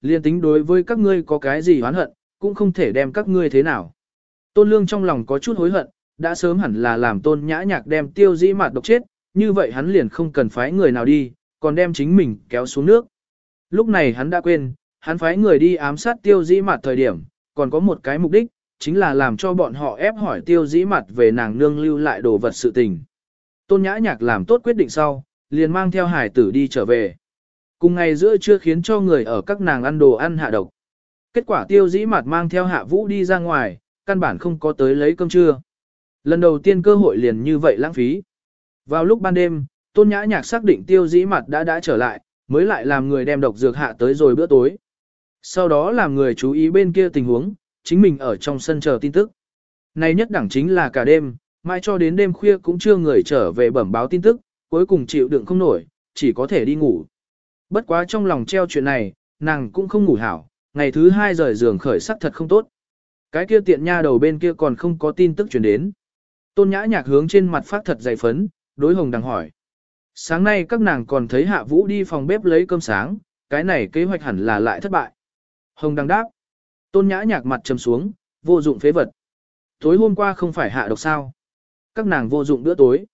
liền tính đối với các ngươi có cái gì oán hận, cũng không thể đem các ngươi thế nào. Tôn lương trong lòng có chút hối hận, đã sớm hẳn là làm tôn nhã nhạc đem tiêu dĩ mạt độc chết, như vậy hắn liền không cần phái người nào đi, còn đem chính mình kéo xuống nước. Lúc này hắn đã quên, hắn phái người đi ám sát tiêu dĩ mạt thời điểm, còn có một cái mục đích, chính là làm cho bọn họ ép hỏi tiêu dĩ mạt về nàng nương lưu lại đồ vật sự tình. Tôn nhã nhạc làm tốt quyết định sau, liền mang theo hải tử đi trở về. Cùng ngày giữa chưa khiến cho người ở các nàng ăn đồ ăn hạ độc. Kết quả tiêu dĩ mặt mang theo hạ vũ đi ra ngoài, căn bản không có tới lấy cơm trưa. Lần đầu tiên cơ hội liền như vậy lãng phí. Vào lúc ban đêm, tôn nhã nhạc xác định tiêu dĩ mặt đã đã trở lại, mới lại làm người đem độc dược hạ tới rồi bữa tối. Sau đó làm người chú ý bên kia tình huống, chính mình ở trong sân chờ tin tức. Này nhất đẳng chính là cả đêm, mai cho đến đêm khuya cũng chưa người trở về bẩm báo tin tức, cuối cùng chịu đựng không nổi, chỉ có thể đi ngủ. Bất quá trong lòng treo chuyện này, nàng cũng không ngủ hảo, ngày thứ hai rời giường khởi sắc thật không tốt. Cái kia tiện nha đầu bên kia còn không có tin tức truyền đến. Tôn nhã nhạc hướng trên mặt phát thật dày phấn, đối hồng đang hỏi. Sáng nay các nàng còn thấy hạ vũ đi phòng bếp lấy cơm sáng, cái này kế hoạch hẳn là lại thất bại. Hồng đang đáp. Tôn nhã nhạc mặt trầm xuống, vô dụng phế vật. Tối hôm qua không phải hạ độc sao. Các nàng vô dụng bữa tối.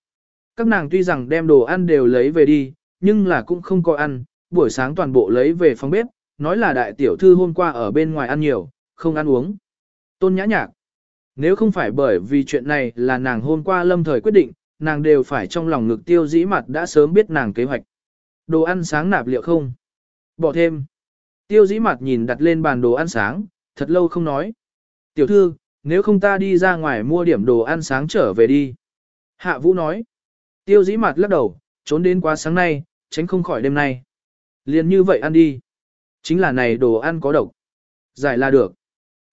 Các nàng tuy rằng đem đồ ăn đều lấy về đi, nhưng là cũng không có ăn, buổi sáng toàn bộ lấy về phòng bếp, nói là đại tiểu thư hôm qua ở bên ngoài ăn nhiều, không ăn uống. Tôn nhã nhạc. Nếu không phải bởi vì chuyện này là nàng hôm qua lâm thời quyết định, nàng đều phải trong lòng ngực tiêu dĩ mặt đã sớm biết nàng kế hoạch. Đồ ăn sáng nạp liệu không? Bỏ thêm. Tiêu dĩ mặt nhìn đặt lên bàn đồ ăn sáng, thật lâu không nói. Tiểu thư, nếu không ta đi ra ngoài mua điểm đồ ăn sáng trở về đi. Hạ vũ nói. Tiêu dĩ mặt lắc đầu, trốn đến quá sáng nay, tránh không khỏi đêm nay. Liền như vậy ăn đi. Chính là này đồ ăn có độc. Giải là được.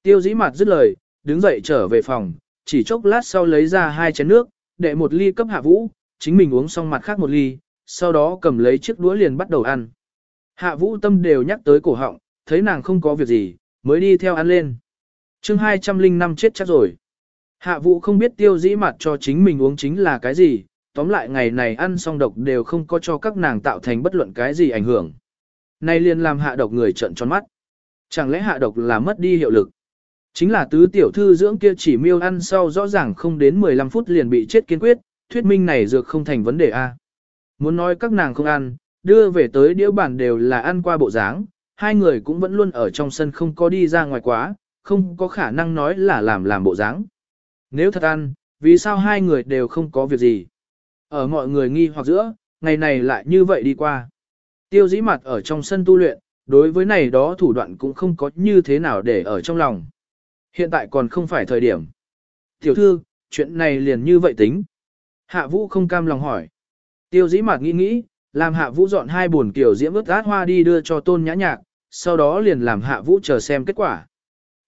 Tiêu dĩ mặt dứt lời, đứng dậy trở về phòng, chỉ chốc lát sau lấy ra hai chén nước, đệ một ly cấp hạ vũ, chính mình uống xong mặt khác một ly, sau đó cầm lấy chiếc đũa liền bắt đầu ăn. Hạ vũ tâm đều nhắc tới cổ họng, thấy nàng không có việc gì, mới đi theo ăn lên. chương 205 chết chắc rồi. Hạ vũ không biết tiêu dĩ mặt cho chính mình uống chính là cái gì, tóm lại ngày này ăn xong độc đều không có cho các nàng tạo thành bất luận cái gì ảnh hưởng nay liền làm hạ độc người trận tròn mắt. Chẳng lẽ hạ độc là mất đi hiệu lực? Chính là tứ tiểu thư dưỡng kia chỉ miêu ăn sau rõ ràng không đến 15 phút liền bị chết kiên quyết, thuyết minh này dược không thành vấn đề a. Muốn nói các nàng không ăn, đưa về tới đĩa bản đều là ăn qua bộ dáng, hai người cũng vẫn luôn ở trong sân không có đi ra ngoài quá, không có khả năng nói là làm làm bộ dáng. Nếu thật ăn, vì sao hai người đều không có việc gì? Ở mọi người nghi hoặc giữa, ngày này lại như vậy đi qua. Tiêu dĩ mặt ở trong sân tu luyện, đối với này đó thủ đoạn cũng không có như thế nào để ở trong lòng. Hiện tại còn không phải thời điểm. Tiểu thư, chuyện này liền như vậy tính. Hạ vũ không cam lòng hỏi. Tiêu dĩ mặt nghĩ nghĩ, làm hạ vũ dọn hai buồn kiểu diễm ướt át hoa đi đưa cho tôn nhã nhạc, sau đó liền làm hạ vũ chờ xem kết quả.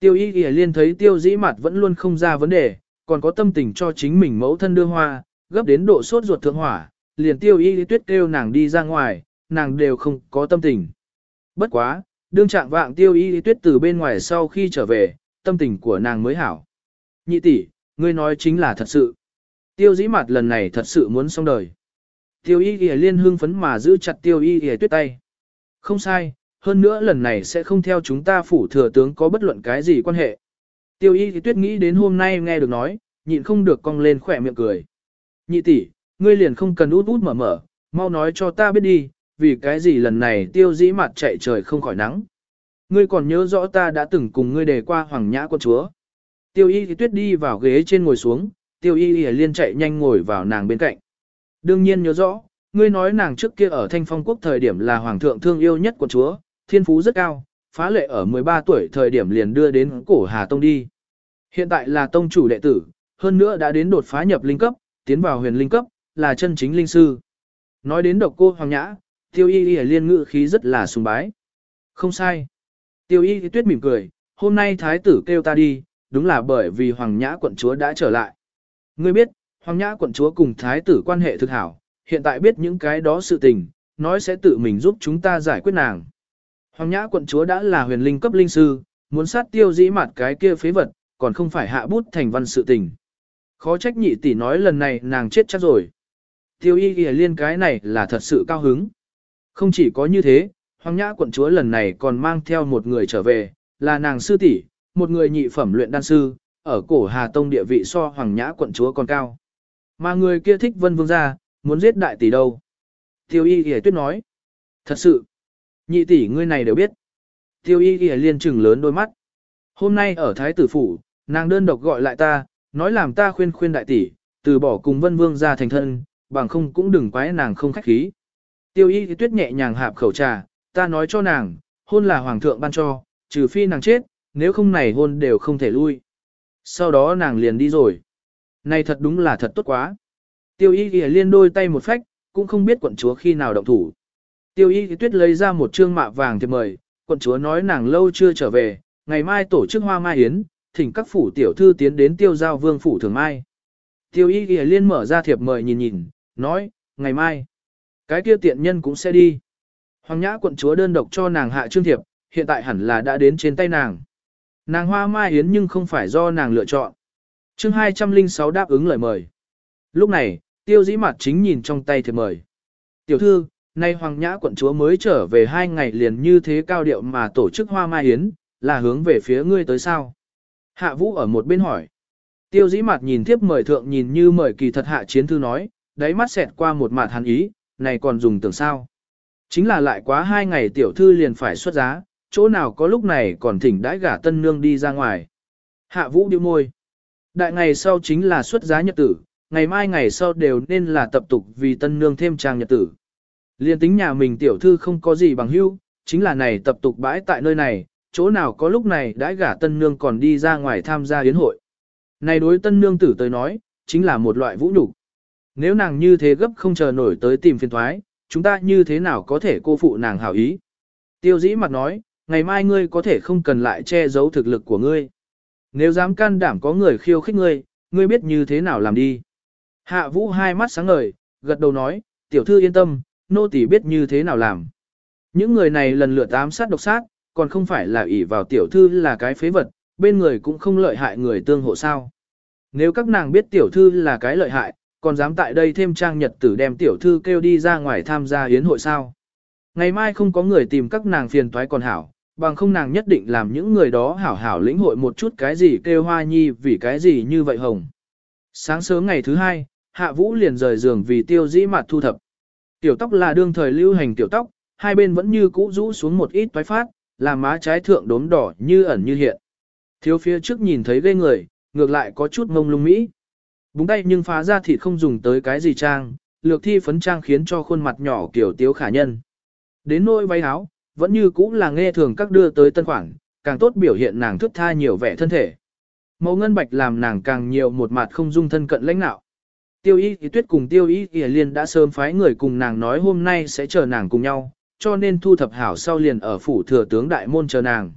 Tiêu y ghi liên thấy tiêu dĩ mặt vẫn luôn không ra vấn đề, còn có tâm tình cho chính mình mẫu thân đưa hoa, gấp đến độ sốt ruột thượng hỏa, liền tiêu y tuyết kêu nàng đi ra ngoài, nàng đều không có tâm tình. Bất quá, đương trạng vạng tiêu y tuyết từ bên ngoài sau khi trở về, tâm tình của nàng mới hảo. Nhị tỷ, ngươi nói chính là thật sự. Tiêu dĩ mặt lần này thật sự muốn xong đời. Tiêu y ghi liên hương phấn mà giữ chặt tiêu y ghi tuyết tay. Không sai, hơn nữa lần này sẽ không theo chúng ta phủ thừa tướng có bất luận cái gì quan hệ. Tiêu y ghi tuyết nghĩ đến hôm nay nghe được nói, nhịn không được cong lên khỏe miệng cười. Nhị tỷ, ngươi liền không cần út út mở mở, mau nói cho ta biết đi, vì cái gì lần này tiêu dĩ mặt chạy trời không khỏi nắng. Ngươi còn nhớ rõ ta đã từng cùng ngươi đề qua hoàng nhã quân chúa. Tiêu y thì tuyết đi vào ghế trên ngồi xuống, tiêu y thì liên chạy nhanh ngồi vào nàng bên cạnh. Đương nhiên nhớ rõ, ngươi nói nàng trước kia ở thanh phong quốc thời điểm là hoàng thượng thương yêu nhất của chúa, thiên phú rất cao, phá lệ ở 13 tuổi thời điểm liền đưa đến cổ Hà Tông đi. Hiện tại là tông chủ đệ tử, hơn nữa đã đến đột phá nhập linh cấp, tiến vào huyền linh cấp, là chân chính linh sư. Nói đến độc cô hoàng nhã, tiêu y y liên ngự khí rất là sùng bái. Không sai. Tiêu y tuyết mỉm cười, hôm nay thái tử kêu ta đi, đúng là bởi vì hoàng nhã quận chúa đã trở lại. Ngươi biết, hoàng nhã quận chúa cùng thái tử quan hệ thực hảo, hiện tại biết những cái đó sự tình, nói sẽ tự mình giúp chúng ta giải quyết nàng. Hoàng nhã quận chúa đã là huyền linh cấp linh sư, muốn sát tiêu dĩ mặt cái kia phế vật, còn không phải hạ bút thành văn sự tình. Khó trách nhị tỷ nói lần này nàng chết chắc rồi. Tiêu y ghi liên cái này là thật sự cao hứng. Không chỉ có như thế, Hoàng nhã quận chúa lần này còn mang theo một người trở về, là nàng sư tỷ, một người nhị phẩm luyện đan sư, ở cổ Hà Tông địa vị so Hoàng nhã quận chúa còn cao. Mà người kia thích vân vương gia, muốn giết đại tỷ đâu. Tiêu y ghi tuyết nói. Thật sự, nhị tỷ ngươi này đều biết. Tiêu y ghi liên trừng lớn đôi mắt. Hôm nay ở Thái tử phủ, nàng đơn độc gọi lại ta, nói làm ta khuyên khuyên đại tỷ, từ bỏ cùng vân vương gia thành thân, bằng không cũng đừng quái nàng không khách khí. Tiêu y tuyết nhẹ nhàng hạp khẩu trà, ta nói cho nàng, hôn là hoàng thượng ban cho, trừ phi nàng chết, nếu không này hôn đều không thể lui. Sau đó nàng liền đi rồi. Này thật đúng là thật tốt quá. Tiêu y thì liên đôi tay một phách, cũng không biết quận chúa khi nào động thủ. Tiêu y tuyết lấy ra một trương mạ vàng thiệp mời, quận chúa nói nàng lâu chưa trở về, ngày mai tổ chức hoa mai yến, thỉnh các phủ tiểu thư tiến đến tiêu giao vương phủ thường mai. Tiêu y thì liên mở ra thiệp mời nhìn nhìn, nói, ngày mai, cái kia tiện nhân cũng sẽ đi. Hoàng nhã quận chúa đơn độc cho nàng hạ trương thiệp, hiện tại hẳn là đã đến trên tay nàng. Nàng hoa mai yến nhưng không phải do nàng lựa chọn. chương 206 đáp ứng lời mời. Lúc này, tiêu dĩ mặt chính nhìn trong tay thiệp mời. Tiểu thư, nay hoàng nhã quận chúa mới trở về hai ngày liền như thế cao điệu mà tổ chức hoa mai yến, là hướng về phía ngươi tới sao? Hạ vũ ở một bên hỏi. Tiêu dĩ mặt nhìn thiếp mời thượng nhìn như mời kỳ thật hạ chiến thư nói, đáy mắt xẹt qua một mặt hắn ý, này còn dùng tưởng sao? Chính là lại quá hai ngày tiểu thư liền phải xuất giá, chỗ nào có lúc này còn thỉnh đãi gả tân nương đi ra ngoài. Hạ vũ điêu môi. Đại ngày sau chính là xuất giá nhật tử, ngày mai ngày sau đều nên là tập tục vì tân nương thêm trang nhật tử. Liên tính nhà mình tiểu thư không có gì bằng hữu, chính là này tập tục bãi tại nơi này, chỗ nào có lúc này đãi gả tân nương còn đi ra ngoài tham gia yến hội. Này đối tân nương tử tới nói, chính là một loại vũ nhục. Nếu nàng như thế gấp không chờ nổi tới tìm phiền thoái, chúng ta như thế nào có thể cô phụ nàng hảo ý. Tiêu dĩ mặt nói, ngày mai ngươi có thể không cần lại che giấu thực lực của ngươi. Nếu dám can đảm có người khiêu khích ngươi, ngươi biết như thế nào làm đi. Hạ vũ hai mắt sáng ngời, gật đầu nói, tiểu thư yên tâm, nô tỳ biết như thế nào làm. Những người này lần lượt ám sát độc sát, còn không phải là ỷ vào tiểu thư là cái phế vật, bên người cũng không lợi hại người tương hộ sao. Nếu các nàng biết tiểu thư là cái lợi hại, còn dám tại đây thêm trang nhật tử đem tiểu thư kêu đi ra ngoài tham gia yến hội sao. Ngày mai không có người tìm các nàng phiền toái còn hảo, bằng không nàng nhất định làm những người đó hảo hảo lĩnh hội một chút cái gì kêu hoa nhi vì cái gì như vậy hồng. Sáng sớm ngày thứ hai, hạ vũ liền rời giường vì tiêu dĩ mặt thu thập. Tiểu tóc là đương thời lưu hành tiểu tóc, hai bên vẫn như cũ rũ xuống một ít toái phát, làm má trái thượng đốm đỏ như ẩn như hiện. Thiếu phía trước nhìn thấy ghê người, ngược lại có chút ngông lung mỹ. Búng tay nhưng phá ra thịt không dùng tới cái gì trang, lược thi phấn trang khiến cho khuôn mặt nhỏ kiểu tiếu khả nhân. Đến nỗi váy áo, vẫn như cũ là nghe thường các đưa tới tân khoản, càng tốt biểu hiện nàng thức tha nhiều vẻ thân thể. Màu ngân bạch làm nàng càng nhiều một mặt không dung thân cận lãnh nạo. Tiêu y thì tuyết cùng tiêu y thì liên đã sớm phái người cùng nàng nói hôm nay sẽ chờ nàng cùng nhau, cho nên thu thập hảo sau liền ở phủ thừa tướng đại môn chờ nàng.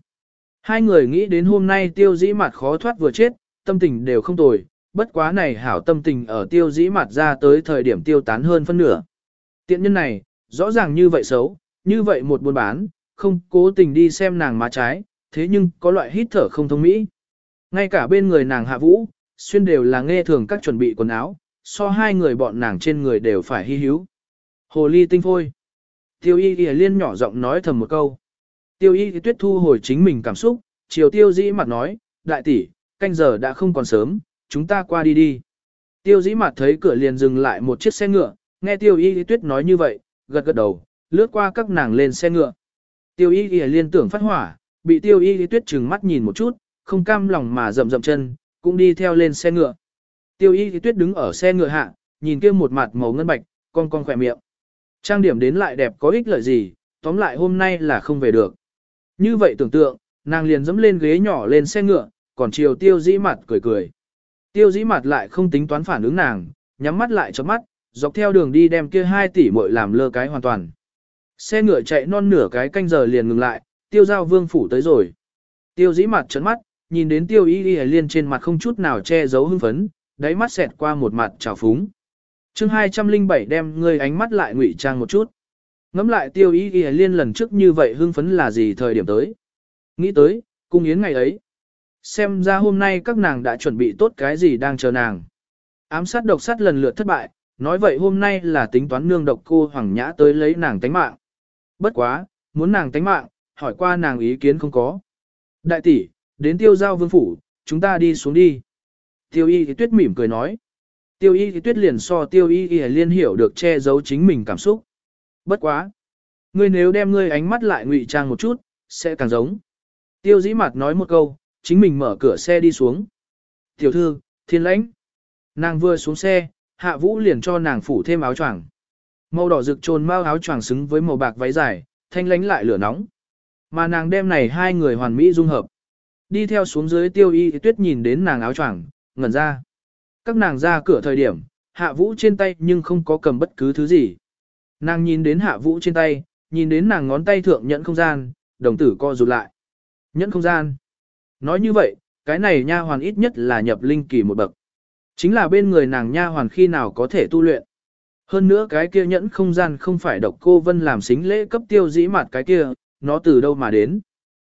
Hai người nghĩ đến hôm nay tiêu dĩ mặt khó thoát vừa chết, tâm tình đều không tồi, bất quá này hảo tâm tình ở tiêu dĩ mặt ra tới thời điểm tiêu tán hơn phân nửa. Tiện nhân này, rõ ràng như vậy xấu, như vậy một buôn bán, không cố tình đi xem nàng má trái, thế nhưng có loại hít thở không thông mỹ. Ngay cả bên người nàng hạ vũ, xuyên đều là nghe thường các chuẩn bị quần áo, so hai người bọn nàng trên người đều phải hy hữu. Hồ ly tinh phôi. Tiêu y y liên nhỏ giọng nói thầm một câu. Tiêu y tuyết thu hồi chính mình cảm xúc, chiều tiêu dĩ mặt nói, đại tỷ, canh giờ đã không còn sớm, chúng ta qua đi đi. Tiêu dĩ mặt thấy cửa liền dừng lại một chiếc xe ngựa, nghe tiêu y tuyết nói như vậy, gật gật đầu, lướt qua các nàng lên xe ngựa. Tiêu y lý liên tưởng phát hỏa, bị tiêu y tuyết trừng mắt nhìn một chút, không cam lòng mà rậm rậm chân, cũng đi theo lên xe ngựa. Tiêu y tuyết đứng ở xe ngựa hạ, nhìn kia một mặt màu ngân bạch, con con khỏe miệng. Trang điểm đến lại đẹp có ích lợi gì, tóm lại hôm nay là không về được. Như vậy tưởng tượng, nàng liền dẫm lên ghế nhỏ lên xe ngựa, còn chiều tiêu dĩ mặt cười cười. Tiêu dĩ mặt lại không tính toán phản ứng nàng, nhắm mắt lại cho mắt, dọc theo đường đi đem kia hai tỷ muội làm lơ cái hoàn toàn. Xe ngựa chạy non nửa cái canh giờ liền ngừng lại, tiêu giao vương phủ tới rồi. Tiêu dĩ mặt trấn mắt, nhìn đến tiêu y y liên trên mặt không chút nào che giấu hưng phấn, đáy mắt xẹt qua một mặt trào phúng chương 207 đem ngươi ánh mắt lại ngụy trang một chút. Ngắm lại tiêu Y Y liên lần trước như vậy hưng phấn là gì thời điểm tới. Nghĩ tới, cung yến ngày ấy. Xem ra hôm nay các nàng đã chuẩn bị tốt cái gì đang chờ nàng. Ám sát độc sát lần lượt thất bại, nói vậy hôm nay là tính toán nương độc cô hoàng nhã tới lấy nàng tánh mạng. Bất quá, muốn nàng tánh mạng, hỏi qua nàng ý kiến không có. Đại tỷ, đến tiêu giao vương phủ, chúng ta đi xuống đi. Tiêu y thì tuyết mỉm cười nói. Tiêu y thì tuyết liền so tiêu y thì liên hiểu được che giấu chính mình cảm xúc. Bất quá. Ngươi nếu đem ngươi ánh mắt lại ngụy trang một chút, sẽ càng giống. Tiêu dĩ mặt nói một câu, chính mình mở cửa xe đi xuống. Tiểu thư, thiên lãnh. Nàng vừa xuống xe, hạ vũ liền cho nàng phủ thêm áo choàng. Màu đỏ rực trồn mau áo choàng xứng với màu bạc váy dài, thanh lánh lại lửa nóng. Mà nàng đem này hai người hoàn mỹ dung hợp. Đi theo xuống dưới tiêu y tuyết nhìn đến nàng áo choàng, ngẩn ra. Các nàng ra cửa thời điểm, hạ vũ trên tay nhưng không có cầm bất cứ thứ gì. Nàng nhìn đến hạ vũ trên tay, nhìn đến nàng ngón tay thượng nhẫn không gian, đồng tử co rụt lại. Nhẫn không gian. Nói như vậy, cái này nha hoàn ít nhất là nhập linh kỳ một bậc. Chính là bên người nàng nha hoàn khi nào có thể tu luyện. Hơn nữa cái kia nhẫn không gian không phải độc cô vân làm xính lễ cấp tiêu dĩ mặt cái kia, nó từ đâu mà đến.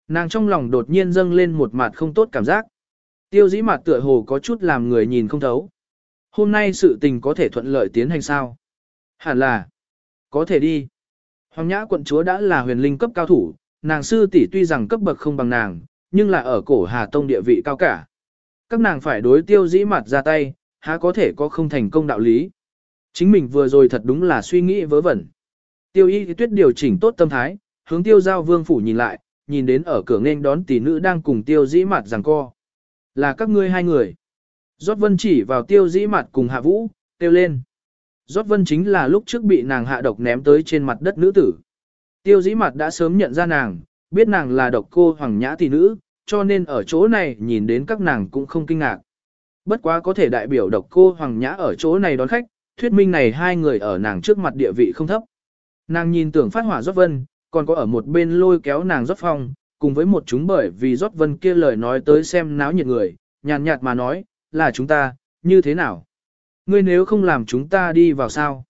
Nàng trong lòng đột nhiên dâng lên một mặt không tốt cảm giác. Tiêu dĩ mặt tựa hồ có chút làm người nhìn không thấu. Hôm nay sự tình có thể thuận lợi tiến hành sao? Hẳn là, có thể đi. Hoàng nhã quận chúa đã là huyền linh cấp cao thủ, nàng sư tỷ tuy rằng cấp bậc không bằng nàng, nhưng là ở cổ Hà Tông địa vị cao cả. Các nàng phải đối tiêu dĩ mặt ra tay, há có thể có không thành công đạo lý. Chính mình vừa rồi thật đúng là suy nghĩ vớ vẩn. Tiêu y tuyết điều chỉnh tốt tâm thái, hướng tiêu giao vương phủ nhìn lại, nhìn đến ở cửa nghênh đón tỷ nữ đang cùng tiêu dĩ mặt rằng co. Là các ngươi hai người. Giót vân chỉ vào tiêu dĩ mặt cùng hạ vũ, tiêu lên. Giót vân chính là lúc trước bị nàng hạ độc ném tới trên mặt đất nữ tử. Tiêu dĩ mặt đã sớm nhận ra nàng, biết nàng là độc cô hoàng nhã tỷ nữ, cho nên ở chỗ này nhìn đến các nàng cũng không kinh ngạc. Bất quá có thể đại biểu độc cô hoàng nhã ở chỗ này đón khách, thuyết minh này hai người ở nàng trước mặt địa vị không thấp. Nàng nhìn tưởng phát hỏa rót vân, còn có ở một bên lôi kéo nàng rót phong, cùng với một chúng bởi vì rót vân kia lời nói tới xem náo nhiệt người, nhàn nhạt mà nói, là chúng ta, như thế nào? Ngươi nếu không làm chúng ta đi vào sao?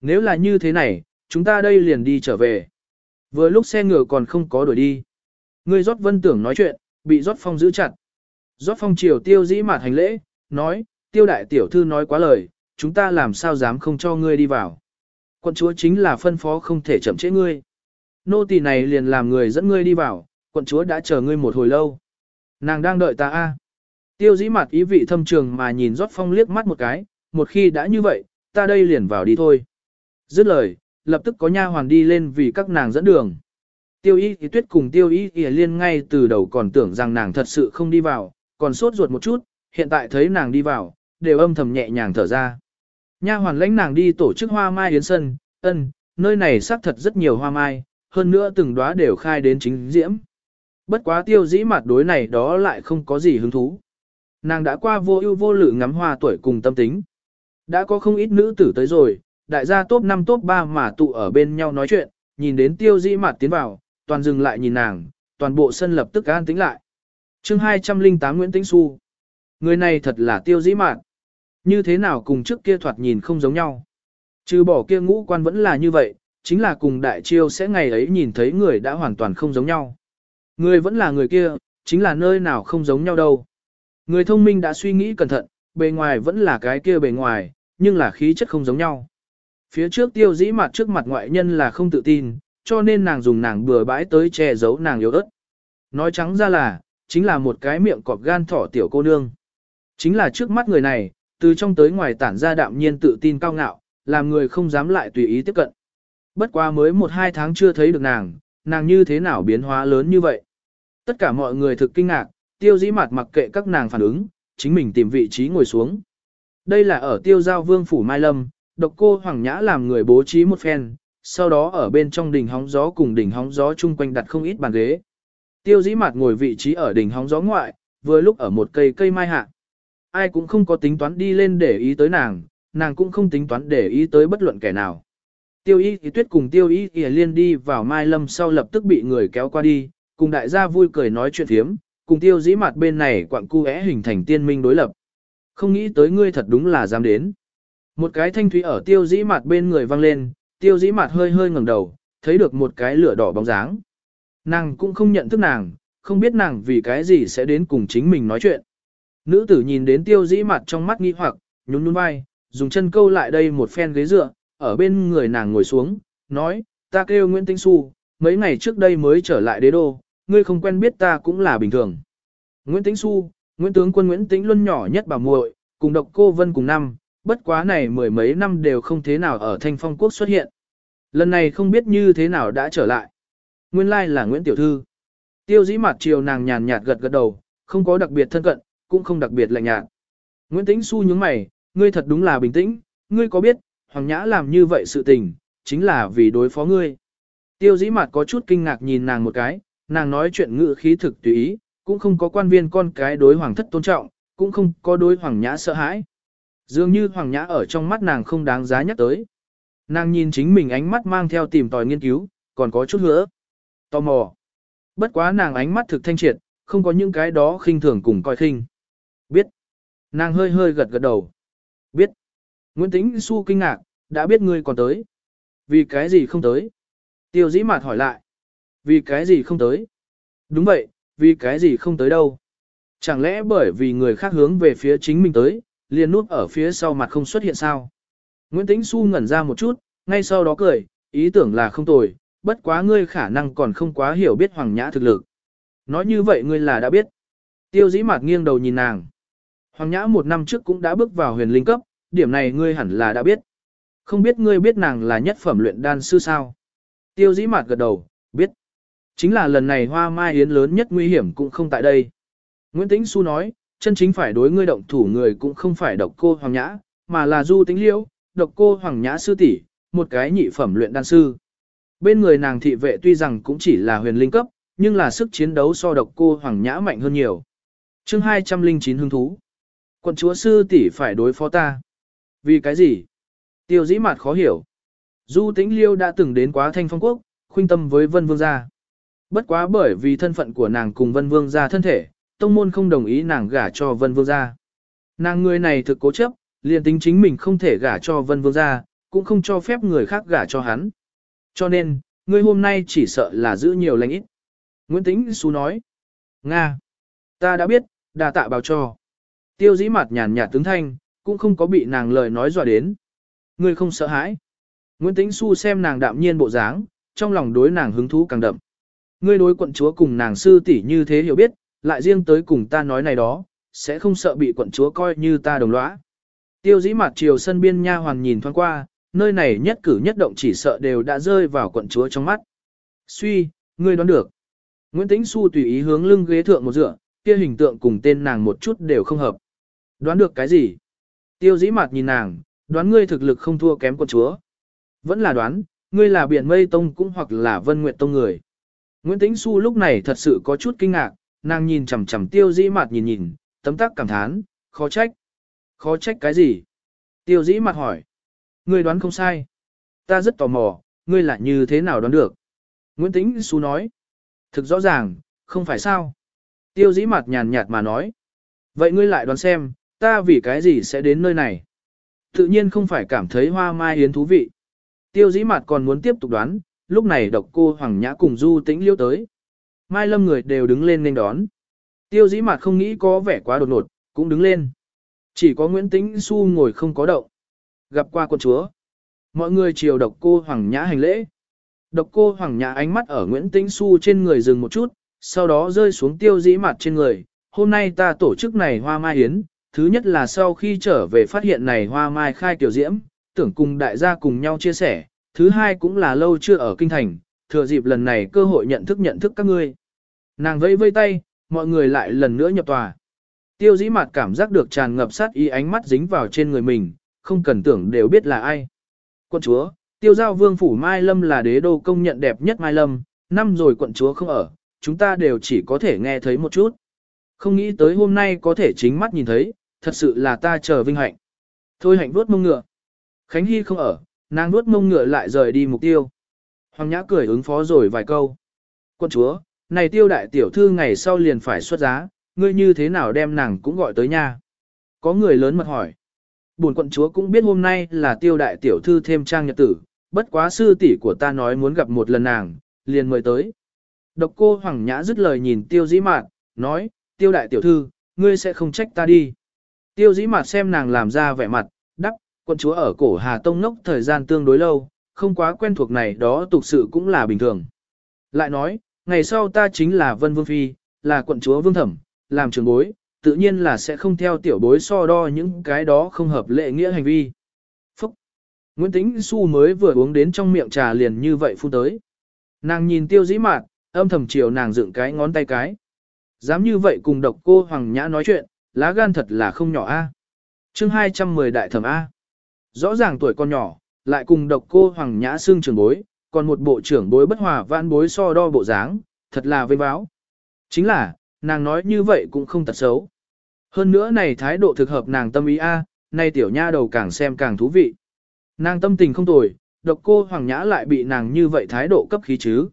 Nếu là như thế này, chúng ta đây liền đi trở về. Vừa lúc xe ngựa còn không có đuổi đi. người rót vân tưởng nói chuyện, bị rót phong giữ chặt. Rót phong chiều tiêu dĩ mạt hành lễ, nói, tiêu đại tiểu thư nói quá lời, chúng ta làm sao dám không cho ngươi đi vào. Quận chúa chính là phân phó không thể chậm trễ ngươi. Nô tỳ này liền làm người dẫn ngươi đi vào, quận chúa đã chờ ngươi một hồi lâu. Nàng đang đợi ta a. Tiêu dĩ mặt ý vị thâm trường mà nhìn rót phong liếc mắt một cái, một khi đã như vậy, ta đây liền vào đi thôi. Dứt lời, lập tức có nha hoàn đi lên vì các nàng dẫn đường. Tiêu y thì tuyết cùng tiêu y thì liên ngay từ đầu còn tưởng rằng nàng thật sự không đi vào, còn sốt ruột một chút, hiện tại thấy nàng đi vào, đều âm thầm nhẹ nhàng thở ra. Nha hoàn lãnh nàng đi tổ chức hoa mai yến sân, ân, nơi này xác thật rất nhiều hoa mai, hơn nữa từng đóa đều khai đến chính diễm. Bất quá tiêu dĩ mặt đối này đó lại không có gì hứng thú. Nàng đã qua vô ưu vô lự ngắm hoa tuổi cùng tâm tính. Đã có không ít nữ tử tới rồi, đại gia top 5 top 3 mà tụ ở bên nhau nói chuyện, nhìn đến tiêu dĩ mặt tiến vào, toàn dừng lại nhìn nàng, toàn bộ sân lập tức an tính lại. chương 208 Nguyễn Tĩnh Xu. Người này thật là tiêu dĩ mạn. Như thế nào cùng trước kia thoạt nhìn không giống nhau. Trừ bỏ kia ngũ quan vẫn là như vậy, chính là cùng đại chiêu sẽ ngày ấy nhìn thấy người đã hoàn toàn không giống nhau. Người vẫn là người kia, chính là nơi nào không giống nhau đâu. Người thông minh đã suy nghĩ cẩn thận, bề ngoài vẫn là cái kia bề ngoài, nhưng là khí chất không giống nhau. Phía trước tiêu dĩ mặt trước mặt ngoại nhân là không tự tin, cho nên nàng dùng nàng bừa bãi tới che giấu nàng yếu ớt. Nói trắng ra là, chính là một cái miệng cọp gan thỏ tiểu cô nương. Chính là trước mắt người này, từ trong tới ngoài tản ra đạm nhiên tự tin cao ngạo, làm người không dám lại tùy ý tiếp cận. Bất quá mới một hai tháng chưa thấy được nàng, nàng như thế nào biến hóa lớn như vậy. Tất cả mọi người thực kinh ngạc, tiêu dĩ mặt mặc kệ các nàng phản ứng, chính mình tìm vị trí ngồi xuống. Đây là ở tiêu giao vương phủ Mai Lâm, độc cô Hoàng Nhã làm người bố trí một phen, sau đó ở bên trong đỉnh hóng gió cùng đỉnh hóng gió chung quanh đặt không ít bàn ghế. Tiêu dĩ mặt ngồi vị trí ở đỉnh hóng gió ngoại, vừa lúc ở một cây cây mai hạ. Ai cũng không có tính toán đi lên để ý tới nàng, nàng cũng không tính toán để ý tới bất luận kẻ nào. Tiêu y thì tuyết cùng tiêu y thì liên đi vào mai lâm sau lập tức bị người kéo qua đi, cùng đại gia vui cười nói chuyện thiếm, cùng tiêu dĩ mặt bên này quặng cu é hình thành tiên minh đối lập. Không nghĩ tới ngươi thật đúng là dám đến. Một cái thanh thúy ở tiêu dĩ mặt bên người vang lên, tiêu dĩ mặt hơi hơi ngẩng đầu, thấy được một cái lửa đỏ bóng dáng. Nàng cũng không nhận thức nàng, không biết nàng vì cái gì sẽ đến cùng chính mình nói chuyện. Nữ tử nhìn đến tiêu dĩ mặt trong mắt nghi hoặc, nhún nhún vai, dùng chân câu lại đây một phen ghế dựa, ở bên người nàng ngồi xuống, nói, ta kêu Nguyễn Tĩnh Xu, mấy ngày trước đây mới trở lại đế đô, ngươi không quen biết ta cũng là bình thường. Nguyễn Tĩnh Xu, Nguyễn Tướng quân Nguyễn Tĩnh Luân nhỏ nhất bà muội, cùng độc cô Vân cùng năm, bất quá này mười mấy năm đều không thế nào ở thanh phong quốc xuất hiện. Lần này không biết như thế nào đã trở lại. Nguyên lai like là Nguyễn Tiểu Thư. Tiêu dĩ mặt chiều nàng nhàn nhạt gật gật đầu, không có đặc biệt thân cận, cũng không đặc biệt lạnh nhạt. Nguyễn Tĩnh Xu nhướng mày, ngươi thật đúng là bình tĩnh, ngươi có biết, Hoàng Nhã làm như vậy sự tình, chính là vì đối phó ngươi. Tiêu dĩ mặt có chút kinh ngạc nhìn nàng một cái, nàng nói chuyện ngữ khí thực tùy ý, cũng không có quan viên con cái đối hoàng thất tôn trọng, cũng không có đối Hoàng Nhã sợ hãi. Dường như Hoàng Nhã ở trong mắt nàng không đáng giá nhắc tới. Nàng nhìn chính mình ánh mắt mang theo tìm tòi nghiên cứu, còn có chút nữa. Tò mò. Bất quá nàng ánh mắt thực thanh triệt, không có những cái đó khinh thường cùng coi khinh. Biết. Nàng hơi hơi gật gật đầu. Biết. Nguyễn Tĩnh Xu kinh ngạc, đã biết ngươi còn tới. Vì cái gì không tới? Tiêu dĩ mạt hỏi lại. Vì cái gì không tới? Đúng vậy, vì cái gì không tới đâu? Chẳng lẽ bởi vì người khác hướng về phía chính mình tới, liền núp ở phía sau mặt không xuất hiện sao? Nguyễn Tĩnh Xu ngẩn ra một chút, ngay sau đó cười, ý tưởng là không tồi, bất quá ngươi khả năng còn không quá hiểu biết Hoàng Nhã thực lực. Nói như vậy ngươi là đã biết. Tiêu dĩ mạt nghiêng đầu nhìn nàng. Hoàng Nhã một năm trước cũng đã bước vào huyền linh cấp, điểm này ngươi hẳn là đã biết. Không biết ngươi biết nàng là nhất phẩm luyện đan sư sao? Tiêu dĩ mạt gật đầu, biết. Chính là lần này hoa mai yến lớn nhất nguy hiểm cũng không tại đây. Nguyễn Tĩnh Xu nói, chân chính phải đối ngươi động thủ người cũng không phải độc cô Hoàng Nhã, mà là Du tính Liễu, độc cô Hoàng Nhã sư tỷ, một cái nhị phẩm luyện đan sư. Bên người nàng thị vệ tuy rằng cũng chỉ là huyền linh cấp, nhưng là sức chiến đấu so độc cô Hoàng Nhã mạnh hơn nhiều. chương 209 hứng thú. Quận chúa sư tỷ phải đối phó ta. Vì cái gì? Tiêu dĩ mặt khó hiểu. Du tĩnh liêu đã từng đến quá thanh phong quốc, khuynh tâm với vân vương gia. Bất quá bởi vì thân phận của nàng cùng vân vương gia thân thể, tông môn không đồng ý nàng gả cho vân vương gia. Nàng người này thực cố chấp, liền tính chính mình không thể gả cho vân vương gia, cũng không cho phép người khác gả cho hắn. Cho nên, ngươi hôm nay chỉ sợ là giữ nhiều lành ít. Nguyễn Tĩnh Xu nói. Nga. Ta đã biết, đà tạ báo cho. Tiêu dĩ mặt nhàn nhạt tướng thanh, cũng không có bị nàng lời nói dọa đến. Ngươi không sợ hãi. Nguyễn Tĩnh Xu xem nàng đạm nhiên bộ dáng, trong lòng đối nàng hứng thú càng đậm. Ngươi đối quận chúa cùng nàng sư tỷ như thế hiểu biết, lại riêng tới cùng ta nói này đó, sẽ không sợ bị quận chúa coi như ta đồng lõa. Tiêu dĩ mặt chiều sân biên nha hoàng nhìn thoáng qua, nơi này nhất cử nhất động chỉ sợ đều đã rơi vào quận chúa trong mắt. Suy, ngươi đoán được. Nguyễn Tĩnh Xu tùy ý hướng lưng ghế thượng một dựa, kia hình tượng cùng tên nàng một chút đều không hợp. Đoán được cái gì? Tiêu dĩ mặt nhìn nàng, đoán ngươi thực lực không thua kém quận chúa. Vẫn là đoán, ngươi là biển mây tông cũng hoặc là vân nguyệt tông người. Nguyễn Tĩnh Xu lúc này thật sự có chút kinh ngạc, nàng nhìn chằm chằm tiêu dĩ mặt nhìn nhìn, tấm tắc cảm thán, khó trách. Khó trách cái gì? Tiêu dĩ mặt hỏi. Ngươi đoán không sai. Ta rất tò mò, ngươi lại như thế nào đoán được? Nguyễn Tĩnh Xu nói. Thực rõ ràng, không phải sao? Tiêu dĩ mặt nhàn nhạt mà nói. Vậy ngươi lại đoán xem, ta vì cái gì sẽ đến nơi này? Tự nhiên không phải cảm thấy hoa mai yến thú vị. Tiêu dĩ mặt còn muốn tiếp tục đoán, lúc này độc cô Hoàng Nhã cùng Du Tĩnh liêu tới. Mai lâm người đều đứng lên nên đón. Tiêu dĩ mặt không nghĩ có vẻ quá đột ngột, cũng đứng lên. Chỉ có Nguyễn Tĩnh Xu ngồi không có động. Gặp qua quân chúa. Mọi người chiều độc cô Hoàng Nhã hành lễ. Độc cô Hoàng Nhã ánh mắt ở Nguyễn Tĩnh Xu trên người dừng một chút, sau đó rơi xuống tiêu dĩ mặt trên người. Hôm nay ta tổ chức này hoa mai hiến, thứ nhất là sau khi trở về phát hiện này hoa mai khai tiểu diễm, tưởng cùng đại gia cùng nhau chia sẻ. Thứ hai cũng là lâu chưa ở kinh thành, thừa dịp lần này cơ hội nhận thức nhận thức các ngươi. Nàng vẫy vây tay, mọi người lại lần nữa nhập tòa. Tiêu dĩ mặt cảm giác được tràn ngập sát ý ánh mắt dính vào trên người mình, không cần tưởng đều biết là ai. Quận chúa, tiêu giao vương phủ Mai Lâm là đế đô công nhận đẹp nhất Mai Lâm, năm rồi quận chúa không ở, chúng ta đều chỉ có thể nghe thấy một chút. Không nghĩ tới hôm nay có thể chính mắt nhìn thấy, thật sự là ta chờ vinh hạnh. Thôi hạnh vuốt mông ngựa. Khánh Hy không ở, nàng vuốt mông ngựa lại rời đi mục tiêu. Hoàng Nhã cười ứng phó rồi vài câu. Quân chúa, này tiêu đại tiểu thư ngày sau liền phải xuất giá, ngươi như thế nào đem nàng cũng gọi tới nha. Có người lớn mật hỏi. Bổn quận chúa cũng biết hôm nay là tiêu đại tiểu thư thêm trang nhật tử, bất quá sư tỷ của ta nói muốn gặp một lần nàng, liền mời tới. Độc cô Hoàng Nhã dứt lời nhìn tiêu dĩ mạn, nói, tiêu đại tiểu thư, ngươi sẽ không trách ta đi. Tiêu dĩ mạn xem nàng làm ra vẻ mặt, đắc, quận chúa ở cổ Hà Tông nốc thời gian tương đối lâu, không quá quen thuộc này đó tục sự cũng là bình thường. Lại nói, ngày sau ta chính là Vân Vương Phi, là quận chúa Vương Thẩm, làm trưởng bối, tự nhiên là sẽ không theo tiểu bối so đo những cái đó không hợp lệ nghĩa hành vi. Phúc! Nguyễn Tĩnh Xu mới vừa uống đến trong miệng trà liền như vậy phun tới. Nàng nhìn tiêu dĩ mạn, âm thầm chiều nàng dựng cái ngón tay cái. Dám như vậy cùng độc cô Hoàng Nhã nói chuyện, lá gan thật là không nhỏ a. À. Chương 210 đại thẩm A. Rõ ràng tuổi con nhỏ, lại cùng độc cô Hoàng Nhã xương trưởng bối, còn một bộ trưởng bối bất hòa vãn bối so đo bộ dáng, thật là vinh báo. Chính là, nàng nói như vậy cũng không tật xấu. Hơn nữa này thái độ thực hợp nàng tâm ý A, nay tiểu nha đầu càng xem càng thú vị. Nàng tâm tình không tồi, độc cô Hoàng Nhã lại bị nàng như vậy thái độ cấp khí chứ.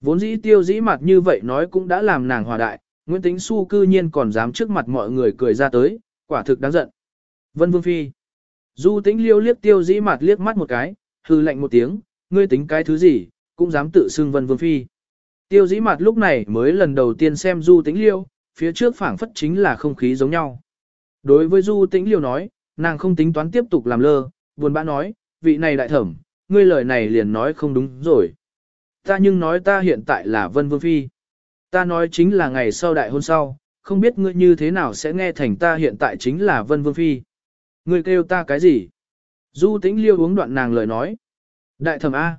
Vốn dĩ tiêu dĩ mặt như vậy nói cũng đã làm nàng hòa đại, Nguyễn Tính Xu cư nhiên còn dám trước mặt mọi người cười ra tới, quả thực đáng giận. Vân Vương Phi. Du tĩnh liêu liếc tiêu dĩ mặt liếc mắt một cái, hư lạnh một tiếng, ngươi tính cái thứ gì, cũng dám tự xưng Vân Vương Phi. Tiêu dĩ mặt lúc này mới lần đầu tiên xem du tĩnh liêu, phía trước phảng phất chính là không khí giống nhau. Đối với du tĩnh liêu nói, nàng không tính toán tiếp tục làm lơ, buồn bã nói, vị này đại thẩm, ngươi lời này liền nói không đúng rồi. Ta nhưng nói ta hiện tại là Vân Vương Phi. Ta nói chính là ngày sau đại hôn sau, không biết ngươi như thế nào sẽ nghe thành ta hiện tại chính là Vân Vương Phi. Ngươi kêu ta cái gì? Du tĩnh liêu uống đoạn nàng lời nói. Đại thẩm A.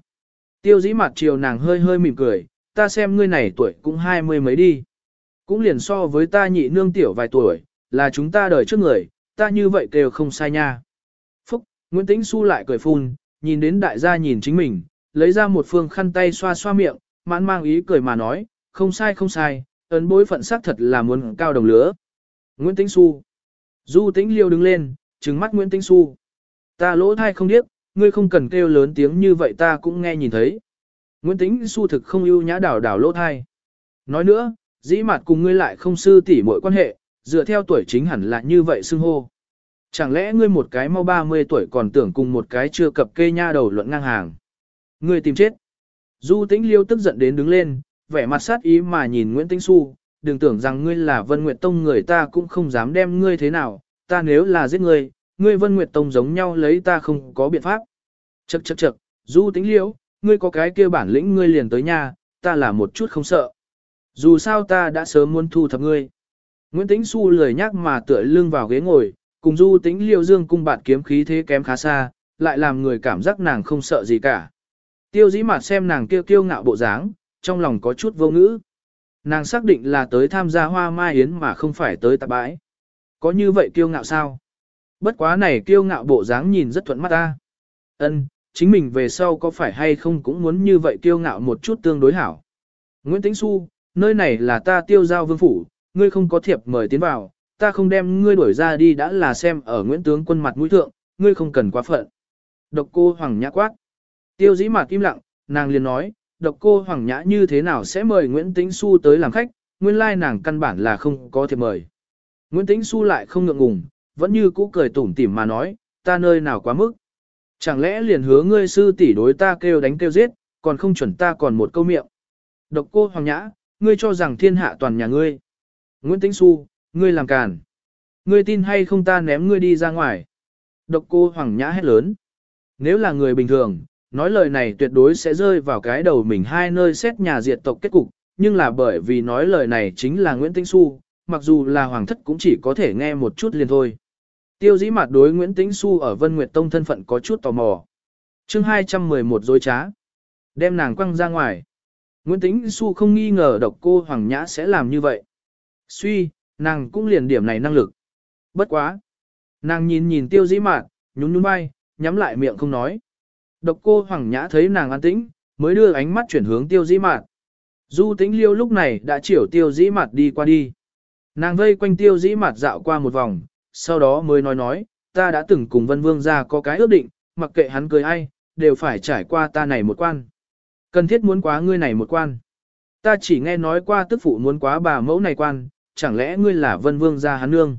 Tiêu dĩ mặt chiều nàng hơi hơi mỉm cười, ta xem ngươi này tuổi cũng hai mươi mấy đi. Cũng liền so với ta nhị nương tiểu vài tuổi, là chúng ta đời trước người, ta như vậy kêu không sai nha. Phúc, Nguyễn Tĩnh Xu lại cười phun, nhìn đến đại gia nhìn chính mình, lấy ra một phương khăn tay xoa xoa miệng, mãn mang ý cười mà nói, không sai không sai, ấn bối phận sắc thật là muốn cao đồng lứa. Nguyễn Tĩnh Xu. Du Tĩnh Liêu đứng lên, trừng mắt Nguyễn Tĩnh Xu. Ta lỗ thai không điếc, ngươi không cần kêu lớn tiếng như vậy ta cũng nghe nhìn thấy. Nguyễn Tĩnh Su thực không ưu nhã đảo đảo lỗ thai. Nói nữa, dĩ mặt cùng ngươi lại không sư tỉ mọi quan hệ, dựa theo tuổi chính hẳn là như vậy xưng hô. Chẳng lẽ ngươi một cái mau 30 tuổi còn tưởng cùng một cái chưa cập kê nha đầu luận ngang hàng. Ngươi tìm chết. Du Tĩnh Liêu tức giận đến đứng lên, vẻ mặt sát ý mà nhìn Nguyễn Tĩnh Xu, đừng tưởng rằng ngươi là Vân Nguyệt Tông người ta cũng không dám đem ngươi thế nào, ta nếu là giết ngươi, ngươi Vân Nguyệt Tông giống nhau lấy ta không có biện pháp. Chậc chậc chậc, Du Tĩnh Liễu, ngươi có cái kia bản lĩnh ngươi liền tới nhà, ta là một chút không sợ. Dù sao ta đã sớm muốn thu thập ngươi. Nguyễn Tĩnh Xu lười nhắc mà tựa lưng vào ghế ngồi, cùng Du Tĩnh Liễu dương cung bạn kiếm khí thế kém khá xa, lại làm người cảm giác nàng không sợ gì cả. Tiêu dĩ mặt xem nàng kia kiêu ngạo bộ dáng, trong lòng có chút vô ngữ. Nàng xác định là tới tham gia hoa mai yến mà không phải tới tạp bãi. Có như vậy kiêu ngạo sao? Bất quá này kiêu ngạo bộ dáng nhìn rất thuận mắt ta. Ân, chính mình về sau có phải hay không cũng muốn như vậy kiêu ngạo một chút tương đối hảo. Nguyễn Tĩnh Xu, nơi này là ta tiêu giao vương phủ, ngươi không có thiệp mời tiến vào, ta không đem ngươi đuổi ra đi đã là xem ở Nguyễn Tướng quân mặt mũi thượng, ngươi không cần quá phận. Độc cô Hoàng Nhã quát. Tiêu dĩ mặt im lặng, nàng liền nói, độc cô Hoàng Nhã như thế nào sẽ mời Nguyễn Tĩnh Xu tới làm khách, nguyên lai nàng căn bản là không có thiệp mời. Nguyễn Tĩnh Xu lại không ngượng ngùng, vẫn như cũ cười tủm tỉm mà nói, ta nơi nào quá mức. Chẳng lẽ liền hứa ngươi sư tỷ đối ta kêu đánh kêu giết, còn không chuẩn ta còn một câu miệng. Độc cô Hoàng Nhã, ngươi cho rằng thiên hạ toàn nhà ngươi. Nguyễn Tĩnh Xu, ngươi làm càn. Ngươi tin hay không ta ném ngươi đi ra ngoài. Độc cô Hoàng Nhã hét lớn. Nếu là người bình thường, nói lời này tuyệt đối sẽ rơi vào cái đầu mình hai nơi xét nhà diệt tộc kết cục, nhưng là bởi vì nói lời này chính là Nguyễn Tĩnh Xu, mặc dù là hoàng thất cũng chỉ có thể nghe một chút liền thôi. Tiêu dĩ mặt đối Nguyễn Tĩnh Xu ở Vân Nguyệt Tông thân phận có chút tò mò. chương 211 dối trá. Đem nàng quăng ra ngoài. Nguyễn Tĩnh Xu không nghi ngờ độc cô Hoàng Nhã sẽ làm như vậy. Suy, nàng cũng liền điểm này năng lực. Bất quá. Nàng nhìn nhìn tiêu dĩ mạt, nhún nhún vai, nhắm lại miệng không nói. Độc cô Hoàng Nhã thấy nàng an tĩnh, mới đưa ánh mắt chuyển hướng tiêu dĩ mạt. Du tĩnh liêu lúc này đã chiều tiêu dĩ mạt đi qua đi. Nàng vây quanh tiêu dĩ mạt dạo qua một vòng, sau đó mới nói nói, ta đã từng cùng Vân Vương ra có cái ước định, mặc kệ hắn cười ai, đều phải trải qua ta này một quan. Cần thiết muốn quá ngươi này một quan. Ta chỉ nghe nói qua tức phụ muốn quá bà mẫu này quan, chẳng lẽ ngươi là Vân Vương ra hắn nương.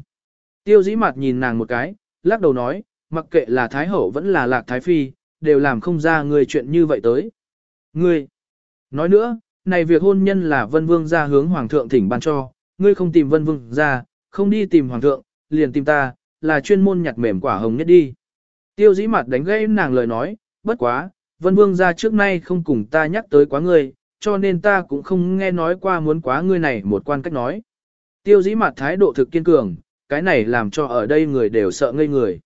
Tiêu dĩ mặt nhìn nàng một cái, lắc đầu nói, mặc kệ là Thái Hậu vẫn là Lạc Thái Phi, đều làm không ra người chuyện như vậy tới. Ngươi, nói nữa, này việc hôn nhân là Vân Vương ra hướng Hoàng thượng thỉnh ban cho, ngươi không tìm Vân Vương ra, không đi tìm Hoàng thượng, liền tìm ta, là chuyên môn nhặt mềm quả hồng nhất đi. Tiêu dĩ mặt đánh gãy nàng lời nói, bất quá, Vân Vương ra trước nay không cùng ta nhắc tới quá ngươi, cho nên ta cũng không nghe nói qua muốn quá ngươi này một quan cách nói. Tiêu dĩ mặt thái độ thực kiên cường, cái này làm cho ở đây người đều sợ ngây người.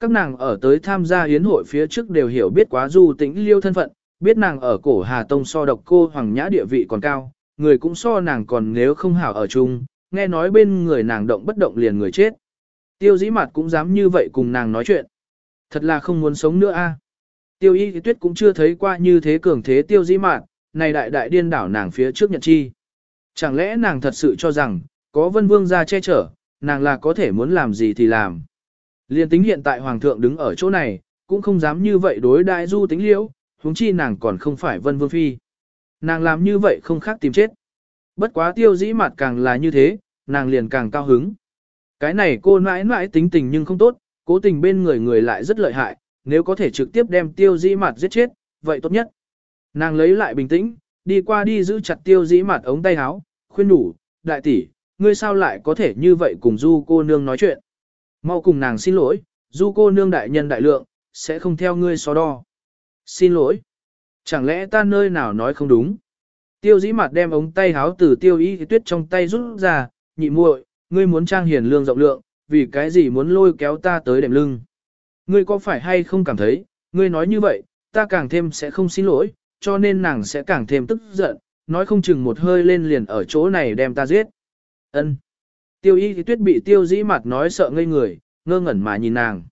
Các nàng ở tới tham gia hiến hội phía trước đều hiểu biết quá du tĩnh liêu thân phận, biết nàng ở cổ Hà Tông so độc cô hoàng nhã địa vị còn cao, người cũng so nàng còn nếu không hảo ở chung, nghe nói bên người nàng động bất động liền người chết. Tiêu dĩ mặt cũng dám như vậy cùng nàng nói chuyện. Thật là không muốn sống nữa a. Tiêu y tuyết cũng chưa thấy qua như thế cường thế tiêu dĩ mạn, này đại đại điên đảo nàng phía trước nhận chi. Chẳng lẽ nàng thật sự cho rằng, có vân vương ra che chở, nàng là có thể muốn làm gì thì làm. Liên tính hiện tại hoàng thượng đứng ở chỗ này, cũng không dám như vậy đối đại du tính liễu, huống chi nàng còn không phải vân vương phi. Nàng làm như vậy không khác tìm chết. Bất quá tiêu dĩ mặt càng là như thế, nàng liền càng cao hứng. Cái này cô mãi mãi tính tình nhưng không tốt, cố tình bên người người lại rất lợi hại, nếu có thể trực tiếp đem tiêu dĩ mặt giết chết, vậy tốt nhất. Nàng lấy lại bình tĩnh, đi qua đi giữ chặt tiêu dĩ mặt ống tay áo, khuyên đủ, đại tỷ, ngươi sao lại có thể như vậy cùng du cô nương nói chuyện. Mau cùng nàng xin lỗi, du cô nương đại nhân đại lượng, sẽ không theo ngươi so đo. Xin lỗi. Chẳng lẽ ta nơi nào nói không đúng? Tiêu dĩ mặt đem ống tay háo từ tiêu y tuyết trong tay rút ra, nhị muội, ngươi muốn trang hiền lương rộng lượng, vì cái gì muốn lôi kéo ta tới đệm lưng. Ngươi có phải hay không cảm thấy, ngươi nói như vậy, ta càng thêm sẽ không xin lỗi, cho nên nàng sẽ càng thêm tức giận, nói không chừng một hơi lên liền ở chỗ này đem ta giết. Ân. Tiêu y thì tuyết bị tiêu dĩ mặt nói sợ ngây người, ngơ ngẩn mà nhìn nàng.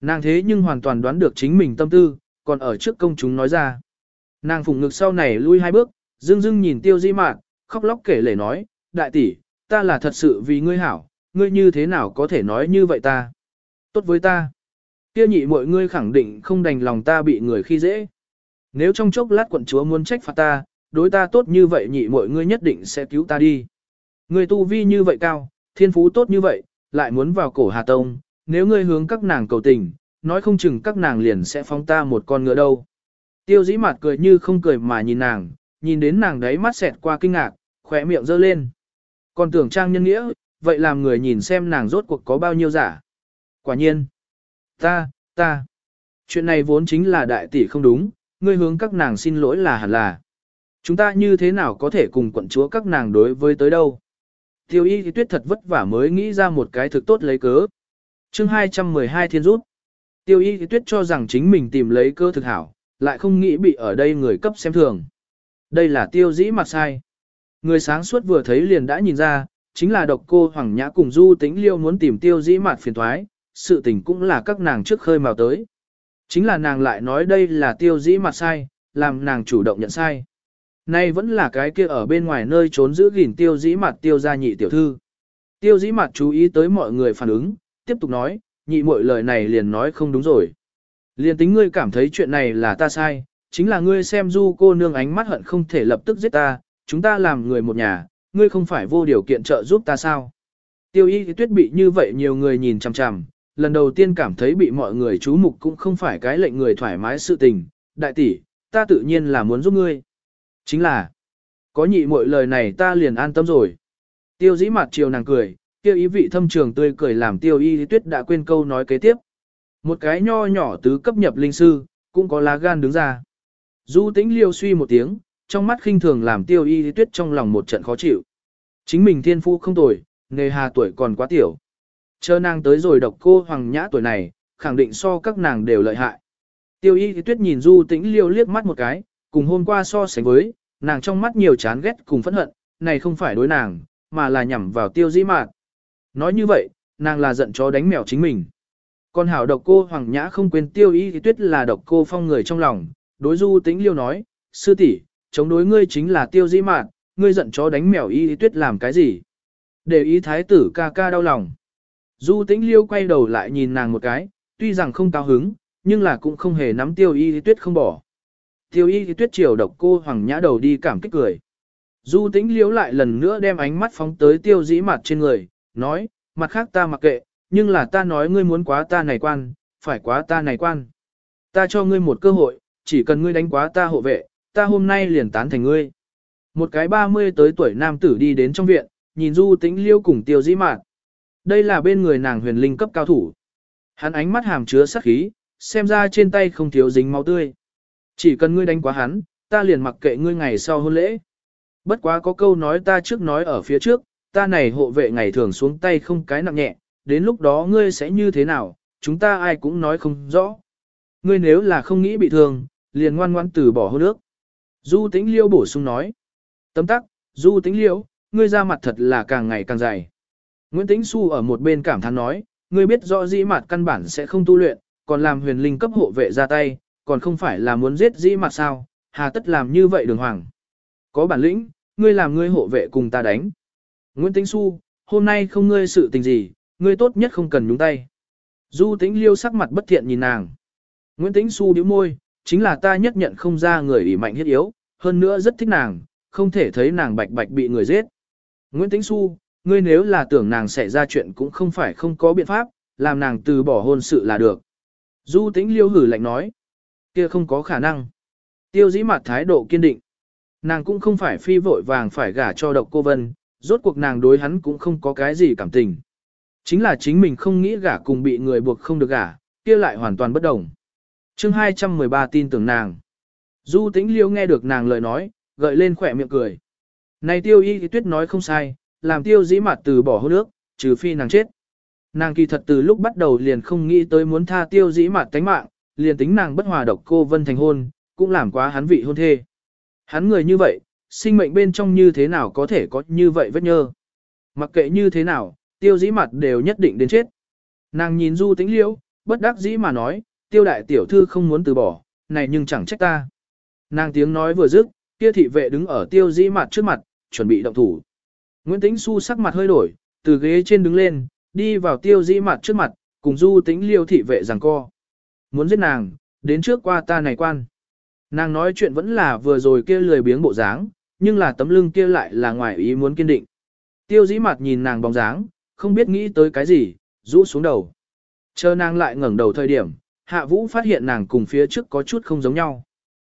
Nàng thế nhưng hoàn toàn đoán được chính mình tâm tư, còn ở trước công chúng nói ra. Nàng phụng ngực sau này lui hai bước, Dương Dương nhìn tiêu dĩ mạn, khóc lóc kể lể nói, đại tỷ, ta là thật sự vì ngươi hảo, ngươi như thế nào có thể nói như vậy ta? Tốt với ta. Tiêu nhị mọi ngươi khẳng định không đành lòng ta bị người khi dễ. Nếu trong chốc lát quận chúa muốn trách phạt ta, đối ta tốt như vậy nhị mọi ngươi nhất định sẽ cứu ta đi. Ngươi tu vi như vậy cao, thiên phú tốt như vậy, lại muốn vào cổ Hà Tông, nếu ngươi hướng các nàng cầu tình, nói không chừng các nàng liền sẽ phóng ta một con ngựa đâu. Tiêu dĩ mặt cười như không cười mà nhìn nàng, nhìn đến nàng đấy mắt xẹt qua kinh ngạc, khỏe miệng giơ lên. Còn tưởng trang nhân nghĩa, vậy làm người nhìn xem nàng rốt cuộc có bao nhiêu giả. Quả nhiên. Ta, ta. Chuyện này vốn chính là đại tỷ không đúng, ngươi hướng các nàng xin lỗi là hẳn là. Chúng ta như thế nào có thể cùng quận chúa các nàng đối với tới đâu. Tiêu y thì tuyết thật vất vả mới nghĩ ra một cái thực tốt lấy cớ. chương 212 thiên rút. Tiêu y thì tuyết cho rằng chính mình tìm lấy cơ thực hảo, lại không nghĩ bị ở đây người cấp xem thường. Đây là tiêu dĩ mặt sai. Người sáng suốt vừa thấy liền đã nhìn ra, chính là độc cô Hoàng Nhã cùng Du Tĩnh Liêu muốn tìm tiêu dĩ mặt phiền thoái, sự tình cũng là các nàng trước khơi mào tới. Chính là nàng lại nói đây là tiêu dĩ mặt sai, làm nàng chủ động nhận sai. Nay vẫn là cái kia ở bên ngoài nơi trốn giữ gìn tiêu dĩ mặt tiêu gia nhị tiểu thư. Tiêu dĩ mặt chú ý tới mọi người phản ứng, tiếp tục nói, nhị muội lời này liền nói không đúng rồi. Liền tính ngươi cảm thấy chuyện này là ta sai, chính là ngươi xem du cô nương ánh mắt hận không thể lập tức giết ta, chúng ta làm người một nhà, ngươi không phải vô điều kiện trợ giúp ta sao. Tiêu y tuyết bị như vậy nhiều người nhìn chằm chằm, lần đầu tiên cảm thấy bị mọi người chú mục cũng không phải cái lệnh người thoải mái sự tình, đại tỷ, ta tự nhiên là muốn giúp ngươi. Chính là, có nhị mọi lời này ta liền an tâm rồi. Tiêu dĩ mặt chiều nàng cười, tiêu ý vị thâm trường tươi cười làm tiêu y tuyết đã quên câu nói kế tiếp. Một cái nho nhỏ tứ cấp nhập linh sư, cũng có lá gan đứng ra. Du tĩnh liêu suy một tiếng, trong mắt khinh thường làm tiêu y tuyết trong lòng một trận khó chịu. Chính mình thiên phu không tuổi, nghề hà tuổi còn quá tiểu. Chờ nàng tới rồi độc cô hoàng nhã tuổi này, khẳng định so các nàng đều lợi hại. Tiêu y tuyết nhìn du tĩnh liêu liếc mắt một cái, cùng hôm qua so sánh với, nàng trong mắt nhiều chán ghét cùng phẫn hận, này không phải đối nàng, mà là nhằm vào tiêu dĩ mạn. Nói như vậy, nàng là giận chó đánh mèo chính mình. Còn hảo độc cô Hoàng Nhã không quên tiêu y tuyết là độc cô phong người trong lòng, đối du tĩnh liêu nói, sư tỷ, chống đối ngươi chính là tiêu dĩ mạn, ngươi giận chó đánh mèo y thì tuyết làm cái gì? Để ý thái tử ca ca đau lòng. Du tĩnh liêu quay đầu lại nhìn nàng một cái, tuy rằng không cao hứng, nhưng là cũng không hề nắm tiêu y thì tuyết không bỏ. Tiêu y thì tuyết chiều độc cô Hoàng Nhã đầu đi cảm kích cười. Du tĩnh Liêu lại lần nữa đem ánh mắt phóng tới tiêu dĩ mặt trên người, nói, mặt khác ta mặc kệ, nhưng là ta nói ngươi muốn quá ta này quan, phải quá ta này quan. Ta cho ngươi một cơ hội, chỉ cần ngươi đánh quá ta hộ vệ, ta hôm nay liền tán thành ngươi. Một cái 30 tới tuổi nam tử đi đến trong viện, nhìn Du Tĩnh Liêu cùng Tiêu Dĩ Mạn. Đây là bên người nàng huyền linh cấp cao thủ. Hắn ánh mắt hàm chứa sát khí, xem ra trên tay không thiếu dính máu tươi. Chỉ cần ngươi đánh quá hắn, ta liền mặc kệ ngươi ngày sau hôn lễ. Bất quá có câu nói ta trước nói ở phía trước, ta này hộ vệ ngày thường xuống tay không cái nặng nhẹ, đến lúc đó ngươi sẽ như thế nào, chúng ta ai cũng nói không rõ. Ngươi nếu là không nghĩ bị thương, liền ngoan ngoãn từ bỏ hôn nước. Du tĩnh liêu bổ sung nói. Tấm tắc, du tĩnh liêu, ngươi ra mặt thật là càng ngày càng dày. Nguyễn Tĩnh Xu ở một bên cảm thán nói, ngươi biết rõ dĩ mặt căn bản sẽ không tu luyện, còn làm huyền linh cấp hộ vệ ra tay, còn không phải là muốn giết dĩ mặt sao, hà tất làm như vậy đường hoàng. Có bản lĩnh, ngươi làm ngươi hộ vệ cùng ta đánh. Nguyễn Tĩnh Xu, hôm nay không ngươi sự tình gì, ngươi tốt nhất không cần nhúng tay. Du Tĩnh Liêu sắc mặt bất thiện nhìn nàng. Nguyễn Tĩnh Xu bĩu môi, chính là ta nhất nhận không ra người ủy mạnh hiết yếu, hơn nữa rất thích nàng, không thể thấy nàng bạch bạch bị người giết. Nguyễn Tĩnh Xu, ngươi nếu là tưởng nàng sẽ ra chuyện cũng không phải không có biện pháp, làm nàng từ bỏ hôn sự là được. Du Tĩnh Liêu hử lạnh nói, kia không có khả năng. Tiêu dĩ mặt thái độ kiên định. Nàng cũng không phải phi vội vàng phải gả cho độc cô Vân, rốt cuộc nàng đối hắn cũng không có cái gì cảm tình. Chính là chính mình không nghĩ gả cùng bị người buộc không được gả, kia lại hoàn toàn bất đồng chương 213 tin tưởng nàng. Du tĩnh liêu nghe được nàng lời nói, gợi lên khỏe miệng cười. Này tiêu y thì tuyết nói không sai, làm tiêu dĩ mặt từ bỏ hôn nước, trừ phi nàng chết. Nàng kỳ thật từ lúc bắt đầu liền không nghĩ tới muốn tha tiêu dĩ mặt tánh mạng, liền tính nàng bất hòa độc cô vân thành hôn, cũng làm quá hắn vị hôn thê. Hắn người như vậy, sinh mệnh bên trong như thế nào có thể có như vậy vết nhơ. Mặc kệ như thế nào, tiêu dĩ mặt đều nhất định đến chết. Nàng nhìn du tĩnh liễu, bất đắc dĩ mà nói, tiêu đại tiểu thư không muốn từ bỏ, này nhưng chẳng trách ta. Nàng tiếng nói vừa dứt, kia thị vệ đứng ở tiêu dĩ mặt trước mặt, chuẩn bị động thủ. Nguyễn Tĩnh Xu sắc mặt hơi đổi, từ ghế trên đứng lên, đi vào tiêu dĩ mặt trước mặt, cùng du tĩnh liêu thị vệ rằng co. Muốn giết nàng, đến trước qua ta này quan. Nàng nói chuyện vẫn là vừa rồi kia lười biếng bộ dáng, nhưng là tấm lưng kia lại là ngoài ý muốn kiên định. Tiêu dĩ mặt nhìn nàng bóng dáng, không biết nghĩ tới cái gì, rũ xuống đầu. Chờ nàng lại ngẩng đầu thời điểm, hạ vũ phát hiện nàng cùng phía trước có chút không giống nhau.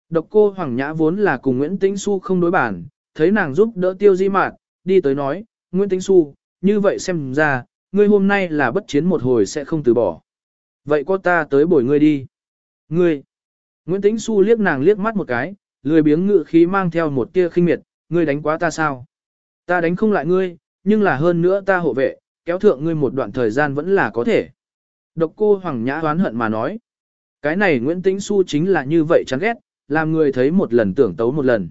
Độc cô Hoàng Nhã vốn là cùng Nguyễn Tĩnh Xu không đối bản, thấy nàng giúp đỡ tiêu di mạt, đi tới nói, Nguyễn Tĩnh Xu, như vậy xem ra, ngươi hôm nay là bất chiến một hồi sẽ không từ bỏ. Vậy có ta tới bồi ngươi đi. Ngươi. Nguyễn Tĩnh Xu liếc nàng liếc mắt một cái, lười biếng ngự khí mang theo một tia khinh miệt, ngươi đánh quá ta sao? Ta đánh không lại ngươi, nhưng là hơn nữa ta hộ vệ, kéo thượng ngươi một đoạn thời gian vẫn là có thể. Độc cô Hoàng Nhã hoán hận mà nói. Cái này Nguyễn Tĩnh Xu chính là như vậy chán ghét, làm người thấy một lần tưởng tấu một lần.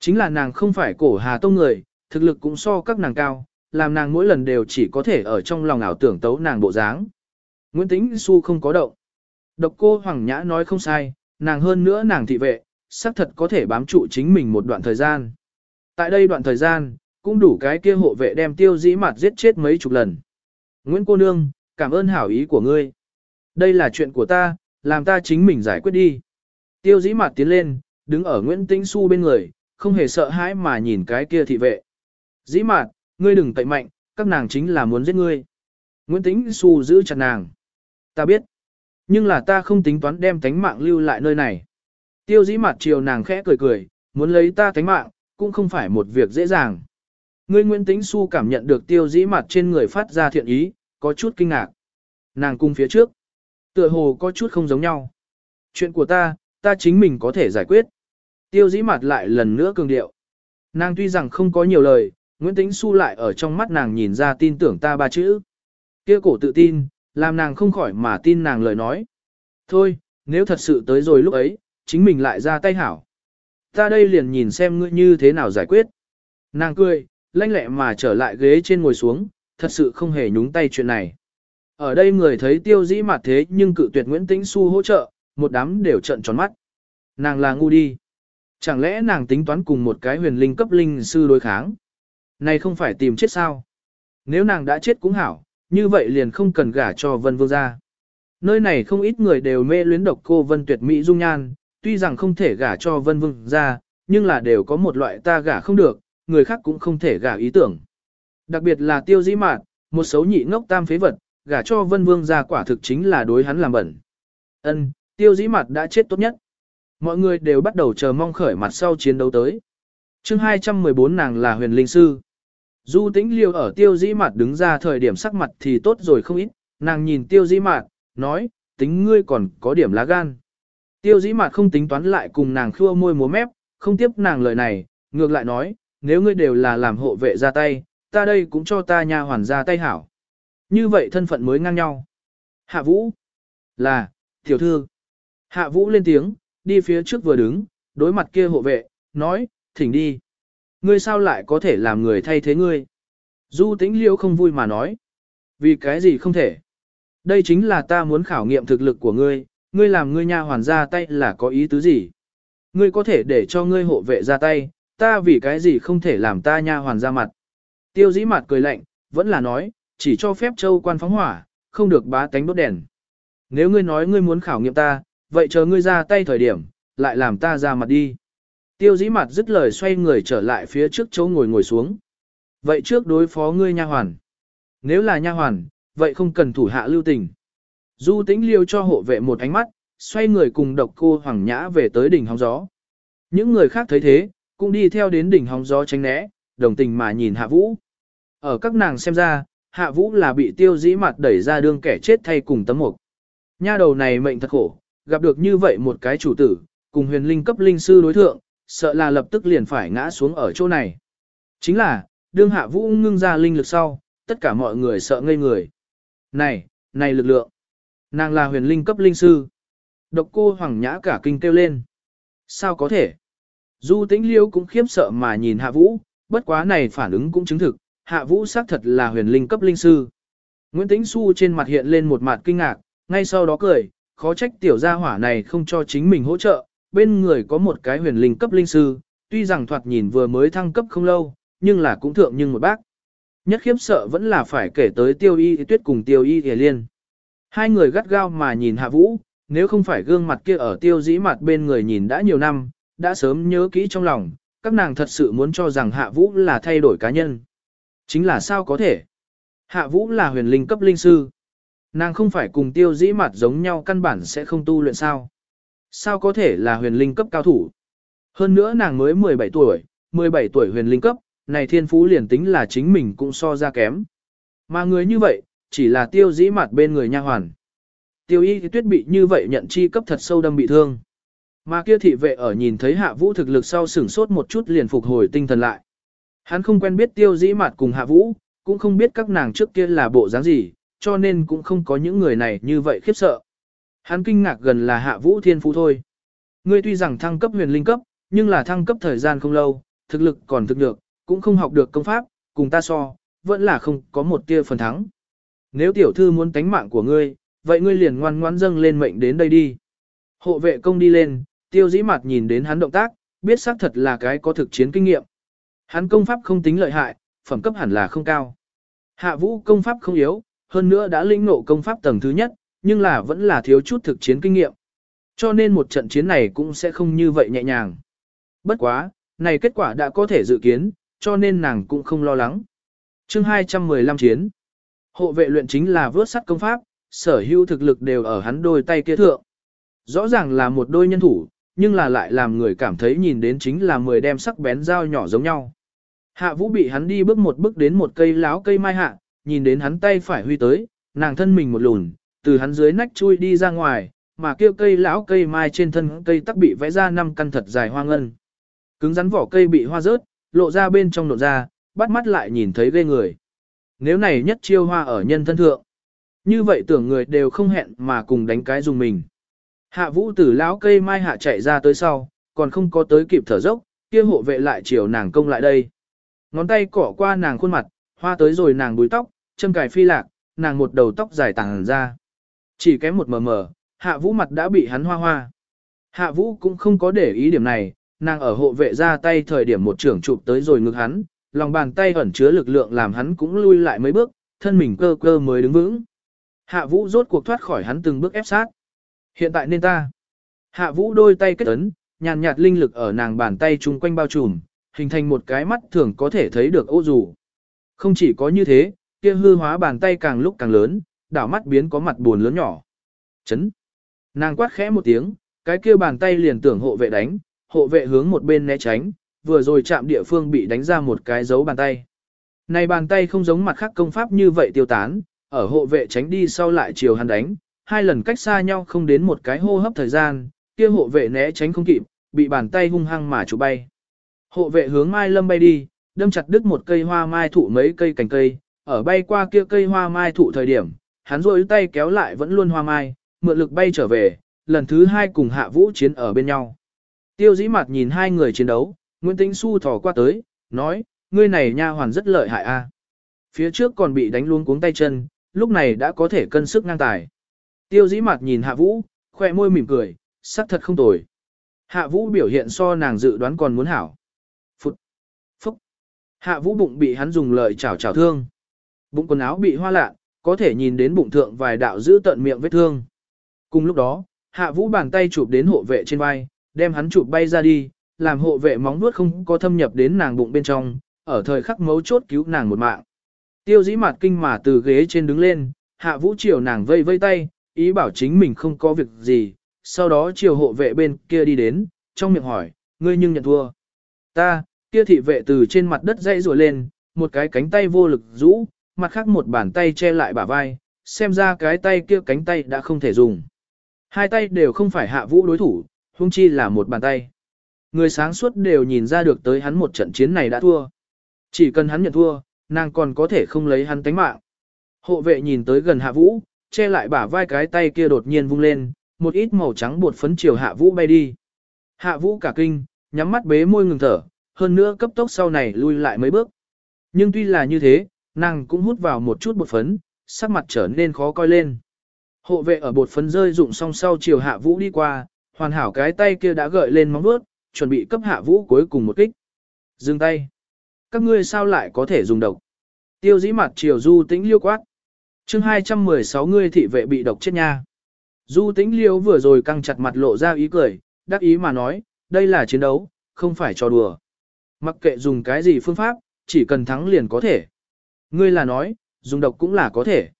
Chính là nàng không phải cổ hà tông người, thực lực cũng so các nàng cao, làm nàng mỗi lần đều chỉ có thể ở trong lòng ảo tưởng tấu nàng bộ dáng. Nguyễn Tĩnh Xu không có động. Độc cô Hoàng Nhã nói không sai, nàng hơn nữa nàng thị vệ, xác thật có thể bám trụ chính mình một đoạn thời gian. Tại đây đoạn thời gian, cũng đủ cái kia hộ vệ đem tiêu dĩ mặt giết chết mấy chục lần. Nguyễn cô nương, cảm ơn hảo ý của ngươi. Đây là chuyện của ta, làm ta chính mình giải quyết đi. Tiêu dĩ mặt tiến lên, đứng ở Nguyễn Tĩnh Xu bên người, không hề sợ hãi mà nhìn cái kia thị vệ. Dĩ mặt, ngươi đừng cậy mạnh, các nàng chính là muốn giết ngươi. Nguyễn Tĩnh Xu giữ chặt nàng. Ta biết. Nhưng là ta không tính toán đem tánh mạng lưu lại nơi này. Tiêu dĩ mặt chiều nàng khẽ cười cười, muốn lấy ta tánh mạng, cũng không phải một việc dễ dàng. Ngươi Nguyễn Tĩnh Xu cảm nhận được tiêu dĩ mặt trên người phát ra thiện ý, có chút kinh ngạc. Nàng cung phía trước. Tựa hồ có chút không giống nhau. Chuyện của ta, ta chính mình có thể giải quyết. Tiêu dĩ mặt lại lần nữa cường điệu. Nàng tuy rằng không có nhiều lời, Nguyễn Tĩnh Xu lại ở trong mắt nàng nhìn ra tin tưởng ta ba chữ. Kia cổ tự tin, làm nàng không khỏi mà tin nàng lời nói. Thôi, nếu thật sự tới rồi lúc ấy, chính mình lại ra tay hảo. Ta đây liền nhìn xem ngươi như thế nào giải quyết. Nàng cười, lanh lẹ mà trở lại ghế trên ngồi xuống, thật sự không hề nhúng tay chuyện này. Ở đây người thấy tiêu dĩ mặt thế nhưng cự tuyệt Nguyễn Tĩnh Xu hỗ trợ, một đám đều trận tròn mắt. Nàng là ngu đi. Chẳng lẽ nàng tính toán cùng một cái huyền linh cấp linh sư đối kháng? Này không phải tìm chết sao? Nếu nàng đã chết cũng hảo, như vậy liền không cần gả cho Vân Vương ra. Nơi này không ít người đều mê luyến độc cô Vân Tuyệt Mỹ dung nhan, tuy rằng không thể gả cho Vân Vương ra, nhưng là đều có một loại ta gả không được, người khác cũng không thể gả ý tưởng. Đặc biệt là tiêu dĩ mạn, một xấu nhị ngốc tam phế vật, gả cho Vân Vương ra quả thực chính là đối hắn làm bẩn. Ân, tiêu dĩ mạt đã chết tốt nhất. Mọi người đều bắt đầu chờ mong khởi mặt sau chiến đấu tới. chương 214 nàng là huyền linh sư. Du tĩnh liêu ở tiêu dĩ mạt đứng ra thời điểm sắc mặt thì tốt rồi không ít, nàng nhìn tiêu dĩ mạt, nói, tính ngươi còn có điểm lá gan. Tiêu dĩ mạt không tính toán lại cùng nàng khua môi múa mép, không tiếp nàng lời này, ngược lại nói, nếu ngươi đều là làm hộ vệ ra tay, ta đây cũng cho ta nha hoàn ra tay hảo. Như vậy thân phận mới ngang nhau. Hạ Vũ. Là, tiểu thư. Hạ Vũ lên tiếng, đi phía trước vừa đứng, đối mặt kia hộ vệ, nói, thỉnh đi. Ngươi sao lại có thể làm người thay thế ngươi? Du tĩnh liễu không vui mà nói. Vì cái gì không thể? Đây chính là ta muốn khảo nghiệm thực lực của ngươi, ngươi làm ngươi nha hoàn ra tay là có ý tứ gì? Ngươi có thể để cho ngươi hộ vệ ra tay, ta vì cái gì không thể làm ta nha hoàn ra mặt? Tiêu dĩ mặt cười lạnh, vẫn là nói, chỉ cho phép châu quan phóng hỏa, không được bá tánh đốt đèn. Nếu ngươi nói ngươi muốn khảo nghiệm ta, vậy chờ ngươi ra tay thời điểm, lại làm ta ra mặt đi. Tiêu dĩ mặt dứt lời xoay người trở lại phía trước chỗ ngồi ngồi xuống. Vậy trước đối phó ngươi nha hoàn. Nếu là nha hoàn, vậy không cần thủ hạ lưu tình. Du tĩnh liêu cho hộ vệ một ánh mắt, xoay người cùng độc cô hoàng nhã về tới đỉnh hóng gió. Những người khác thấy thế, cũng đi theo đến đỉnh hóng gió tránh né, đồng tình mà nhìn hạ vũ. Ở các nàng xem ra, hạ vũ là bị tiêu dĩ mặt đẩy ra đương kẻ chết thay cùng tấm mục. Nha đầu này mệnh thật khổ, gặp được như vậy một cái chủ tử, cùng huyền linh cấp linh sư đối thượng, sợ là lập tức liền phải ngã xuống ở chỗ này. Chính là, đương hạ vũ ngưng ra linh lực sau, tất cả mọi người sợ ngây người. Này, này lực lượng. Nàng là huyền linh cấp linh sư. Độc cô hoàng nhã cả kinh kêu lên. Sao có thể? Du tĩnh liêu cũng khiếp sợ mà nhìn hạ vũ, bất quá này phản ứng cũng chứng thực, hạ vũ xác thật là huyền linh cấp linh sư. Nguyễn Tĩnh Xu trên mặt hiện lên một mặt kinh ngạc, ngay sau đó cười, khó trách tiểu gia hỏa này không cho chính mình hỗ trợ, bên người có một cái huyền linh cấp linh sư, tuy rằng thoạt nhìn vừa mới thăng cấp không lâu, nhưng là cũng thượng nhưng một bác. Nhất khiếp sợ vẫn là phải kể tới tiêu y tuyết cùng tiêu y hề liên. Hai người gắt gao mà nhìn hạ vũ, nếu không phải gương mặt kia ở tiêu dĩ mặt bên người nhìn đã nhiều năm, đã sớm nhớ kỹ trong lòng, các nàng thật sự muốn cho rằng hạ vũ là thay đổi cá nhân. Chính là sao có thể? Hạ vũ là huyền linh cấp linh sư. Nàng không phải cùng tiêu dĩ mặt giống nhau căn bản sẽ không tu luyện sao. Sao có thể là huyền linh cấp cao thủ? Hơn nữa nàng mới 17 tuổi, 17 tuổi huyền linh cấp, này thiên phú liền tính là chính mình cũng so ra kém. Mà người như vậy, chỉ là tiêu dĩ mặt bên người nha hoàn. Tiêu y tuyết bị như vậy nhận chi cấp thật sâu đâm bị thương. Mà kia thị vệ ở nhìn thấy hạ vũ thực lực sau sửng sốt một chút liền phục hồi tinh thần lại. Hắn không quen biết tiêu dĩ mặt cùng hạ vũ, cũng không biết các nàng trước kia là bộ dáng gì, cho nên cũng không có những người này như vậy khiếp sợ. Hắn kinh ngạc gần là hạ vũ thiên phú thôi. Ngươi tuy rằng thăng cấp huyền linh cấp, nhưng là thăng cấp thời gian không lâu, thực lực còn thực được, cũng không học được công pháp, cùng ta so, vẫn là không có một tia phần thắng. Nếu tiểu thư muốn tánh mạng của ngươi, vậy ngươi liền ngoan ngoãn dâng lên mệnh đến đây đi. Hộ vệ công đi lên, tiêu dĩ mặt nhìn đến hắn động tác, biết xác thật là cái có thực chiến kinh nghiệm. Hắn công pháp không tính lợi hại, phẩm cấp hẳn là không cao. Hạ vũ công pháp không yếu, hơn nữa đã lĩnh ngộ công pháp tầng thứ nhất, nhưng là vẫn là thiếu chút thực chiến kinh nghiệm. Cho nên một trận chiến này cũng sẽ không như vậy nhẹ nhàng. Bất quá, này kết quả đã có thể dự kiến, cho nên nàng cũng không lo lắng. chương 215 chiến. Hộ vệ luyện chính là vớt sắt công pháp, sở hữu thực lực đều ở hắn đôi tay kia thượng. Rõ ràng là một đôi nhân thủ, nhưng là lại làm người cảm thấy nhìn đến chính là mười đem sắc bén dao nhỏ giống nhau. Hạ vũ bị hắn đi bước một bước đến một cây láo cây mai hạ, nhìn đến hắn tay phải huy tới, nàng thân mình một lùn, từ hắn dưới nách chui đi ra ngoài, mà kêu cây lão cây mai trên thân cây tắc bị vẽ ra năm căn thật dài hoa ngân. Cứng rắn vỏ cây bị hoa rớt, lộ ra bên trong nộn ra, bắt mắt lại nhìn thấy ghê người. Nếu này nhất chiêu hoa ở nhân thân thượng, như vậy tưởng người đều không hẹn mà cùng đánh cái dùng mình. Hạ vũ tử lão cây mai hạ chạy ra tới sau, còn không có tới kịp thở dốc, kia hộ vệ lại chiều nàng công lại đây. Ngón tay cỏ qua nàng khuôn mặt, hoa tới rồi nàng búi tóc, châm cài phi lạc, nàng một đầu tóc dài tàng ra. Chỉ kém một mờ mờ, hạ vũ mặt đã bị hắn hoa hoa. Hạ vũ cũng không có để ý điểm này, nàng ở hộ vệ ra tay thời điểm một trưởng chụp tới rồi ngực hắn, lòng bàn tay ẩn chứa lực lượng làm hắn cũng lui lại mấy bước, thân mình cơ cơ mới đứng vững. Hạ vũ rốt cuộc thoát khỏi hắn từng bước ép sát. Hiện tại nên ta. Hạ vũ đôi tay kết ấn, nhàn nhạt linh lực ở nàng bàn tay chung quanh bao trùm, hình thành một cái mắt thường có thể thấy được ô dù. Không chỉ có như thế, kia hư hóa bàn tay càng lúc càng lớn, đảo mắt biến có mặt buồn lớn nhỏ. Chấn. Nàng quát khẽ một tiếng, cái kia bàn tay liền tưởng hộ vệ đánh, hộ vệ hướng một bên né tránh, vừa rồi chạm địa phương bị đánh ra một cái dấu bàn tay. Này bàn tay không giống mặt khác công pháp như vậy tiêu tán, ở hộ vệ tránh đi sau lại chiều hắn đánh, hai lần cách xa nhau không đến một cái hô hấp thời gian, kia hộ vệ né tránh không kịp, bị bàn tay hung hăng mà chụp bay. Hộ vệ hướng Mai Lâm bay đi, đâm chặt đứt một cây hoa mai thụ mấy cây cành cây, ở bay qua kia cây hoa mai thụ thời điểm, hắn rôi tay kéo lại vẫn luôn hoa mai, mượn lực bay trở về, lần thứ hai cùng hạ vũ chiến ở bên nhau. Tiêu dĩ mặt nhìn hai người chiến đấu, Nguyễn Tĩnh Xu thò qua tới, nói, ngươi này nha hoàn rất lợi hại a. Phía trước còn bị đánh luôn cuống tay chân, lúc này đã có thể cân sức ngang tài. Tiêu dĩ mặt nhìn hạ vũ, khoe môi mỉm cười, sắc thật không tồi. Hạ vũ biểu hiện so nàng dự đoán còn muốn hảo. Hạ vũ bụng bị hắn dùng lợi chảo chảo thương. Bụng quần áo bị hoa lạ, có thể nhìn đến bụng thượng vài đạo giữ tận miệng vết thương. Cùng lúc đó, hạ vũ bàn tay chụp đến hộ vệ trên vai, đem hắn chụp bay ra đi, làm hộ vệ móng vuốt không có thâm nhập đến nàng bụng bên trong, ở thời khắc mấu chốt cứu nàng một mạng. Tiêu dĩ mặt kinh mà từ ghế trên đứng lên, hạ vũ chiều nàng vây vây tay, ý bảo chính mình không có việc gì, sau đó chiều hộ vệ bên kia đi đến, trong miệng hỏi, ngươi nhưng nhận thua. Ta, kia thị vệ từ trên mặt đất dây rùa lên, một cái cánh tay vô lực rũ, mặt khác một bàn tay che lại bả vai, xem ra cái tay kia cánh tay đã không thể dùng. Hai tay đều không phải hạ vũ đối thủ, huống chi là một bàn tay. Người sáng suốt đều nhìn ra được tới hắn một trận chiến này đã thua. Chỉ cần hắn nhận thua, nàng còn có thể không lấy hắn tánh mạng. Hộ vệ nhìn tới gần hạ vũ, che lại bả vai cái tay kia đột nhiên vung lên, một ít màu trắng bột phấn chiều hạ vũ bay đi. Hạ vũ cả kinh, nhắm mắt bế môi ngừng thở, hơn nữa cấp tốc sau này lui lại mấy bước. Nhưng tuy là như thế, nàng cũng hút vào một chút bột phấn, sắc mặt trở nên khó coi lên. Hộ vệ ở bột phấn rơi dụng song sau chiều hạ vũ đi qua, hoàn hảo cái tay kia đã gợi lên móng vuốt, chuẩn bị cấp hạ vũ cuối cùng một kích. Dừng tay. Các ngươi sao lại có thể dùng độc? Tiêu dĩ mặt chiều du tĩnh liêu quát. chương 216 ngươi thị vệ bị độc chết nha. Du tĩnh liêu vừa rồi căng chặt mặt lộ ra ý cười, đắc ý mà nói, đây là chiến đấu, không phải trò đùa. Mặc kệ dùng cái gì phương pháp, chỉ cần thắng liền có thể. Ngươi là nói, dùng độc cũng là có thể.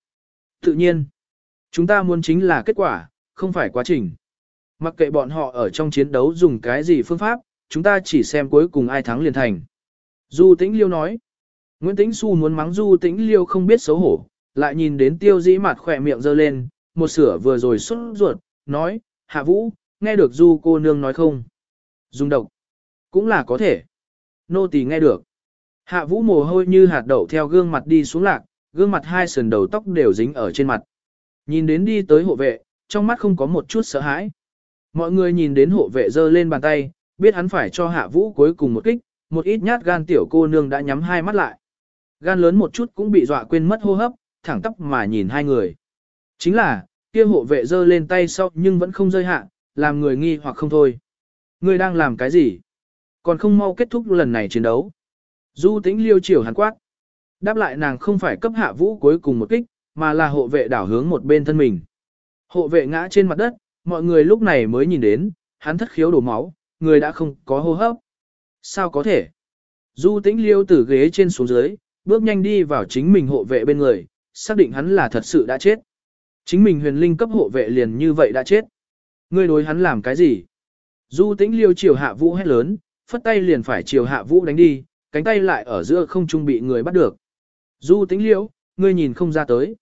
Tự nhiên, chúng ta muốn chính là kết quả, không phải quá trình. Mặc kệ bọn họ ở trong chiến đấu dùng cái gì phương pháp, chúng ta chỉ xem cuối cùng ai thắng liền thành. Du Tĩnh Liêu nói. Nguyễn Tĩnh Xu muốn mắng Du Tĩnh Liêu không biết xấu hổ, lại nhìn đến tiêu dĩ mặt khỏe miệng giơ lên, một sửa vừa rồi xuất ruột, nói, Hạ Vũ, nghe được Du cô nương nói không? Dùng độc. Cũng là có thể. Nô tỳ nghe được. Hạ Vũ mồ hôi như hạt đậu theo gương mặt đi xuống lạc, gương mặt hai sườn đầu tóc đều dính ở trên mặt. Nhìn đến đi tới hộ vệ, trong mắt không có một chút sợ hãi. Mọi người nhìn đến hộ vệ giơ lên bàn tay, biết hắn phải cho Hạ Vũ cuối cùng một kích, một ít nhát gan tiểu cô nương đã nhắm hai mắt lại. Gan lớn một chút cũng bị dọa quên mất hô hấp, thẳng tóc mà nhìn hai người. Chính là, kia hộ vệ giơ lên tay sau nhưng vẫn không rơi hạ, làm người nghi hoặc không thôi. Người đang làm cái gì? Còn không mau kết thúc lần này chiến đấu. Du tĩnh liêu chiều hàn quát. Đáp lại nàng không phải cấp hạ vũ cuối cùng một kích, mà là hộ vệ đảo hướng một bên thân mình. Hộ vệ ngã trên mặt đất, mọi người lúc này mới nhìn đến, hắn thất khiếu đổ máu, người đã không có hô hấp. Sao có thể? Du tĩnh liêu từ ghế trên xuống dưới, bước nhanh đi vào chính mình hộ vệ bên người, xác định hắn là thật sự đã chết. Chính mình huyền linh cấp hộ vệ liền như vậy đã chết. Ngươi đối hắn làm cái gì? Du tĩnh liêu chiều hạ vũ hét lớn, phất tay liền phải chiều hạ vũ đánh đi, cánh tay lại ở giữa không trung bị người bắt được. Du tĩnh Liễu, ngươi nhìn không ra tới.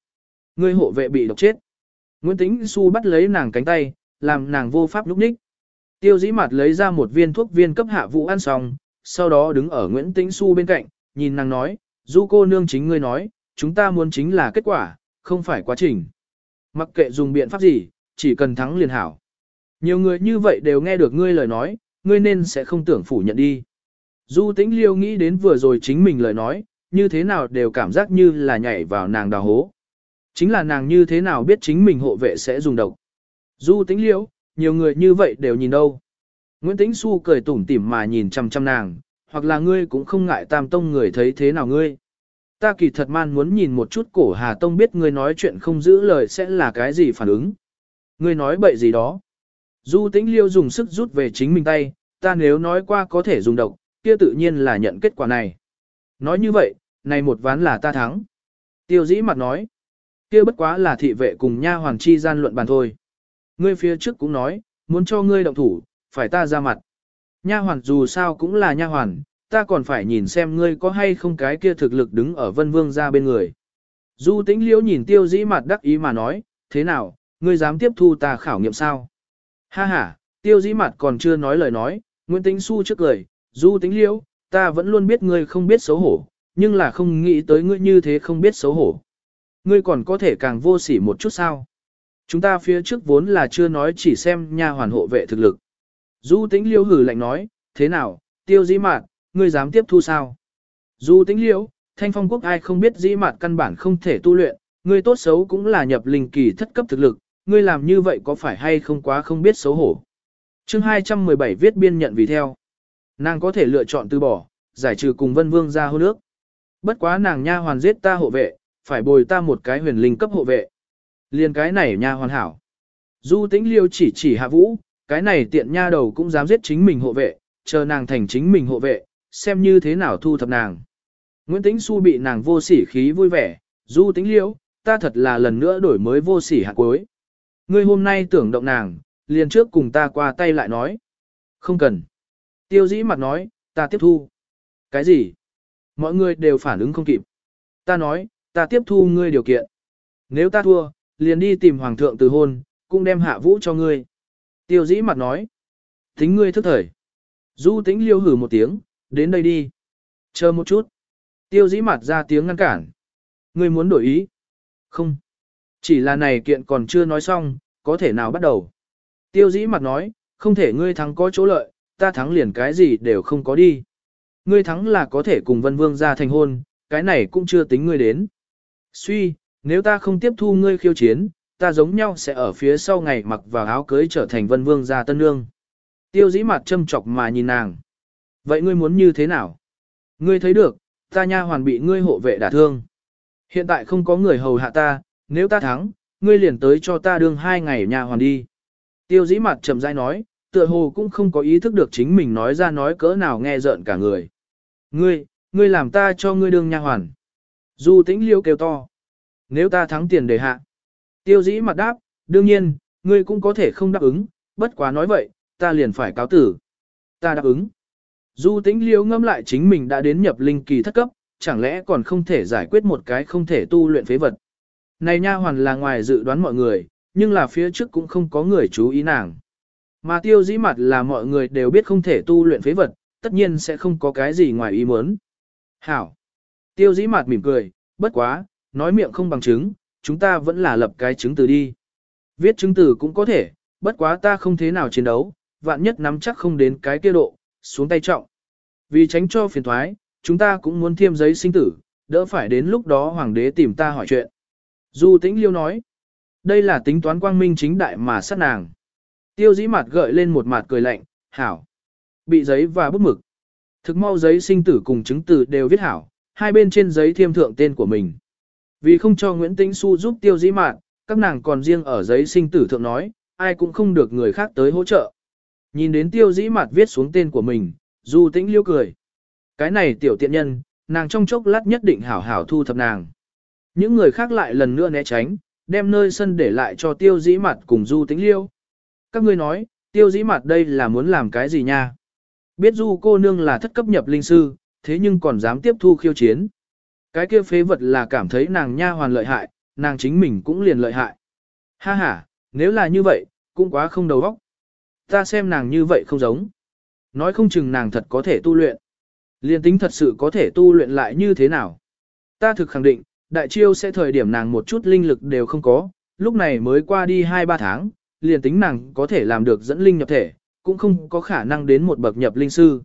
Ngươi hộ vệ bị độc chết. Nguyễn Tĩnh Xu bắt lấy nàng cánh tay, làm nàng vô pháp lúc ních. Tiêu dĩ mặt lấy ra một viên thuốc viên cấp hạ vũ ăn xong, sau đó đứng ở Nguyễn Tĩnh Xu bên cạnh, nhìn nàng nói, du cô nương chính ngươi nói, chúng ta muốn chính là kết quả, không phải quá trình. Mặc kệ dùng biện pháp gì, chỉ cần thắng liền hảo. Nhiều người như vậy đều nghe được ngươi lời nói, ngươi nên sẽ không tưởng phủ nhận đi. Du tĩnh liêu nghĩ đến vừa rồi chính mình lời nói, như thế nào đều cảm giác như là nhảy vào nàng đào hố. Chính là nàng như thế nào biết chính mình hộ vệ sẽ dùng độc. Du tĩnh liêu, nhiều người như vậy đều nhìn đâu. Nguyễn Tĩnh Xu cười tủm tỉm mà nhìn chăm chăm nàng, hoặc là ngươi cũng không ngại tam tông người thấy thế nào ngươi. Ta kỳ thật man muốn nhìn một chút cổ Hà Tông biết ngươi nói chuyện không giữ lời sẽ là cái gì phản ứng. Ngươi nói bậy gì đó. Du tĩnh liêu dùng sức rút về chính mình tay, ta nếu nói qua có thể dùng độc, kia tự nhiên là nhận kết quả này. Nói như vậy, này một ván là ta thắng. Tiêu dĩ mặt nói, kia bất quá là thị vệ cùng nha hoàng chi gian luận bàn thôi. Ngươi phía trước cũng nói, muốn cho ngươi động thủ, phải ta ra mặt. Nha hoàn dù sao cũng là nha hoàn, ta còn phải nhìn xem ngươi có hay không cái kia thực lực đứng ở vân vương ra bên người. Du tĩnh liễu nhìn tiêu dĩ mặt đắc ý mà nói, thế nào, ngươi dám tiếp thu ta khảo nghiệm sao? Ha ha, Tiêu dĩ mặt còn chưa nói lời nói, Nguyễn Tĩnh Xu trước cười, du Tĩnh liễu, ta vẫn luôn biết ngươi không biết xấu hổ, nhưng là không nghĩ tới ngươi như thế không biết xấu hổ. Ngươi còn có thể càng vô sỉ một chút sao. Chúng ta phía trước vốn là chưa nói chỉ xem nha hoàn hộ vệ thực lực. Du tĩnh liễu hử lạnh nói, thế nào, tiêu dĩ mạt, ngươi dám tiếp thu sao? Du tĩnh liễu, thanh phong quốc ai không biết dĩ mạt căn bản không thể tu luyện, ngươi tốt xấu cũng là nhập linh kỳ thất cấp thực lực, ngươi làm như vậy có phải hay không quá không biết xấu hổ chương 217 viết biên nhận vì theo. Nàng có thể lựa chọn từ bỏ, giải trừ cùng vân vương ra hôn nước. Bất quá nàng nha hoàn giết ta hộ vệ, phải bồi ta một cái huyền linh cấp hộ vệ. Liên cái này nha hoàn hảo. Du tĩnh liêu chỉ chỉ hạ vũ, cái này tiện nha đầu cũng dám giết chính mình hộ vệ, chờ nàng thành chính mình hộ vệ, xem như thế nào thu thập nàng. Nguyễn Tĩnh Xu bị nàng vô sỉ khí vui vẻ, du tĩnh liêu, ta thật là lần nữa đổi mới vô sỉ hạ cuối. Ngươi hôm nay tưởng động nàng, liền trước cùng ta qua tay lại nói. Không cần. Tiêu dĩ mặt nói, ta tiếp thu. Cái gì? Mọi người đều phản ứng không kịp. Ta nói, ta tiếp thu ngươi điều kiện. Nếu ta thua, liền đi tìm hoàng thượng từ hôn, cũng đem hạ vũ cho ngươi. Tiêu dĩ mặt nói. Tính ngươi thức thời. Du tính liêu hử một tiếng, đến đây đi. Chờ một chút. Tiêu dĩ mặt ra tiếng ngăn cản. Ngươi muốn đổi ý. Không. Chỉ là này kiện còn chưa nói xong, có thể nào bắt đầu. Tiêu dĩ mặt nói, không thể ngươi thắng có chỗ lợi, ta thắng liền cái gì đều không có đi. Ngươi thắng là có thể cùng vân vương ra thành hôn, cái này cũng chưa tính ngươi đến. Suy, nếu ta không tiếp thu ngươi khiêu chiến, ta giống nhau sẽ ở phía sau ngày mặc vào áo cưới trở thành vân vương gia tân nương. Tiêu dĩ mặt châm chọc mà nhìn nàng. Vậy ngươi muốn như thế nào? Ngươi thấy được, ta nha hoàn bị ngươi hộ vệ đả thương. Hiện tại không có người hầu hạ ta, nếu ta thắng, ngươi liền tới cho ta đương hai ngày nhà hoàn đi. Tiêu dĩ mặt chậm rãi nói, tựa hồ cũng không có ý thức được chính mình nói ra nói cỡ nào nghe rợn cả người. Ngươi, ngươi làm ta cho ngươi đương nha hoàn. Du tĩnh liêu kêu to. Nếu ta thắng tiền đề hạ. Tiêu dĩ mặt đáp, đương nhiên, ngươi cũng có thể không đáp ứng, bất quá nói vậy, ta liền phải cáo tử. Ta đáp ứng. Du tĩnh liêu ngâm lại chính mình đã đến nhập linh kỳ thất cấp, chẳng lẽ còn không thể giải quyết một cái không thể tu luyện phế vật. Này nha hoàn là ngoài dự đoán mọi người, nhưng là phía trước cũng không có người chú ý nàng. Mà tiêu dĩ mặt là mọi người đều biết không thể tu luyện phế vật, tất nhiên sẽ không có cái gì ngoài ý muốn. Hảo. Tiêu dĩ mặt mỉm cười, bất quá, nói miệng không bằng chứng, chúng ta vẫn là lập cái chứng từ đi. Viết chứng từ cũng có thể, bất quá ta không thế nào chiến đấu, vạn nhất nắm chắc không đến cái kia độ, xuống tay trọng. Vì tránh cho phiền thoái, chúng ta cũng muốn thiêm giấy sinh tử, đỡ phải đến lúc đó hoàng đế tìm ta hỏi chuyện. Du tĩnh liêu nói, đây là tính toán quang minh chính đại mà sát nàng. Tiêu dĩ mặt gợi lên một mặt cười lạnh, hảo. Bị giấy và bút mực. Thực mau giấy sinh tử cùng chứng tử đều viết hảo, hai bên trên giấy thiêm thượng tên của mình. Vì không cho Nguyễn Tĩnh Xu giúp tiêu dĩ mạn, các nàng còn riêng ở giấy sinh tử thượng nói, ai cũng không được người khác tới hỗ trợ. Nhìn đến tiêu dĩ mạt viết xuống tên của mình, du tĩnh liêu cười. Cái này tiểu tiện nhân, nàng trong chốc lát nhất định hảo hảo thu thập nàng. Những người khác lại lần nữa né tránh, đem nơi sân để lại cho tiêu dĩ mặt cùng du tĩnh liêu. Các ngươi nói, tiêu dĩ mặt đây là muốn làm cái gì nha? Biết du cô nương là thất cấp nhập linh sư, thế nhưng còn dám tiếp thu khiêu chiến. Cái kia phế vật là cảm thấy nàng nha hoàn lợi hại, nàng chính mình cũng liền lợi hại. Ha ha, nếu là như vậy, cũng quá không đầu óc. Ta xem nàng như vậy không giống. Nói không chừng nàng thật có thể tu luyện. Liên tính thật sự có thể tu luyện lại như thế nào. Ta thực khẳng định, đại chiêu sẽ thời điểm nàng một chút linh lực đều không có, lúc này mới qua đi 2-3 tháng, liền tính nàng có thể làm được dẫn linh nhập thể, cũng không có khả năng đến một bậc nhập linh sư.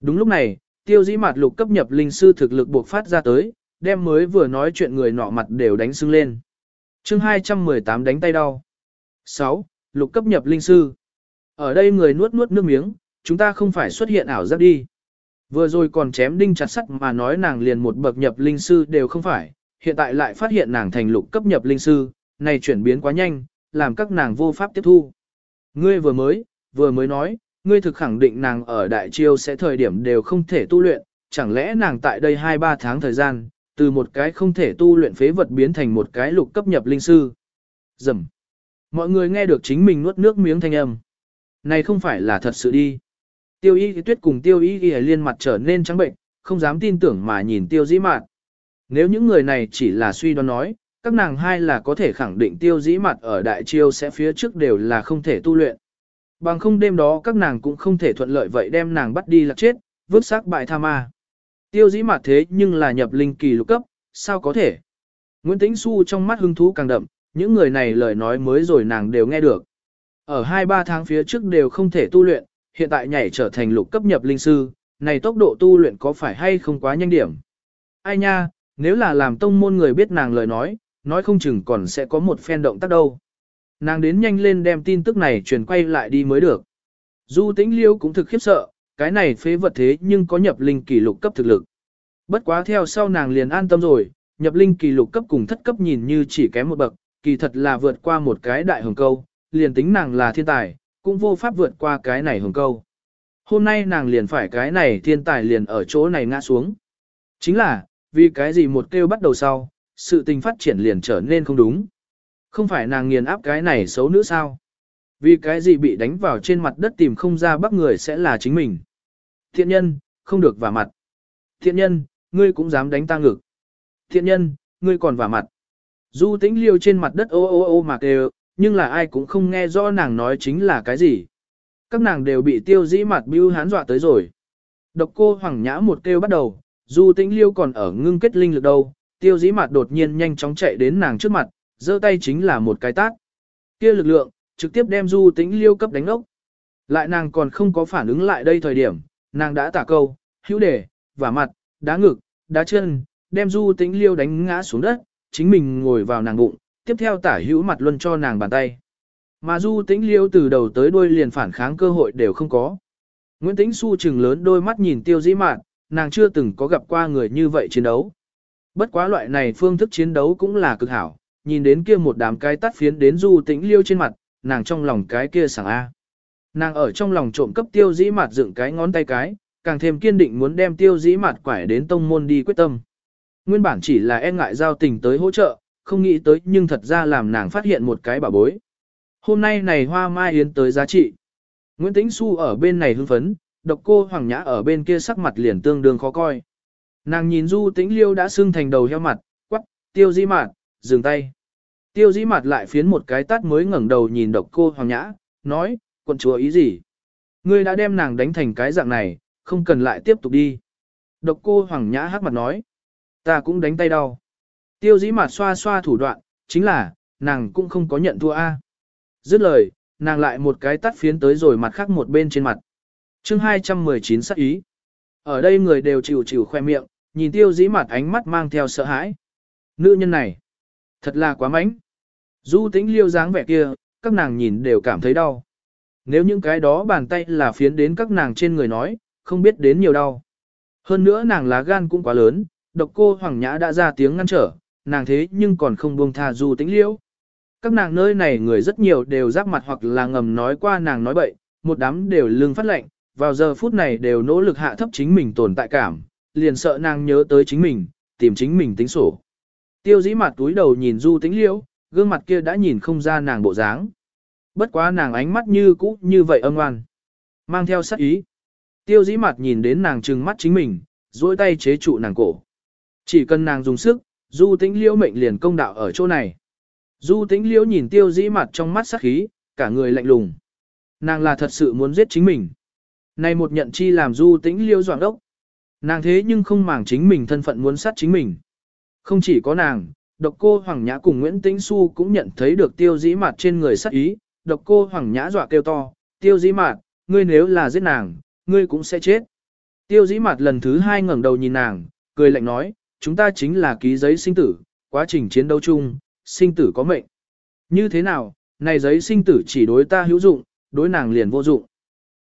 Đúng lúc này, tiêu dĩ mạt lục cấp nhập linh sư thực lực buộc phát ra tới, đem mới vừa nói chuyện người nọ mặt đều đánh sưng lên. chương 218 đánh tay đau. 6. Lục cấp nhập linh sư. Ở đây người nuốt nuốt nước miếng, chúng ta không phải xuất hiện ảo giác đi. Vừa rồi còn chém đinh chặt sắt mà nói nàng liền một bậc nhập linh sư đều không phải, hiện tại lại phát hiện nàng thành lục cấp nhập linh sư, này chuyển biến quá nhanh, làm các nàng vô pháp tiếp thu. Ngươi vừa mới, vừa mới nói, ngươi thực khẳng định nàng ở đại chiêu sẽ thời điểm đều không thể tu luyện, chẳng lẽ nàng tại đây 2-3 tháng thời gian, từ một cái không thể tu luyện phế vật biến thành một cái lục cấp nhập linh sư. Dầm. Mọi người nghe được chính mình nuốt nước miếng thanh âm. Này không phải là thật sự đi. Tiêu y tuyết cùng tiêu y ghi liên mặt trở nên trắng bệnh, không dám tin tưởng mà nhìn tiêu dĩ mạn. Nếu những người này chỉ là suy đoán nói, các nàng hai là có thể khẳng định tiêu dĩ mặt ở đại chiêu sẽ phía trước đều là không thể tu luyện. Bằng không đêm đó các nàng cũng không thể thuận lợi vậy đem nàng bắt đi là chết, vứt xác bại tha ma. Tiêu dĩ mặt thế nhưng là nhập linh kỳ lục cấp, sao có thể? Nguyễn Tĩnh Xu trong mắt hứng thú càng đậm, những người này lời nói mới rồi nàng đều nghe được. Ở 2-3 tháng phía trước đều không thể tu luyện, hiện tại nhảy trở thành lục cấp nhập linh sư, này tốc độ tu luyện có phải hay không quá nhanh điểm? Ai nha, nếu là làm tông môn người biết nàng lời nói, nói không chừng còn sẽ có một phen động tác đâu. Nàng đến nhanh lên đem tin tức này truyền quay lại đi mới được. Du tĩnh liêu cũng thực khiếp sợ, cái này phế vật thế nhưng có nhập linh kỳ lục cấp thực lực. Bất quá theo sau nàng liền an tâm rồi, nhập linh kỳ lục cấp cùng thất cấp nhìn như chỉ kém một bậc, kỳ thật là vượt qua một cái đại hồng câu, liền tính nàng là thiên tài, cũng vô pháp vượt qua cái này hồng câu. Hôm nay nàng liền phải cái này thiên tài liền ở chỗ này ngã xuống. Chính là, vì cái gì một kêu bắt đầu sau, sự tình phát triển liền trở nên không đúng. Không phải nàng nghiền áp cái này xấu nữ sao? Vì cái gì bị đánh vào trên mặt đất tìm không ra bắt người sẽ là chính mình. Thiện nhân, không được vả mặt. Thiện nhân, ngươi cũng dám đánh ta ngực. Thiện nhân, ngươi còn vả mặt. Du tĩnh liêu trên mặt đất ô ô ô mà kêu, nhưng là ai cũng không nghe rõ nàng nói chính là cái gì. Các nàng đều bị tiêu dĩ mặt bưu hán dọa tới rồi. Độc cô hoàng nhã một kêu bắt đầu, du tĩnh liêu còn ở ngưng kết linh lực đâu, tiêu dĩ mặt đột nhiên nhanh chóng chạy đến nàng trước mặt, giơ tay chính là một cái tát. Kia lực lượng, trực tiếp đem du tĩnh liêu cấp đánh ốc. Lại nàng còn không có phản ứng lại đây thời điểm, nàng đã tả câu, hữu đề, vả mặt, đá ngực, đá chân, đem du tĩnh liêu đánh ngã xuống đất, chính mình ngồi vào nàng bụng, tiếp theo tả hữu mặt luân cho nàng bàn tay. Mà du tĩnh liêu từ đầu tới đuôi liền phản kháng cơ hội đều không có. Nguyễn Tĩnh Xu trừng lớn đôi mắt nhìn tiêu dĩ mạn, nàng chưa từng có gặp qua người như vậy chiến đấu. Bất quá loại này phương thức chiến đấu cũng là cực hảo, nhìn đến kia một đám cái tắt phiến đến du tĩnh liêu trên mặt, nàng trong lòng cái kia sảng A. Nàng ở trong lòng trộm cấp tiêu dĩ mặt dựng cái ngón tay cái, càng thêm kiên định muốn đem tiêu dĩ mặt quải đến tông môn đi quyết tâm. Nguyên bản chỉ là e ngại giao tình tới hỗ trợ, không nghĩ tới nhưng thật ra làm nàng phát hiện một cái bảo bối. Hôm nay này hoa mai yến tới giá trị. Nguyễn Tĩnh Xu ở bên này hưng phấn, độc cô Hoàng Nhã ở bên kia sắc mặt liền tương đương khó coi. Nàng nhìn Du Tĩnh Liêu đã sưng thành đầu heo mặt, quắc, tiêu Di mạt, dừng tay. Tiêu dĩ mạt lại phiến một cái tát mới ngẩng đầu nhìn độc cô Hoàng Nhã, nói, quận chúa ý gì? Ngươi đã đem nàng đánh thành cái dạng này, không cần lại tiếp tục đi. Độc cô Hoàng Nhã hắc mặt nói, ta cũng đánh tay đau. Tiêu dĩ mạt xoa xoa thủ đoạn, chính là, nàng cũng không có nhận thua a. Dứt lời, nàng lại một cái tắt phiến tới rồi mặt khác một bên trên mặt chương 219 sắc ý. Ở đây người đều chịu chịu khoe miệng, nhìn tiêu dĩ mặt ánh mắt mang theo sợ hãi. Nữ nhân này, thật là quá mánh. Du tĩnh liêu dáng vẻ kia, các nàng nhìn đều cảm thấy đau. Nếu những cái đó bàn tay là phiến đến các nàng trên người nói, không biết đến nhiều đau. Hơn nữa nàng lá gan cũng quá lớn, độc cô Hoàng Nhã đã ra tiếng ngăn trở, nàng thế nhưng còn không buông tha du tĩnh liêu. Các nàng nơi này người rất nhiều đều giáp mặt hoặc là ngầm nói qua nàng nói bậy, một đám đều lương phát lệnh, vào giờ phút này đều nỗ lực hạ thấp chính mình tồn tại cảm, liền sợ nàng nhớ tới chính mình, tìm chính mình tính sổ. Tiêu dĩ mặt túi đầu nhìn du tĩnh liễu, gương mặt kia đã nhìn không ra nàng bộ dáng. Bất quá nàng ánh mắt như cũ như vậy âm ngoan. Mang theo sát ý. Tiêu dĩ mặt nhìn đến nàng trừng mắt chính mình, duỗi tay chế trụ nàng cổ. Chỉ cần nàng dùng sức, du tĩnh liễu mệnh liền công đạo ở chỗ này. Du tĩnh liễu nhìn tiêu dĩ mặt trong mắt sát khí, cả người lạnh lùng. Nàng là thật sự muốn giết chính mình. Này một nhận chi làm du tĩnh liêu doạng đốc. Nàng thế nhưng không màng chính mình thân phận muốn sát chính mình. Không chỉ có nàng, độc cô Hoàng Nhã cùng Nguyễn Tĩnh Xu cũng nhận thấy được tiêu dĩ mặt trên người sát ý. Độc cô Hoàng Nhã dọa kêu to, tiêu dĩ mặt, ngươi nếu là giết nàng, ngươi cũng sẽ chết. Tiêu dĩ mặt lần thứ hai ngẩng đầu nhìn nàng, cười lạnh nói, chúng ta chính là ký giấy sinh tử, quá trình chiến đấu chung, sinh tử có mệnh. Như thế nào, này giấy sinh tử chỉ đối ta hữu dụng, đối nàng liền vô dụng.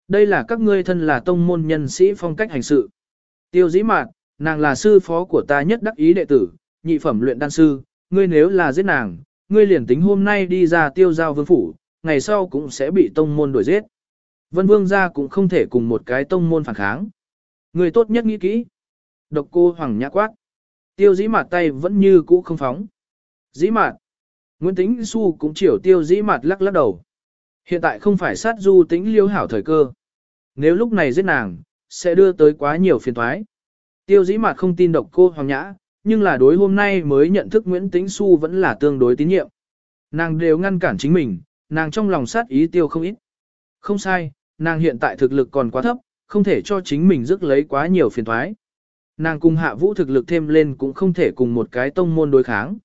Đây là các ngươi thân là tông môn nhân sĩ phong cách hành sự. Tiêu dĩ mạt, nàng là sư phó của ta nhất đắc ý đệ tử, nhị phẩm luyện đan sư, ngươi nếu là giết nàng, ngươi liền tính hôm nay đi ra tiêu giao vương phủ, ngày sau cũng sẽ bị tông môn đuổi giết. Vân vương gia cũng không thể cùng một cái tông môn phản kháng. Ngươi tốt nhất nghĩ kỹ. Độc cô hoàng nhã quát. Tiêu dĩ mạt tay vẫn như cũ không phóng. Dĩ mạt. Nguyễn Tĩnh Xu cũng chiều tiêu dĩ mạt lắc lắc đầu. Hiện tại không phải sát du tính liêu hảo thời cơ. Nếu lúc này giết nàng, sẽ đưa tới quá nhiều phiền thoái. Tiêu dĩ mặt không tin độc cô Hoàng Nhã, nhưng là đối hôm nay mới nhận thức Nguyễn Tĩnh Xu vẫn là tương đối tín nhiệm. Nàng đều ngăn cản chính mình, nàng trong lòng sát ý tiêu không ít. Không sai, nàng hiện tại thực lực còn quá thấp, không thể cho chính mình rước lấy quá nhiều phiền thoái. Nàng cùng hạ vũ thực lực thêm lên cũng không thể cùng một cái tông môn đối kháng.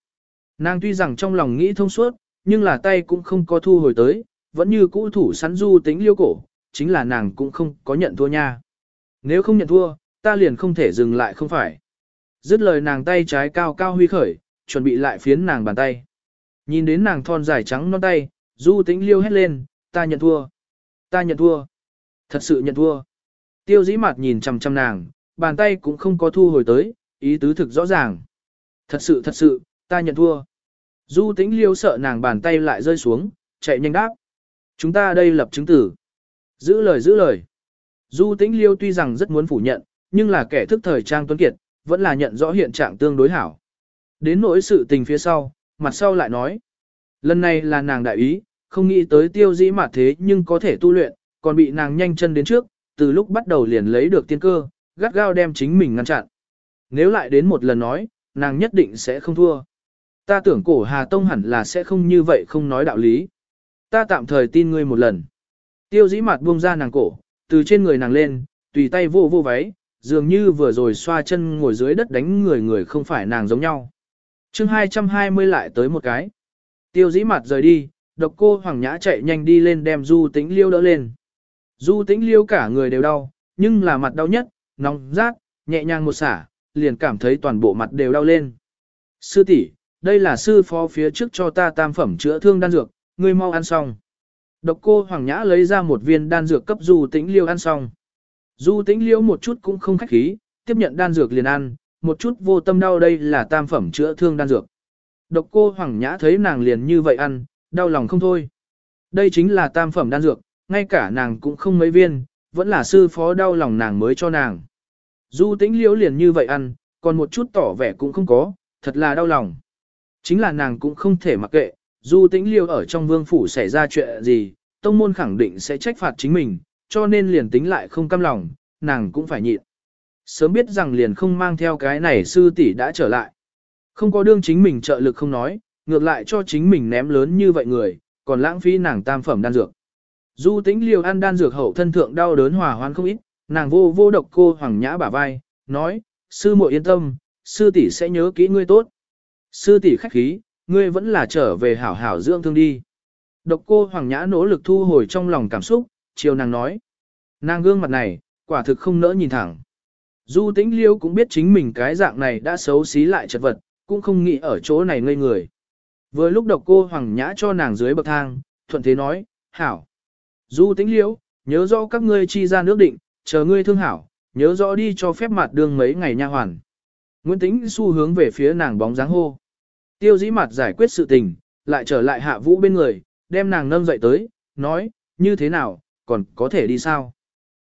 Nàng tuy rằng trong lòng nghĩ thông suốt, nhưng là tay cũng không có thu hồi tới, vẫn như cũ thủ sắn du tính liêu cổ, chính là nàng cũng không có nhận thua nha. Nếu không nhận thua, ta liền không thể dừng lại không phải. Dứt lời nàng tay trái cao cao huy khởi, chuẩn bị lại phiến nàng bàn tay. Nhìn đến nàng thon dài trắng non tay, du tĩnh liêu hét lên, ta nhận thua. Ta nhận thua. Thật sự nhận thua. Tiêu dĩ mặt nhìn chằm chằm nàng, bàn tay cũng không có thu hồi tới, ý tứ thực rõ ràng. Thật sự thật sự, ta nhận thua. Du tĩnh liêu sợ nàng bàn tay lại rơi xuống, chạy nhanh đáp. Chúng ta đây lập chứng tử. Giữ lời giữ lời. Du tĩnh liêu tuy rằng rất muốn phủ nhận, nhưng là kẻ thức thời trang tuấn kiệt, vẫn là nhận rõ hiện trạng tương đối hảo. Đến nỗi sự tình phía sau, mặt sau lại nói. Lần này là nàng đại ý, không nghĩ tới tiêu dĩ mà thế nhưng có thể tu luyện, còn bị nàng nhanh chân đến trước, từ lúc bắt đầu liền lấy được tiên cơ, gắt gao đem chính mình ngăn chặn. Nếu lại đến một lần nói, nàng nhất định sẽ không thua. Ta tưởng cổ Hà Tông hẳn là sẽ không như vậy không nói đạo lý. Ta tạm thời tin ngươi một lần. Tiêu dĩ mặt buông ra nàng cổ, từ trên người nàng lên, tùy tay vô vô váy, dường như vừa rồi xoa chân ngồi dưới đất đánh người người không phải nàng giống nhau. chương 220 lại tới một cái. Tiêu dĩ mặt rời đi, độc cô Hoàng Nhã chạy nhanh đi lên đem Du Tĩnh Liêu đỡ lên. Du Tĩnh Liêu cả người đều đau, nhưng là mặt đau nhất, nóng rát, nhẹ nhàng một xả, liền cảm thấy toàn bộ mặt đều đau lên. Sư tỷ, đây là sư phó phía trước cho ta tam phẩm chữa thương đan dược, ngươi mau ăn xong. Độc cô Hoàng Nhã lấy ra một viên đan dược cấp Du Tĩnh Liêu ăn xong. Du Tĩnh Liêu một chút cũng không khách khí, tiếp nhận đan dược liền ăn, một chút vô tâm đau đây là tam phẩm chữa thương đan dược. Độc cô Hoàng Nhã thấy nàng liền như vậy ăn, đau lòng không thôi. Đây chính là tam phẩm đan dược, ngay cả nàng cũng không mấy viên, vẫn là sư phó đau lòng nàng mới cho nàng. Du tĩnh liễu liền như vậy ăn, còn một chút tỏ vẻ cũng không có, thật là đau lòng. Chính là nàng cũng không thể mặc kệ, du tĩnh liêu ở trong vương phủ xảy ra chuyện gì, tông môn khẳng định sẽ trách phạt chính mình, cho nên liền tính lại không căm lòng, nàng cũng phải nhịn. Sớm biết rằng liền không mang theo cái này sư tỷ đã trở lại. Không có đương chính mình trợ lực không nói, ngược lại cho chính mình ném lớn như vậy người, còn lãng phí nàng tam phẩm đan dược. Du tĩnh liều ăn đan dược hậu thân thượng đau đớn hòa hoan không ít, nàng vô vô độc cô hoàng nhã bả vai, nói, sư muội yên tâm, sư tỷ sẽ nhớ kỹ ngươi tốt. Sư tỷ khách khí, ngươi vẫn là trở về hảo hảo dưỡng thương đi. Độc cô hoàng nhã nỗ lực thu hồi trong lòng cảm xúc, chiều nàng nói. Nàng gương mặt này, quả thực không nỡ nhìn thẳng. Du tĩnh liêu cũng biết chính mình cái dạng này đã xấu xí lại chật vật, cũng không nghĩ ở chỗ này ngây người. Vừa lúc độc cô hoàng nhã cho nàng dưới bậc thang, thuận thế nói, hảo. Du tĩnh liễu, nhớ rõ các ngươi chi ra nước định, chờ ngươi thương hảo, nhớ rõ đi cho phép mặt đường mấy ngày nha hoàn. Nguyễn Tĩnh xu hướng về phía nàng bóng dáng hô. Tiêu dĩ mặt giải quyết sự tình, lại trở lại hạ vũ bên người, đem nàng nâng dậy tới, nói, như thế nào, còn có thể đi sao?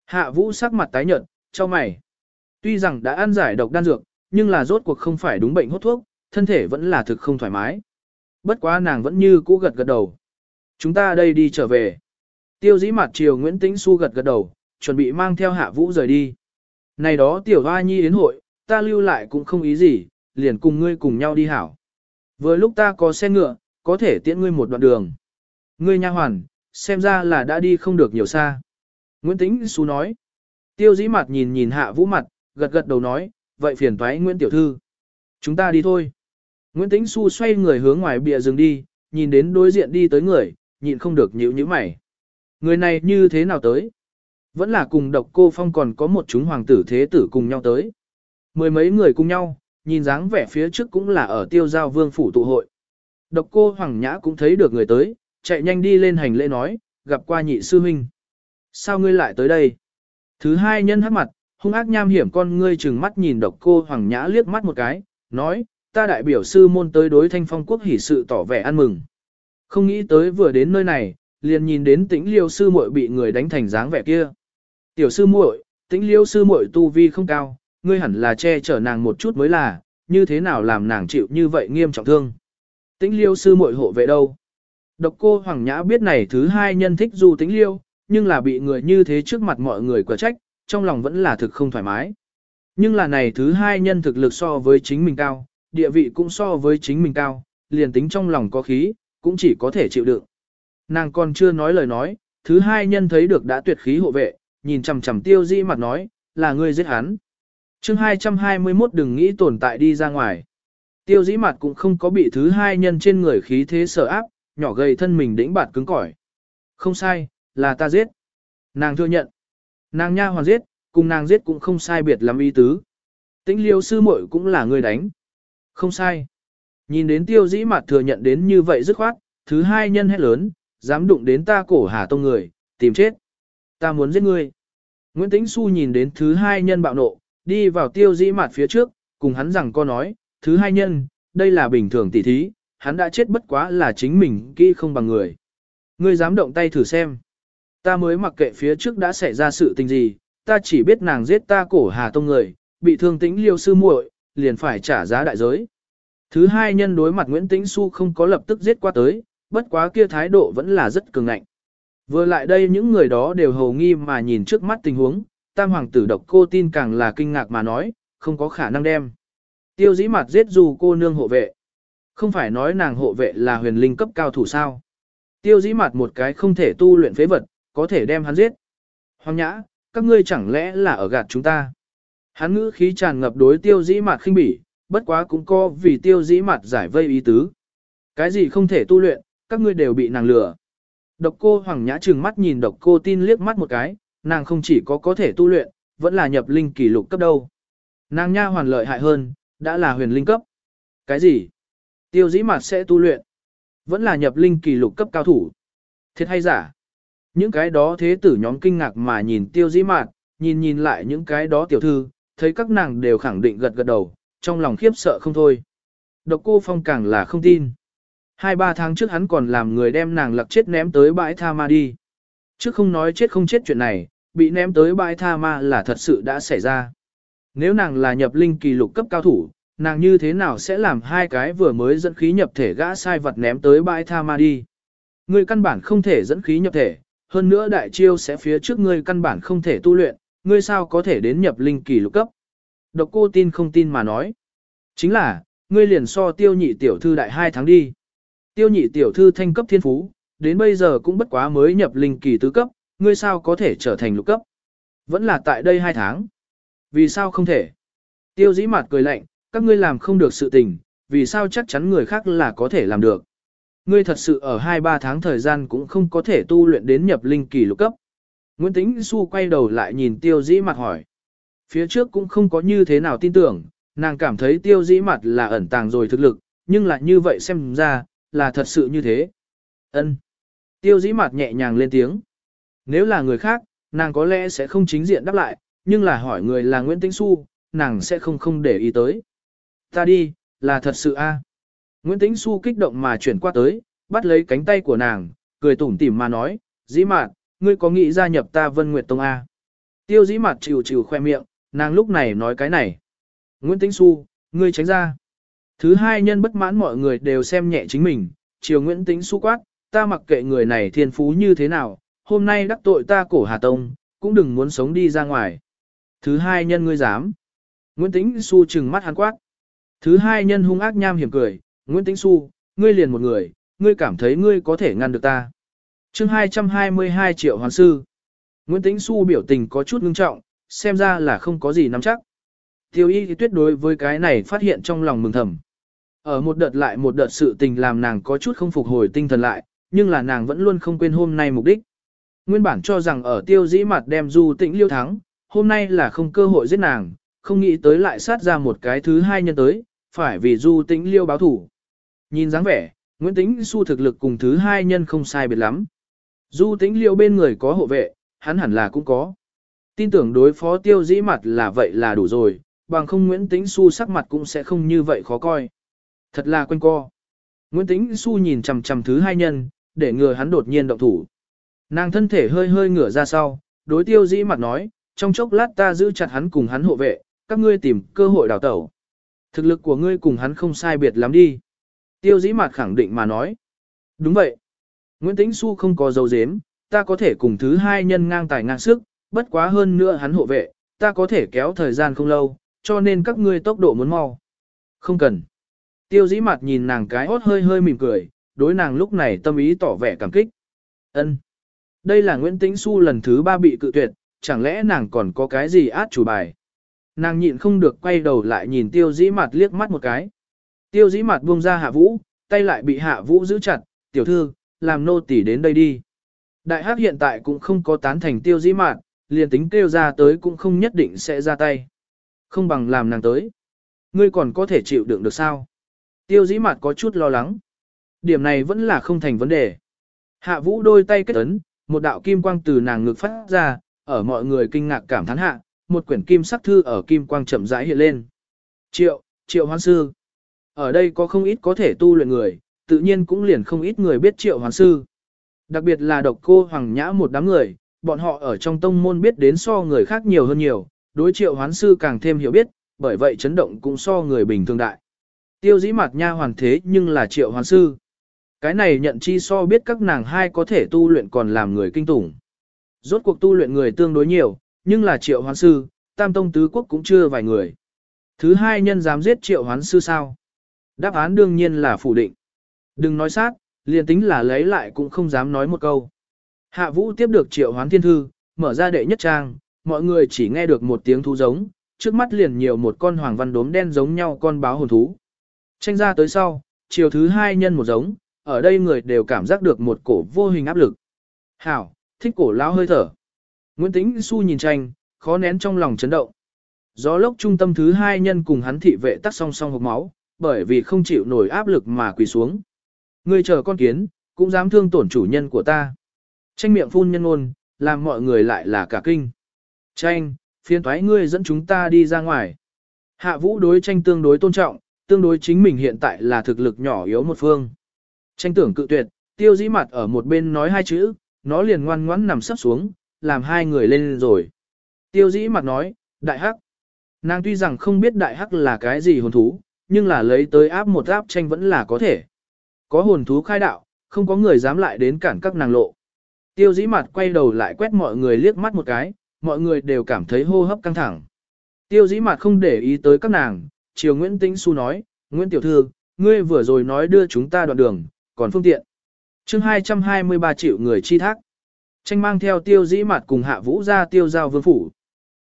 Hạ vũ sắc mặt tái nhợt, cho mày. Tuy rằng đã ăn giải độc đan dược, nhưng là rốt cuộc không phải đúng bệnh hốt thuốc, thân thể vẫn là thực không thoải mái. Bất quá nàng vẫn như cũ gật gật đầu. Chúng ta đây đi trở về. Tiêu dĩ mặt chiều Nguyễn Tĩnh Xu gật gật đầu, chuẩn bị mang theo hạ vũ rời đi. Này đó tiểu hoa nhi đến hội, ta lưu lại cũng không ý gì, liền cùng ngươi cùng nhau đi hảo. Vừa lúc ta có xe ngựa, có thể tiễn ngươi một đoạn đường. Ngươi nha hoàn, xem ra là đã đi không được nhiều xa. Nguyễn Tĩnh Xu nói. Tiêu dĩ mặt nhìn nhìn hạ vũ mặt, gật gật đầu nói, vậy phiền thoái Nguyễn Tiểu Thư. Chúng ta đi thôi. Nguyễn Tĩnh Xu xoay người hướng ngoài bìa rừng đi, nhìn đến đối diện đi tới người, nhịn không được nhíu nhíu mày. Người này như thế nào tới? Vẫn là cùng độc cô phong còn có một chúng hoàng tử thế tử cùng nhau tới. Mười mấy người cùng nhau, nhìn dáng vẻ phía trước cũng là ở tiêu giao vương phủ tụ hội. Độc cô hoàng nhã cũng thấy được người tới, chạy nhanh đi lên hành lễ nói, gặp qua nhị sư huynh. Sao ngươi lại tới đây? Thứ hai nhân hắc mặt, hung ác nham hiểm con ngươi chừng mắt nhìn độc cô hoàng nhã liếc mắt một cái, nói, ta đại biểu sư môn tới đối thanh phong quốc hỉ sự tỏ vẻ ăn mừng. Không nghĩ tới vừa đến nơi này, liền nhìn đến tĩnh liêu sư muội bị người đánh thành dáng vẻ kia. Tiểu sư muội, tĩnh liêu sư muội tu vi không cao, ngươi hẳn là che chở nàng một chút mới là, như thế nào làm nàng chịu như vậy nghiêm trọng thương. Tĩnh liêu sư muội hộ vệ đâu? Độc cô Hoàng Nhã biết này thứ hai nhân thích du tĩnh liêu, nhưng là bị người như thế trước mặt mọi người quả trách, trong lòng vẫn là thực không thoải mái. Nhưng là này thứ hai nhân thực lực so với chính mình cao, địa vị cũng so với chính mình cao, liền tính trong lòng có khí, cũng chỉ có thể chịu đựng. Nàng còn chưa nói lời nói, thứ hai nhân thấy được đã tuyệt khí hộ vệ, nhìn chằm chằm tiêu di mặt nói, là ngươi giết hắn chương 221 đừng nghĩ tồn tại đi ra ngoài. Tiêu dĩ mặt cũng không có bị thứ hai nhân trên người khí thế sở áp, nhỏ gầy thân mình đĩnh bạt cứng cỏi. Không sai, là ta giết. Nàng thừa nhận. Nàng nha hoàn giết, cùng nàng giết cũng không sai biệt lắm ý tứ. Tĩnh liêu sư muội cũng là người đánh. Không sai. Nhìn đến tiêu dĩ mặt thừa nhận đến như vậy dứt khoát, thứ hai nhân hét lớn, dám đụng đến ta cổ hà tông người, tìm chết. Ta muốn giết ngươi. Nguyễn Tĩnh Xu nhìn đến thứ hai nhân bạo nộ, đi vào tiêu dĩ mặt phía trước, cùng hắn rằng co nói, thứ hai nhân, đây là bình thường tỉ thí, hắn đã chết bất quá là chính mình kỹ không bằng người. Ngươi dám động tay thử xem. Ta mới mặc kệ phía trước đã xảy ra sự tình gì, ta chỉ biết nàng giết ta cổ hà tông người, bị thương tĩnh liêu sư muội, liền phải trả giá đại giới. Thứ hai nhân đối mặt Nguyễn Tĩnh Xu không có lập tức giết qua tới, bất quá kia thái độ vẫn là rất cường ngạnh. Vừa lại đây những người đó đều hầu nghi mà nhìn trước mắt tình huống, tam hoàng tử độc cô tin càng là kinh ngạc mà nói, không có khả năng đem. Tiêu dĩ mặt giết dù cô nương hộ vệ. Không phải nói nàng hộ vệ là huyền linh cấp cao thủ sao. Tiêu dĩ mặt một cái không thể tu luyện phế vật, có thể đem hắn giết. Hoàng nhã, các ngươi chẳng lẽ là ở gạt chúng ta. Hắn ngữ khí tràn ngập đối tiêu dĩ mặt khinh bỉ, bất quá cũng có vì tiêu dĩ mặt giải vây ý tứ. Cái gì không thể tu luyện, các ngươi đều bị nàng lừa. Độc cô Hoàng Nhã trừng mắt nhìn độc cô tin liếc mắt một cái, nàng không chỉ có có thể tu luyện, vẫn là nhập linh kỷ lục cấp đâu. Nàng nha hoàn lợi hại hơn, đã là huyền linh cấp. Cái gì? Tiêu dĩ mặt sẽ tu luyện. Vẫn là nhập linh kỷ lục cấp cao thủ. Thiệt hay giả? Những cái đó thế tử nhóm kinh ngạc mà nhìn tiêu dĩ mạt, nhìn nhìn lại những cái đó tiểu thư, thấy các nàng đều khẳng định gật gật đầu, trong lòng khiếp sợ không thôi. Độc cô phong càng là không tin. Hai ba tháng trước hắn còn làm người đem nàng lặc chết ném tới bãi tha ma đi. Trước không nói chết không chết chuyện này, bị ném tới bãi tha ma là thật sự đã xảy ra. Nếu nàng là nhập linh kỳ lục cấp cao thủ, nàng như thế nào sẽ làm hai cái vừa mới dẫn khí nhập thể gã sai vật ném tới bãi tha ma đi. Người căn bản không thể dẫn khí nhập thể, hơn nữa đại chiêu sẽ phía trước ngươi căn bản không thể tu luyện, ngươi sao có thể đến nhập linh kỳ lục cấp. Độc cô tin không tin mà nói. Chính là, ngươi liền so tiêu nhị tiểu thư đại hai tháng đi. Tiêu nhị tiểu thư thanh cấp thiên phú, đến bây giờ cũng bất quá mới nhập linh kỳ tứ cấp, ngươi sao có thể trở thành lục cấp. Vẫn là tại đây hai tháng. Vì sao không thể? Tiêu dĩ mặt cười lạnh, các ngươi làm không được sự tình, vì sao chắc chắn người khác là có thể làm được. Ngươi thật sự ở 2-3 tháng thời gian cũng không có thể tu luyện đến nhập linh kỳ lục cấp. Nguyễn Tĩnh Xu quay đầu lại nhìn tiêu dĩ mặt hỏi. Phía trước cũng không có như thế nào tin tưởng, nàng cảm thấy tiêu dĩ mặt là ẩn tàng rồi thực lực, nhưng lại như vậy xem ra, là thật sự như thế. Ân. Tiêu dĩ mặt nhẹ nhàng lên tiếng. Nếu là người khác, nàng có lẽ sẽ không chính diện đáp lại, nhưng là hỏi người là Nguyễn Tĩnh Xu, nàng sẽ không không để ý tới. Ta đi, là thật sự a. À? Nguyễn Tĩnh Xu kích động mà chuyển qua tới, bắt lấy cánh tay của nàng, cười tủm tỉm mà nói, dĩ mạt, ngươi có nghĩ gia nhập ta Vân Nguyệt Tông A. Tiêu dĩ mạt chịu chịu khoe miệng, nàng lúc này nói cái này. Nguyễn Tĩnh Xu, ngươi tránh ra. Thứ hai nhân bất mãn mọi người đều xem nhẹ chính mình, chiều Nguyễn Tĩnh Xu quát, ta mặc kệ người này thiên phú như thế nào, hôm nay đắc tội ta cổ Hà Tông, cũng đừng muốn sống đi ra ngoài. Thứ hai nhân ngươi dám. Nguyễn Tĩnh Xu trừng mắt hắn quát. Thứ hai nhân hung ác nham hiểm cười, Nguyễn Tĩnh Xu, ngươi liền một người, ngươi cảm thấy ngươi có thể ngăn được ta. chương 222 triệu hoàn sư. Nguyễn Tĩnh Xu biểu tình có chút ngưng trọng, xem ra là không có gì nắm chắc. Tiêu y thì tuyệt đối với cái này phát hiện trong lòng mừng thầm. Ở một đợt lại một đợt sự tình làm nàng có chút không phục hồi tinh thần lại, nhưng là nàng vẫn luôn không quên hôm nay mục đích. Nguyên bản cho rằng ở tiêu dĩ mặt đem du tĩnh liêu thắng, hôm nay là không cơ hội giết nàng, không nghĩ tới lại sát ra một cái thứ hai nhân tới, phải vì du tĩnh liêu báo thủ. Nhìn dáng vẻ, Nguyễn Tĩnh su thực lực cùng thứ hai nhân không sai biệt lắm. Du Tĩnh Liêu bên người có hộ vệ, hắn hẳn là cũng có. Tin tưởng đối phó tiêu dĩ mặt là vậy là đủ rồi, bằng không Nguyễn Tĩnh su sắc mặt cũng sẽ không như vậy khó coi. Thật là quanh co. Nguyễn Tĩnh su nhìn chằm chằm thứ hai nhân, để ngừa hắn đột nhiên động thủ. Nàng thân thể hơi hơi ngửa ra sau, đối tiêu dĩ mặt nói, trong chốc lát ta giữ chặt hắn cùng hắn hộ vệ, các ngươi tìm cơ hội đào tẩu. Thực lực của ngươi cùng hắn không sai biệt lắm đi. Tiêu dĩ mặt khẳng định mà nói. Đúng vậy. Nguyễn Tĩnh Xu không có dấu dếm, ta có thể cùng thứ hai nhân ngang tài ngang sức, bất quá hơn nữa hắn hộ vệ, ta có thể kéo thời gian không lâu, cho nên các ngươi tốc độ muốn mau. Không cần. Tiêu dĩ mặt nhìn nàng cái hốt hơi hơi mỉm cười, đối nàng lúc này tâm ý tỏ vẻ cảm kích. ân đây là Nguyễn Tĩnh Xu lần thứ ba bị cự tuyệt, chẳng lẽ nàng còn có cái gì át chủ bài. Nàng nhịn không được quay đầu lại nhìn tiêu dĩ mặt liếc mắt một cái. Tiêu dĩ mặt buông ra hạ vũ, tay lại bị hạ vũ giữ chặt, tiểu thư, làm nô tỳ đến đây đi. Đại hắc hiện tại cũng không có tán thành tiêu dĩ mặt, liền tính kêu ra tới cũng không nhất định sẽ ra tay. Không bằng làm nàng tới. Ngươi còn có thể chịu đựng được sao? Tiêu dĩ mặt có chút lo lắng. Điểm này vẫn là không thành vấn đề. Hạ vũ đôi tay kết ấn, một đạo kim quang từ nàng ngực phát ra, ở mọi người kinh ngạc cảm thán hạ, một quyển kim sắc thư ở kim quang chậm rãi hiện lên. Triệu, triệu hoan sư. Ở đây có không ít có thể tu luyện người, tự nhiên cũng liền không ít người biết triệu hoan sư. Đặc biệt là độc cô hoàng nhã một đám người, bọn họ ở trong tông môn biết đến so người khác nhiều hơn nhiều, đối triệu hoán sư càng thêm hiểu biết, bởi vậy chấn động cũng so người bình thường đại. Tiêu dĩ mặt nha hoàn thế nhưng là triệu hoán sư. Cái này nhận chi so biết các nàng hai có thể tu luyện còn làm người kinh tủng. Rốt cuộc tu luyện người tương đối nhiều, nhưng là triệu hoán sư, tam tông tứ quốc cũng chưa vài người. Thứ hai nhân dám giết triệu hoán sư sao? Đáp án đương nhiên là phủ định. Đừng nói sát, liền tính là lấy lại cũng không dám nói một câu. Hạ vũ tiếp được triệu hoán thiên thư, mở ra đệ nhất trang, mọi người chỉ nghe được một tiếng thú giống, trước mắt liền nhiều một con hoàng văn đốm đen giống nhau con báo hồn thú. Tranh ra tới sau, chiều thứ hai nhân một giống, ở đây người đều cảm giác được một cổ vô hình áp lực. Hảo, thích cổ lão hơi thở. Nguyễn Tĩnh Xu nhìn tranh, khó nén trong lòng chấn động. Gió lốc trung tâm thứ hai nhân cùng hắn thị vệ tắt song song hộp máu, bởi vì không chịu nổi áp lực mà quỳ xuống. Ngươi chờ con kiến, cũng dám thương tổn chủ nhân của ta. Tranh miệng phun nhân ngôn, làm mọi người lại là cả kinh. Tranh, phiên thoái ngươi dẫn chúng ta đi ra ngoài. Hạ vũ đối tranh tương đối tôn trọng, tương đối chính mình hiện tại là thực lực nhỏ yếu một phương. Tranh tưởng cự tuyệt, tiêu dĩ mặt ở một bên nói hai chữ, nó liền ngoan ngoãn nằm sắp xuống, làm hai người lên rồi. Tiêu dĩ mặt nói, đại hắc. Nàng tuy rằng không biết đại hắc là cái gì hồn thú, nhưng là lấy tới áp một áp tranh vẫn là có thể. Có hồn thú khai đạo, không có người dám lại đến cản các nàng lộ. Tiêu dĩ mặt quay đầu lại quét mọi người liếc mắt một cái, mọi người đều cảm thấy hô hấp căng thẳng. Tiêu dĩ mặt không để ý tới các nàng, chiều Nguyễn Tĩnh Xu nói, Nguyễn Tiểu Thư, ngươi vừa rồi nói đưa chúng ta đoạn đường, còn phương tiện. chương 223 triệu người chi thác. Tranh mang theo tiêu dĩ mặt cùng hạ vũ ra tiêu giao vương phủ.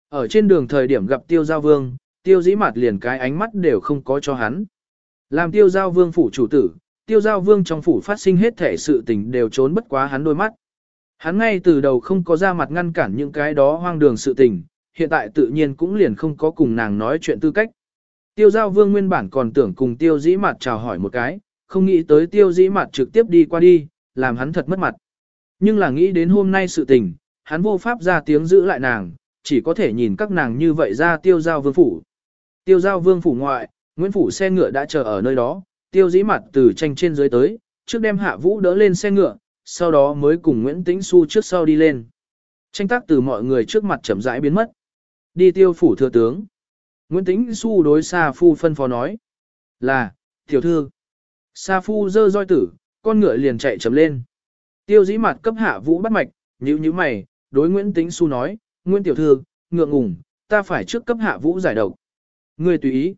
Ở trên đường thời điểm gặp tiêu giao vương, tiêu dĩ mặt liền cái ánh mắt đều không có cho hắn. Làm tiêu giao vương phủ chủ tử, tiêu giao vương trong phủ phát sinh hết thể sự tình đều trốn bất quá hắn đôi mắt. Hắn ngay từ đầu không có ra mặt ngăn cản những cái đó hoang đường sự tình, hiện tại tự nhiên cũng liền không có cùng nàng nói chuyện tư cách. Tiêu giao vương nguyên bản còn tưởng cùng tiêu dĩ mặt chào hỏi một cái, không nghĩ tới tiêu dĩ mặt trực tiếp đi qua đi, làm hắn thật mất mặt. Nhưng là nghĩ đến hôm nay sự tình, hắn vô pháp ra tiếng giữ lại nàng, chỉ có thể nhìn các nàng như vậy ra tiêu giao vương phủ. Tiêu giao vương phủ ngoại, Nguyễn Phủ xe ngựa đã chờ ở nơi đó, tiêu dĩ mặt từ tranh trên dưới tới, trước đem hạ vũ đỡ lên xe ngựa, sau đó mới cùng Nguyễn Tĩnh Xu trước sau đi lên. Tranh tác từ mọi người trước mặt chậm rãi biến mất. Đi tiêu phủ thừa tướng. Nguyễn Tĩnh Xu đối xa Phu phân phó nói. Là, tiểu thư. Sa Phu dơ roi tử, con ngựa liền chạy chậm lên. Tiêu dĩ mặt cấp hạ vũ bắt mạch, nhíu nhíu mày, đối Nguyễn Tĩnh Xu nói, Nguyễn Tiểu Thư, ngượng ngùng, ta phải trước cấp hạ vũ giải độc. Người tùy ý.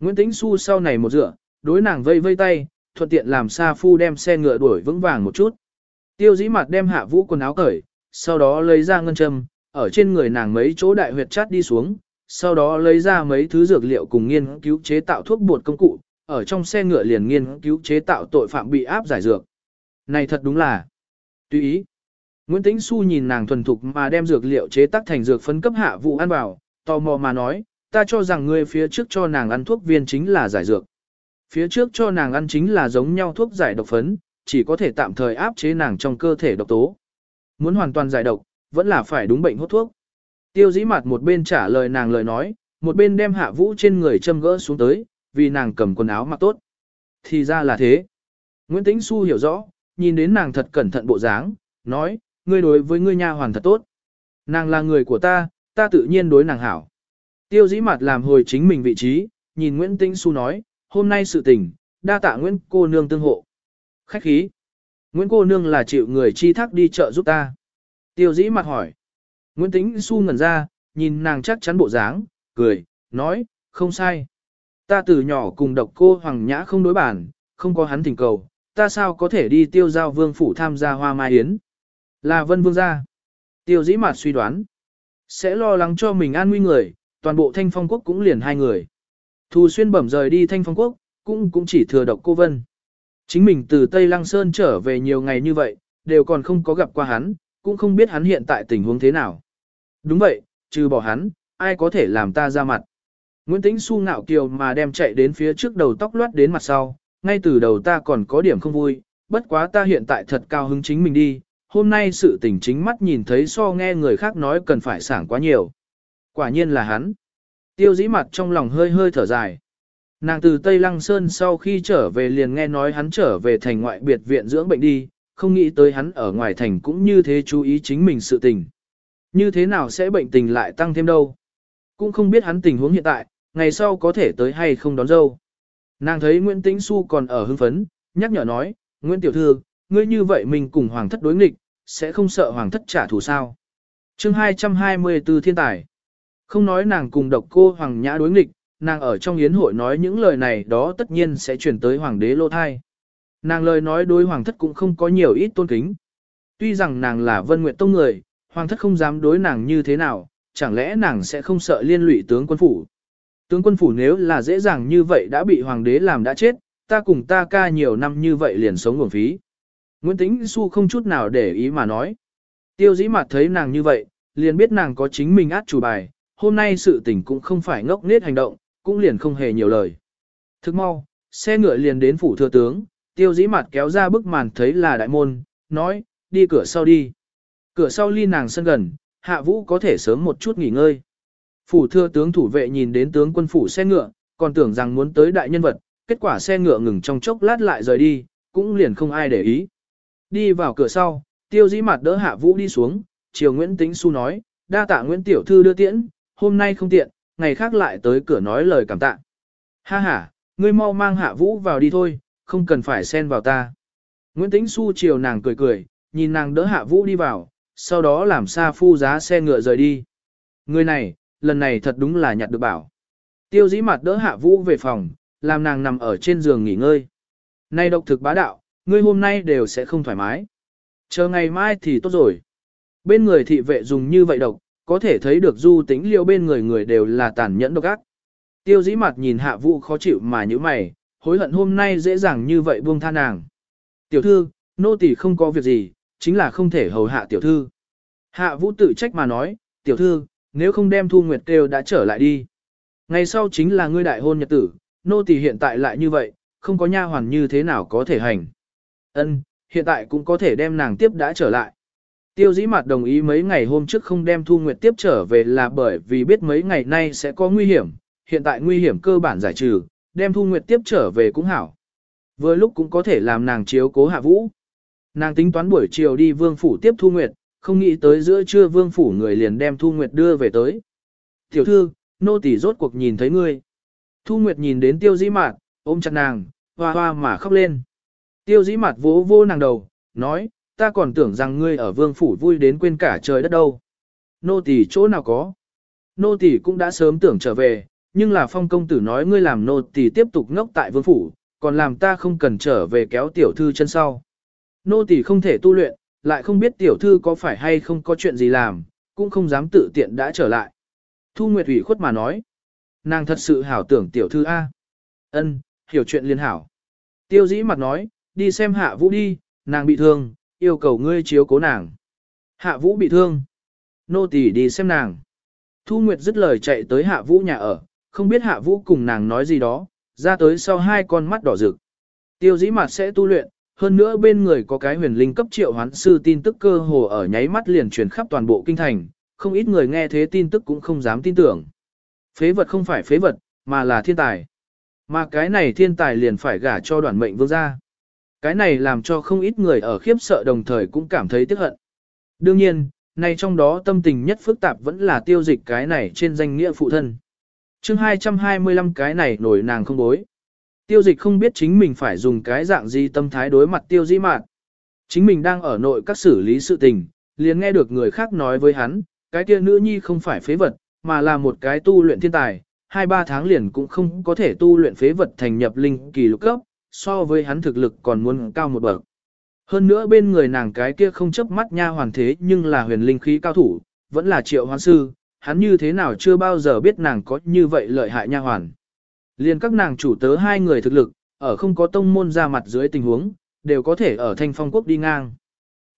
Nguyễn Tĩnh Xu sau này một dựa, đối nàng vây vây tay, thuận tiện làm Sa Phu đem xe ngựa đuổi vững vàng một chút. Tiêu dĩ mặt đem hạ vũ quần áo cởi, sau đó lấy ra ngân châm, ở trên người nàng mấy chỗ đại huyệt chát đi xuống, sau đó lấy ra mấy thứ dược liệu cùng nghiên cứu chế tạo thuốc bột công cụ, ở trong xe ngựa liền nghiên cứu chế tạo tội phạm bị áp giải dược. Này thật đúng là tùy ý. Nguyễn Tĩnh Xu nhìn nàng thuần thục mà đem dược liệu chế tác thành dược phấn cấp hạ vụ ăn vào, tò mò mà nói, ta cho rằng ngươi phía trước cho nàng ăn thuốc viên chính là giải dược. Phía trước cho nàng ăn chính là giống nhau thuốc giải độc phấn, chỉ có thể tạm thời áp chế nàng trong cơ thể độc tố. Muốn hoàn toàn giải độc, vẫn là phải đúng bệnh hốt thuốc. Tiêu dĩ mặt một bên trả lời nàng lời nói, một bên đem hạ vũ trên người châm gỡ xuống tới, vì nàng cầm quần áo mặc tốt. Thì ra là thế. Nguyễn Tĩnh Xu hiểu rõ, nhìn đến nàng thật cẩn thận bộ dáng, nói, ngươi đối với ngươi nha hoàn thật tốt. Nàng là người của ta, ta tự nhiên đối nàng hảo. Tiêu dĩ mặt làm hồi chính mình vị trí, nhìn Nguyễn Tĩnh Xu nói, hôm nay sự tình, đa tạ Nguyễn cô nương tương hộ. Khách khí. Nguyễn cô nương là chịu người chi thác đi chợ giúp ta. Tiêu dĩ mặt hỏi. Nguyễn Tĩnh Xu ngẩn ra, nhìn nàng chắc chắn bộ dáng, cười, nói, không sai. Ta từ nhỏ cùng độc cô Hoàng Nhã không đối bản, không có hắn thỉnh cầu, ta sao có thể đi tiêu giao vương phủ tham gia hoa mai yến. Là vân vương gia. Tiêu dĩ mạt suy đoán. Sẽ lo lắng cho mình an nguy người, toàn bộ thanh phong quốc cũng liền hai người. Thù xuyên bẩm rời đi thanh phong quốc, cũng cũng chỉ thừa độc cô vân. Chính mình từ Tây Lăng Sơn trở về nhiều ngày như vậy, đều còn không có gặp qua hắn, cũng không biết hắn hiện tại tình huống thế nào. Đúng vậy, trừ bỏ hắn, ai có thể làm ta ra mặt. Nguyễn Tĩnh Xu ngạo kiều mà đem chạy đến phía trước đầu tóc loát đến mặt sau, ngay từ đầu ta còn có điểm không vui, bất quá ta hiện tại thật cao hứng chính mình đi, hôm nay sự tình chính mắt nhìn thấy so nghe người khác nói cần phải sảng quá nhiều. Quả nhiên là hắn. Tiêu dĩ mặt trong lòng hơi hơi thở dài. Nàng từ Tây Lăng Sơn sau khi trở về liền nghe nói hắn trở về thành ngoại biệt viện dưỡng bệnh đi, không nghĩ tới hắn ở ngoài thành cũng như thế chú ý chính mình sự tình. Như thế nào sẽ bệnh tình lại tăng thêm đâu. Cũng không biết hắn tình huống hiện tại, ngày sau có thể tới hay không đón dâu. Nàng thấy Nguyễn Tĩnh Xu còn ở hưng phấn, nhắc nhở nói, Nguyễn Tiểu Thư, ngươi như vậy mình cùng Hoàng thất đối nghịch, sẽ không sợ Hoàng thất trả thù sao. chương 224 thiên tài. Không nói nàng cùng độc cô Hoàng Nhã đối nghịch, nàng ở trong yến hội nói những lời này đó tất nhiên sẽ chuyển tới Hoàng đế lô thai. Nàng lời nói đối Hoàng thất cũng không có nhiều ít tôn kính. Tuy rằng nàng là vân nguyện tông người, Hoàng thất không dám đối nàng như thế nào, chẳng lẽ nàng sẽ không sợ liên lụy tướng quân phủ. Tướng quân phủ nếu là dễ dàng như vậy đã bị hoàng đế làm đã chết, ta cùng ta ca nhiều năm như vậy liền sống nguồn phí. Nguyễn Tĩnh Xu không chút nào để ý mà nói. Tiêu dĩ mặt thấy nàng như vậy, liền biết nàng có chính mình át chủ bài, hôm nay sự tình cũng không phải ngốc nết hành động, cũng liền không hề nhiều lời. Thức mau, xe ngựa liền đến phủ thừa tướng, tiêu dĩ mặt kéo ra bức màn thấy là đại môn, nói, đi cửa sau đi. Cửa sau ly nàng sân gần, hạ vũ có thể sớm một chút nghỉ ngơi. Phủ thưa tướng thủ vệ nhìn đến tướng quân phủ xe ngựa, còn tưởng rằng muốn tới đại nhân vật, kết quả xe ngựa ngừng trong chốc lát lại rời đi, cũng liền không ai để ý. Đi vào cửa sau, tiêu dĩ mặt đỡ hạ vũ đi xuống, chiều Nguyễn Tĩnh Xu nói, đa tạ Nguyễn Tiểu Thư đưa tiễn, hôm nay không tiện, ngày khác lại tới cửa nói lời cảm tạ. Ha ha, ngươi mau mang hạ vũ vào đi thôi, không cần phải xen vào ta. Nguyễn Tĩnh Xu chiều nàng cười cười, nhìn nàng đỡ hạ vũ đi vào, sau đó làm xa phu giá xe ngựa rời đi. Người này, lần này thật đúng là nhặt được bảo. Tiêu dĩ mặt đỡ hạ vũ về phòng, làm nàng nằm ở trên giường nghỉ ngơi. Nay độc thực bá đạo, ngươi hôm nay đều sẽ không thoải mái. Chờ ngày mai thì tốt rồi. Bên người thị vệ dùng như vậy độc, có thể thấy được du tính liêu bên người người đều là tàn nhẫn độc ác. Tiêu dĩ mặt nhìn hạ vũ khó chịu mà như mày, hối hận hôm nay dễ dàng như vậy buông tha nàng. Tiểu thư, nô tỳ không có việc gì, chính là không thể hầu hạ tiểu thư. Hạ vũ tự trách mà nói, tiểu thư, nếu không đem Thu Nguyệt kêu đã trở lại đi. Ngày sau chính là ngươi đại hôn nhật tử, nô tỳ hiện tại lại như vậy, không có nha hoàn như thế nào có thể hành. Ân, hiện tại cũng có thể đem nàng tiếp đã trở lại. Tiêu dĩ mặt đồng ý mấy ngày hôm trước không đem Thu Nguyệt tiếp trở về là bởi vì biết mấy ngày nay sẽ có nguy hiểm, hiện tại nguy hiểm cơ bản giải trừ, đem Thu Nguyệt tiếp trở về cũng hảo. Vừa lúc cũng có thể làm nàng chiếu cố hạ vũ. Nàng tính toán buổi chiều đi vương phủ tiếp Thu Nguyệt, không nghĩ tới giữa trưa vương phủ người liền đem Thu Nguyệt đưa về tới. Tiểu thư, nô tỳ rốt cuộc nhìn thấy ngươi. Thu Nguyệt nhìn đến tiêu dĩ mạt, ôm chặt nàng, hoa hoa mà khóc lên. Tiêu dĩ mạt vỗ vô nàng đầu, nói, ta còn tưởng rằng ngươi ở vương phủ vui đến quên cả trời đất đâu. Nô tỳ chỗ nào có. Nô tỳ cũng đã sớm tưởng trở về, nhưng là phong công tử nói ngươi làm nô tỳ tiếp tục ngốc tại vương phủ, còn làm ta không cần trở về kéo tiểu thư chân sau. Nô tỳ không thể tu luyện, lại không biết tiểu thư có phải hay không có chuyện gì làm, cũng không dám tự tiện đã trở lại. Thu Nguyệt ủy khuất mà nói. Nàng thật sự hảo tưởng tiểu thư A. ân hiểu chuyện liên hảo. Tiêu dĩ mặt nói, đi xem hạ vũ đi, nàng bị thương, yêu cầu ngươi chiếu cố nàng. Hạ vũ bị thương. Nô tỳ đi xem nàng. Thu Nguyệt dứt lời chạy tới hạ vũ nhà ở, không biết hạ vũ cùng nàng nói gì đó, ra tới sau hai con mắt đỏ rực. Tiêu dĩ mặt sẽ tu luyện, hơn nữa bên người có cái huyền linh cấp triệu hoán sư tin tức cơ hồ ở nháy mắt liền truyền khắp toàn bộ kinh thành, không ít người nghe thế tin tức cũng không dám tin tưởng. Phế vật không phải phế vật, mà là thiên tài. Mà cái này thiên tài liền phải gả cho đoàn mệnh vương gia. Cái này làm cho không ít người ở khiếp sợ đồng thời cũng cảm thấy tiếc hận. Đương nhiên, này trong đó tâm tình nhất phức tạp vẫn là tiêu dịch cái này trên danh nghĩa phụ thân. chương 225 cái này nổi nàng không bối. Tiêu dịch không biết chính mình phải dùng cái dạng gì tâm thái đối mặt tiêu dĩ mạn. Chính mình đang ở nội các xử lý sự tình, liền nghe được người khác nói với hắn, cái kia nữ nhi không phải phế vật, mà là một cái tu luyện thiên tài, hai ba tháng liền cũng không có thể tu luyện phế vật thành nhập linh kỳ lục cấp, so với hắn thực lực còn muốn cao một bậc. Hơn nữa bên người nàng cái kia không chấp mắt nha hoàn thế nhưng là huyền linh khí cao thủ, vẫn là triệu hoan sư, hắn như thế nào chưa bao giờ biết nàng có như vậy lợi hại nha hoàn. Liên các nàng chủ tớ hai người thực lực, ở không có tông môn ra mặt dưới tình huống, đều có thể ở thanh phong quốc đi ngang.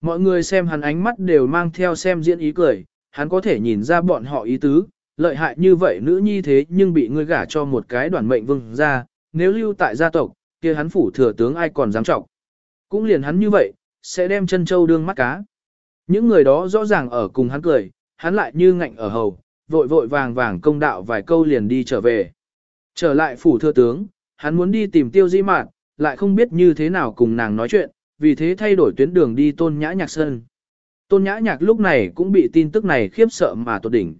Mọi người xem hắn ánh mắt đều mang theo xem diễn ý cười, hắn có thể nhìn ra bọn họ ý tứ, lợi hại như vậy nữ nhi thế nhưng bị ngươi gả cho một cái đoàn mệnh vương ra, nếu lưu tại gia tộc, kia hắn phủ thừa tướng ai còn dám trọng. Cũng liền hắn như vậy, sẽ đem chân châu đương mắt cá. Những người đó rõ ràng ở cùng hắn cười, hắn lại như ngạnh ở hầu, vội vội vàng vàng công đạo vài câu liền đi trở về. Trở lại phủ thừa tướng, hắn muốn đi tìm tiêu di mạn, lại không biết như thế nào cùng nàng nói chuyện, vì thế thay đổi tuyến đường đi tôn nhã nhạc sơn. Tôn nhã nhạc lúc này cũng bị tin tức này khiếp sợ mà tột đỉnh.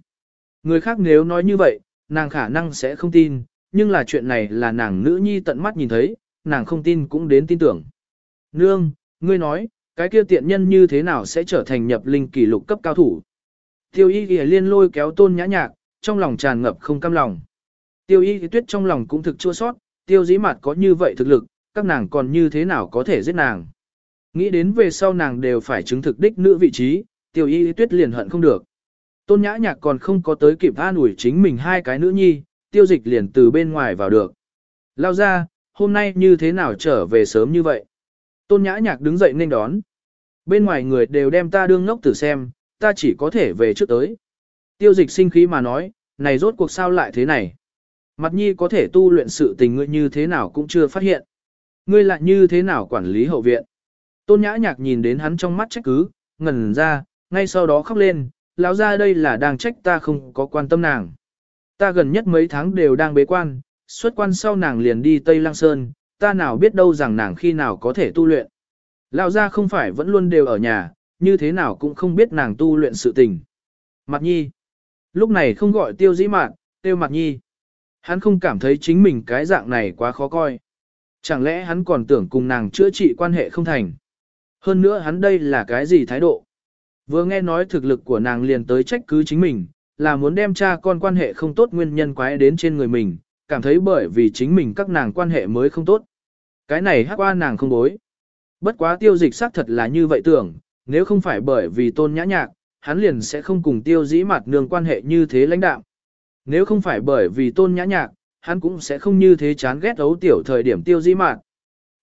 Người khác nếu nói như vậy, nàng khả năng sẽ không tin, nhưng là chuyện này là nàng nữ nhi tận mắt nhìn thấy, nàng không tin cũng đến tin tưởng. Nương, ngươi nói, cái kia tiện nhân như thế nào sẽ trở thành nhập linh kỷ lục cấp cao thủ. Tiêu y ghi liên lôi kéo tôn nhã nhạc, trong lòng tràn ngập không cam lòng. Tiêu y tuyết trong lòng cũng thực chua sót, tiêu dĩ mặt có như vậy thực lực, các nàng còn như thế nào có thể giết nàng. Nghĩ đến về sau nàng đều phải chứng thực đích nữ vị trí, tiêu y tuyết liền hận không được. Tôn nhã nhạc còn không có tới kịp tha ủi chính mình hai cái nữ nhi, tiêu dịch liền từ bên ngoài vào được. Lao ra, hôm nay như thế nào trở về sớm như vậy? Tôn nhã nhạc đứng dậy nên đón. Bên ngoài người đều đem ta đương ngốc tử xem, ta chỉ có thể về trước tới. Tiêu dịch sinh khí mà nói, này rốt cuộc sao lại thế này? Mặt nhi có thể tu luyện sự tình ngươi như thế nào cũng chưa phát hiện. Ngươi lại như thế nào quản lý hậu viện? Tôn nhã nhạc nhìn đến hắn trong mắt trách cứ, ngẩn ra, ngay sau đó khóc lên, lão ra đây là đang trách ta không có quan tâm nàng. Ta gần nhất mấy tháng đều đang bế quan, xuất quan sau nàng liền đi Tây Lăng Sơn, ta nào biết đâu rằng nàng khi nào có thể tu luyện. Lão ra không phải vẫn luôn đều ở nhà, như thế nào cũng không biết nàng tu luyện sự tình. Mặt nhi. Lúc này không gọi tiêu dĩ mạn, tiêu mặt nhi. Hắn không cảm thấy chính mình cái dạng này quá khó coi. Chẳng lẽ hắn còn tưởng cùng nàng chữa trị quan hệ không thành. Hơn nữa hắn đây là cái gì thái độ. Vừa nghe nói thực lực của nàng liền tới trách cứ chính mình, là muốn đem cha con quan hệ không tốt nguyên nhân quái đến trên người mình, cảm thấy bởi vì chính mình các nàng quan hệ mới không tốt. Cái này hắc qua nàng không bối. Bất quá tiêu dịch xác thật là như vậy tưởng, nếu không phải bởi vì tôn nhã nhạc, hắn liền sẽ không cùng tiêu dĩ mặt nương quan hệ như thế lãnh đạo. Nếu không phải bởi vì tôn nhã nhạc, hắn cũng sẽ không như thế chán ghét ấu tiểu thời điểm tiêu dĩ mạt.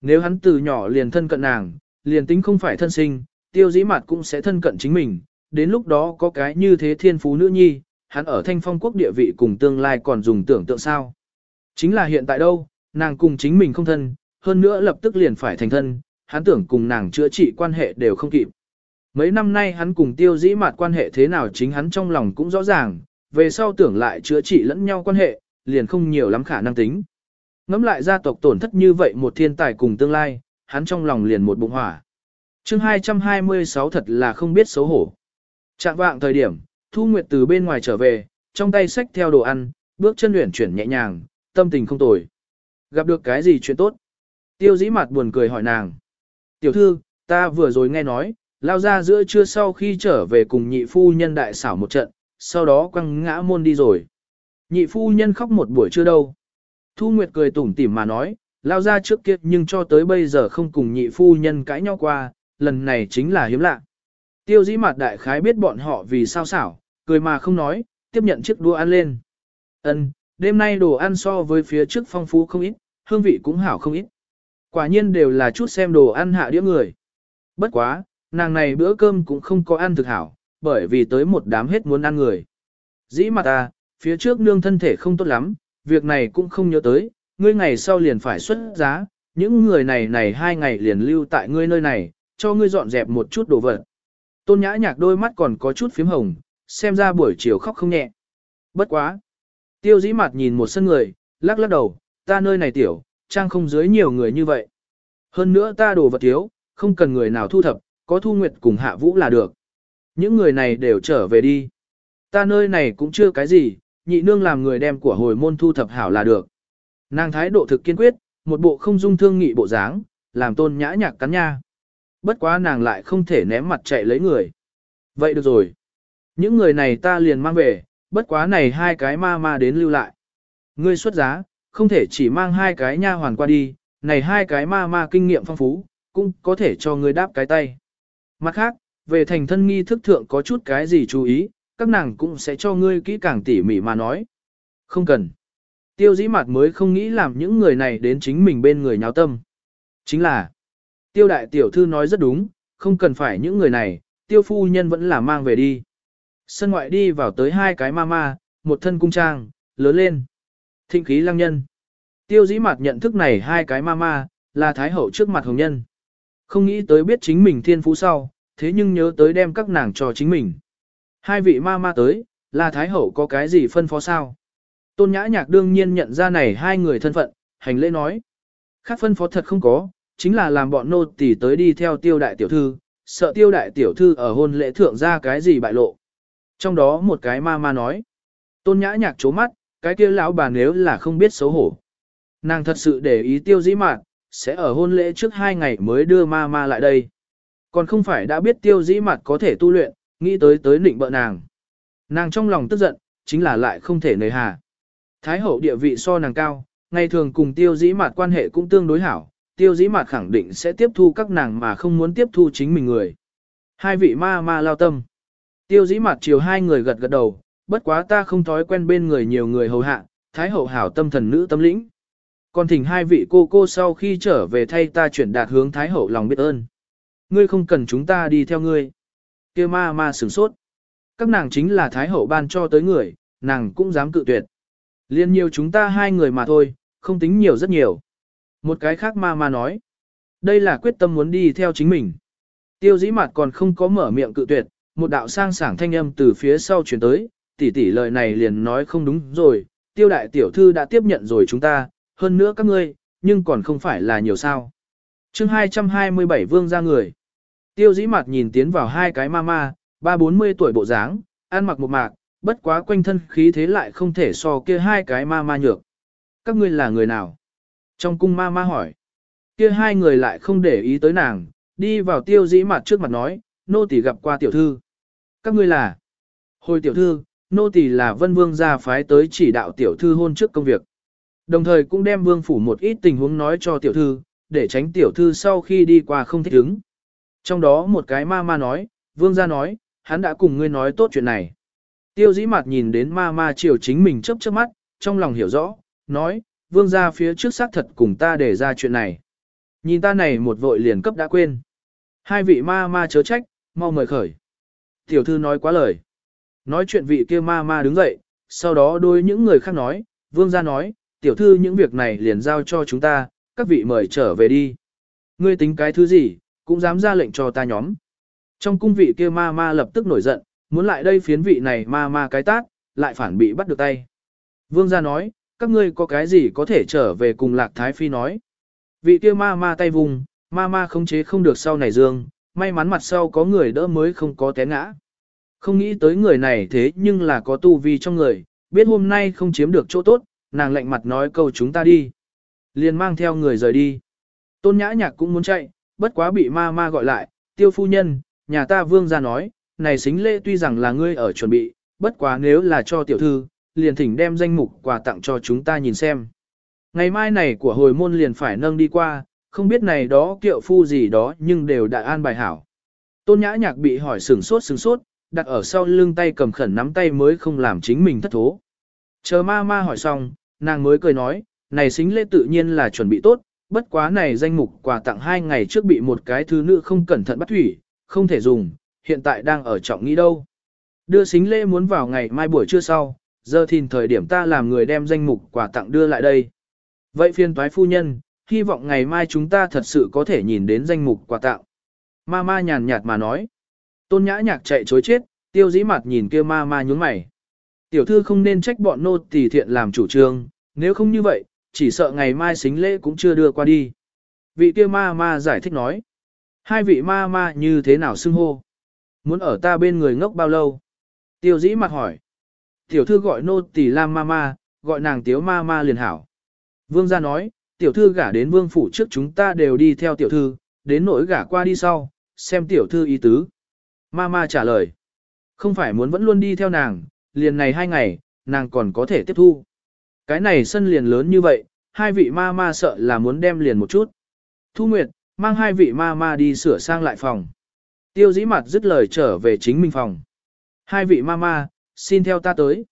Nếu hắn từ nhỏ liền thân cận nàng, liền tính không phải thân sinh, tiêu dĩ mạt cũng sẽ thân cận chính mình, đến lúc đó có cái như thế thiên phú nữ nhi, hắn ở thanh phong quốc địa vị cùng tương lai còn dùng tưởng tượng sao. Chính là hiện tại đâu, nàng cùng chính mình không thân, hơn nữa lập tức liền phải thành thân, hắn tưởng cùng nàng chữa trị quan hệ đều không kịp. Mấy năm nay hắn cùng tiêu dĩ mạt quan hệ thế nào chính hắn trong lòng cũng rõ ràng, về sau tưởng lại chữa trị lẫn nhau quan hệ, liền không nhiều lắm khả năng tính. Ngắm lại gia tộc tổn thất như vậy một thiên tài cùng tương lai, hắn trong lòng liền một bụng hỏa. chương 226 thật là không biết xấu hổ. Trạng vạng thời điểm, Thu Nguyệt từ bên ngoài trở về, trong tay xách theo đồ ăn, bước chân luyện chuyển nhẹ nhàng, tâm tình không tồi. Gặp được cái gì chuyện tốt? Tiêu dĩ mặt buồn cười hỏi nàng. Tiểu thư, ta vừa rồi nghe nói, lao ra giữa trưa sau khi trở về cùng nhị phu nhân đại xảo một trận, sau đó quăng ngã môn đi rồi. Nhị phu nhân khóc một buổi trưa đâu. Thu Nguyệt cười tủm tỉm mà nói, lao ra trước kia nhưng cho tới bây giờ không cùng nhị phu nhân cãi nhau qua, lần này chính là hiếm lạ. Tiêu dĩ mặt đại khái biết bọn họ vì sao xảo, cười mà không nói, tiếp nhận chiếc đũa ăn lên. Ân, đêm nay đồ ăn so với phía trước phong phú không ít, hương vị cũng hảo không ít. Quả nhiên đều là chút xem đồ ăn hạ đĩa người. Bất quá, nàng này bữa cơm cũng không có ăn thực hảo, bởi vì tới một đám hết muốn ăn người. Dĩ mặt ta, phía trước nương thân thể không tốt lắm, việc này cũng không nhớ tới, ngươi ngày sau liền phải xuất giá, những người này này hai ngày liền lưu tại ngươi nơi này, cho ngươi dọn dẹp một chút đồ vật. Tôn nhã nhạc đôi mắt còn có chút phím hồng, xem ra buổi chiều khóc không nhẹ. Bất quá. Tiêu dĩ mặt nhìn một sân người, lắc lắc đầu, ta nơi này tiểu, trang không dưới nhiều người như vậy. Hơn nữa ta đồ vật thiếu, không cần người nào thu thập, có thu nguyệt cùng hạ vũ là được. Những người này đều trở về đi. Ta nơi này cũng chưa cái gì, nhị nương làm người đem của hồi môn thu thập hảo là được. Nàng thái độ thực kiên quyết, một bộ không dung thương nghị bộ dáng, làm tôn nhã nhạc cắn nha. Bất quá nàng lại không thể ném mặt chạy lấy người. Vậy được rồi. Những người này ta liền mang về, bất quá này hai cái ma ma đến lưu lại. Ngươi xuất giá, không thể chỉ mang hai cái nha hoàn qua đi, này hai cái ma ma kinh nghiệm phong phú, cũng có thể cho ngươi đáp cái tay. Mặt khác, về thành thân nghi thức thượng có chút cái gì chú ý, các nàng cũng sẽ cho ngươi kỹ càng tỉ mỉ mà nói. Không cần. Tiêu dĩ mặt mới không nghĩ làm những người này đến chính mình bên người nháo tâm. Chính là, tiêu đại tiểu thư nói rất đúng, không cần phải những người này, tiêu phu nhân vẫn là mang về đi. Sân ngoại đi vào tới hai cái ma ma, một thân cung trang, lớn lên. Thịnh khí lăng nhân. Tiêu dĩ mặt nhận thức này hai cái ma ma, là thái hậu trước mặt hồng nhân. Không nghĩ tới biết chính mình thiên phú sau, thế nhưng nhớ tới đem các nàng cho chính mình. Hai vị ma ma tới, là thái hậu có cái gì phân phó sao? Tôn nhã nhạc đương nhiên nhận ra này hai người thân phận, hành lễ nói. Khác phân phó thật không có, chính là làm bọn nô tỳ tới đi theo tiêu đại tiểu thư, sợ tiêu đại tiểu thư ở hôn lễ thượng ra cái gì bại lộ. Trong đó một cái ma ma nói. Tôn nhã nhạc chố mắt, cái kia lão bà nếu là không biết xấu hổ. Nàng thật sự để ý tiêu dĩ mạn, sẽ ở hôn lễ trước hai ngày mới đưa ma ma lại đây. Còn không phải đã biết tiêu dĩ mặt có thể tu luyện, nghĩ tới tới nịnh bợ nàng. Nàng trong lòng tức giận, chính là lại không thể nề hà. Thái hậu địa vị so nàng cao, ngày thường cùng tiêu dĩ mặt quan hệ cũng tương đối hảo, tiêu dĩ mặt khẳng định sẽ tiếp thu các nàng mà không muốn tiếp thu chính mình người. Hai vị ma ma lao tâm. Tiêu dĩ mặt chiều hai người gật gật đầu, bất quá ta không thói quen bên người nhiều người hầu hạ, thái hậu hảo tâm thần nữ tâm lĩnh. Còn thỉnh hai vị cô cô sau khi trở về thay ta chuyển đạt hướng thái hậu lòng biết ơn. Ngươi không cần chúng ta đi theo ngươi. kia ma ma sửng sốt. Các nàng chính là thái hậu ban cho tới người, nàng cũng dám cự tuyệt. Liên nhiều chúng ta hai người mà thôi, không tính nhiều rất nhiều. Một cái khác ma ma nói. Đây là quyết tâm muốn đi theo chính mình. Tiêu dĩ mặt còn không có mở miệng cự tuyệt, một đạo sang sảng thanh âm từ phía sau chuyển tới, tỷ tỷ lời này liền nói không đúng rồi, tiêu đại tiểu thư đã tiếp nhận rồi chúng ta, hơn nữa các ngươi, nhưng còn không phải là nhiều sao chương 227 vương ra người. Tiêu dĩ mặt nhìn tiến vào hai cái ma ma, ba bốn mươi tuổi bộ dáng, ăn mặc một mạc, bất quá quanh thân khí thế lại không thể so kia hai cái ma ma nhược. Các ngươi là người nào? Trong cung ma ma hỏi. Kia hai người lại không để ý tới nàng, đi vào tiêu dĩ mặt trước mặt nói, nô tỳ gặp qua tiểu thư. Các ngươi là? Hồi tiểu thư, nô tỳ là vân vương gia phái tới chỉ đạo tiểu thư hôn trước công việc. Đồng thời cũng đem vương phủ một ít tình huống nói cho tiểu thư, để tránh tiểu thư sau khi đi qua không thích ứng. Trong đó một cái ma ma nói, vương gia nói, hắn đã cùng ngươi nói tốt chuyện này. Tiêu dĩ mặt nhìn đến ma ma chiều chính mình chấp chớp mắt, trong lòng hiểu rõ, nói, vương gia phía trước xác thật cùng ta để ra chuyện này. Nhìn ta này một vội liền cấp đã quên. Hai vị ma ma chớ trách, mau mời khởi. Tiểu thư nói quá lời. Nói chuyện vị kia ma ma đứng dậy, sau đó đôi những người khác nói, vương gia nói, tiểu thư những việc này liền giao cho chúng ta, các vị mời trở về đi. Ngươi tính cái thứ gì, cũng dám ra lệnh cho ta nhóm. Trong cung vị kia ma ma lập tức nổi giận, muốn lại đây phiến vị này ma ma cái tát, lại phản bị bắt được tay. Vương gia nói, các ngươi có cái gì có thể trở về cùng lạc thái phi nói. Vị kia ma ma tay vùng, ma ma không chế không được sau này dương, may mắn mặt sau có người đỡ mới không có té ngã. Không nghĩ tới người này thế nhưng là có tu vi trong người, biết hôm nay không chiếm được chỗ tốt, nàng lạnh mặt nói câu chúng ta đi. Liền mang theo người rời đi. Tôn nhã nhạc cũng muốn chạy, bất quá bị ma ma gọi lại, tiêu phu nhân, nhà ta vương ra nói, này xính lễ tuy rằng là ngươi ở chuẩn bị, bất quá nếu là cho tiểu thư, liền thỉnh đem danh mục quà tặng cho chúng ta nhìn xem. Ngày mai này của hồi môn liền phải nâng đi qua, không biết này đó kiệu phu gì đó nhưng đều đã an bài hảo. Tôn nhã nhạc bị hỏi sừng sốt sừng sốt, đặt ở sau lưng tay cầm khẩn nắm tay mới không làm chính mình thất thố. Chờ ma ma hỏi xong, nàng mới cười nói, này xính lễ tự nhiên là chuẩn bị tốt, bất quá này danh mục quà tặng hai ngày trước bị một cái thứ nữ không cẩn thận bắt thủy, không thể dùng, hiện tại đang ở trọng nghĩ đâu. Đưa xính lễ muốn vào ngày mai buổi trưa sau, giờ thìn thời điểm ta làm người đem danh mục quà tặng đưa lại đây. Vậy phiên toái phu nhân, hy vọng ngày mai chúng ta thật sự có thể nhìn đến danh mục quà tặng. Ma ma nhàn nhạt mà nói. Tôn nhã nhạc chạy chối chết, tiêu dĩ mặt nhìn kia ma ma nhúng mày. Tiểu thư không nên trách bọn nô tỳ thiện làm chủ trương, nếu không như vậy, chỉ sợ ngày mai xính lễ cũng chưa đưa qua đi. Vị kia ma ma giải thích nói. Hai vị ma ma như thế nào xưng hô? Muốn ở ta bên người ngốc bao lâu? Tiêu dĩ mặt hỏi. Tiểu thư gọi nô tỳ lam ma ma, gọi nàng tiếu ma ma liền hảo. Vương gia nói, tiểu thư gả đến vương phủ trước chúng ta đều đi theo tiểu thư, đến nỗi gả qua đi sau, xem tiểu thư ý tứ. Ma ma trả lời. Không phải muốn vẫn luôn đi theo nàng, liền này hai ngày, nàng còn có thể tiếp thu. Cái này sân liền lớn như vậy, hai vị ma ma sợ là muốn đem liền một chút. Thu Nguyệt, mang hai vị ma ma đi sửa sang lại phòng. Tiêu dĩ mặt dứt lời trở về chính mình phòng. Hai vị ma ma, xin theo ta tới.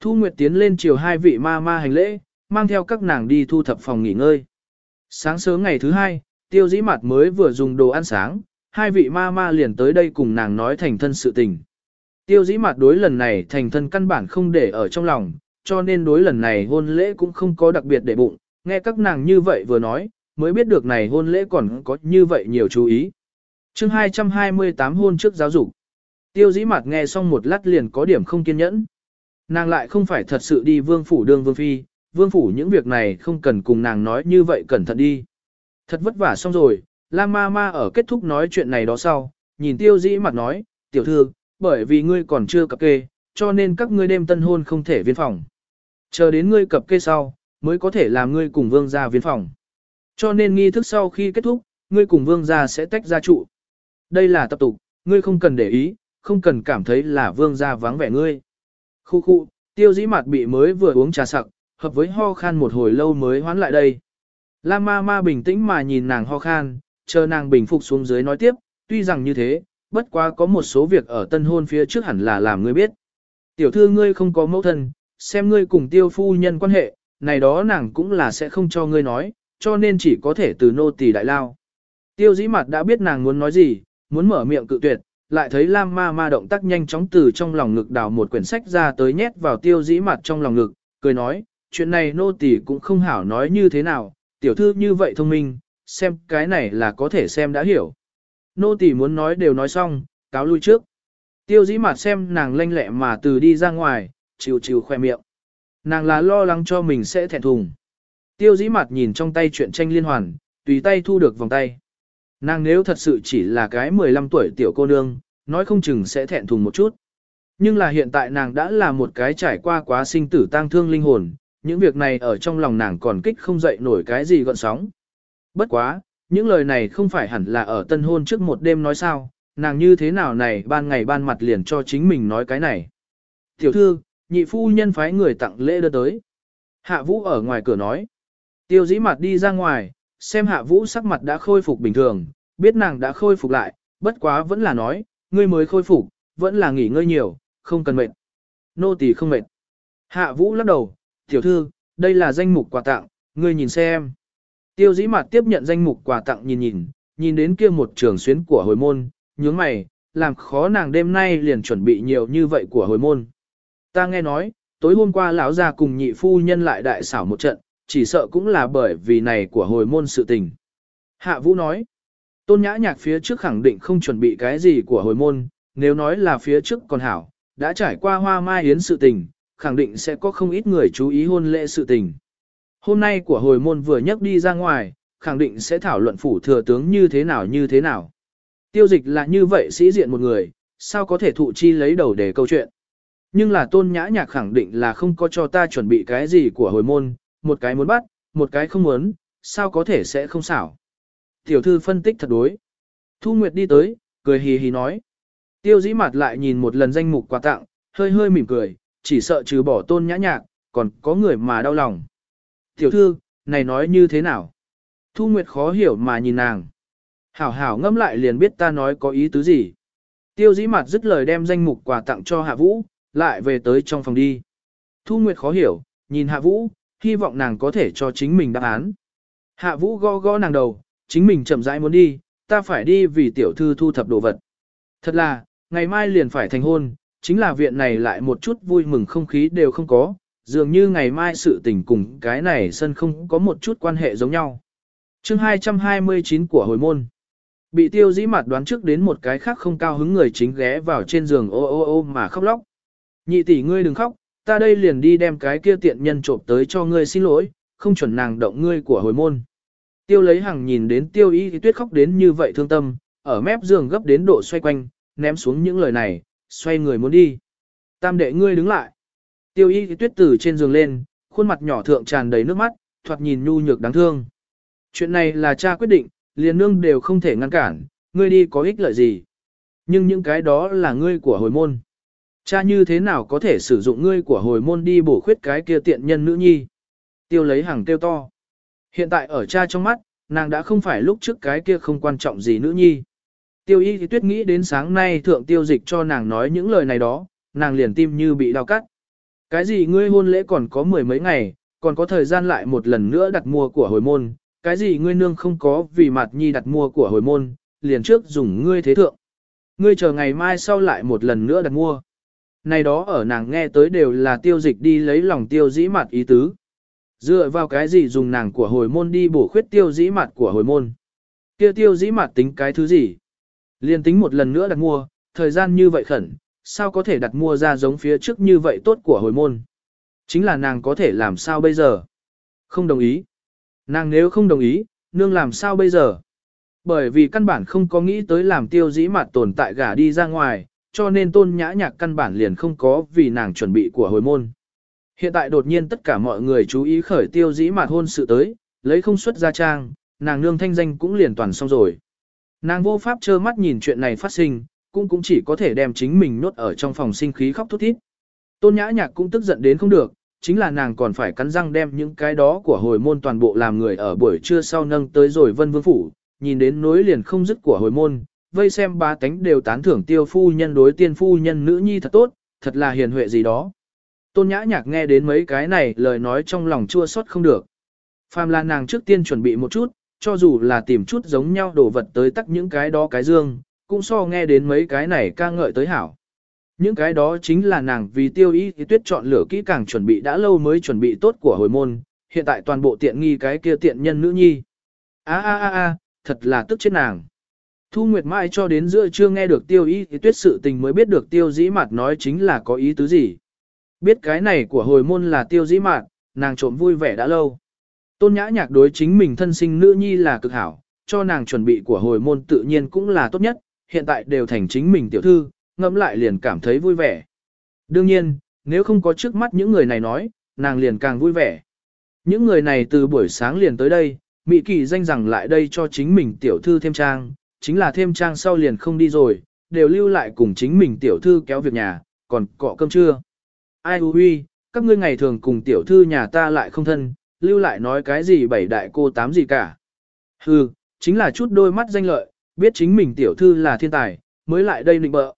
Thu Nguyệt tiến lên chiều hai vị ma ma hành lễ, mang theo các nàng đi thu thập phòng nghỉ ngơi. Sáng sớm ngày thứ hai, tiêu dĩ mặt mới vừa dùng đồ ăn sáng, hai vị ma ma liền tới đây cùng nàng nói thành thân sự tình. Tiêu dĩ mặt đối lần này thành thân căn bản không để ở trong lòng, cho nên đối lần này hôn lễ cũng không có đặc biệt để bụng, nghe các nàng như vậy vừa nói, mới biết được này hôn lễ còn có như vậy nhiều chú ý. chương 228 hôn trước giáo dục. Tiêu dĩ mặt nghe xong một lát liền có điểm không kiên nhẫn. Nàng lại không phải thật sự đi vương phủ đương vương phi, vương phủ những việc này không cần cùng nàng nói như vậy cẩn thận đi. Thật vất vả xong rồi, La Ma Ma ở kết thúc nói chuyện này đó sau, nhìn tiêu dĩ mặt nói, tiểu thư, bởi vì ngươi còn chưa cập kê, cho nên các ngươi đêm tân hôn không thể viên phòng. Chờ đến ngươi cập kê sau, mới có thể làm ngươi cùng vương gia viên phòng. Cho nên nghi thức sau khi kết thúc, ngươi cùng vương gia sẽ tách ra trụ. Đây là tập tục, ngươi không cần để ý, không cần cảm thấy là vương gia vắng vẻ ngươi. Khu khu, tiêu dĩ mặt bị mới vừa uống trà sặc, hợp với ho khan một hồi lâu mới hoán lại đây. La ma ma bình tĩnh mà nhìn nàng ho khan, chờ nàng bình phục xuống dưới nói tiếp, tuy rằng như thế, bất quá có một số việc ở tân hôn phía trước hẳn là làm ngươi biết. Tiểu thư ngươi không có mẫu thân, xem ngươi cùng tiêu phu nhân quan hệ, này đó nàng cũng là sẽ không cho ngươi nói, cho nên chỉ có thể từ nô tỳ đại lao. Tiêu dĩ mặt đã biết nàng muốn nói gì, muốn mở miệng cự tuyệt, lại thấy Lam ma ma động tác nhanh chóng từ trong lòng ngực đào một quyển sách ra tới nhét vào tiêu dĩ mặt trong lòng ngực, cười nói, chuyện này nô tỳ cũng không hảo nói như thế nào, tiểu thư như vậy thông minh, xem cái này là có thể xem đã hiểu. Nô tỳ muốn nói đều nói xong, cáo lui trước. Tiêu dĩ mặt xem nàng lanh lẹ mà từ đi ra ngoài, chiều chiều khoe miệng. Nàng là lo lắng cho mình sẽ thẹn thùng. Tiêu dĩ mặt nhìn trong tay chuyện tranh liên hoàn, tùy tay thu được vòng tay. Nàng nếu thật sự chỉ là cái 15 tuổi tiểu cô nương, nói không chừng sẽ thẹn thùng một chút. Nhưng là hiện tại nàng đã là một cái trải qua quá sinh tử tang thương linh hồn, những việc này ở trong lòng nàng còn kích không dậy nổi cái gì gọn sóng. Bất quá, những lời này không phải hẳn là ở tân hôn trước một đêm nói sao, nàng như thế nào này ban ngày ban mặt liền cho chính mình nói cái này. Tiểu thư, nhị phu nhân phái người tặng lễ đưa tới. Hạ vũ ở ngoài cửa nói. Tiêu dĩ mặt đi ra ngoài, xem hạ vũ sắc mặt đã khôi phục bình thường, biết nàng đã khôi phục lại, bất quá vẫn là nói, ngươi mới khôi phục, vẫn là nghỉ ngơi nhiều, không cần mệt. Nô tỳ không mệt. Hạ vũ lắc đầu, tiểu thư, đây là danh mục quà tặng, ngươi nhìn xem. Tiêu dĩ mặt tiếp nhận danh mục quà tặng nhìn nhìn, nhìn đến kia một trường xuyến của hồi môn, nhướng mày, làm khó nàng đêm nay liền chuẩn bị nhiều như vậy của hồi môn. Ta nghe nói, tối hôm qua lão gia cùng nhị phu nhân lại đại xảo một trận, chỉ sợ cũng là bởi vì này của hồi môn sự tình. Hạ Vũ nói, tôn nhã nhạc phía trước khẳng định không chuẩn bị cái gì của hồi môn, nếu nói là phía trước còn hảo, đã trải qua hoa mai yến sự tình, khẳng định sẽ có không ít người chú ý hôn lễ sự tình. Hôm nay của hồi môn vừa nhắc đi ra ngoài, khẳng định sẽ thảo luận phủ thừa tướng như thế nào như thế nào. Tiêu dịch là như vậy sĩ diện một người, sao có thể thụ chi lấy đầu để câu chuyện. Nhưng là tôn nhã nhạc khẳng định là không có cho ta chuẩn bị cái gì của hồi môn, một cái muốn bắt, một cái không muốn, sao có thể sẽ không xảo. Tiểu thư phân tích thật đối. Thu Nguyệt đi tới, cười hì hì nói. Tiêu dĩ mặt lại nhìn một lần danh mục quà tặng, hơi hơi mỉm cười, chỉ sợ trừ bỏ tôn nhã nhạc, còn có người mà đau lòng. Tiểu thư, này nói như thế nào? Thu Nguyệt khó hiểu mà nhìn nàng. Hảo hảo ngâm lại liền biết ta nói có ý tứ gì. Tiêu dĩ mặt dứt lời đem danh mục quà tặng cho Hạ Vũ, lại về tới trong phòng đi. Thu Nguyệt khó hiểu, nhìn Hạ Vũ, hy vọng nàng có thể cho chính mình đáp án. Hạ Vũ go go nàng đầu, chính mình chậm rãi muốn đi, ta phải đi vì tiểu thư thu thập đồ vật. Thật là, ngày mai liền phải thành hôn, chính là viện này lại một chút vui mừng không khí đều không có, dường như ngày mai sự tình cùng cái này sân không có một chút quan hệ giống nhau. chương 229 của hồi môn. Bị tiêu dĩ mặt đoán trước đến một cái khác không cao hứng người chính ghé vào trên giường ô ô ô mà khóc lóc. Nhị tỷ ngươi đừng khóc, ta đây liền đi đem cái kia tiện nhân trộm tới cho ngươi xin lỗi, không chuẩn nàng động ngươi của hồi môn. Tiêu lấy hàng nhìn đến tiêu y thì tuyết khóc đến như vậy thương tâm, ở mép giường gấp đến độ xoay quanh, ném xuống những lời này, xoay người muốn đi. Tam đệ ngươi đứng lại. Tiêu y thì tuyết từ trên giường lên, khuôn mặt nhỏ thượng tràn đầy nước mắt, thoạt nhìn nhu nhược đáng thương. Chuyện này là cha quyết định, liền nương đều không thể ngăn cản, ngươi đi có ích lợi gì. Nhưng những cái đó là ngươi của hồi môn. Cha như thế nào có thể sử dụng ngươi của hồi môn đi bổ khuyết cái kia tiện nhân nữ nhi. Tiêu lấy hàng tiêu to. Hiện tại ở cha trong mắt, nàng đã không phải lúc trước cái kia không quan trọng gì nữ nhi. Tiêu y thì tuyết nghĩ đến sáng nay thượng tiêu dịch cho nàng nói những lời này đó, nàng liền tim như bị đau cắt. Cái gì ngươi hôn lễ còn có mười mấy ngày, còn có thời gian lại một lần nữa đặt mua của hồi môn, cái gì ngươi nương không có vì mặt nhi đặt mua của hồi môn, liền trước dùng ngươi thế thượng. Ngươi chờ ngày mai sau lại một lần nữa đặt mua. Này đó ở nàng nghe tới đều là tiêu dịch đi lấy lòng tiêu dĩ mặt ý tứ. Dựa vào cái gì dùng nàng của hồi môn đi bổ khuyết tiêu dĩ mặt của hồi môn. kia tiêu dĩ mặt tính cái thứ gì? Liên tính một lần nữa đặt mua, thời gian như vậy khẩn, sao có thể đặt mua ra giống phía trước như vậy tốt của hồi môn. Chính là nàng có thể làm sao bây giờ? Không đồng ý. Nàng nếu không đồng ý, nương làm sao bây giờ? Bởi vì căn bản không có nghĩ tới làm tiêu dĩ mặt tồn tại gả đi ra ngoài, cho nên tôn nhã nhạc căn bản liền không có vì nàng chuẩn bị của hồi môn. Hiện tại đột nhiên tất cả mọi người chú ý khởi tiêu dĩ mặt hôn sự tới, lấy không xuất ra trang, nàng nương thanh danh cũng liền toàn xong rồi. Nàng vô pháp trơ mắt nhìn chuyện này phát sinh, cũng cũng chỉ có thể đem chính mình nốt ở trong phòng sinh khí khóc thút thít. Tôn nhã nhạc cũng tức giận đến không được, chính là nàng còn phải cắn răng đem những cái đó của hồi môn toàn bộ làm người ở buổi trưa sau nâng tới rồi vân vương phủ, nhìn đến nối liền không dứt của hồi môn, vây xem ba tánh đều tán thưởng tiêu phu nhân đối tiên phu nhân nữ nhi thật tốt, thật là hiền huệ gì đó. Tôn nhã nhạc nghe đến mấy cái này lời nói trong lòng chua xót không được. Phàm là nàng trước tiên chuẩn bị một chút, cho dù là tìm chút giống nhau đồ vật tới tắt những cái đó cái dương, cũng so nghe đến mấy cái này ca ngợi tới hảo. Những cái đó chính là nàng vì tiêu ý thì tuyết chọn lửa kỹ càng chuẩn bị đã lâu mới chuẩn bị tốt của hồi môn, hiện tại toàn bộ tiện nghi cái kia tiện nhân nữ nhi. a a a a thật là tức chết nàng. Thu Nguyệt Mai cho đến giữa trưa nghe được tiêu ý thì tuyết sự tình mới biết được tiêu dĩ mặt nói chính là có ý tứ gì. Biết cái này của hồi môn là tiêu dĩ mạt, nàng trộm vui vẻ đã lâu. Tôn nhã nhạc đối chính mình thân sinh nữ nhi là cực hảo, cho nàng chuẩn bị của hồi môn tự nhiên cũng là tốt nhất, hiện tại đều thành chính mình tiểu thư, ngẫm lại liền cảm thấy vui vẻ. Đương nhiên, nếu không có trước mắt những người này nói, nàng liền càng vui vẻ. Những người này từ buổi sáng liền tới đây, Mỹ Kỳ danh rằng lại đây cho chính mình tiểu thư thêm trang, chính là thêm trang sau liền không đi rồi, đều lưu lại cùng chính mình tiểu thư kéo việc nhà, còn cọ cơm trưa. Ai hư huy, các ngươi ngày thường cùng tiểu thư nhà ta lại không thân, lưu lại nói cái gì bảy đại cô tám gì cả. Hừ, chính là chút đôi mắt danh lợi, biết chính mình tiểu thư là thiên tài, mới lại đây nịnh bợ.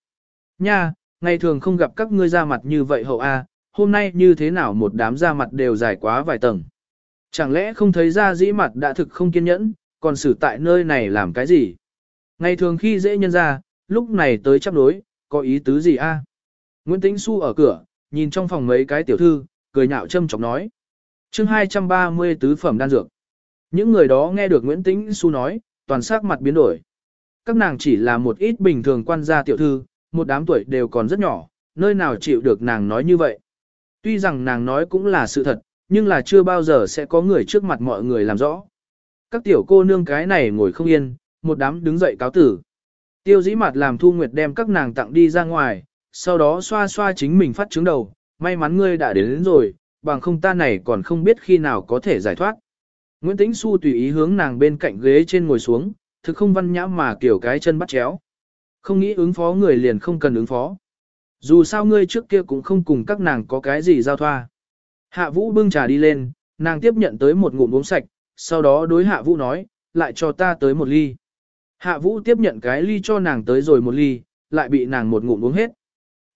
Nha, ngày thường không gặp các ngươi ra mặt như vậy hậu A, hôm nay như thế nào một đám ra mặt đều dài quá vài tầng. Chẳng lẽ không thấy ra dĩ mặt đã thực không kiên nhẫn, còn xử tại nơi này làm cái gì? Ngày thường khi dễ nhân ra, lúc này tới chấp đối, có ý tứ gì a? Nguyễn Tĩnh Xu ở cửa, nhìn trong phòng mấy cái tiểu thư, cười nhạo châm chọc nói. chương 230 tứ phẩm đan dược. Những người đó nghe được Nguyễn Tĩnh Xu nói, toàn sắc mặt biến đổi. Các nàng chỉ là một ít bình thường quan gia tiểu thư, một đám tuổi đều còn rất nhỏ, nơi nào chịu được nàng nói như vậy. Tuy rằng nàng nói cũng là sự thật, nhưng là chưa bao giờ sẽ có người trước mặt mọi người làm rõ. Các tiểu cô nương cái này ngồi không yên, một đám đứng dậy cáo tử. Tiêu dĩ mặt làm thu nguyệt đem các nàng tặng đi ra ngoài, sau đó xoa xoa chính mình phát trứng đầu, may mắn ngươi đã đến, đến rồi, bằng không ta này còn không biết khi nào có thể giải thoát. Nguyễn Tĩnh Xu tùy ý hướng nàng bên cạnh ghế trên ngồi xuống, thực không văn nhã mà kiểu cái chân bắt chéo. Không nghĩ ứng phó người liền không cần ứng phó. Dù sao ngươi trước kia cũng không cùng các nàng có cái gì giao thoa. Hạ Vũ bưng trà đi lên, nàng tiếp nhận tới một ngụm uống sạch, sau đó đối Hạ Vũ nói, lại cho ta tới một ly. Hạ Vũ tiếp nhận cái ly cho nàng tới rồi một ly, lại bị nàng một ngụm uống hết.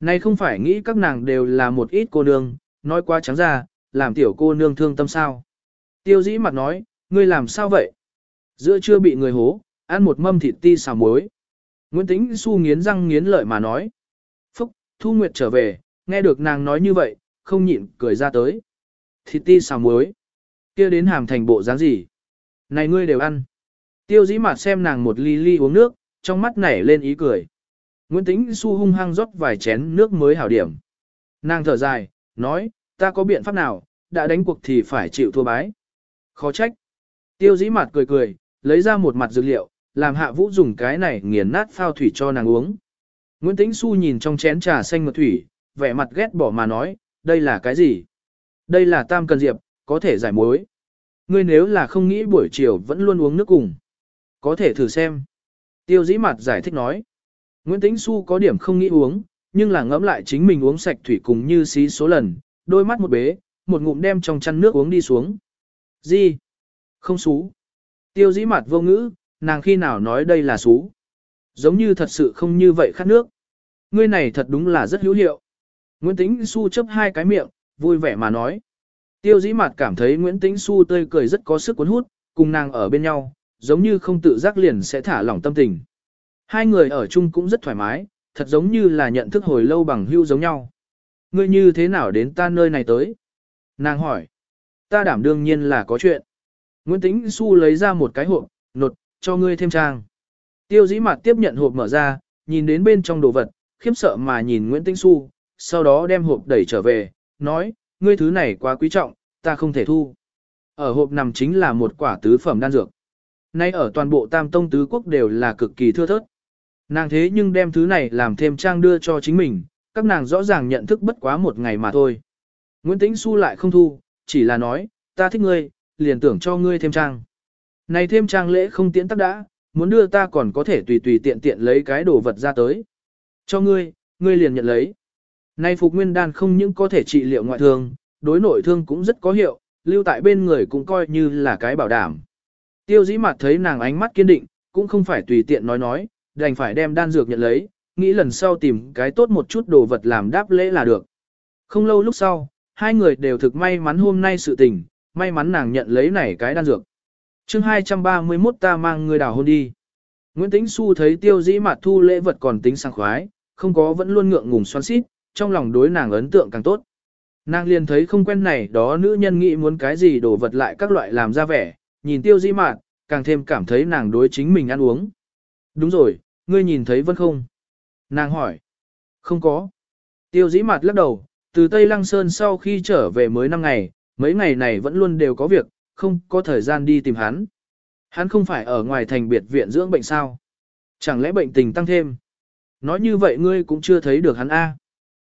Này không phải nghĩ các nàng đều là một ít cô nương, nói quá trắng ra, làm tiểu cô nương thương tâm sao. Tiêu dĩ mặt nói, ngươi làm sao vậy? Giữa chưa bị người hố, ăn một mâm thịt ti xào muối. Nguyễn Tĩnh su nghiến răng nghiến lợi mà nói. Phúc, Thu Nguyệt trở về, nghe được nàng nói như vậy, không nhịn, cười ra tới. Thịt ti xào muối. kia đến hàm thành bộ dáng gì? Này ngươi đều ăn. Tiêu dĩ mặt xem nàng một ly ly uống nước, trong mắt nảy lên ý cười. Nguyễn Tĩnh Xu hung hăng rót vài chén nước mới hảo điểm. Nàng thở dài, nói, ta có biện pháp nào, đã đánh cuộc thì phải chịu thua bái. Khó trách. Tiêu dĩ mặt cười cười, lấy ra một mặt dược liệu, làm hạ vũ dùng cái này nghiền nát phao thủy cho nàng uống. Nguyễn Tĩnh Xu nhìn trong chén trà xanh mật thủy, vẻ mặt ghét bỏ mà nói, đây là cái gì? Đây là tam cần diệp, có thể giải muối. Ngươi nếu là không nghĩ buổi chiều vẫn luôn uống nước cùng. Có thể thử xem. Tiêu dĩ mặt giải thích nói. Nguyễn Tĩnh Xu có điểm không nghĩ uống, nhưng là ngẫm lại chính mình uống sạch thủy cùng như xí số lần, đôi mắt một bế, một ngụm đem trong chăn nước uống đi xuống. Gì? Không xú. Tiêu dĩ mặt vô ngữ, nàng khi nào nói đây là xú. Giống như thật sự không như vậy khát nước. Ngươi này thật đúng là rất hữu hiệu. Nguyễn Tĩnh Xu chấp hai cái miệng, vui vẻ mà nói. Tiêu dĩ mặt cảm thấy Nguyễn Tĩnh Xu tươi cười rất có sức cuốn hút, cùng nàng ở bên nhau, giống như không tự giác liền sẽ thả lỏng tâm tình. Hai người ở chung cũng rất thoải mái, thật giống như là nhận thức hồi lâu bằng hưu giống nhau. Ngươi như thế nào đến ta nơi này tới? Nàng hỏi. Ta đảm đương nhiên là có chuyện. Nguyễn Tĩnh Xu lấy ra một cái hộp, nột, cho ngươi thêm trang. Tiêu dĩ mặt tiếp nhận hộp mở ra, nhìn đến bên trong đồ vật, khiếp sợ mà nhìn Nguyễn Tĩnh Xu, sau đó đem hộp đẩy trở về, nói, ngươi thứ này quá quý trọng, ta không thể thu. Ở hộp nằm chính là một quả tứ phẩm đan dược. Nay ở toàn bộ tam tông tứ quốc đều là cực kỳ thưa thớt. Nàng thế nhưng đem thứ này làm thêm trang đưa cho chính mình, các nàng rõ ràng nhận thức bất quá một ngày mà thôi. Nguyễn Tĩnh Xu lại không thu, chỉ là nói, ta thích ngươi, liền tưởng cho ngươi thêm trang. Này thêm trang lễ không tiễn tắc đã, muốn đưa ta còn có thể tùy tùy tiện tiện lấy cái đồ vật ra tới. Cho ngươi, ngươi liền nhận lấy. Này phục nguyên đan không những có thể trị liệu ngoại thương, đối nội thương cũng rất có hiệu, lưu tại bên người cũng coi như là cái bảo đảm. Tiêu dĩ mặt thấy nàng ánh mắt kiên định, cũng không phải tùy tiện nói nói, đành phải đem đan dược nhận lấy, nghĩ lần sau tìm cái tốt một chút đồ vật làm đáp lễ là được. Không lâu lúc sau, hai người đều thực may mắn hôm nay sự tình, may mắn nàng nhận lấy này cái đan dược. chương 231 ta mang người đào hôn đi. Nguyễn Tĩnh Xu thấy tiêu dĩ mặt thu lễ vật còn tính sang khoái, không có vẫn luôn ngượng ngùng xoắn xít, trong lòng đối nàng ấn tượng càng tốt. Nàng liền thấy không quen này đó nữ nhân nghĩ muốn cái gì đồ vật lại các loại làm ra vẻ, nhìn tiêu di mạn, càng thêm cảm thấy nàng đối chính mình ăn uống. Đúng rồi, ngươi nhìn thấy vân không? Nàng hỏi. Không có. Tiêu dĩ mạt lắc đầu, từ Tây Lăng Sơn sau khi trở về mới 5 ngày, mấy ngày này vẫn luôn đều có việc, không có thời gian đi tìm hắn. Hắn không phải ở ngoài thành biệt viện dưỡng bệnh sao? Chẳng lẽ bệnh tình tăng thêm? Nói như vậy ngươi cũng chưa thấy được hắn A.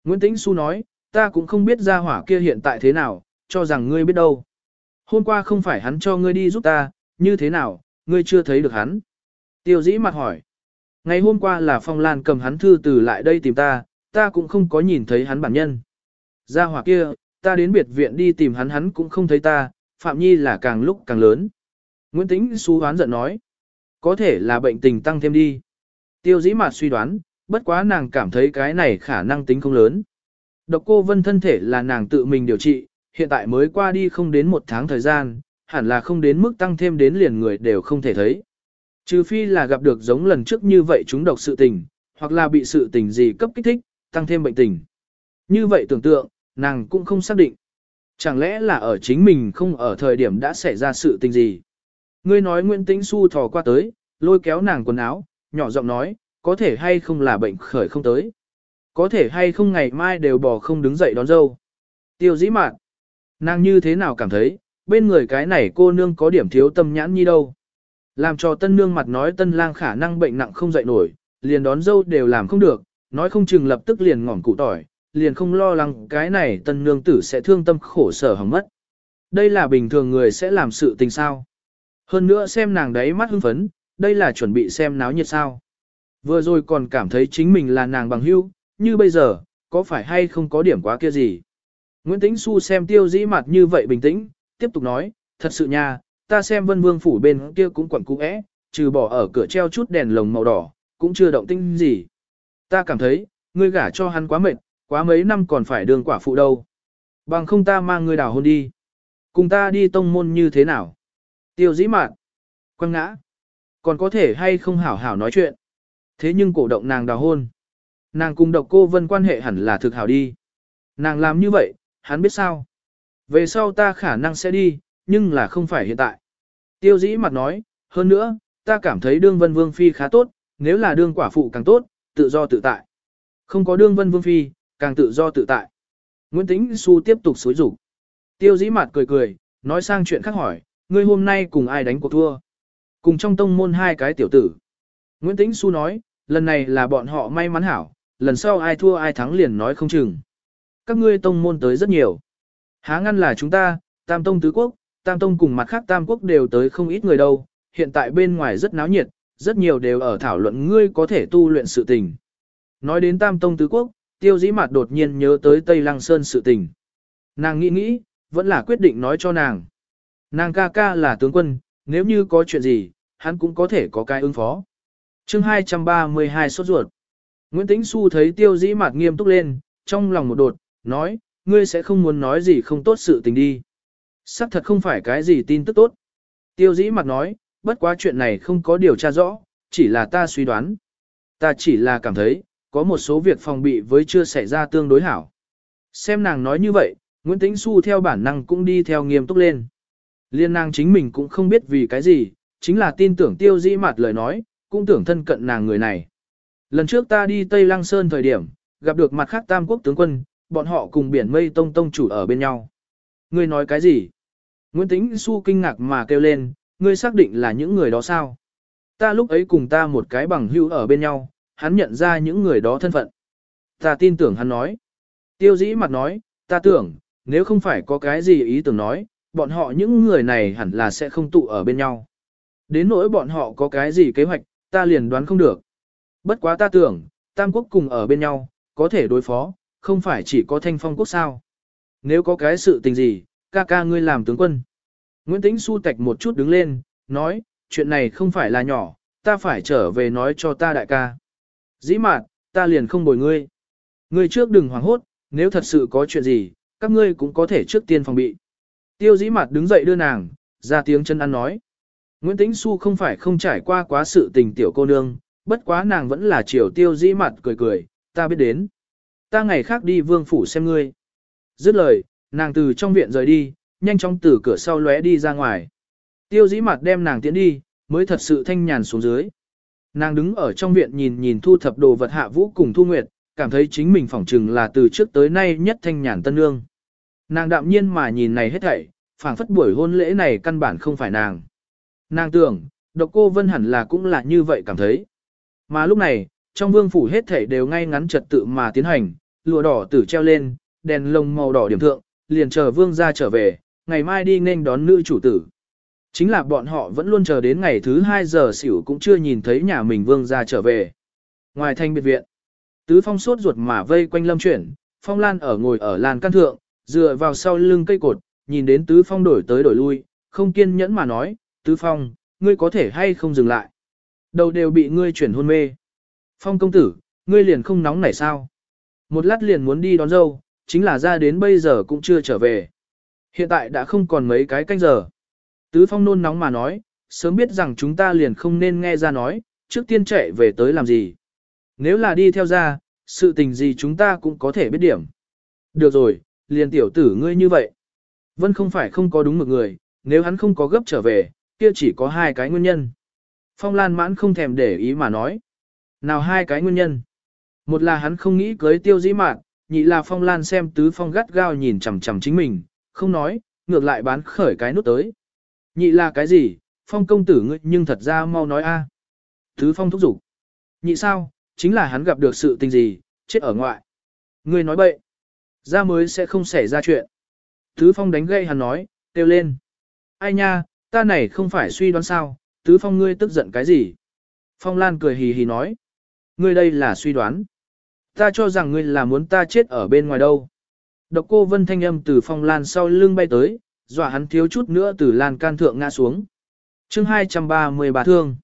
Nguyễn Tĩnh Xu nói, ta cũng không biết ra hỏa kia hiện tại thế nào, cho rằng ngươi biết đâu. Hôm qua không phải hắn cho ngươi đi giúp ta, như thế nào, ngươi chưa thấy được hắn. Tiêu dĩ mặt hỏi. Ngày hôm qua là Phong Lan cầm hắn thư từ lại đây tìm ta, ta cũng không có nhìn thấy hắn bản nhân. Ra hỏa kia, ta đến biệt viện đi tìm hắn hắn cũng không thấy ta, Phạm Nhi là càng lúc càng lớn. Nguyễn Tĩnh xú hoán giận nói. Có thể là bệnh tình tăng thêm đi. Tiêu dĩ mặt suy đoán, bất quá nàng cảm thấy cái này khả năng tính không lớn. Độc cô vân thân thể là nàng tự mình điều trị, hiện tại mới qua đi không đến một tháng thời gian, hẳn là không đến mức tăng thêm đến liền người đều không thể thấy. Trừ phi là gặp được giống lần trước như vậy chúng độc sự tình, hoặc là bị sự tình gì cấp kích thích, tăng thêm bệnh tình. Như vậy tưởng tượng, nàng cũng không xác định. Chẳng lẽ là ở chính mình không ở thời điểm đã xảy ra sự tình gì? Ngươi nói Nguyễn Tĩnh Xu thò qua tới, lôi kéo nàng quần áo, nhỏ giọng nói, có thể hay không là bệnh khởi không tới. Có thể hay không ngày mai đều bỏ không đứng dậy đón dâu. Tiêu dĩ mạn. Nàng như thế nào cảm thấy, bên người cái này cô nương có điểm thiếu tâm nhãn như đâu. Làm cho tân nương mặt nói tân lang khả năng bệnh nặng không dậy nổi, liền đón dâu đều làm không được, nói không chừng lập tức liền ngỏm cụ tỏi, liền không lo lắng cái này tân nương tử sẽ thương tâm khổ sở hỏng mất. Đây là bình thường người sẽ làm sự tình sao. Hơn nữa xem nàng đấy mắt hưng phấn, đây là chuẩn bị xem náo nhiệt sao. Vừa rồi còn cảm thấy chính mình là nàng bằng hữu, như bây giờ, có phải hay không có điểm quá kia gì. Nguyễn Tĩnh Xu xem tiêu dĩ mặt như vậy bình tĩnh, tiếp tục nói, thật sự nha, ta xem vân vương phủ bên kia cũng quẩn cũ é, trừ bỏ ở cửa treo chút đèn lồng màu đỏ, cũng chưa động tinh gì. Ta cảm thấy, ngươi gả cho hắn quá mệt, quá mấy năm còn phải đường quả phụ đâu. Bằng không ta mang ngươi đào hôn đi. Cùng ta đi tông môn như thế nào? Tiêu dĩ mạn. Quăng ngã. Còn có thể hay không hảo hảo nói chuyện. Thế nhưng cổ động nàng đào hôn. Nàng cùng độc cô vân quan hệ hẳn là thực hảo đi. Nàng làm như vậy, hắn biết sao? Về sau ta khả năng sẽ đi, nhưng là không phải hiện tại. Tiêu dĩ mặt nói, hơn nữa, ta cảm thấy đương vân vương phi khá tốt, nếu là đương quả phụ càng tốt, tự do tự tại. Không có đương vân vương phi, càng tự do tự tại. Nguyễn Tĩnh Xu tiếp tục xối rủ. Tiêu dĩ mặt cười cười, nói sang chuyện khác hỏi, ngươi hôm nay cùng ai đánh cuộc thua? Cùng trong tông môn hai cái tiểu tử. Nguyễn Tĩnh Xu nói, lần này là bọn họ may mắn hảo, lần sau ai thua ai thắng liền nói không chừng. Các ngươi tông môn tới rất nhiều. Há ngăn là chúng ta, tam tông tứ quốc, tam tông cùng mặt khác tam quốc đều tới không ít người đâu, hiện tại bên ngoài rất náo nhiệt, rất nhiều đều ở thảo luận ngươi có thể tu luyện sự tình. Nói đến tam tông tứ quốc, tiêu dĩ mặt đột nhiên nhớ tới Tây Lăng Sơn sự tình. Nàng nghĩ nghĩ, vẫn là quyết định nói cho nàng. Nàng ca ca là tướng quân, nếu như có chuyện gì, hắn cũng có thể có cái ứng phó. chương 232 sốt ruột. Nguyễn Tĩnh Xu thấy tiêu dĩ mặt nghiêm túc lên, trong lòng một đột, nói, ngươi sẽ không muốn nói gì không tốt sự tình đi. Sắc thật không phải cái gì tin tức tốt. Tiêu dĩ mặt nói, bất quá chuyện này không có điều tra rõ, chỉ là ta suy đoán. Ta chỉ là cảm thấy, có một số việc phòng bị với chưa xảy ra tương đối hảo. Xem nàng nói như vậy, Nguyễn Tĩnh Xu theo bản năng cũng đi theo nghiêm túc lên. Liên nàng chính mình cũng không biết vì cái gì, chính là tin tưởng tiêu dĩ mặt lời nói, cũng tưởng thân cận nàng người này. Lần trước ta đi Tây Lăng Sơn thời điểm, gặp được mặt khác tam quốc tướng quân, bọn họ cùng biển mây tông tông chủ ở bên nhau. Ngươi nói cái gì? Nguyễn Tĩnh Xu kinh ngạc mà kêu lên, ngươi xác định là những người đó sao? Ta lúc ấy cùng ta một cái bằng hữu ở bên nhau, hắn nhận ra những người đó thân phận. Ta tin tưởng hắn nói. Tiêu dĩ mặt nói, ta tưởng, nếu không phải có cái gì ý tưởng nói, bọn họ những người này hẳn là sẽ không tụ ở bên nhau. Đến nỗi bọn họ có cái gì kế hoạch, ta liền đoán không được. Bất quá ta tưởng, Tam Quốc cùng ở bên nhau, có thể đối phó, không phải chỉ có thanh phong quốc sao. Nếu có cái sự tình gì, ca ca ngươi làm tướng quân. Nguyễn Tĩnh su tạch một chút đứng lên, nói, chuyện này không phải là nhỏ, ta phải trở về nói cho ta đại ca. Dĩ mạn, ta liền không bồi ngươi. Ngươi trước đừng hoảng hốt, nếu thật sự có chuyện gì, các ngươi cũng có thể trước tiên phòng bị. Tiêu dĩ mạt đứng dậy đưa nàng, ra tiếng chân ăn nói. Nguyễn Tĩnh Xu không phải không trải qua quá sự tình tiểu cô nương, bất quá nàng vẫn là chiều tiêu dĩ mặt cười cười, ta biết đến. Ta ngày khác đi vương phủ xem ngươi. Dứt lời, nàng từ trong viện rời đi, nhanh chóng từ cửa sau lóe đi ra ngoài. Tiêu dĩ mặt đem nàng tiến đi, mới thật sự thanh nhàn xuống dưới. Nàng đứng ở trong viện nhìn nhìn thu thập đồ vật hạ vũ cùng thu nguyệt, cảm thấy chính mình phỏng trừng là từ trước tới nay nhất thanh nhàn tân ương. Nàng đạm nhiên mà nhìn này hết thảy, phảng phất buổi hôn lễ này căn bản không phải nàng. Nàng tưởng, độc cô Vân hẳn là cũng là như vậy cảm thấy. Mà lúc này, trong vương phủ hết thảy đều ngay ngắn trật tự mà tiến hành, lụa đỏ tử treo lên, đèn lồng màu đỏ điểm thượng, liền chờ vương ra trở về, ngày mai đi nên đón nữ chủ tử. Chính là bọn họ vẫn luôn chờ đến ngày thứ 2 giờ xỉu cũng chưa nhìn thấy nhà mình vương ra trở về. Ngoài thanh biệt viện, tứ phong sốt ruột mà vây quanh lâm chuyển, phong lan ở ngồi ở làn căn thượng, dựa vào sau lưng cây cột, nhìn đến tứ phong đổi tới đổi lui, không kiên nhẫn mà nói, tứ phong, ngươi có thể hay không dừng lại. Đầu đều bị ngươi chuyển hôn mê. Phong công tử, ngươi liền không nóng nảy sao. Một lát liền muốn đi đón dâu, chính là ra đến bây giờ cũng chưa trở về. Hiện tại đã không còn mấy cái canh giờ. Tứ phong nôn nóng mà nói, sớm biết rằng chúng ta liền không nên nghe ra nói, trước tiên chạy về tới làm gì. Nếu là đi theo ra, sự tình gì chúng ta cũng có thể biết điểm. Được rồi, liền tiểu tử ngươi như vậy. Vân không phải không có đúng một người, nếu hắn không có gấp trở về, kia chỉ có hai cái nguyên nhân. Phong Lan mãn không thèm để ý mà nói. Nào hai cái nguyên nhân. Một là hắn không nghĩ cưới tiêu dĩ mạn, nhị là Phong Lan xem tứ phong gắt gao nhìn chằm chằm chính mình, không nói, ngược lại bán khởi cái nút tới. Nhị là cái gì, Phong công tử ngươi nhưng thật ra mau nói a. Tứ phong thúc giục. Nhị sao, chính là hắn gặp được sự tình gì, chết ở ngoại. Ngươi nói bậy. Ra mới sẽ không xảy ra chuyện. Tứ phong đánh gây hắn nói, kêu lên. Ai nha, ta này không phải suy đoán sao, tứ phong ngươi tức giận cái gì? Phong Lan cười hì hì nói. Ngươi đây là suy đoán. Ta cho rằng ngươi là muốn ta chết ở bên ngoài đâu. Độc cô vân thanh âm từ phong Lan sau lưng bay tới, dọa hắn thiếu chút nữa từ Lan can thượng ngã xuống. chương 233 thương.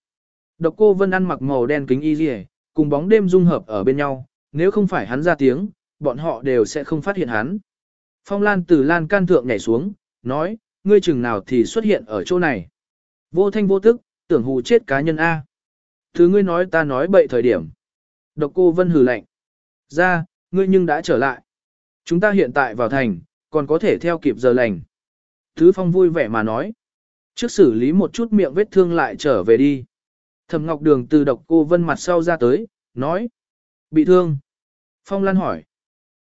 Độc cô vân ăn mặc màu đen kính y rìa, cùng bóng đêm dung hợp ở bên nhau, nếu không phải hắn ra tiếng, bọn họ đều sẽ không phát hiện hắn. Phong Lan từ Lan can thượng nhảy xuống, nói, ngươi chừng nào thì xuất hiện ở chỗ này. Vô thanh vô tức, tưởng hù chết cá nhân A. Thứ ngươi nói ta nói bậy thời điểm. Độc cô Vân hừ lạnh. Ra, ngươi nhưng đã trở lại. Chúng ta hiện tại vào thành, còn có thể theo kịp giờ lành. Thứ phong vui vẻ mà nói. Trước xử lý một chút miệng vết thương lại trở về đi. Thẩm Ngọc Đường từ độc cô Vân mặt sau ra tới, nói. Bị thương. Phong Lan hỏi.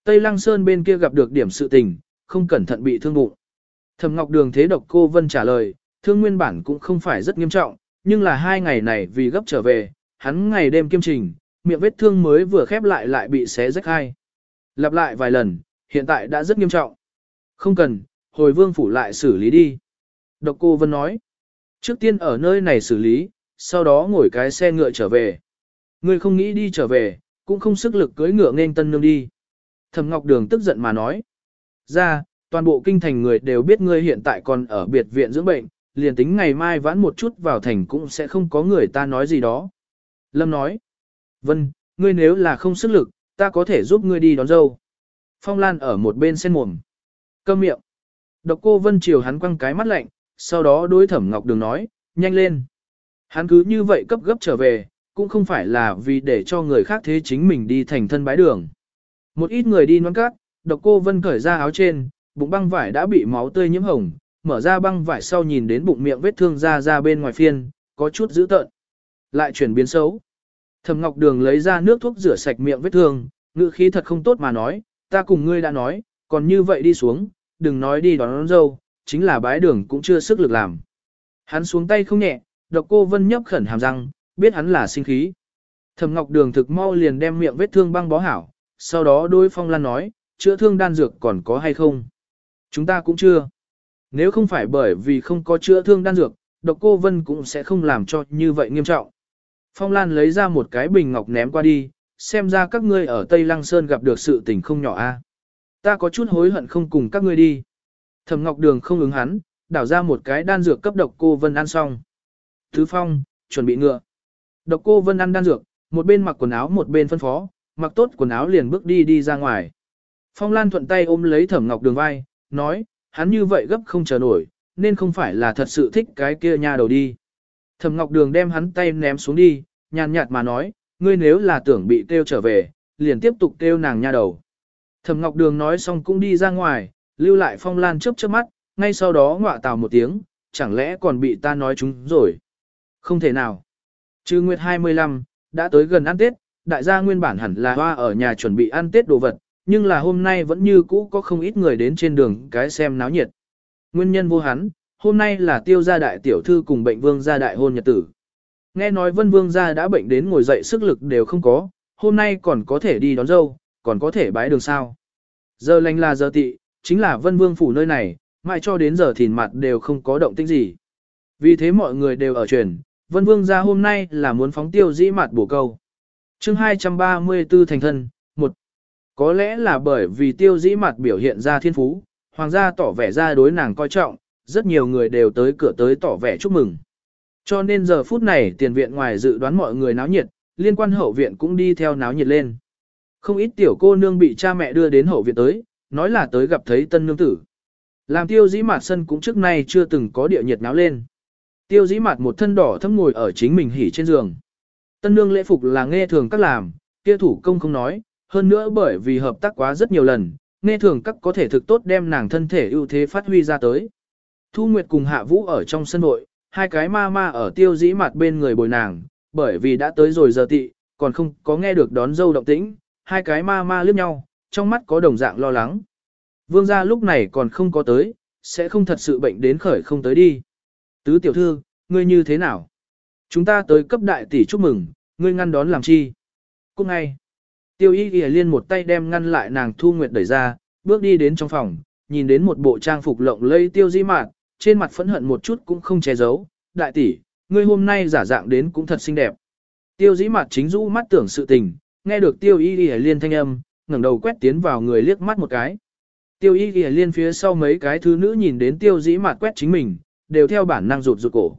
Tây Lăng Sơn bên kia gặp được điểm sự tình, không cẩn thận bị thương bụng. Thẩm Ngọc Đường thế độc cô Vân trả lời, thương nguyên bản cũng không phải rất nghiêm trọng, nhưng là hai ngày này vì gấp trở về, hắn ngày đêm kiêm trình, miệng vết thương mới vừa khép lại lại bị xé rách hai. Lặp lại vài lần, hiện tại đã rất nghiêm trọng. Không cần, hồi vương phủ lại xử lý đi. Độc cô Vân nói, trước tiên ở nơi này xử lý, sau đó ngồi cái xe ngựa trở về. Ngươi không nghĩ đi trở về, cũng không sức lực cưới ngựa nên tân nương đi. Thẩm Ngọc Đường tức giận mà nói, ra, toàn bộ kinh thành người đều biết ngươi hiện tại còn ở biệt viện dưỡng bệnh, liền tính ngày mai vãn một chút vào thành cũng sẽ không có người ta nói gì đó. Lâm nói, Vân, ngươi nếu là không sức lực, ta có thể giúp ngươi đi đón dâu. Phong Lan ở một bên sen mồm. Câm miệng. Độc cô Vân chiều hắn quăng cái mắt lạnh, sau đó đối thẩm Ngọc Đường nói, nhanh lên. Hắn cứ như vậy cấp gấp trở về, cũng không phải là vì để cho người khác thế chính mình đi thành thân bái đường. Một ít người đi nón cát, độc cô Vân cởi ra áo trên, bụng băng vải đã bị máu tươi nhiễm hồng, mở ra băng vải sau nhìn đến bụng miệng vết thương ra ra bên ngoài phiên, có chút dữ tợn. Lại chuyển biến xấu. Thẩm Ngọc Đường lấy ra nước thuốc rửa sạch miệng vết thương, ngữ khí thật không tốt mà nói, ta cùng ngươi đã nói, còn như vậy đi xuống, đừng nói đi đón, đón dâu, chính là bái đường cũng chưa sức lực làm. Hắn xuống tay không nhẹ, độc cô Vân nhấp khẩn hàm răng, biết hắn là sinh khí. Thẩm Ngọc Đường thực mau liền đem miệng vết thương băng bó hảo, sau đó đôi Phong Lan nói, chữa thương đan dược còn có hay không? Chúng ta cũng chưa. Nếu không phải bởi vì không có chữa thương đan dược, độc cô Vân cũng sẽ không làm cho như vậy nghiêm trọng. Phong Lan lấy ra một cái bình ngọc ném qua đi, xem ra các ngươi ở Tây Lăng Sơn gặp được sự tình không nhỏ a. Ta có chút hối hận không cùng các ngươi đi. Thẩm Ngọc Đường không ứng hắn, đảo ra một cái đan dược cấp độc cô Vân ăn xong. Thứ Phong, chuẩn bị ngựa. Độc cô Vân ăn đan dược, một bên mặc quần áo một bên phân phó, mặc tốt quần áo liền bước đi đi ra ngoài. Phong Lan thuận tay ôm lấy Thẩm Ngọc Đường vai, nói, hắn như vậy gấp không chờ nổi, nên không phải là thật sự thích cái kia nha đầu đi. Thẩm Ngọc Đường đem hắn tay ném xuống đi, nhàn nhạt mà nói, ngươi nếu là tưởng bị kêu trở về, liền tiếp tục kêu nàng nha đầu. Thẩm Ngọc Đường nói xong cũng đi ra ngoài, lưu lại Phong Lan chớp chớp mắt, ngay sau đó ngọa tào một tiếng, chẳng lẽ còn bị ta nói chúng rồi. Không thể nào. Trừ Nguyệt 25, đã tới gần ăn Tết, đại gia nguyên bản hẳn là hoa ở nhà chuẩn bị ăn Tết đồ vật, nhưng là hôm nay vẫn như cũ có không ít người đến trên đường cái xem náo nhiệt. Nguyên nhân vô hắn, hôm nay là tiêu gia đại tiểu thư cùng bệnh vương gia đại hôn nhật tử. Nghe nói vân vương gia đã bệnh đến ngồi dậy sức lực đều không có, hôm nay còn có thể đi đón dâu, còn có thể bái đường sao. Giờ lành là giờ tị, chính là vân vương phủ nơi này, mãi cho đến giờ thìn mặt đều không có động tĩnh gì. Vì thế mọi người đều ở truyền, vân vương gia hôm nay là muốn phóng tiêu dĩ mặt bổ câu. chương 234 thành thân, một Có lẽ là bởi vì tiêu dĩ mặt biểu hiện ra thiên phú, hoàng gia tỏ vẻ ra đối nàng coi trọng, rất nhiều người đều tới cửa tới tỏ vẻ chúc mừng. Cho nên giờ phút này tiền viện ngoài dự đoán mọi người náo nhiệt, liên quan hậu viện cũng đi theo náo nhiệt lên. Không ít tiểu cô nương bị cha mẹ đưa đến hậu viện tới, nói là tới gặp thấy tân nương tử. Làm tiêu dĩ mạt sân cũng trước nay chưa từng có địa nhiệt náo lên. Tiêu dĩ mạt một thân đỏ thâm ngồi ở chính mình hỉ trên giường. Tân nương lễ phục là nghe thường các làm, kia thủ công không nói, hơn nữa bởi vì hợp tác quá rất nhiều lần, nghe thường các có thể thực tốt đem nàng thân thể ưu thế phát huy ra tới. Thu Nguyệt cùng Hạ Vũ ở trong sân nội, hai cái ma ma ở tiêu dĩ mặt bên người bồi nàng, bởi vì đã tới rồi giờ tị, còn không có nghe được đón dâu động tĩnh, hai cái ma ma liếc nhau, trong mắt có đồng dạng lo lắng. Vương gia lúc này còn không có tới, sẽ không thật sự bệnh đến khởi không tới đi. Tứ tiểu thư, ngươi như thế nào? Chúng ta tới cấp đại tỷ chúc mừng, ngươi ngăn đón làm chi? Cũng ngay. Tiêu y ghi liên một tay đem ngăn lại nàng thu nguyệt đẩy ra, bước đi đến trong phòng, nhìn đến một bộ trang phục lộng lây tiêu di mạn, trên mặt phẫn hận một chút cũng không che giấu, đại tỷ, ngươi hôm nay giả dạng đến cũng thật xinh đẹp. Tiêu dĩ mặt chính rũ mắt tưởng sự tình, nghe được tiêu y ghi liên thanh âm, ngẩng đầu quét tiến vào người liếc mắt một cái. Tiêu y ghi liên phía sau mấy cái thứ nữ nhìn đến tiêu dĩ mặt quét chính mình, đều theo bản năng rụt rụt cổ.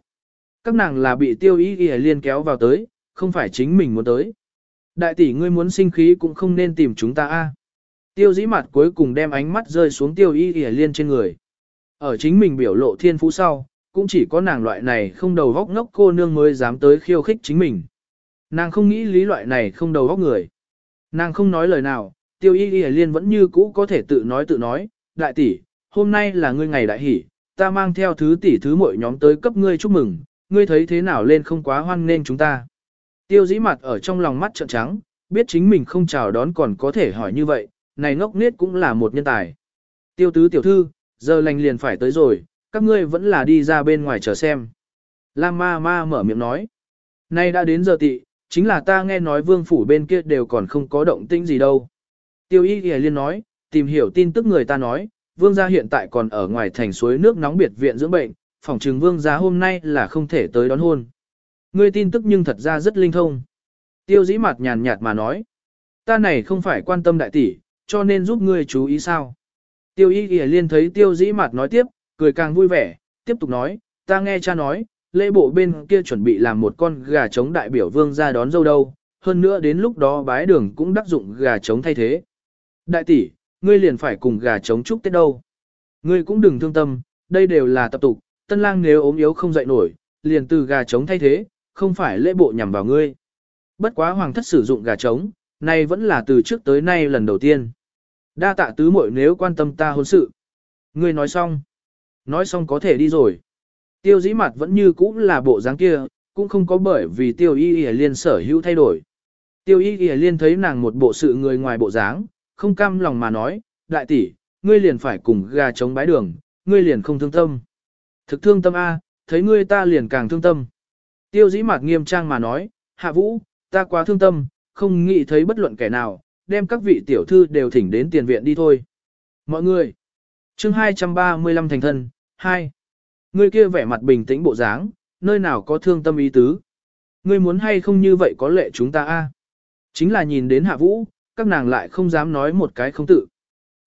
Các nàng là bị tiêu y ghi liên kéo vào tới, không phải chính mình muốn tới. Đại tỷ ngươi muốn sinh khí cũng không nên tìm chúng ta a. Tiêu dĩ mặt cuối cùng đem ánh mắt rơi xuống tiêu y ghi liên trên người. Ở chính mình biểu lộ thiên phú sau, cũng chỉ có nàng loại này không đầu góc ngốc cô nương mới dám tới khiêu khích chính mình. Nàng không nghĩ lý loại này không đầu góc người. Nàng không nói lời nào, tiêu y y liên vẫn như cũ có thể tự nói tự nói, đại tỷ, hôm nay là ngươi ngày đại hỷ, ta mang theo thứ tỷ thứ mỗi nhóm tới cấp ngươi chúc mừng, ngươi thấy thế nào lên không quá hoan nên chúng ta. Tiêu dĩ mặt ở trong lòng mắt trợn trắng, biết chính mình không chào đón còn có thể hỏi như vậy, này ngốc nết cũng là một nhân tài. Tiêu tứ tiểu thư, giờ lành liền phải tới rồi, các ngươi vẫn là đi ra bên ngoài chờ xem. Lam ma ma mở miệng nói. Nay đã đến giờ tị, chính là ta nghe nói vương phủ bên kia đều còn không có động tĩnh gì đâu. Tiêu y ghi liên nói, tìm hiểu tin tức người ta nói, vương gia hiện tại còn ở ngoài thành suối nước nóng biệt viện dưỡng bệnh, phòng trừng vương gia hôm nay là không thể tới đón hôn. Ngươi tin tức nhưng thật ra rất linh thông. Tiêu dĩ mặt nhàn nhạt mà nói, ta này không phải quan tâm đại tỷ, cho nên giúp ngươi chú ý sao. Tiêu y ghi liên thấy tiêu dĩ mặt nói tiếp, cười càng vui vẻ, tiếp tục nói, ta nghe cha nói, lễ bộ bên kia chuẩn bị làm một con gà trống đại biểu vương ra đón dâu đâu, hơn nữa đến lúc đó bái đường cũng đắc dụng gà trống thay thế. Đại tỷ, ngươi liền phải cùng gà trống chúc Tết đâu. Ngươi cũng đừng thương tâm, đây đều là tập tục, tân lang nếu ốm yếu không dậy nổi, liền từ gà trống thay thế, không phải lễ bộ nhằm vào ngươi. Bất quá hoàng thất sử dụng gà trống, nay vẫn là từ trước tới nay lần đầu tiên. Đa tạ tứ muội nếu quan tâm ta hôn sự. Ngươi nói xong. Nói xong có thể đi rồi. Tiêu dĩ mặt vẫn như cũ là bộ dáng kia, cũng không có bởi vì tiêu y y liên sở hữu thay đổi. Tiêu y y liên thấy nàng một bộ sự người ngoài bộ dáng, không cam lòng mà nói, đại tỷ, ngươi liền phải cùng gà chống bái đường, ngươi liền không thương tâm. Thực thương tâm A, thấy ngươi ta liền càng thương tâm. Tiêu dĩ mặt nghiêm trang mà nói, hạ vũ, ta quá thương tâm, không nghĩ thấy bất luận kẻ nào, đem các vị tiểu thư đều thỉnh đến tiền viện đi thôi. Mọi người, chương 235 thành thân, 2. người kia vẻ mặt bình tĩnh bộ dáng, nơi nào có thương tâm ý tứ. Ngươi muốn hay không như vậy có lệ chúng ta a Chính là nhìn đến hạ vũ, các nàng lại không dám nói một cái không tự.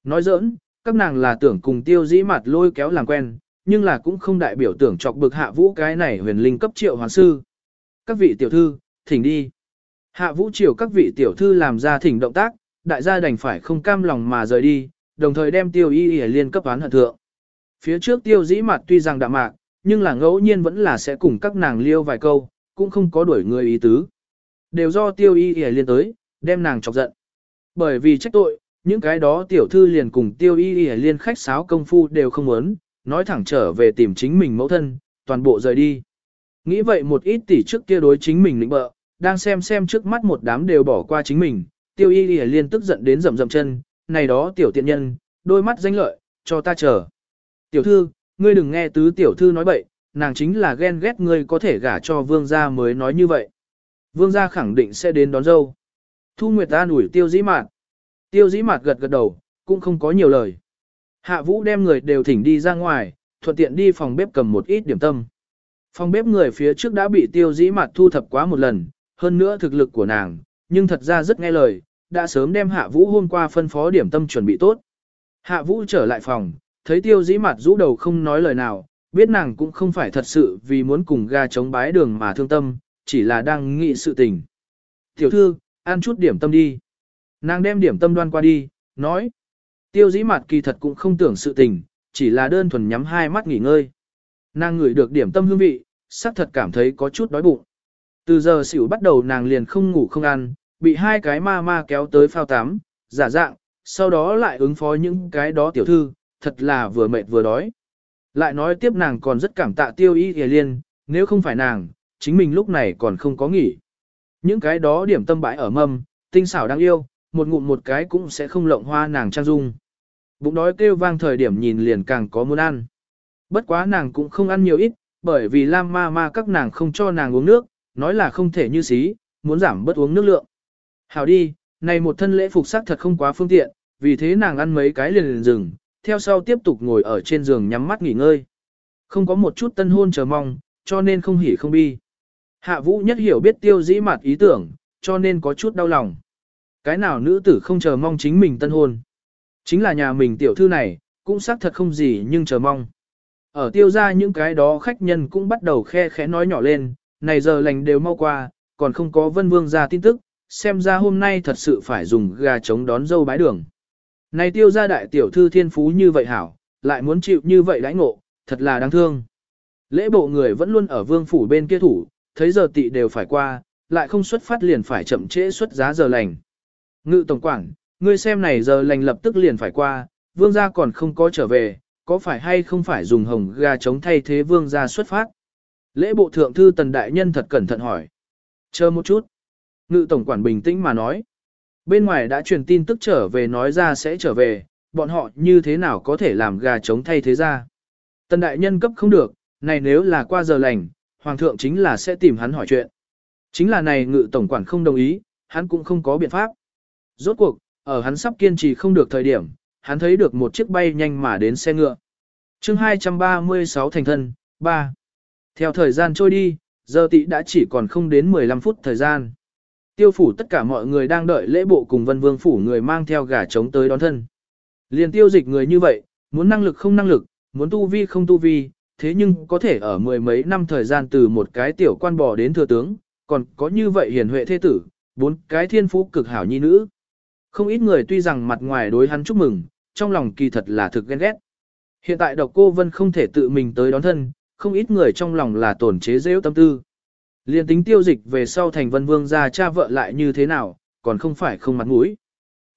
Nói giỡn, các nàng là tưởng cùng tiêu dĩ mặt lôi kéo làm quen, nhưng là cũng không đại biểu tưởng chọc bực hạ vũ cái này huyền linh cấp triệu hoàn sư. Các vị tiểu thư, thỉnh đi. Hạ vũ triều các vị tiểu thư làm ra thỉnh động tác, đại gia đành phải không cam lòng mà rời đi, đồng thời đem tiêu y y liên cấp án hận thượng. Phía trước tiêu dĩ mặt tuy rằng đạm mạc, nhưng là ngẫu nhiên vẫn là sẽ cùng các nàng liêu vài câu, cũng không có đuổi người ý tứ. Đều do tiêu y y liên tới, đem nàng chọc giận. Bởi vì trách tội, những cái đó tiểu thư liền cùng tiêu y y liên khách sáo công phu đều không muốn, nói thẳng trở về tìm chính mình mẫu thân, toàn bộ rời đi. Nghĩ vậy một ít tỷ trước kia đối chính mình lĩnh bợ, đang xem xem trước mắt một đám đều bỏ qua chính mình, tiêu y y liên tức giận đến rầm rầm chân, này đó tiểu tiện nhân, đôi mắt danh lợi, cho ta chờ. Tiểu thư, ngươi đừng nghe tứ tiểu thư nói bậy, nàng chính là ghen ghét ngươi có thể gả cho vương gia mới nói như vậy. Vương gia khẳng định sẽ đến đón dâu. Thu Nguyệt ta ủi tiêu dĩ mạt. Tiêu dĩ mạt gật gật đầu, cũng không có nhiều lời. Hạ vũ đem người đều thỉnh đi ra ngoài, thuận tiện đi phòng bếp cầm một ít điểm tâm. Phòng bếp người phía trước đã bị tiêu dĩ mạt thu thập quá một lần, hơn nữa thực lực của nàng, nhưng thật ra rất nghe lời, đã sớm đem hạ vũ hôm qua phân phó điểm tâm chuẩn bị tốt. Hạ vũ trở lại phòng, thấy tiêu dĩ mặt rũ đầu không nói lời nào, biết nàng cũng không phải thật sự vì muốn cùng ga chống bái đường mà thương tâm, chỉ là đang nghĩ sự tình. Tiểu thư, ăn chút điểm tâm đi. Nàng đem điểm tâm đoan qua đi, nói. Tiêu dĩ mặt kỳ thật cũng không tưởng sự tình, chỉ là đơn thuần nhắm hai mắt nghỉ ngơi. Nàng ngửi được điểm tâm hương vị, sắc thật cảm thấy có chút đói bụng. Từ giờ xỉu bắt đầu nàng liền không ngủ không ăn, bị hai cái ma ma kéo tới phao tắm, giả dạng, sau đó lại ứng phó những cái đó tiểu thư, thật là vừa mệt vừa đói. Lại nói tiếp nàng còn rất cảm tạ tiêu y hề liên, nếu không phải nàng, chính mình lúc này còn không có nghỉ. Những cái đó điểm tâm bãi ở mâm, tinh xảo đáng yêu, một ngụm một cái cũng sẽ không lộng hoa nàng trang dung. Bụng đói kêu vang thời điểm nhìn liền càng có muốn ăn. Bất quá nàng cũng không ăn nhiều ít, bởi vì Lam ma ma các nàng không cho nàng uống nước, nói là không thể như xí, muốn giảm bớt uống nước lượng. Hảo đi, này một thân lễ phục sắc thật không quá phương tiện, vì thế nàng ăn mấy cái liền liền dừng, theo sau tiếp tục ngồi ở trên giường nhắm mắt nghỉ ngơi. Không có một chút tân hôn chờ mong, cho nên không hỉ không bi. Hạ vũ nhất hiểu biết tiêu dĩ mặt ý tưởng, cho nên có chút đau lòng. Cái nào nữ tử không chờ mong chính mình tân hôn. Chính là nhà mình tiểu thư này, cũng xác thật không gì nhưng chờ mong. Ở tiêu ra những cái đó khách nhân cũng bắt đầu khe khẽ nói nhỏ lên, này giờ lành đều mau qua, còn không có vân vương ra tin tức, xem ra hôm nay thật sự phải dùng gà trống đón dâu bái đường. Này tiêu gia đại tiểu thư thiên phú như vậy hảo, lại muốn chịu như vậy đãi ngộ, thật là đáng thương. Lễ bộ người vẫn luôn ở vương phủ bên kia thủ, thấy giờ tị đều phải qua, lại không xuất phát liền phải chậm trễ xuất giá giờ lành. Ngự tổng quản, ngươi xem này giờ lành lập tức liền phải qua, vương gia còn không có trở về, có phải hay không phải dùng hồng gà chống thay thế vương gia xuất phát? Lễ bộ thượng thư tần đại nhân thật cẩn thận hỏi. Chờ một chút. Ngự tổng quản bình tĩnh mà nói. Bên ngoài đã truyền tin tức trở về nói ra sẽ trở về, bọn họ như thế nào có thể làm gà trống thay thế ra. Tần đại nhân cấp không được, này nếu là qua giờ lành, hoàng thượng chính là sẽ tìm hắn hỏi chuyện. Chính là này ngự tổng quản không đồng ý, hắn cũng không có biện pháp. Rốt cuộc, ở hắn sắp kiên trì không được thời điểm, hắn thấy được một chiếc bay nhanh mà đến xe ngựa. chương 236 thành thân, 3. Theo thời gian trôi đi, giờ tị đã chỉ còn không đến 15 phút thời gian. Tiêu phủ tất cả mọi người đang đợi lễ bộ cùng vân vương phủ người mang theo gà trống tới đón thân. Liền tiêu dịch người như vậy, muốn năng lực không năng lực, muốn tu vi không tu vi, thế nhưng có thể ở mười mấy năm thời gian từ một cái tiểu quan bò đến thừa tướng, còn có như vậy hiền huệ thế tử, bốn cái thiên phú cực hảo nhi nữ. Không ít người tuy rằng mặt ngoài đối hắn chúc mừng, trong lòng kỳ thật là thực ghen ghét. Hiện tại độc cô Vân không thể tự mình tới đón thân, không ít người trong lòng là tổn chế rêu tâm tư. Liên tính tiêu dịch về sau thành vân vương ra cha vợ lại như thế nào, còn không phải không mặt mũi.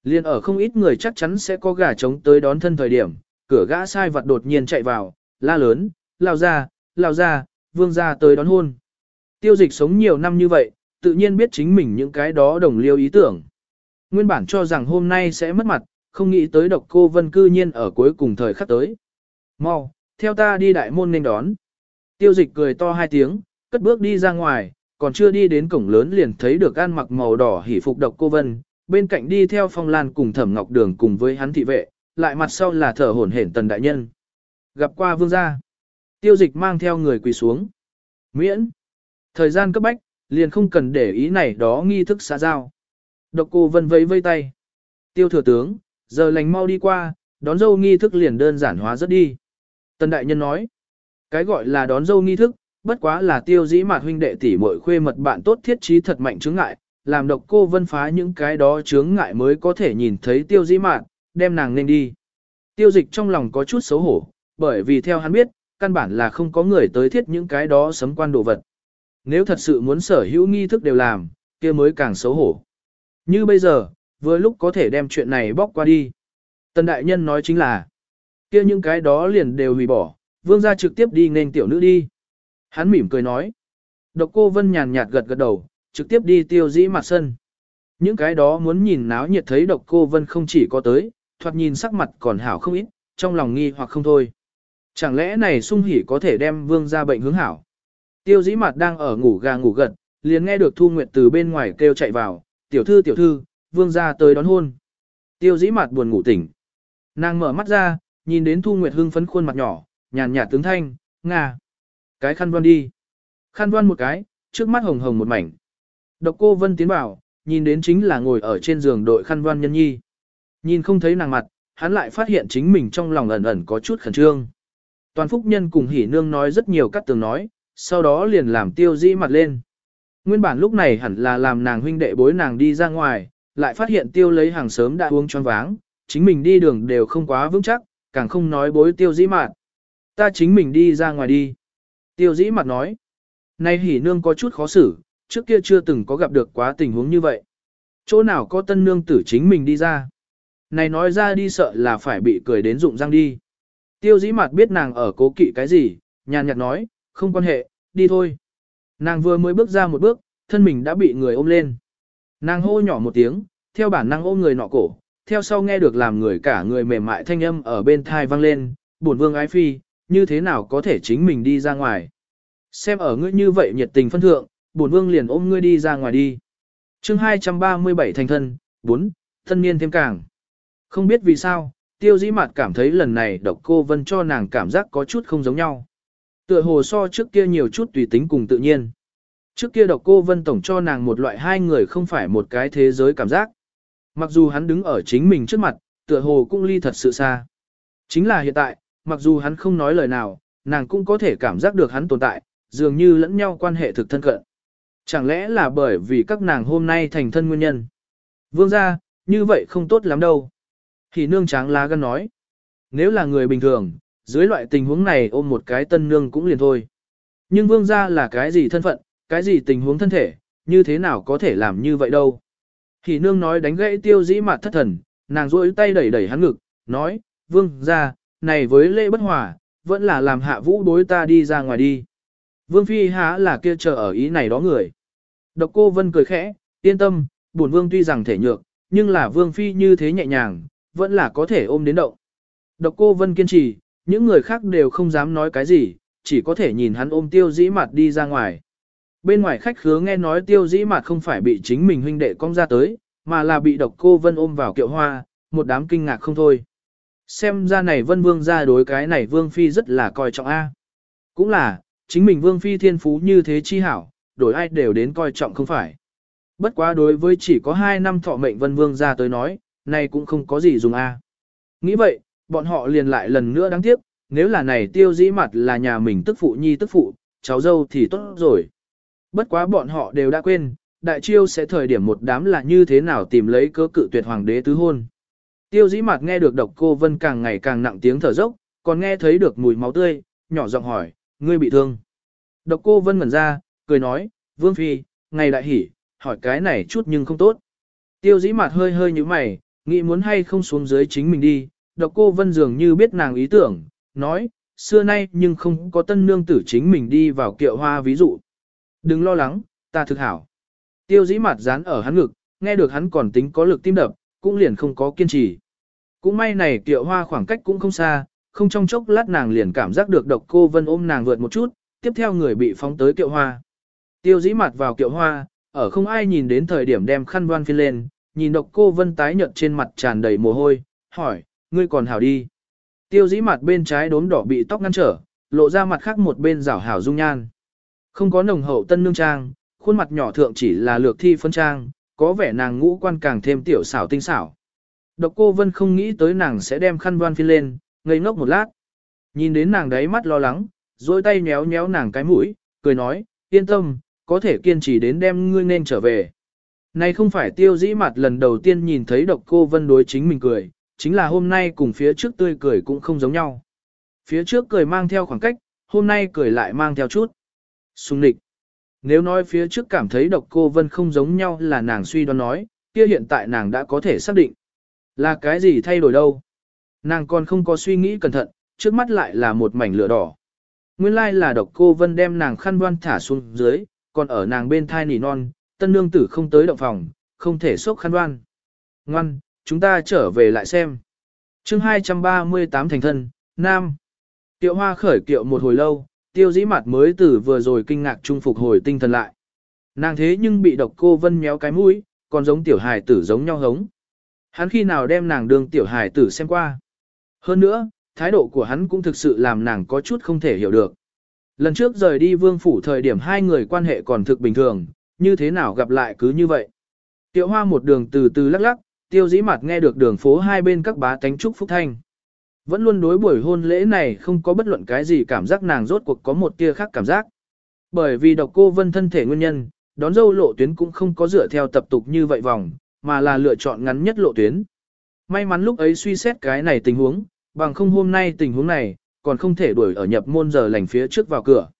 Liên ở không ít người chắc chắn sẽ có gà trống tới đón thân thời điểm, cửa gã sai vật đột nhiên chạy vào, la lớn, lao ra, lao ra, vương ra tới đón hôn. Tiêu dịch sống nhiều năm như vậy, tự nhiên biết chính mình những cái đó đồng liêu ý tưởng. Nguyên bản cho rằng hôm nay sẽ mất mặt, không nghĩ tới độc cô vân cư nhiên ở cuối cùng thời khắc tới. Mau, theo ta đi đại môn nên đón. Tiêu dịch cười to hai tiếng, cất bước đi ra ngoài, còn chưa đi đến cổng lớn liền thấy được an mặc màu đỏ hỉ phục độc cô vân, bên cạnh đi theo phong lan cùng thẩm ngọc đường cùng với hắn thị vệ, lại mặt sau là thở hổn hển tần đại nhân. Gặp qua vương gia, tiêu dịch mang theo người quỳ xuống. Miễn, thời gian cấp bách, liền không cần để ý này đó nghi thức xã giao. Độc cô vân vẫy vây tay. Tiêu thừa tướng, giờ lành mau đi qua, đón dâu nghi thức liền đơn giản hóa rất đi. Tần đại nhân nói, cái gọi là đón dâu nghi thức, bất quá là tiêu dĩ mạt huynh đệ tỷ muội khuê mật bạn tốt thiết trí thật mạnh chướng ngại, làm độc cô vân phá những cái đó chướng ngại mới có thể nhìn thấy tiêu dĩ mạt, đem nàng nên đi. Tiêu dịch trong lòng có chút xấu hổ, bởi vì theo hắn biết, căn bản là không có người tới thiết những cái đó sấm quan đồ vật. Nếu thật sự muốn sở hữu nghi thức đều làm, kia mới càng xấu hổ. Như bây giờ, vừa lúc có thể đem chuyện này bóc qua đi. Tần đại nhân nói chính là, kia những cái đó liền đều hủy bỏ, vương gia trực tiếp đi nên tiểu nữ đi. Hắn mỉm cười nói. Độc cô Vân nhàn nhạt gật gật đầu, trực tiếp đi tiêu dĩ mặt sân. Những cái đó muốn nhìn náo nhiệt thấy độc cô Vân không chỉ có tới, thoạt nhìn sắc mặt còn hảo không ít, trong lòng nghi hoặc không thôi. Chẳng lẽ này sung hỉ có thể đem vương ra bệnh hướng hảo? Tiêu dĩ mặt đang ở ngủ gà ngủ gật, liền nghe được Thu Nguyệt từ bên ngoài kêu chạy vào, tiểu thư tiểu thư, vương ra tới đón hôn. Tiêu dĩ mặt buồn ngủ tỉnh. Nàng mở mắt ra, nhìn đến Thu Nguyệt hưng phấn khuôn mặt nhỏ, nhàn nhạt tướng thanh, nga Cái khăn đoan đi. Khăn đoan một cái, trước mắt hồng hồng một mảnh. Độc cô Vân tiến vào, nhìn đến chính là ngồi ở trên giường đội khăn đoan nhân nhi. Nhìn không thấy nàng mặt, hắn lại phát hiện chính mình trong lòng ẩn ẩn có chút khẩn trương. Toàn phúc nhân cùng hỉ nương nói rất nhiều các tường nói, sau đó liền làm tiêu dĩ mặt lên. Nguyên bản lúc này hẳn là làm nàng huynh đệ bối nàng đi ra ngoài, lại phát hiện tiêu lấy hàng sớm đã uống choáng váng, chính mình đi đường đều không quá vững chắc, càng không nói bối tiêu dĩ mạt. Ta chính mình đi ra ngoài đi. Tiêu dĩ mặt nói. Nay hỉ nương có chút khó xử, trước kia chưa từng có gặp được quá tình huống như vậy. Chỗ nào có tân nương tử chính mình đi ra. Này nói ra đi sợ là phải bị cười đến rụng răng đi. Tiêu dĩ mặt biết nàng ở cố kỵ cái gì, nhàn nhạt nói, không quan hệ, đi thôi. Nàng vừa mới bước ra một bước, thân mình đã bị người ôm lên. Nàng hô nhỏ một tiếng, theo bản năng ôm người nọ cổ, theo sau nghe được làm người cả người mềm mại thanh âm ở bên thai vang lên, buồn vương ái phi, như thế nào có thể chính mình đi ra ngoài. Xem ở ngươi như vậy nhiệt tình phân thượng, bổn vương liền ôm ngươi đi ra ngoài đi. chương 237 thành thân, 4, thân niên thêm càng. Không biết vì sao, tiêu dĩ mặt cảm thấy lần này độc cô vân cho nàng cảm giác có chút không giống nhau. Tựa hồ so trước kia nhiều chút tùy tính cùng tự nhiên. Trước kia độc cô vân tổng cho nàng một loại hai người không phải một cái thế giới cảm giác. Mặc dù hắn đứng ở chính mình trước mặt, tựa hồ cũng ly thật sự xa. Chính là hiện tại, mặc dù hắn không nói lời nào, nàng cũng có thể cảm giác được hắn tồn tại, dường như lẫn nhau quan hệ thực thân cận. Chẳng lẽ là bởi vì các nàng hôm nay thành thân nguyên nhân? Vương gia, như vậy không tốt lắm đâu. Thì nương tráng lá gan nói. Nếu là người bình thường, dưới loại tình huống này ôm một cái tân nương cũng liền thôi. Nhưng vương gia là cái gì thân phận, cái gì tình huống thân thể, như thế nào có thể làm như vậy đâu. Thì nương nói đánh gãy tiêu dĩ mặt thất thần, nàng rỗi tay đẩy đẩy hắn ngực, nói, vương gia, này với lễ bất hòa, vẫn là làm hạ vũ đối ta đi ra ngoài đi. Vương Phi há là kia chờ ở ý này đó người. Độc cô Vân cười khẽ, yên tâm, bổn Vương tuy rằng thể nhược, nhưng là Vương Phi như thế nhẹ nhàng, vẫn là có thể ôm đến động. Độc cô Vân kiên trì, những người khác đều không dám nói cái gì, chỉ có thể nhìn hắn ôm tiêu dĩ mặt đi ra ngoài. Bên ngoài khách khứa nghe nói tiêu dĩ mặt không phải bị chính mình huynh đệ cong ra tới, mà là bị độc cô Vân ôm vào kiệu hoa, một đám kinh ngạc không thôi. Xem ra này vân vương ra đối cái này vương phi rất là coi trọng A. Cũng là, chính mình vương phi thiên phú như thế chi hảo, đổi ai đều đến coi trọng không phải. Bất quá đối với chỉ có 2 năm thọ mệnh vân vương ra tới nói, này cũng không có gì dùng A. Nghĩ vậy, bọn họ liền lại lần nữa đáng tiếc, nếu là này tiêu dĩ mặt là nhà mình tức phụ nhi tức phụ, cháu dâu thì tốt rồi. Bất quá bọn họ đều đã quên, đại chiêu sẽ thời điểm một đám là như thế nào tìm lấy cớ cự tuyệt hoàng đế tứ hôn. Tiêu dĩ mặt nghe được độc cô vân càng ngày càng nặng tiếng thở dốc, còn nghe thấy được mùi máu tươi, nhỏ giọng hỏi, ngươi bị thương. Độc cô vân ngẩn ra, cười nói, vương phi, ngày đại hỉ, hỏi cái này chút nhưng không tốt. Tiêu dĩ mặt hơi hơi như mày, nghĩ muốn hay không xuống dưới chính mình đi, độc cô vân dường như biết nàng ý tưởng, nói, xưa nay nhưng không có tân nương tử chính mình đi vào kiệu hoa ví dụ. Đừng lo lắng, ta thực hảo. Tiêu dĩ mặt dán ở hắn ngực, nghe được hắn còn tính có lực tim đập, cũng liền không có kiên trì. Cũng may này Tiệu hoa khoảng cách cũng không xa, không trong chốc lát nàng liền cảm giác được độc cô vân ôm nàng vượt một chút, tiếp theo người bị phóng tới kiệu hoa. Tiêu dĩ mặt vào kiệu hoa, ở không ai nhìn đến thời điểm đem khăn đoan phi lên, nhìn độc cô vân tái nhợt trên mặt tràn đầy mồ hôi, hỏi, ngươi còn hảo đi. Tiêu dĩ mặt bên trái đốm đỏ bị tóc ngăn trở, lộ ra mặt khác một bên rảo hảo dung nhan. Không có nồng hậu tân nương trang, khuôn mặt nhỏ thượng chỉ là lược thi phân trang, có vẻ nàng ngũ quan càng thêm tiểu xảo tinh xảo. Độc cô Vân không nghĩ tới nàng sẽ đem khăn đoan phi lên, ngây ngốc một lát. Nhìn đến nàng đấy mắt lo lắng, dôi tay nhéo nhéo nàng cái mũi, cười nói, yên tâm, có thể kiên trì đến đem ngươi nên trở về. Này không phải tiêu dĩ mặt lần đầu tiên nhìn thấy độc cô Vân đối chính mình cười, chính là hôm nay cùng phía trước tươi cười cũng không giống nhau. Phía trước cười mang theo khoảng cách, hôm nay cười lại mang theo chút. Xung nịch. Nếu nói phía trước cảm thấy độc cô Vân không giống nhau là nàng suy đoán nói, kia hiện tại nàng đã có thể xác định. Là cái gì thay đổi đâu? Nàng còn không có suy nghĩ cẩn thận, trước mắt lại là một mảnh lửa đỏ. Nguyên lai là độc cô Vân đem nàng khăn đoan thả xuống dưới, còn ở nàng bên thai nỉ non, tân nương tử không tới động phòng, không thể xốc khăn đoan. Ngoan, chúng ta trở về lại xem. chương 238 thành thân, Nam. Tiệu hoa khởi kiệu một hồi lâu, tiêu dĩ mặt mới từ vừa rồi kinh ngạc trung phục hồi tinh thần lại. Nàng thế nhưng bị độc cô vân méo cái mũi, còn giống tiểu hài tử giống nhau hống. Hắn khi nào đem nàng đường tiểu hài tử xem qua. Hơn nữa, thái độ của hắn cũng thực sự làm nàng có chút không thể hiểu được. Lần trước rời đi vương phủ thời điểm hai người quan hệ còn thực bình thường, như thế nào gặp lại cứ như vậy. Tiểu hoa một đường từ từ lắc lắc, tiêu dĩ mặt nghe được đường phố hai bên các bá tánh trúc phúc thanh. Vẫn luôn đối buổi hôn lễ này không có bất luận cái gì cảm giác nàng rốt cuộc có một tia khác cảm giác. Bởi vì độc cô vân thân thể nguyên nhân, đón dâu lộ tuyến cũng không có dựa theo tập tục như vậy vòng, mà là lựa chọn ngắn nhất lộ tuyến. May mắn lúc ấy suy xét cái này tình huống, bằng không hôm nay tình huống này, còn không thể đuổi ở nhập môn giờ lành phía trước vào cửa.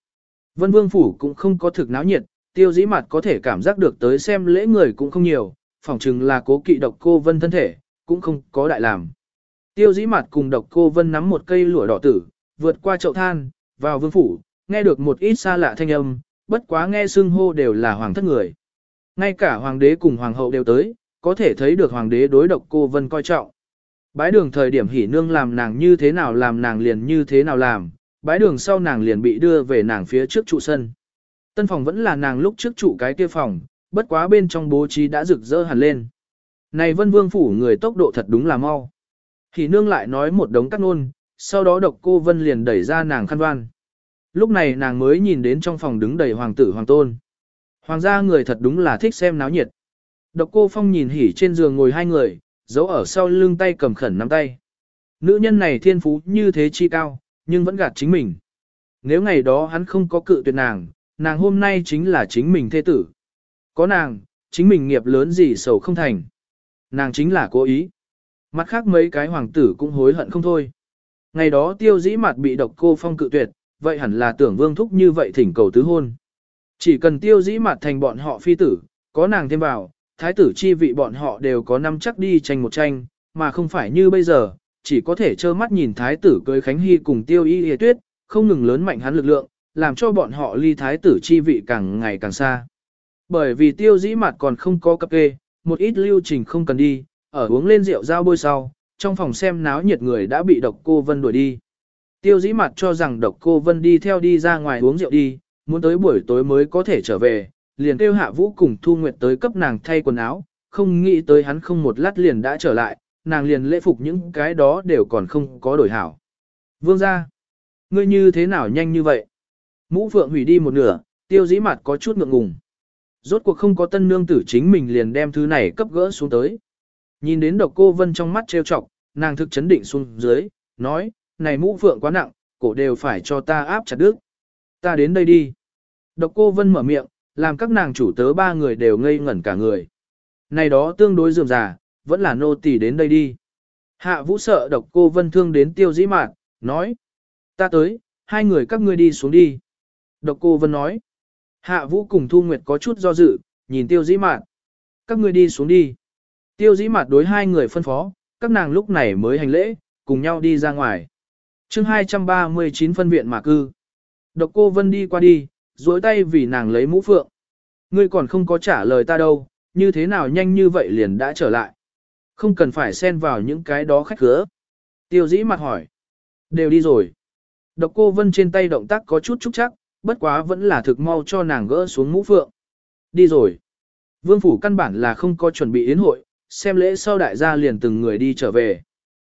Vân Vương Phủ cũng không có thực náo nhiệt, tiêu dĩ mặt có thể cảm giác được tới xem lễ người cũng không nhiều, phỏng chừng là cố kỵ độc cô Vân thân thể, cũng không có đại làm. Tiêu dĩ mặt cùng độc cô Vân nắm một cây lụa đỏ tử, vượt qua chậu than, vào vương phủ, nghe được một ít xa lạ thanh âm, bất quá nghe xưng hô đều là hoàng thất người. Ngay cả hoàng đế cùng hoàng hậu đều tới, có thể thấy được hoàng đế đối độc cô Vân coi trọng. Bái đường thời điểm hỉ nương làm nàng như thế nào làm nàng liền như thế nào làm, bái đường sau nàng liền bị đưa về nàng phía trước trụ sân. Tân phòng vẫn là nàng lúc trước trụ cái kia phòng, bất quá bên trong bố trí đã rực rỡ hẳn lên. Này vân vương phủ người tốc độ thật đúng là mau. Hỉ nương lại nói một đống cắt ngôn, sau đó độc cô vân liền đẩy ra nàng khăn đoan. Lúc này nàng mới nhìn đến trong phòng đứng đầy hoàng tử hoàng tôn. Hoàng gia người thật đúng là thích xem náo nhiệt. Độc cô phong nhìn hỉ trên giường ngồi hai người, giấu ở sau lưng tay cầm khẩn nắm tay. Nữ nhân này thiên phú như thế chi cao, nhưng vẫn gạt chính mình. Nếu ngày đó hắn không có cự tuyệt nàng, nàng hôm nay chính là chính mình thê tử. Có nàng, chính mình nghiệp lớn gì sầu không thành. Nàng chính là cố ý. Mặt khác mấy cái hoàng tử cũng hối hận không thôi. Ngày đó tiêu dĩ mặt bị độc cô phong cự tuyệt, vậy hẳn là tưởng vương thúc như vậy thỉnh cầu tứ hôn. Chỉ cần tiêu dĩ mặt thành bọn họ phi tử, có nàng thêm vào, thái tử chi vị bọn họ đều có năm chắc đi tranh một tranh, mà không phải như bây giờ, chỉ có thể trơ mắt nhìn thái tử cưới Khánh Hy cùng tiêu y hề tuyết, không ngừng lớn mạnh hắn lực lượng, làm cho bọn họ ly thái tử chi vị càng ngày càng xa. Bởi vì tiêu dĩ mặt còn không có cập kê, một ít lưu trình không cần đi, ở uống lên rượu giao bôi sau, trong phòng xem náo nhiệt người đã bị độc cô Vân đuổi đi. Tiêu dĩ mặt cho rằng độc cô Vân đi theo đi ra ngoài uống rượu đi, muốn tới buổi tối mới có thể trở về, liền kêu hạ vũ cùng Thu Nguyệt tới cấp nàng thay quần áo, không nghĩ tới hắn không một lát liền đã trở lại, nàng liền lễ phục những cái đó đều còn không có đổi hảo. Vương ra, ngươi như thế nào nhanh như vậy? Mũ phượng hủy đi một nửa, tiêu dĩ mặt có chút ngượng ngùng. Rốt cuộc không có tân nương tử chính mình liền đem thứ này cấp gỡ xuống tới. Nhìn đến độc cô vân trong mắt trêu chọc, nàng thực chấn định xuống dưới, nói, này mũ phượng quá nặng, cổ đều phải cho ta áp chặt đứt. Ta đến đây đi. Độc cô Vân mở miệng, làm các nàng chủ tớ ba người đều ngây ngẩn cả người. Này đó tương đối dườm già, vẫn là nô tỳ đến đây đi. Hạ vũ sợ độc cô Vân thương đến tiêu dĩ mạn, nói. Ta tới, hai người các ngươi đi xuống đi. Độc cô Vân nói. Hạ vũ cùng Thu Nguyệt có chút do dự, nhìn tiêu dĩ mạn. Các ngươi đi xuống đi. Tiêu dĩ mặt đối hai người phân phó, các nàng lúc này mới hành lễ, cùng nhau đi ra ngoài. chương 239 phân viện mà cư. Độc cô Vân đi qua đi, duỗi tay vì nàng lấy mũ phượng. Ngươi còn không có trả lời ta đâu, như thế nào nhanh như vậy liền đã trở lại. Không cần phải xen vào những cái đó khách cửa. Tiêu dĩ mặt hỏi. Đều đi rồi. Độc cô Vân trên tay động tác có chút trúc chắc, bất quá vẫn là thực mau cho nàng gỡ xuống mũ phượng. Đi rồi. Vương phủ căn bản là không có chuẩn bị yến hội, xem lễ sau đại gia liền từng người đi trở về.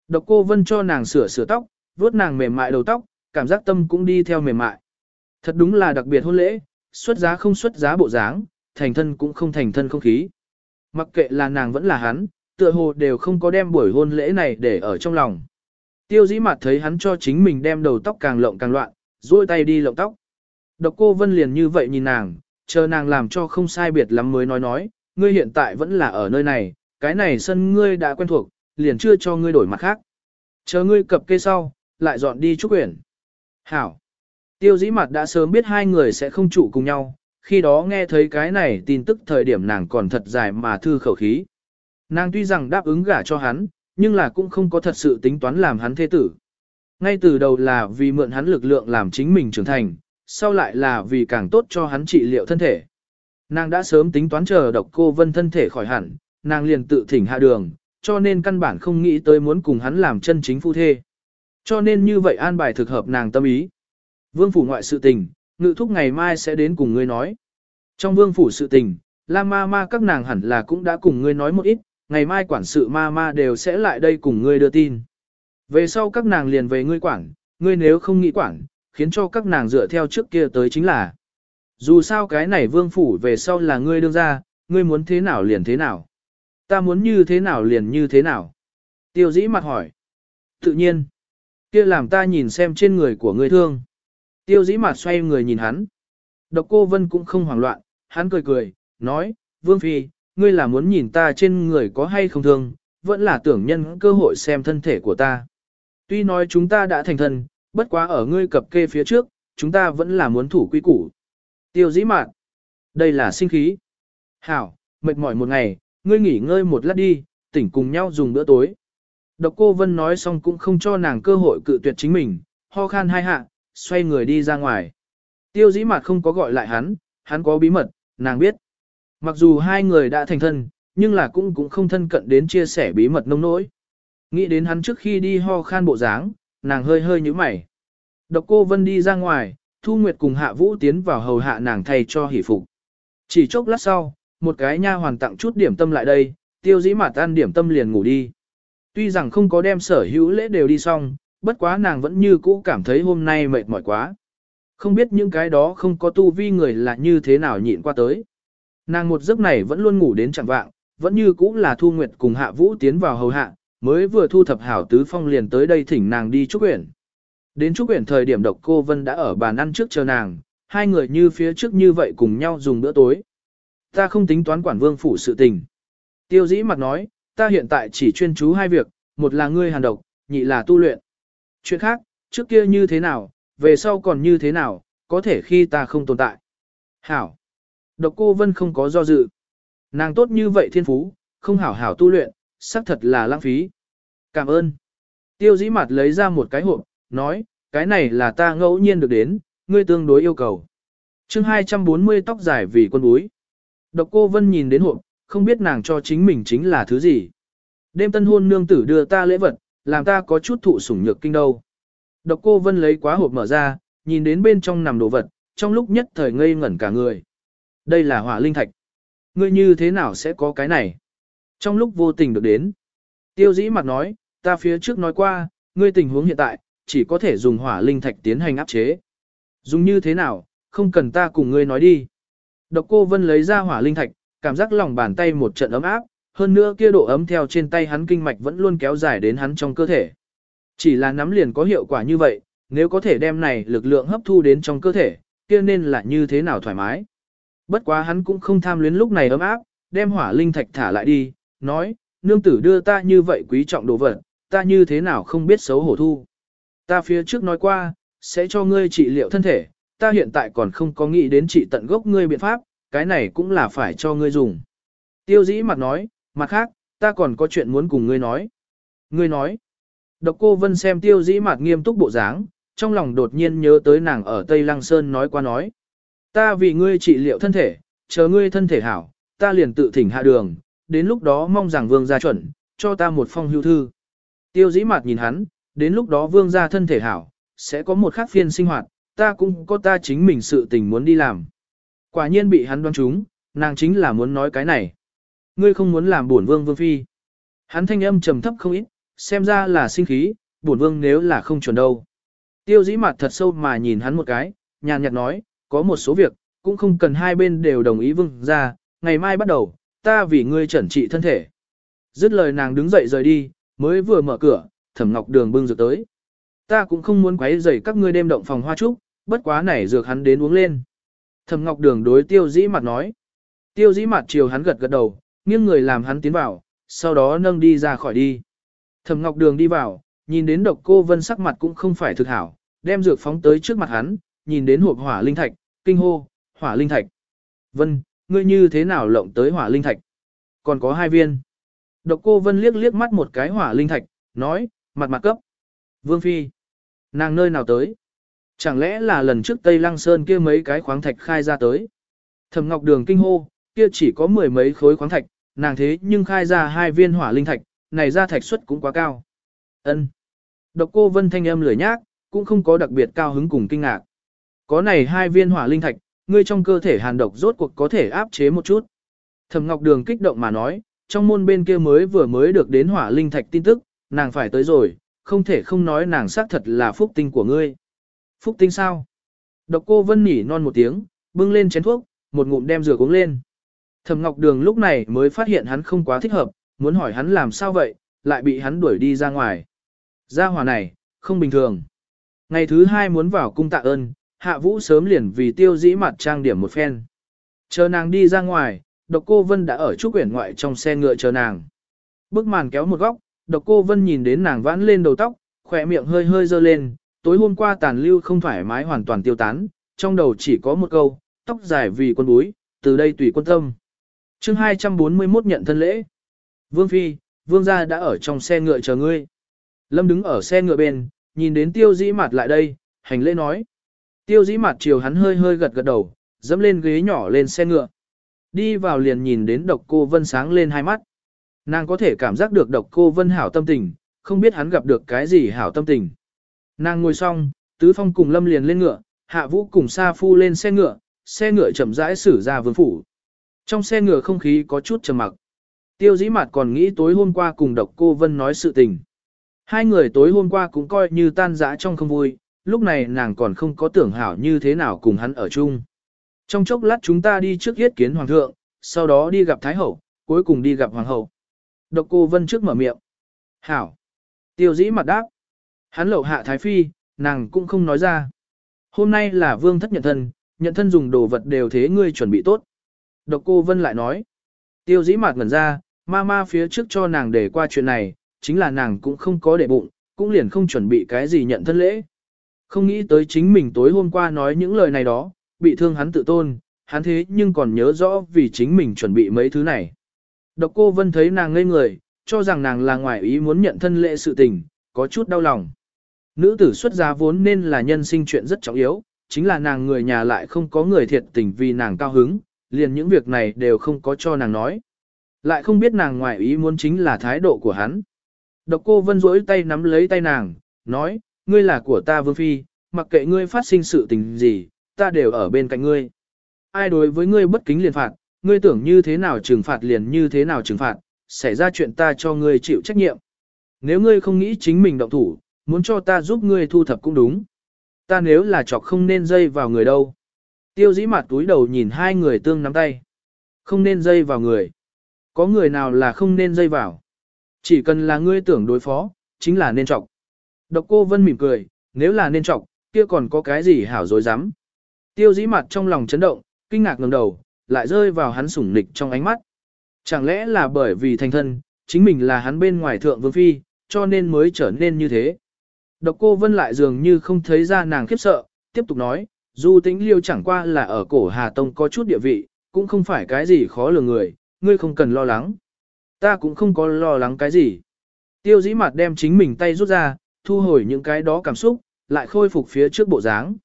Độc cô Vân cho nàng sửa sửa tóc, vuốt nàng mềm mại đầu tóc, cảm giác tâm cũng đi theo mềm mại. Thật đúng là đặc biệt hôn lễ, xuất giá không xuất giá bộ dáng, thành thân cũng không thành thân không khí. Mặc kệ là nàng vẫn là hắn, tựa hồ đều không có đem buổi hôn lễ này để ở trong lòng. Tiêu dĩ mặt thấy hắn cho chính mình đem đầu tóc càng lộng càng loạn, duỗi tay đi lộng tóc. Độc cô Vân liền như vậy nhìn nàng, chờ nàng làm cho không sai biệt lắm mới nói nói, ngươi hiện tại vẫn là ở nơi này, cái này sân ngươi đã quen thuộc, liền chưa cho ngươi đổi mặt khác. Chờ ngươi cập kê sau, lại dọn đi trúc quyển. Hảo. Tiêu dĩ mặt đã sớm biết hai người sẽ không trụ cùng nhau, khi đó nghe thấy cái này tin tức thời điểm nàng còn thật dài mà thư khẩu khí. Nàng tuy rằng đáp ứng gả cho hắn, nhưng là cũng không có thật sự tính toán làm hắn thế tử. Ngay từ đầu là vì mượn hắn lực lượng làm chính mình trưởng thành, sau lại là vì càng tốt cho hắn trị liệu thân thể. Nàng đã sớm tính toán chờ độc cô vân thân thể khỏi hẳn, nàng liền tự thỉnh hạ đường, cho nên căn bản không nghĩ tới muốn cùng hắn làm chân chính phu thê. Cho nên như vậy an bài thực hợp nàng tâm ý. Vương phủ ngoại sự tình, ngự thúc ngày mai sẽ đến cùng ngươi nói. Trong vương phủ sự tình, la ma ma các nàng hẳn là cũng đã cùng ngươi nói một ít, ngày mai quản sự ma ma đều sẽ lại đây cùng ngươi đưa tin. Về sau các nàng liền về ngươi quản, ngươi nếu không nghĩ quản, khiến cho các nàng dựa theo trước kia tới chính là. Dù sao cái này vương phủ về sau là ngươi đương ra, ngươi muốn thế nào liền thế nào. Ta muốn như thế nào liền như thế nào. Tiêu dĩ mặt hỏi. Tự nhiên. kia làm ta nhìn xem trên người của ngươi thương. Tiêu dĩ mặt xoay người nhìn hắn. Độc cô Vân cũng không hoảng loạn, hắn cười cười, nói, Vương Phi, ngươi là muốn nhìn ta trên người có hay không thương, vẫn là tưởng nhân cơ hội xem thân thể của ta. Tuy nói chúng ta đã thành thân, bất quá ở ngươi cập kê phía trước, chúng ta vẫn là muốn thủ quy củ. Tiêu dĩ mạn, đây là sinh khí. Hảo, mệt mỏi một ngày, ngươi nghỉ ngơi một lát đi, tỉnh cùng nhau dùng bữa tối. Độc cô Vân nói xong cũng không cho nàng cơ hội cự tuyệt chính mình, ho khan hai hạ, xoay người đi ra ngoài. Tiêu dĩ mặt không có gọi lại hắn, hắn có bí mật, nàng biết. Mặc dù hai người đã thành thân, nhưng là cũng cũng không thân cận đến chia sẻ bí mật nông nỗi. Nghĩ đến hắn trước khi đi ho khan bộ dáng, nàng hơi hơi như mày. Độc cô Vân đi ra ngoài, Thu Nguyệt cùng Hạ Vũ tiến vào hầu hạ nàng thay cho hỷ phục. Chỉ chốc lát sau, một cái nha hoàn tặng chút điểm tâm lại đây, tiêu dĩ mà tan điểm tâm liền ngủ đi. Tuy rằng không có đem sở hữu lễ đều đi xong, bất quá nàng vẫn như cũ cảm thấy hôm nay mệt mỏi quá. Không biết những cái đó không có tu vi người là như thế nào nhịn qua tới. Nàng một giấc này vẫn luôn ngủ đến chẳng vạng, vẫn như cũ là Thu Nguyệt cùng Hạ Vũ tiến vào hầu hạ, mới vừa thu thập hảo tứ phong liền tới đây thỉnh nàng đi trúc quyển. Đến trúc quyển thời điểm độc cô Vân đã ở bàn ăn trước chờ nàng, hai người như phía trước như vậy cùng nhau dùng bữa tối. Ta không tính toán quản vương phủ sự tình. Tiêu dĩ mặt nói, ta hiện tại chỉ chuyên chú hai việc, một là ngươi hàn độc, nhị là tu luyện. Chuyện khác, trước kia như thế nào, về sau còn như thế nào, có thể khi ta không tồn tại. Hảo. Độc cô Vân không có do dự. Nàng tốt như vậy thiên phú, không hảo hảo tu luyện, xác thật là lãng phí. Cảm ơn. Tiêu dĩ mặt lấy ra một cái hộp, nói, cái này là ta ngẫu nhiên được đến, ngươi tương đối yêu cầu. chương 240 tóc dài vì quân búi. Độc cô Vân nhìn đến hộp, không biết nàng cho chính mình chính là thứ gì. Đêm tân hôn nương tử đưa ta lễ vật, làm ta có chút thụ sủng nhược kinh đâu. Độc cô Vân lấy quá hộp mở ra, nhìn đến bên trong nằm đồ vật, trong lúc nhất thời ngây ngẩn cả người. Đây là hỏa linh thạch. Ngươi như thế nào sẽ có cái này? Trong lúc vô tình được đến. Tiêu dĩ mặt nói, ta phía trước nói qua, ngươi tình huống hiện tại, chỉ có thể dùng hỏa linh thạch tiến hành áp chế. Dùng như thế nào, không cần ta cùng ngươi nói đi. Độc cô Vân lấy ra hỏa linh thạch, cảm giác lòng bàn tay một trận ấm áp, hơn nữa kia độ ấm theo trên tay hắn kinh mạch vẫn luôn kéo dài đến hắn trong cơ thể. Chỉ là nắm liền có hiệu quả như vậy, nếu có thể đem này lực lượng hấp thu đến trong cơ thể, kia nên là như thế nào thoải mái. Bất quá hắn cũng không tham luyến lúc này ấm áp, đem hỏa linh thạch thả lại đi, nói, nương tử đưa ta như vậy quý trọng đồ vật, ta như thế nào không biết xấu hổ thu. Ta phía trước nói qua, sẽ cho ngươi trị liệu thân thể, ta hiện tại còn không có nghĩ đến trị tận gốc ngươi biện pháp, cái này cũng là phải cho ngươi dùng. Tiêu dĩ mặt nói, mặt khác, ta còn có chuyện muốn cùng ngươi nói. Ngươi nói, độc cô vân xem tiêu dĩ mặt nghiêm túc bộ dáng, trong lòng đột nhiên nhớ tới nàng ở Tây Lăng Sơn nói qua nói. Ta vì ngươi trị liệu thân thể, chờ ngươi thân thể hảo, ta liền tự thỉnh hạ đường, đến lúc đó mong rằng vương gia chuẩn, cho ta một phong hưu thư. Tiêu dĩ mặt nhìn hắn, đến lúc đó vương gia thân thể hảo, sẽ có một khác phiên sinh hoạt, ta cũng có ta chính mình sự tình muốn đi làm. Quả nhiên bị hắn đoán trúng, nàng chính là muốn nói cái này. Ngươi không muốn làm bổn vương vương phi. Hắn thanh âm trầm thấp không ít, xem ra là sinh khí, bổn vương nếu là không chuẩn đâu. Tiêu dĩ mặt thật sâu mà nhìn hắn một cái, nhàn nhạt nói, có một số việc, cũng không cần hai bên đều đồng ý vương ra, ngày mai bắt đầu, ta vì ngươi chuẩn trị thân thể. Dứt lời nàng đứng dậy rời đi, mới vừa mở cửa, thẩm ngọc đường bưng dược tới. Ta cũng không muốn quấy rầy các ngươi đêm động phòng hoa trúc, bất quá này dược hắn đến uống lên. Thẩm ngọc đường đối tiêu dĩ Mạt nói. Tiêu dĩ Mạt chiều hắn gật gật đầu, nghiêng người làm hắn tiến vào, sau đó nâng đi ra khỏi đi. Thẩm ngọc đường đi vào, nhìn đến độc cô vân sắc mặt cũng không phải thực hảo, đem dược phóng tới trước mặt hắn, nhìn đến hộp hỏa linh thạch, kinh hô, hỏa linh thạch. Vân, ngươi như thế nào lộng tới hỏa linh thạch? Còn có hai viên. Độc cô Vân liếc liếc mắt một cái hỏa linh thạch, nói, mặt mặt cấp. Vương Phi. Nàng nơi nào tới? Chẳng lẽ là lần trước Tây Lăng Sơn kia mấy cái khoáng thạch khai ra tới? Thẩm Ngọc Đường kinh hô, kia chỉ có mười mấy khối khoáng thạch, nàng thế nhưng khai ra hai viên hỏa linh thạch, này ra thạch suất cũng quá cao. Ân. Độc cô Vân thanh âm lười nhác, cũng không có đặc biệt cao hứng cùng kinh ngạc. Có này hai viên hỏa linh thạch, ngươi trong cơ thể hàn độc rốt cuộc có thể áp chế một chút. Thẩm Ngọc Đường kích động mà nói, trong môn bên kia mới vừa mới được đến hỏa linh thạch tin tức, nàng phải tới rồi, không thể không nói nàng xác thật là phúc tinh của ngươi. Phúc tinh sao? Độc cô Vân nhỉ non một tiếng, bưng lên chén thuốc, một ngụm đem rửa uống lên. Thẩm Ngọc Đường lúc này mới phát hiện hắn không quá thích hợp, muốn hỏi hắn làm sao vậy, lại bị hắn đuổi đi ra ngoài. Gia hỏa này, không bình thường. Ngày thứ hai muốn vào cung tạ ơn, hạ vũ sớm liền vì tiêu dĩ mặt trang điểm một phen. Chờ nàng đi ra ngoài, độc cô Vân đã ở trúc quyển ngoại trong xe ngựa chờ nàng. Bức màn kéo một góc, độc cô Vân nhìn đến nàng vãn lên đầu tóc, khỏe miệng hơi hơi dơ lên, tối hôm qua tàn lưu không thoải mái hoàn toàn tiêu tán, trong đầu chỉ có một câu, tóc dài vì quân búi, từ đây tùy quân tâm. chương 241 nhận thân lễ. Vương Phi, Vương gia đã ở trong xe ngựa chờ ngươi. Lâm đứng ở xe ngựa bên, nhìn đến tiêu dĩ mặt lại đây, hành lễ nói. Tiêu dĩ mặt chiều hắn hơi hơi gật gật đầu, dẫm lên ghế nhỏ lên xe ngựa. Đi vào liền nhìn đến độc cô vân sáng lên hai mắt. Nàng có thể cảm giác được độc cô vân hảo tâm tình, không biết hắn gặp được cái gì hảo tâm tình. Nàng ngồi xong, tứ phong cùng lâm liền lên ngựa, hạ vũ cùng sa phu lên xe ngựa, xe ngựa chậm rãi xử ra vương phủ. Trong xe ngựa không khí có chút trầm mặc. Tiêu dĩ mặt còn nghĩ tối hôm qua cùng độc cô vân nói sự tình. Hai người tối hôm qua cũng coi như tan dã trong không vui, lúc này nàng còn không có tưởng hảo như thế nào cùng hắn ở chung. Trong chốc lát chúng ta đi trước yết kiến hoàng thượng, sau đó đi gặp thái hậu, cuối cùng đi gặp hoàng hậu. Độc cô vân trước mở miệng. Hảo. Tiêu dĩ mặt đáp. Hắn lậu hạ thái phi, nàng cũng không nói ra. Hôm nay là vương thất nhận thân, nhận thân dùng đồ vật đều thế ngươi chuẩn bị tốt. Độc cô vân lại nói. Tiêu dĩ mặt ngẩn ra, ma ma phía trước cho nàng để qua chuyện này, chính là nàng cũng không có để bụng, cũng liền không chuẩn bị cái gì nhận thân lễ. Không nghĩ tới chính mình tối hôm qua nói những lời này đó, bị thương hắn tự tôn, hắn thế nhưng còn nhớ rõ vì chính mình chuẩn bị mấy thứ này. Độc cô Vân thấy nàng ngây người, cho rằng nàng là ngoại ý muốn nhận thân lễ sự tình, có chút đau lòng. Nữ tử xuất gia vốn nên là nhân sinh chuyện rất trọng yếu, chính là nàng người nhà lại không có người thiệt tình vì nàng cao hứng, liền những việc này đều không có cho nàng nói. Lại không biết nàng ngoại ý muốn chính là thái độ của hắn. Độc cô Vân rỗi tay nắm lấy tay nàng, nói, ngươi là của ta vương phi, mặc kệ ngươi phát sinh sự tình gì, ta đều ở bên cạnh ngươi. Ai đối với ngươi bất kính liền phạt, ngươi tưởng như thế nào trừng phạt liền như thế nào trừng phạt, xảy ra chuyện ta cho ngươi chịu trách nhiệm. Nếu ngươi không nghĩ chính mình động thủ, muốn cho ta giúp ngươi thu thập cũng đúng. Ta nếu là chọc không nên dây vào người đâu. Tiêu dĩ mặt túi đầu nhìn hai người tương nắm tay. Không nên dây vào người. Có người nào là không nên dây vào. Chỉ cần là ngươi tưởng đối phó, chính là nên chọc. Độc cô Vân mỉm cười, nếu là nên trọng, kia còn có cái gì hảo dối dám. Tiêu dĩ mặt trong lòng chấn động, kinh ngạc ngẩng đầu, lại rơi vào hắn sủng nịch trong ánh mắt. Chẳng lẽ là bởi vì thành thân, chính mình là hắn bên ngoài thượng vương phi, cho nên mới trở nên như thế. Độc cô Vân lại dường như không thấy ra nàng khiếp sợ, tiếp tục nói, dù tính liêu chẳng qua là ở cổ Hà Tông có chút địa vị, cũng không phải cái gì khó lường người, ngươi không cần lo lắng. Ta cũng không có lo lắng cái gì. Tiêu dĩ mặt đem chính mình tay rút ra, thu hồi những cái đó cảm xúc, lại khôi phục phía trước bộ dáng.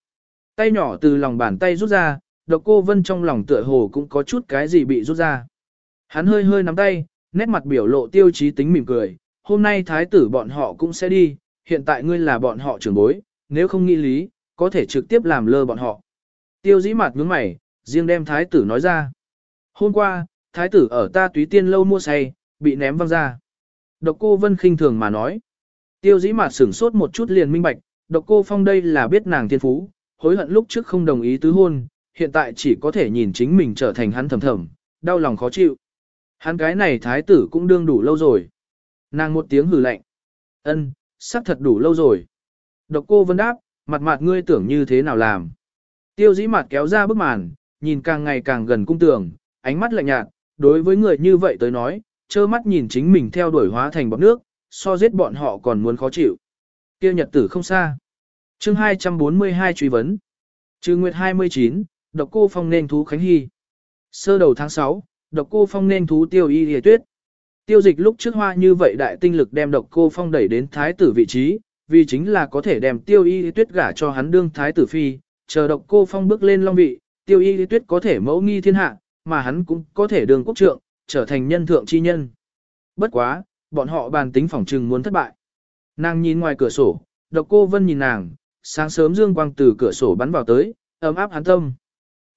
Tay nhỏ từ lòng bàn tay rút ra, độc cô vân trong lòng tựa hồ cũng có chút cái gì bị rút ra. Hắn hơi hơi nắm tay, nét mặt biểu lộ tiêu chí tính mỉm cười, hôm nay thái tử bọn họ cũng sẽ đi, hiện tại ngươi là bọn họ trưởng bối, nếu không nghĩ lý, có thể trực tiếp làm lơ bọn họ. Tiêu dĩ mặt nhướng mày, riêng đem thái tử nói ra. Hôm qua, thái tử ở ta túy tiên lâu mua say, bị ném văng ra. Độc cô vân khinh thường mà nói. Tiêu dĩ mặt sửng sốt một chút liền minh bạch, độc cô phong đây là biết nàng thiên phú, hối hận lúc trước không đồng ý tứ hôn, hiện tại chỉ có thể nhìn chính mình trở thành hắn thầm thầm, đau lòng khó chịu. Hắn cái này thái tử cũng đương đủ lâu rồi. Nàng một tiếng hừ lạnh. ân, sắp thật đủ lâu rồi. Độc cô vân đáp, mặt mặt ngươi tưởng như thế nào làm. Tiêu dĩ mặt kéo ra bức màn, nhìn càng ngày càng gần cung tường, ánh mắt lạnh nhạt, đối với người như vậy tới nói, trơ mắt nhìn chính mình theo đuổi hóa thành bọc nước, so giết bọn họ còn muốn khó chịu. kia nhật tử không xa. chương 242 truy vấn. Trừ Nguyệt 29, độc cô phong nên thú Khánh Hy. Sơ đầu tháng 6, độc cô phong nên thú tiêu y hề tuyết. Tiêu dịch lúc trước hoa như vậy đại tinh lực đem độc cô phong đẩy đến thái tử vị trí, vì chính là có thể đem tiêu y tuyết gả cho hắn đương thái tử phi, chờ độc cô phong bước lên long vị, tiêu y tuyết có thể mẫu nghi thiên hạ, mà hắn cũng có thể đường quốc trượng, trở thành nhân thượng chi nhân. Bất quá, bọn họ bàn tính phỏng trừng muốn thất bại. Nàng nhìn ngoài cửa sổ, độc cô vân nhìn nàng, sáng sớm dương quang từ cửa sổ bắn vào tới, ấm áp hắn tâm.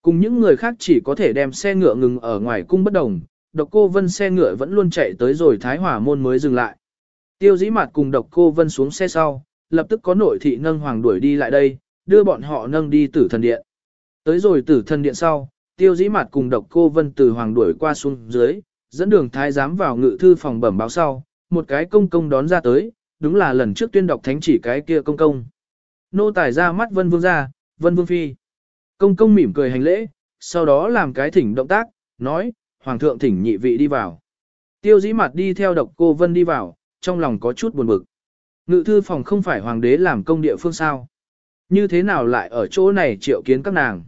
Cùng những người khác chỉ có thể đem xe ngựa ngừng ở ngoài cung bất đồng, độc cô vân xe ngựa vẫn luôn chạy tới rồi thái hỏa môn mới dừng lại. Tiêu dĩ mặt cùng độc cô vân xuống xe sau, lập tức có nội thị nâng hoàng đuổi đi lại đây, đưa bọn họ nâng đi tử thần điện. Tới rồi tử thần điện sau, tiêu dĩ mặt cùng độc cô vân từ hoàng đuổi qua xuống dưới, dẫn đường thái giám vào ngự thư phòng bẩm báo sau, một cái công công đón ra tới, đúng là lần trước tuyên đọc thánh chỉ cái kia công công. Nô tài ra mắt vân vương ra, vân vương phi. Công công mỉm cười hành lễ, sau đó làm cái thỉnh động tác, nói, hoàng thượng thỉnh nhị vị đi vào. Tiêu dĩ mặt đi theo độc cô vân đi vào, trong lòng có chút buồn bực. Ngự thư phòng không phải hoàng đế làm công địa phương sao. Như thế nào lại ở chỗ này triệu kiến các nàng.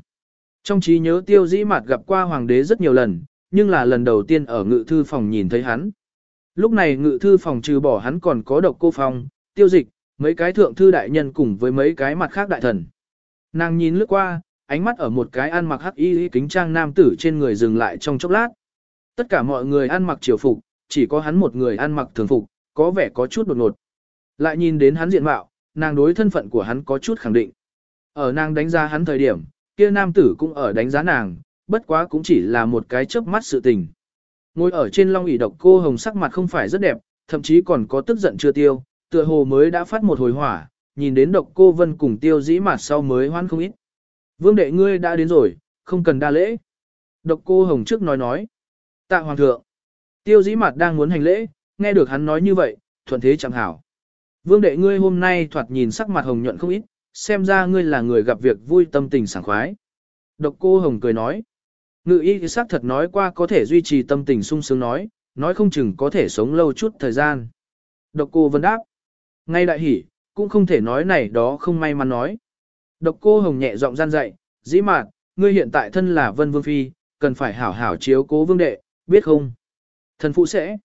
Trong trí nhớ tiêu dĩ mặt gặp qua hoàng đế rất nhiều lần, nhưng là lần đầu tiên ở ngự thư phòng nhìn thấy hắn. Lúc này ngự thư phòng trừ bỏ hắn còn có độc cô phòng, tiêu dịch, mấy cái thượng thư đại nhân cùng với mấy cái mặt khác đại thần. Nàng nhìn lướt qua, ánh mắt ở một cái ăn mặc hắc y kính trang nam tử trên người dừng lại trong chốc lát. Tất cả mọi người ăn mặc triều phục, chỉ có hắn một người ăn mặc thường phục, có vẻ có chút đột ngột. Lại nhìn đến hắn diện mạo, nàng đối thân phận của hắn có chút khẳng định. Ở nàng đánh giá hắn thời điểm, kia nam tử cũng ở đánh giá nàng, bất quá cũng chỉ là một cái chớp mắt sự tình. Ngồi ở trên long ỷ độc cô hồng sắc mặt không phải rất đẹp, thậm chí còn có tức giận chưa tiêu, tựa hồ mới đã phát một hồi hỏa, nhìn đến độc cô vân cùng tiêu dĩ mặt sau mới hoan không ít. Vương đệ ngươi đã đến rồi, không cần đa lễ. Độc cô hồng trước nói nói. Tạ hoàng thượng. Tiêu dĩ mặt đang muốn hành lễ, nghe được hắn nói như vậy, thuận thế chẳng hảo. Vương đệ ngươi hôm nay thoạt nhìn sắc mặt hồng nhuận không ít, xem ra ngươi là người gặp việc vui tâm tình sảng khoái. Độc cô hồng cười nói. Ngự y sắc thật nói qua có thể duy trì tâm tình sung sướng nói, nói không chừng có thể sống lâu chút thời gian. Độc cô vân đáp. Ngay đại hỉ, cũng không thể nói này đó không may mắn nói. Độc cô hồng nhẹ giọng gian dạy, dĩ mạt, ngươi hiện tại thân là vân vương phi, cần phải hảo hảo chiếu cố vương đệ, biết không? Thần phụ sẽ.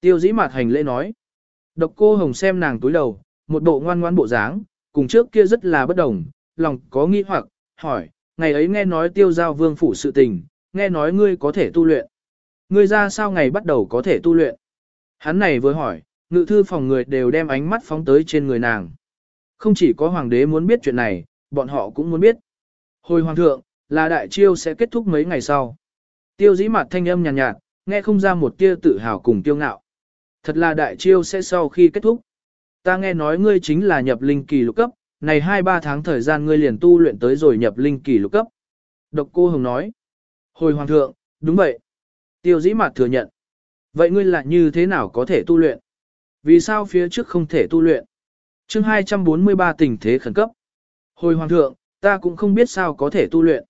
Tiêu dĩ mạt hành lễ nói. Độc cô hồng xem nàng túi đầu, một bộ ngoan ngoan bộ dáng, cùng trước kia rất là bất đồng, lòng có nghi hoặc, hỏi, ngày ấy nghe nói tiêu giao vương phủ sự tình, nghe nói ngươi có thể tu luyện. Ngươi ra sao ngày bắt đầu có thể tu luyện? Hắn này vừa hỏi, ngự thư phòng người đều đem ánh mắt phóng tới trên người nàng. Không chỉ có hoàng đế muốn biết chuyện này, bọn họ cũng muốn biết. Hồi hoàng thượng, là đại chiêu sẽ kết thúc mấy ngày sau. Tiêu dĩ mặt thanh âm nhàn nhạt, nhạt, nghe không ra một tia tự hào cùng tiêu ngạo. Thật là đại chiêu sẽ sau khi kết thúc. Ta nghe nói ngươi chính là nhập linh kỳ lục cấp, này 2-3 tháng thời gian ngươi liền tu luyện tới rồi nhập linh kỳ lục cấp. Độc cô Hồng nói. Hồi hoàng thượng, đúng vậy. Tiêu dĩ mặt thừa nhận. Vậy ngươi lại như thế nào có thể tu luyện? Vì sao phía trước không thể tu luyện? chương 243 tình thế khẩn cấp. Hồi hoàng thượng, ta cũng không biết sao có thể tu luyện.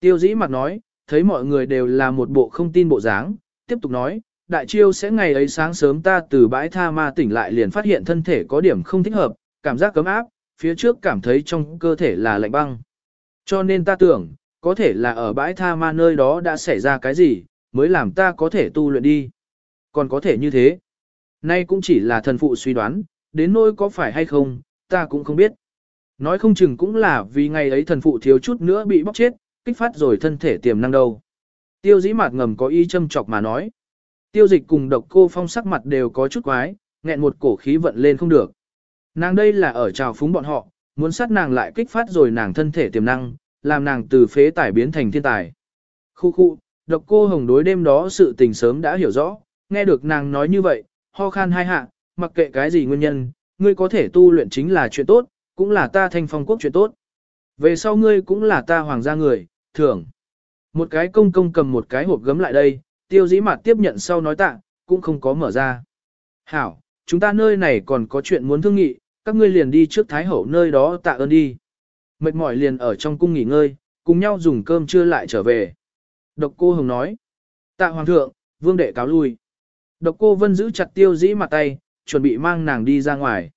Tiêu dĩ mặt nói, thấy mọi người đều là một bộ không tin bộ dáng, tiếp tục nói, đại chiêu sẽ ngày ấy sáng sớm ta từ bãi tha ma tỉnh lại liền phát hiện thân thể có điểm không thích hợp, cảm giác cấm áp, phía trước cảm thấy trong cơ thể là lạnh băng. Cho nên ta tưởng, có thể là ở bãi tha ma nơi đó đã xảy ra cái gì, mới làm ta có thể tu luyện đi. Còn có thể như thế. Nay cũng chỉ là thần phụ suy đoán, đến nỗi có phải hay không, ta cũng không biết. Nói không chừng cũng là vì ngày ấy thần phụ thiếu chút nữa bị bóc chết, kích phát rồi thân thể tiềm năng đâu. Tiêu dĩ mạt ngầm có ý châm chọc mà nói. Tiêu dịch cùng độc cô phong sắc mặt đều có chút quái, nghẹn một cổ khí vận lên không được. Nàng đây là ở trào phúng bọn họ, muốn sát nàng lại kích phát rồi nàng thân thể tiềm năng, làm nàng từ phế tài biến thành thiên tài. Khu khu, độc cô hồng đối đêm đó sự tình sớm đã hiểu rõ, nghe được nàng nói như vậy, ho khan hai hạ, mặc kệ cái gì nguyên nhân, ngươi có thể tu luyện chính là chuyện tốt, cũng là ta thanh phong quốc chuyện tốt. Về sau ngươi cũng là ta hoàng gia người, thưởng. Một cái công công cầm một cái hộp gấm lại đây, tiêu dĩ mặt tiếp nhận sau nói tạ, cũng không có mở ra. Hảo, chúng ta nơi này còn có chuyện muốn thương nghị, các ngươi liền đi trước Thái Hậu nơi đó tạ ơn đi. Mệt mỏi liền ở trong cung nghỉ ngơi, cùng nhau dùng cơm trưa lại trở về. Độc cô Hồng nói, tạ hoàng thượng, vương đệ cáo lui. Độc cô Vân giữ chặt tiêu dĩ mặt tay, chuẩn bị mang nàng đi ra ngoài.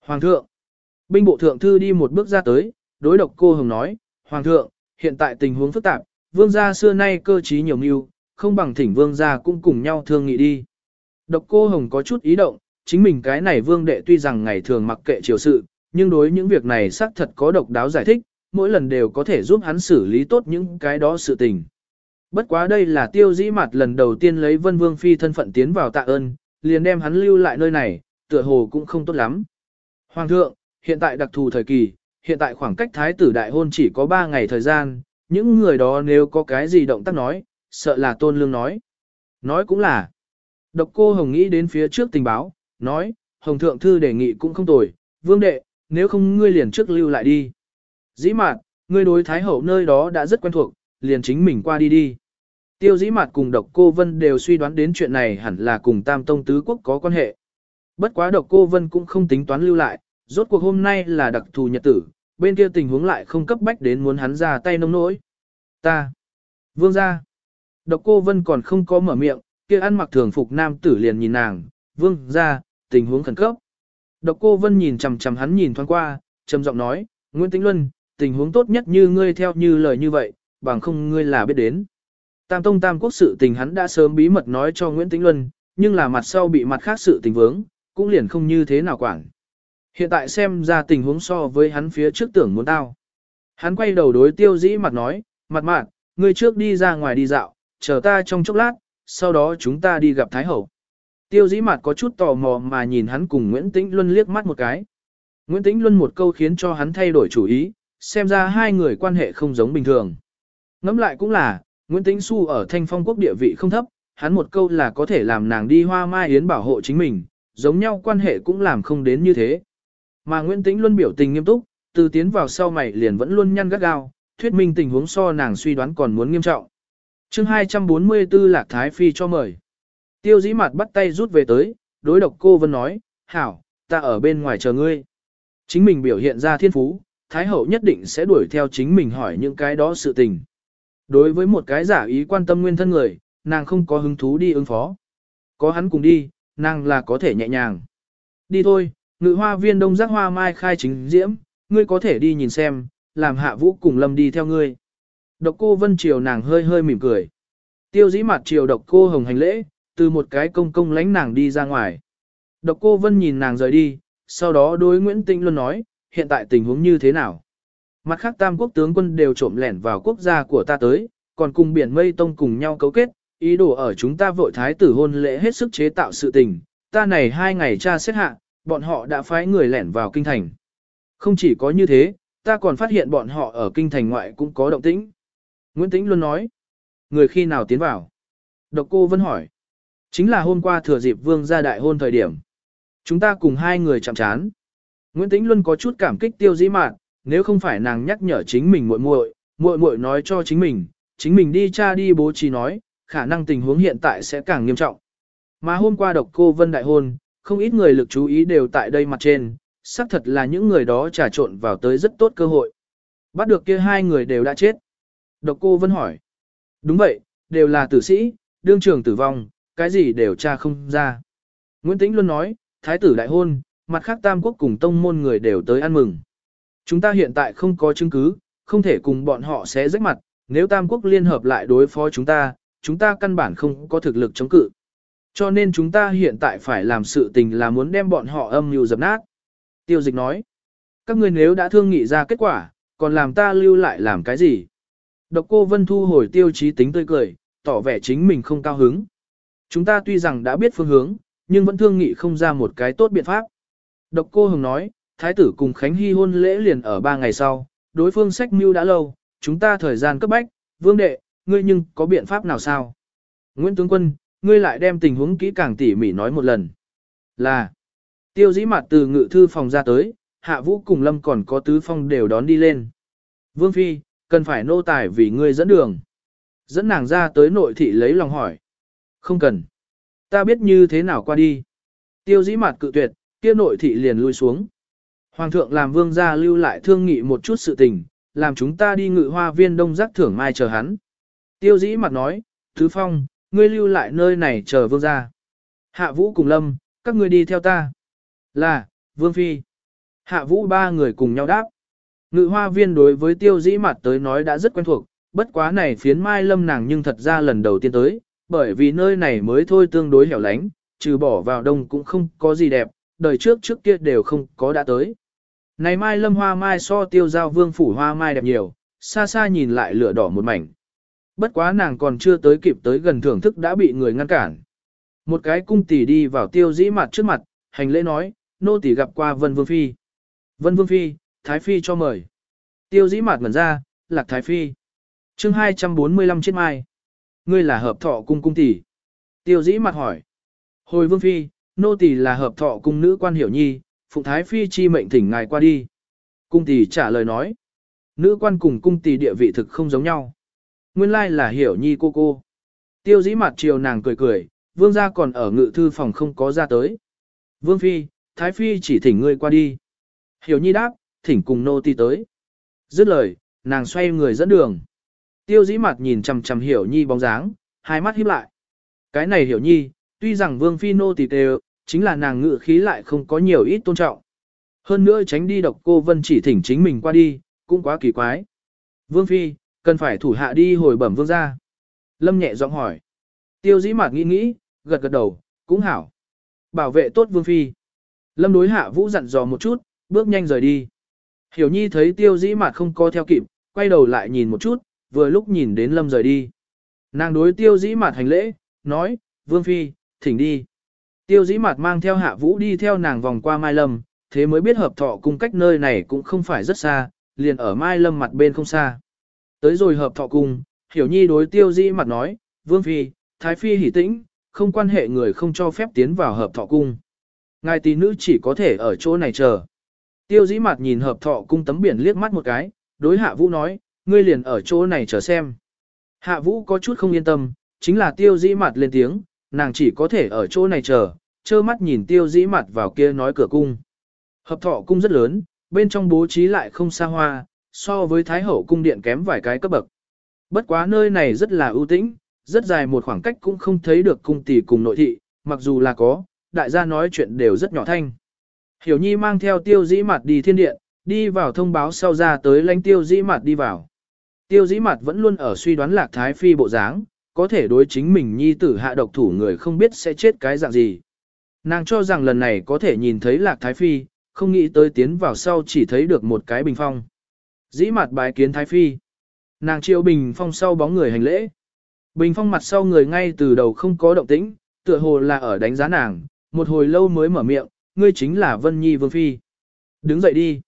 Hoàng thượng, binh bộ thượng thư đi một bước ra tới, đối độc cô Hồng nói, Hoàng thượng, hiện tại tình huống phức tạp, vương gia xưa nay cơ trí nhiều mưu, không bằng thỉnh vương gia cũng cùng nhau thương nghị đi. Độc cô Hồng có chút ý động, chính mình cái này vương đệ tuy rằng ngày thường mặc kệ triều sự, nhưng đối những việc này xác thật có độc đáo giải thích, mỗi lần đều có thể giúp hắn xử lý tốt những cái đó sự tình. Bất quá đây là tiêu dĩ mặt lần đầu tiên lấy vân vương phi thân phận tiến vào tạ ơn, liền đem hắn lưu lại nơi này, tựa hồ cũng không tốt lắm. Hoàng thượng, hiện tại đặc thù thời kỳ, hiện tại khoảng cách thái tử đại hôn chỉ có 3 ngày thời gian, những người đó nếu có cái gì động tác nói, sợ là tôn lương nói. Nói cũng là. Độc cô Hồng nghĩ đến phía trước tình báo, nói, Hồng Thượng Thư đề nghị cũng không tồi, vương đệ, nếu không ngươi liền trước lưu lại đi. Dĩ mạt, ngươi đối Thái Hậu nơi đó đã rất quen thuộc, liền chính mình qua đi đi. Tiêu dĩ mạt cùng độc cô Vân đều suy đoán đến chuyện này hẳn là cùng Tam Tông Tứ Quốc có quan hệ. Bất quá độc cô Vân cũng không tính toán lưu lại, rốt cuộc hôm nay là đặc thù nhật tử, bên kia tình huống lại không cấp bách đến muốn hắn ra tay nông nỗi. Ta. Vương ra. Độc cô Vân còn không có mở miệng, kia ăn mặc thường phục nam tử liền nhìn nàng, vương ra, tình huống khẩn cấp. Độc cô Vân nhìn chằm chằm hắn nhìn thoáng qua, trầm giọng nói, Nguyễn Tĩnh Luân, tình huống tốt nhất như ngươi theo như lời như vậy, bằng không ngươi là biết đến. Tam Tông Tam Quốc sự tình hắn đã sớm bí mật nói cho Nguyễn Tĩnh Luân, nhưng là mặt sau bị mặt khác sự tình vướng, cũng liền không như thế nào quản. Hiện tại xem ra tình huống so với hắn phía trước tưởng muốn tao. Hắn quay đầu đối tiêu dĩ mặt nói, mặt mạn, ngươi trước đi ra ngoài đi dạo, chờ ta trong chốc lát, sau đó chúng ta đi gặp Thái Hậu. Tiêu dĩ mặt có chút tò mò mà nhìn hắn cùng Nguyễn Tĩnh Luân liếc mắt một cái. Nguyễn Tĩnh Luân một câu khiến cho hắn thay đổi chủ ý, xem ra hai người quan hệ không giống bình thường. Ngẫm lại cũng là, Nguyễn Tĩnh Xu ở thanh phong quốc địa vị không thấp, hắn một câu là có thể làm nàng đi hoa mai yến bảo hộ chính mình, giống nhau quan hệ cũng làm không đến như thế. Mà Nguyễn Tĩnh luôn biểu tình nghiêm túc, từ tiến vào sau mày liền vẫn luôn nhăn gắt gao, thuyết minh tình huống so nàng suy đoán còn muốn nghiêm trọng. chương 244 Lạc Thái Phi cho mời. Tiêu dĩ mặt bắt tay rút về tới, đối độc cô Vân nói, hảo, ta ở bên ngoài chờ ngươi. Chính mình biểu hiện ra thiên phú, Thái Hậu nhất định sẽ đuổi theo chính mình hỏi những cái đó sự tình. Đối với một cái giả ý quan tâm nguyên thân người, nàng không có hứng thú đi ứng phó. Có hắn cùng đi, nàng là có thể nhẹ nhàng. Đi thôi, ngự hoa viên đông giác hoa mai khai chính diễm, ngươi có thể đi nhìn xem, làm hạ vũ cùng lâm đi theo ngươi. Độc cô vân triều nàng hơi hơi mỉm cười. Tiêu dĩ mặt triều độc cô hồng hành lễ, từ một cái công công lánh nàng đi ra ngoài. Độc cô vân nhìn nàng rời đi, sau đó đối Nguyễn Tĩnh luôn nói, hiện tại tình huống như thế nào. Mặt khác tam quốc tướng quân đều trộm lẻn vào quốc gia của ta tới, còn cùng biển mây tông cùng nhau cấu kết, ý đồ ở chúng ta vội thái tử hôn lễ hết sức chế tạo sự tình, ta này hai ngày tra xét hạ, bọn họ đã phái người lẻn vào kinh thành. Không chỉ có như thế, ta còn phát hiện bọn họ ở kinh thành ngoại cũng có động tĩnh. Nguyễn Tĩnh luôn nói, người khi nào tiến vào? Độc cô vẫn hỏi, chính là hôm qua thừa dịp vương gia đại hôn thời điểm. Chúng ta cùng hai người chạm chán. Nguyễn Tĩnh luôn có chút cảm kích tiêu dĩ mạn, nếu không phải nàng nhắc nhở chính mình muội muội, muội muội nói cho chính mình, chính mình đi cha đi bố trí nói, khả năng tình huống hiện tại sẽ càng nghiêm trọng. Mà hôm qua độc cô Vân đại hôn, không ít người lực chú ý đều tại đây mặt trên, xác thật là những người đó trà trộn vào tới rất tốt cơ hội. Bắt được kia hai người đều đã chết. Độc cô Vân hỏi. Đúng vậy, đều là tử sĩ, đương trường tử vong, cái gì đều tra không ra. Nguyễn Tĩnh luôn nói, thái tử đại hôn, mặt khác tam quốc cùng tông môn người đều tới ăn mừng. Chúng ta hiện tại không có chứng cứ, không thể cùng bọn họ xé rách mặt, nếu tam quốc liên hợp lại đối phó chúng ta, chúng ta căn bản không có thực lực chống cự. Cho nên chúng ta hiện tại phải làm sự tình là muốn đem bọn họ âm mưu dập nát. Tiêu dịch nói, các ngươi nếu đã thương nghị ra kết quả, còn làm ta lưu lại làm cái gì? Độc cô Vân thu hồi tiêu chí tính tươi cười, tỏ vẻ chính mình không cao hứng. Chúng ta tuy rằng đã biết phương hướng, nhưng vẫn thương nghị không ra một cái tốt biện pháp. Độc cô Hồng nói, Thái tử cùng Khánh Hy hôn lễ liền ở ba ngày sau, đối phương sách mưu đã lâu, chúng ta thời gian cấp bách, vương đệ, ngươi nhưng có biện pháp nào sao? Nguyễn Tướng Quân, ngươi lại đem tình huống kỹ càng tỉ mỉ nói một lần. Là, tiêu dĩ mặt từ ngự thư phòng ra tới, hạ vũ cùng lâm còn có tứ phong đều đón đi lên. Vương Phi, cần phải nô tài vì ngươi dẫn đường. Dẫn nàng ra tới nội thị lấy lòng hỏi. Không cần. Ta biết như thế nào qua đi. Tiêu dĩ mặt cự tuyệt, kia nội thị liền lui xuống. Hoàng thượng làm vương gia lưu lại thương nghị một chút sự tình, làm chúng ta đi ngự hoa viên đông giác thưởng mai chờ hắn. Tiêu dĩ mặt nói, Thứ Phong, ngươi lưu lại nơi này chờ vương gia. Hạ Vũ cùng Lâm, các ngươi đi theo ta. Là, Vương Phi. Hạ Vũ ba người cùng nhau đáp. Ngự hoa viên đối với tiêu dĩ mặt tới nói đã rất quen thuộc, bất quá này phiến mai lâm nàng nhưng thật ra lần đầu tiên tới, bởi vì nơi này mới thôi tương đối hẻo lánh, trừ bỏ vào đông cũng không có gì đẹp, đời trước trước kia đều không có đã tới. Này mai lâm hoa mai so tiêu giao vương phủ hoa mai đẹp nhiều, xa xa nhìn lại lửa đỏ một mảnh. Bất quá nàng còn chưa tới kịp tới gần thưởng thức đã bị người ngăn cản. Một cái cung tỷ đi vào tiêu dĩ mặt trước mặt, hành lễ nói, nô tỷ gặp qua Vân Vương Phi. Vân Vương Phi, Thái Phi cho mời. Tiêu dĩ mặt ngẩn ra, lạc Thái Phi. chương 245 chết mai. Ngươi là hợp thọ cung cung tỷ. Tiêu dĩ mặt hỏi. Hồi Vương Phi, nô tỷ là hợp thọ cung nữ quan hiểu nhi, Phụ Thái Phi chi mệnh thỉnh ngài qua đi. Cung tỷ trả lời nói. Nữ quan cùng cung tỷ địa vị thực không giống nhau. Nguyên lai là hiểu nhi cô cô. Tiêu dĩ mặt chiều nàng cười cười, vương gia còn ở ngự thư phòng không có ra tới. Vương Phi, Thái Phi chỉ thỉnh ngươi qua đi. Hiểu nhi đáp, thỉnh cùng nô ti tới. Dứt lời, nàng xoay người dẫn đường. Tiêu dĩ mặt nhìn chằm chằm hiểu nhi bóng dáng, hai mắt híp lại. Cái này hiểu nhi, tuy rằng vương phi nô tỳ đều, chính là nàng ngự khí lại không có nhiều ít tôn trọng. Hơn nữa tránh đi độc cô vân chỉ thỉnh chính mình qua đi, cũng quá kỳ quái. Vương phi, cần phải thủ hạ đi hồi bẩm vương gia. Lâm nhẹ giọng hỏi. Tiêu dĩ mạt nghĩ nghĩ, gật gật đầu, cũng hảo. Bảo vệ tốt vương phi. Lâm đối hạ vũ dặn dò một chút, bước nhanh rời đi. Hiểu nhi thấy tiêu dĩ mạt không co theo kịp, quay đầu lại nhìn một chút, vừa lúc nhìn đến lâm rời đi. Nàng đối tiêu dĩ mạt hành lễ, nói, vương phi, thỉnh đi. Tiêu dĩ mạt mang theo hạ vũ đi theo nàng vòng qua Mai Lâm, thế mới biết hợp thọ cung cách nơi này cũng không phải rất xa, liền ở Mai Lâm mặt bên không xa. Tới rồi hợp thọ cung, hiểu nhi đối tiêu dĩ mặt nói, vương phi, thái phi hỉ tĩnh, không quan hệ người không cho phép tiến vào hợp thọ cung. Ngài tỷ nữ chỉ có thể ở chỗ này chờ. Tiêu dĩ mặt nhìn hợp thọ cung tấm biển liếc mắt một cái, đối hạ vũ nói, ngươi liền ở chỗ này chờ xem. Hạ vũ có chút không yên tâm, chính là tiêu dĩ mặt lên tiếng, nàng chỉ có thể ở chỗ này chờ, trơ mắt nhìn tiêu dĩ mặt vào kia nói cửa cung. Hợp thọ cung rất lớn, bên trong bố trí lại không xa hoa, so với Thái Hậu cung điện kém vài cái cấp bậc. Bất quá nơi này rất là ưu tĩnh, rất dài một khoảng cách cũng không thấy được cung tỷ cùng nội thị, mặc dù là có, đại gia nói chuyện đều rất nhỏ thanh. Hiểu Nhi mang theo tiêu dĩ mặt đi thiên điện, đi vào thông báo sau ra tới lãnh tiêu dĩ mặt đi vào. Tiêu dĩ mặt vẫn luôn ở suy đoán lạc thái phi bộ dáng, có thể đối chính mình nhi tử hạ độc thủ người không biết sẽ chết cái dạng gì. Nàng cho rằng lần này có thể nhìn thấy lạc thái phi, không nghĩ tới tiến vào sau chỉ thấy được một cái bình phong. Dĩ mặt bái kiến thái phi. Nàng triệu bình phong sau bóng người hành lễ. Bình phong mặt sau người ngay từ đầu không có động tĩnh, tựa hồ là ở đánh giá nàng, một hồi lâu mới mở miệng, ngươi chính là Vân Nhi Vương Phi. Đứng dậy đi.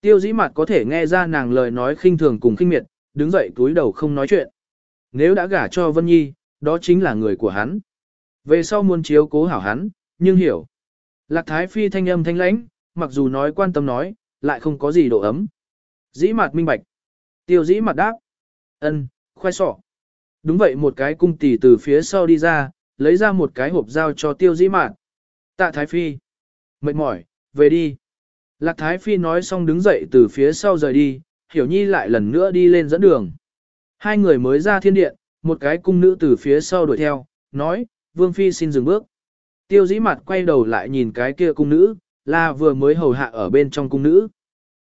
Tiêu dĩ mặt có thể nghe ra nàng lời nói khinh thường cùng khinh miệt, đứng dậy túi đầu không nói chuyện. Nếu đã gả cho Vân Nhi, đó chính là người của hắn. Về sau muốn chiếu cố hảo hắn, nhưng hiểu. Lạc Thái Phi thanh âm thanh lãnh, mặc dù nói quan tâm nói, lại không có gì độ ấm. Dĩ mặt minh bạch. Tiêu dĩ mặt đáp. ân, khoai sọ. Đúng vậy một cái cung tỷ từ phía sau đi ra, lấy ra một cái hộp dao cho tiêu dĩ mạn. Tạ Thái Phi. Mệt mỏi, về đi. Lạc Thái Phi nói xong đứng dậy từ phía sau rời đi, Hiểu Nhi lại lần nữa đi lên dẫn đường. Hai người mới ra thiên điện, một cái cung nữ từ phía sau đuổi theo, nói, Vương Phi xin dừng bước. Tiêu dĩ mặt quay đầu lại nhìn cái kia cung nữ, là vừa mới hầu hạ ở bên trong cung nữ.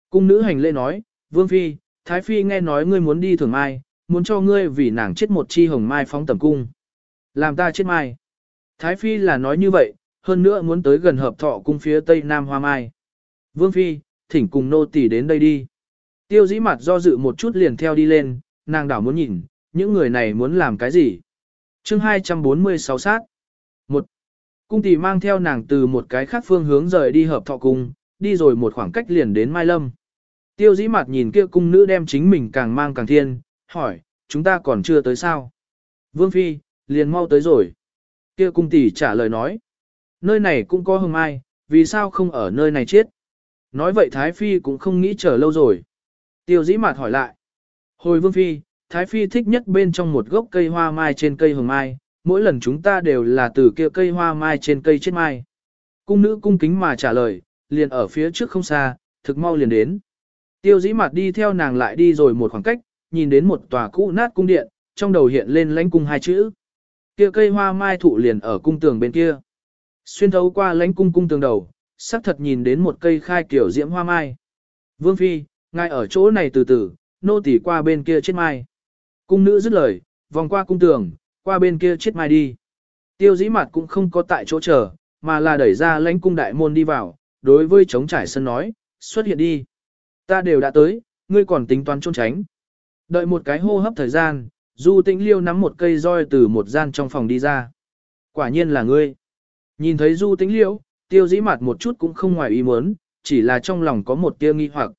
Cung nữ hành lễ nói, Vương Phi, Thái Phi nghe nói ngươi muốn đi thường mai, muốn cho ngươi vì nàng chết một chi hồng mai phóng tầm cung. Làm ta chết mai. Thái Phi là nói như vậy, hơn nữa muốn tới gần hợp thọ cung phía tây nam hoa mai. Vương Phi, thỉnh cùng nô tỳ đến đây đi. Tiêu dĩ mặt do dự một chút liền theo đi lên, nàng đảo muốn nhìn, những người này muốn làm cái gì. chương 246 sát. một Cung tỷ mang theo nàng từ một cái khác phương hướng rời đi hợp thọ cung, đi rồi một khoảng cách liền đến Mai Lâm. Tiêu dĩ mặt nhìn kia cung nữ đem chính mình càng mang càng thiên, hỏi, chúng ta còn chưa tới sao? Vương Phi, liền mau tới rồi. Kia cung tỷ trả lời nói, nơi này cũng có hồng mai, vì sao không ở nơi này chết? Nói vậy Thái Phi cũng không nghĩ chờ lâu rồi. Tiêu dĩ mặt hỏi lại. Hồi Vương Phi, Thái Phi thích nhất bên trong một gốc cây hoa mai trên cây hồng mai, mỗi lần chúng ta đều là từ kia cây hoa mai trên cây chết mai. Cung nữ cung kính mà trả lời, liền ở phía trước không xa, thực mau liền đến. Tiêu dĩ mặt đi theo nàng lại đi rồi một khoảng cách, nhìn đến một tòa cũ nát cung điện, trong đầu hiện lên lãnh cung hai chữ. Kia cây hoa mai thụ liền ở cung tường bên kia. Xuyên thấu qua lãnh cung cung tường đầu, sắc thật nhìn đến một cây khai kiểu diễm hoa mai. Vương Phi, ngài ở chỗ này từ từ, nô tỉ qua bên kia chết mai. Cung nữ dứt lời, vòng qua cung tường, qua bên kia chết mai đi. Tiêu dĩ mặt cũng không có tại chỗ chờ, mà là đẩy ra lãnh cung đại môn đi vào, đối với chống trải sân nói, xuất hiện đi. Ta đều đã tới, ngươi còn tính toán trốn tránh. Đợi một cái hô hấp thời gian, Du Tĩnh Liêu nắm một cây roi từ một gian trong phòng đi ra. Quả nhiên là ngươi. Nhìn thấy Du Tĩnh Liêu, tiêu dĩ mặt một chút cũng không ngoài ý muốn, chỉ là trong lòng có một tia nghi hoặc.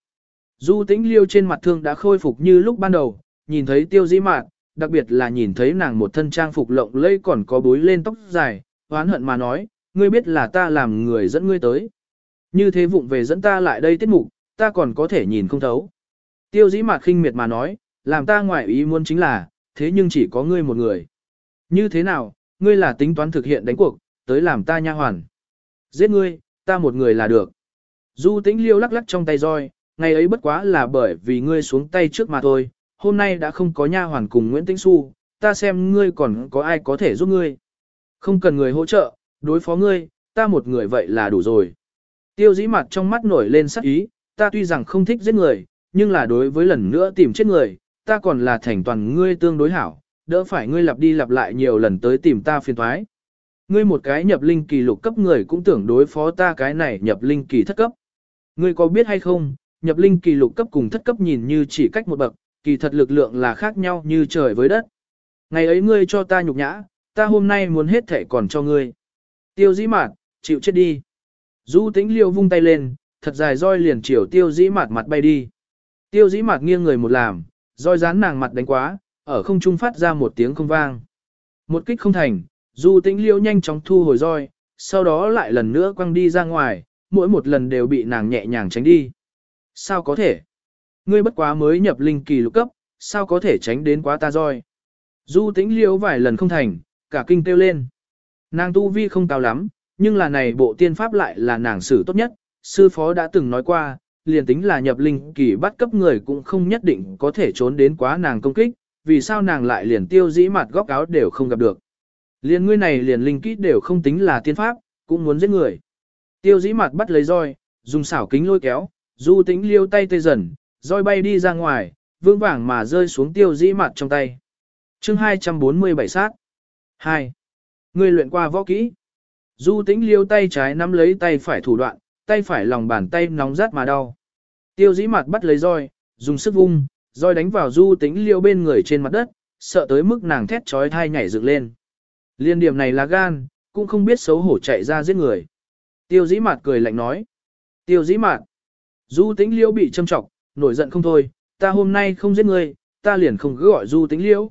Du Tĩnh Liêu trên mặt thương đã khôi phục như lúc ban đầu, nhìn thấy tiêu dĩ mạn, đặc biệt là nhìn thấy nàng một thân trang phục lộng lẫy còn có búi lên tóc dài, oán hận mà nói, ngươi biết là ta làm người dẫn ngươi tới. Như thế vụng về dẫn ta lại đây tiết mục, ta còn có thể nhìn không thấu. Tiêu dĩ Mạc khinh miệt mà nói, làm ta ngoại ý muốn chính là, thế nhưng chỉ có ngươi một người. Như thế nào, ngươi là tính toán thực hiện đánh cuộc, tới làm ta nha hoàn. Giết ngươi, ta một người là được. Du tĩnh liêu lắc lắc trong tay roi, ngày ấy bất quá là bởi vì ngươi xuống tay trước mà thôi, hôm nay đã không có nha hoàn cùng Nguyễn Tĩnh Xu, ta xem ngươi còn có ai có thể giúp ngươi. Không cần người hỗ trợ, đối phó ngươi, ta một người vậy là đủ rồi. Tiêu dĩ mặt trong mắt nổi lên sắc ý, ta tuy rằng không thích giết người, nhưng là đối với lần nữa tìm chết người, ta còn là thành toàn ngươi tương đối hảo, đỡ phải ngươi lặp đi lặp lại nhiều lần tới tìm ta phiền thoái. Ngươi một cái nhập linh kỳ lục cấp người cũng tưởng đối phó ta cái này nhập linh kỳ thất cấp. Ngươi có biết hay không, nhập linh kỳ lục cấp cùng thất cấp nhìn như chỉ cách một bậc, kỳ thật lực lượng là khác nhau như trời với đất. Ngày ấy ngươi cho ta nhục nhã, ta hôm nay muốn hết thể còn cho ngươi. Tiêu dĩ mạt, chịu chết đi. Du tĩnh liêu vung tay lên, thật dài roi liền chiều tiêu dĩ mạt mặt bay đi. Tiêu dĩ mạt nghiêng người một làm, roi dán nàng mặt đánh quá, ở không trung phát ra một tiếng không vang. Một kích không thành, du tĩnh liễu nhanh chóng thu hồi roi, sau đó lại lần nữa quăng đi ra ngoài, mỗi một lần đều bị nàng nhẹ nhàng tránh đi. Sao có thể? Ngươi bất quá mới nhập linh kỳ lục cấp, sao có thể tránh đến quá ta roi? Du tĩnh liễu vài lần không thành, cả kinh tiêu lên. Nàng tu vi không cao lắm, nhưng là này bộ tiên pháp lại là nàng sử tốt nhất, sư phó đã từng nói qua, liền tính là nhập linh kỳ bắt cấp người cũng không nhất định có thể trốn đến quá nàng công kích, vì sao nàng lại liền tiêu dĩ mặt góc áo đều không gặp được. Liền ngươi này liền linh kỹ đều không tính là tiên pháp, cũng muốn giết người. Tiêu dĩ mặt bắt lấy roi, dùng xảo kính lôi kéo, du tính liêu tay tê dần, roi bay đi ra ngoài, vương vàng mà rơi xuống tiêu dĩ mặt trong tay. chương 247 sát. 2. Ngươi luyện qua võ kỹ. Du tính liêu tay trái nắm lấy tay phải thủ đoạn, tay phải lòng bàn tay nóng rát mà đau. Tiêu dĩ mặt bắt lấy roi, dùng sức vung, roi đánh vào du tĩnh liêu bên người trên mặt đất, sợ tới mức nàng thét trói thai nhảy dựng lên. Liên điểm này là gan, cũng không biết xấu hổ chạy ra giết người. Tiêu dĩ mặt cười lạnh nói. Tiêu dĩ mặt. Du tĩnh liêu bị châm trọng, nổi giận không thôi, ta hôm nay không giết người, ta liền không cứ gọi du tĩnh liêu.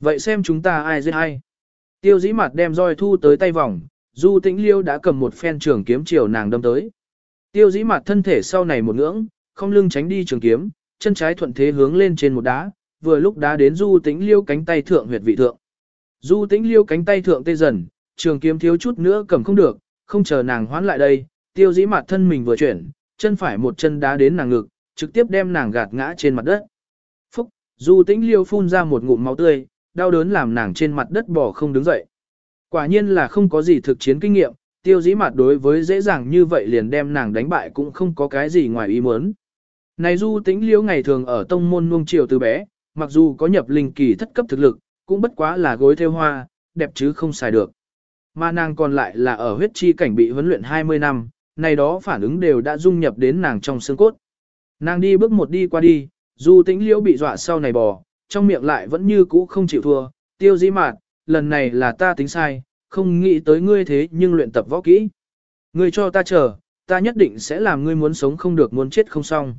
Vậy xem chúng ta ai giết ai. Tiêu dĩ mặt đem roi thu tới tay vòng, du tĩnh liêu đã cầm một phen trường kiếm chiều nàng đâm tới. Tiêu dĩ mặt thân thể sau này một ngưỡng, không lưng tránh đi trường kiếm, chân trái thuận thế hướng lên trên một đá, vừa lúc đá đến du tĩnh liêu cánh tay thượng huyệt vị thượng. Du tĩnh liêu cánh tay thượng tê dần, trường kiếm thiếu chút nữa cầm không được, không chờ nàng hoán lại đây, tiêu dĩ mặt thân mình vừa chuyển, chân phải một chân đá đến nàng ngực, trực tiếp đem nàng gạt ngã trên mặt đất. Phúc, Du Tĩnh Liêu phun ra một ngụm máu tươi, đau đớn làm nàng trên mặt đất bỏ không đứng dậy. Quả nhiên là không có gì thực chiến kinh nghiệm, tiêu dĩ mặt đối với dễ dàng như vậy liền đem nàng đánh bại cũng không có cái gì ngoài ý muốn. Này Du Tĩnh Liễu ngày thường ở tông môn nuông chiều từ bé, mặc dù có nhập linh kỳ thất cấp thực lực, cũng bất quá là gối theo hoa, đẹp chứ không xài được. Mà nàng còn lại là ở huyết chi cảnh bị huấn luyện 20 năm, này đó phản ứng đều đã dung nhập đến nàng trong xương cốt. Nàng đi bước một đi qua đi, Du tĩnh liễu bị dọa sau này bò, trong miệng lại vẫn như cũ không chịu thua, tiêu dĩ mạt, lần này là ta tính sai, không nghĩ tới ngươi thế nhưng luyện tập võ kỹ. Ngươi cho ta chờ, ta nhất định sẽ làm ngươi muốn sống không được muốn chết không xong.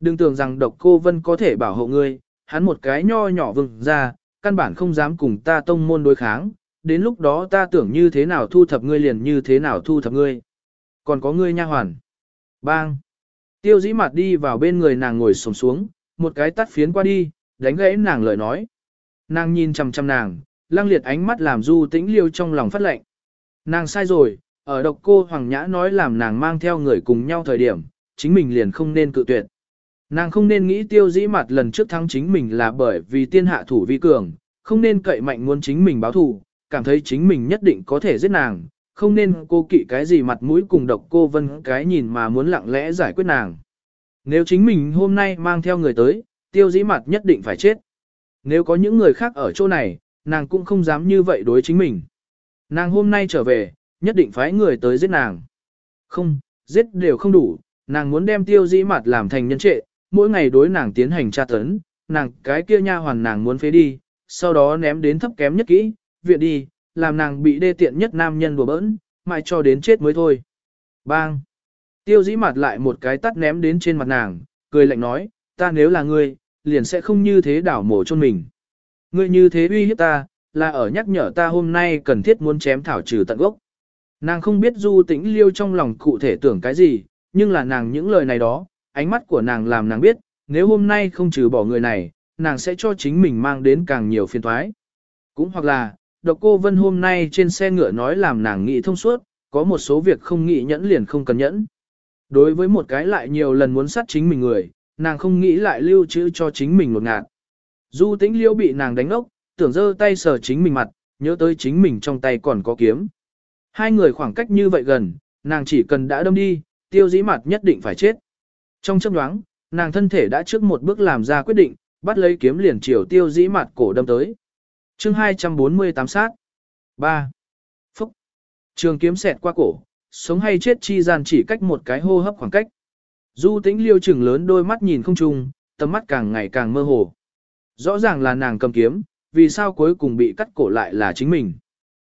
Đừng tưởng rằng độc cô vân có thể bảo hộ ngươi, hắn một cái nho nhỏ vừng ra, căn bản không dám cùng ta tông môn đối kháng, đến lúc đó ta tưởng như thế nào thu thập ngươi liền như thế nào thu thập ngươi. Còn có ngươi nha hoàn. Bang. Tiêu dĩ mặt đi vào bên người nàng ngồi sổng xuống, một cái tắt phiến qua đi, đánh gãy nàng lời nói. Nàng nhìn chằm chằm nàng, lăng liệt ánh mắt làm du tĩnh liêu trong lòng phát lệnh. Nàng sai rồi, ở độc cô Hoàng Nhã nói làm nàng mang theo người cùng nhau thời điểm, chính mình liền không nên cự tuyệt. Nàng không nên nghĩ tiêu dĩ mặt lần trước thắng chính mình là bởi vì tiên hạ thủ vi cường, không nên cậy mạnh muốn chính mình báo thù, cảm thấy chính mình nhất định có thể giết nàng, không nên cô kỵ cái gì mặt mũi cùng độc cô vân cái nhìn mà muốn lặng lẽ giải quyết nàng. Nếu chính mình hôm nay mang theo người tới, tiêu dĩ mặt nhất định phải chết. Nếu có những người khác ở chỗ này, nàng cũng không dám như vậy đối chính mình. Nàng hôm nay trở về, nhất định phải người tới giết nàng. Không, giết đều không đủ, nàng muốn đem tiêu dĩ mặt làm thành nhân trệ, mỗi ngày đối nàng tiến hành tra tấn, nàng cái kia nha hoàn nàng muốn phế đi, sau đó ném đến thấp kém nhất kỹ, viện đi, làm nàng bị đê tiện nhất nam nhân đùa bỡn, mãi cho đến chết mới thôi. Bang! Tiêu dĩ mặt lại một cái tắt ném đến trên mặt nàng, cười lạnh nói, ta nếu là ngươi, liền sẽ không như thế đảo mổ chôn mình. Ngươi như thế uy hiếp ta, là ở nhắc nhở ta hôm nay cần thiết muốn chém thảo trừ tận gốc. Nàng không biết du tĩnh liêu trong lòng cụ thể tưởng cái gì, nhưng là nàng những lời này đó, ánh mắt của nàng làm nàng biết, nếu hôm nay không trừ bỏ người này, nàng sẽ cho chính mình mang đến càng nhiều phiền toái. Cũng hoặc là, độc cô Vân hôm nay trên xe ngựa nói làm nàng nghĩ thông suốt, có một số việc không nghĩ nhẫn liền không cần nhẫn. Đối với một cái lại nhiều lần muốn sát chính mình người, nàng không nghĩ lại lưu trữ cho chính mình một ngạt. Du tĩnh liễu bị nàng đánh ốc, tưởng giơ tay sờ chính mình mặt, nhớ tới chính mình trong tay còn có kiếm. Hai người khoảng cách như vậy gần, nàng chỉ cần đã đâm đi, tiêu dĩ mặt nhất định phải chết. Trong chấp nhoáng, nàng thân thể đã trước một bước làm ra quyết định, bắt lấy kiếm liền chiều tiêu dĩ mặt cổ đâm tới. chương 248 sát. 3. Phúc. Trường kiếm xẹt qua cổ, sống hay chết chi gian chỉ cách một cái hô hấp khoảng cách. Du tĩnh liêu chừng lớn đôi mắt nhìn không chung, tầm mắt càng ngày càng mơ hồ. Rõ ràng là nàng cầm kiếm, vì sao cuối cùng bị cắt cổ lại là chính mình.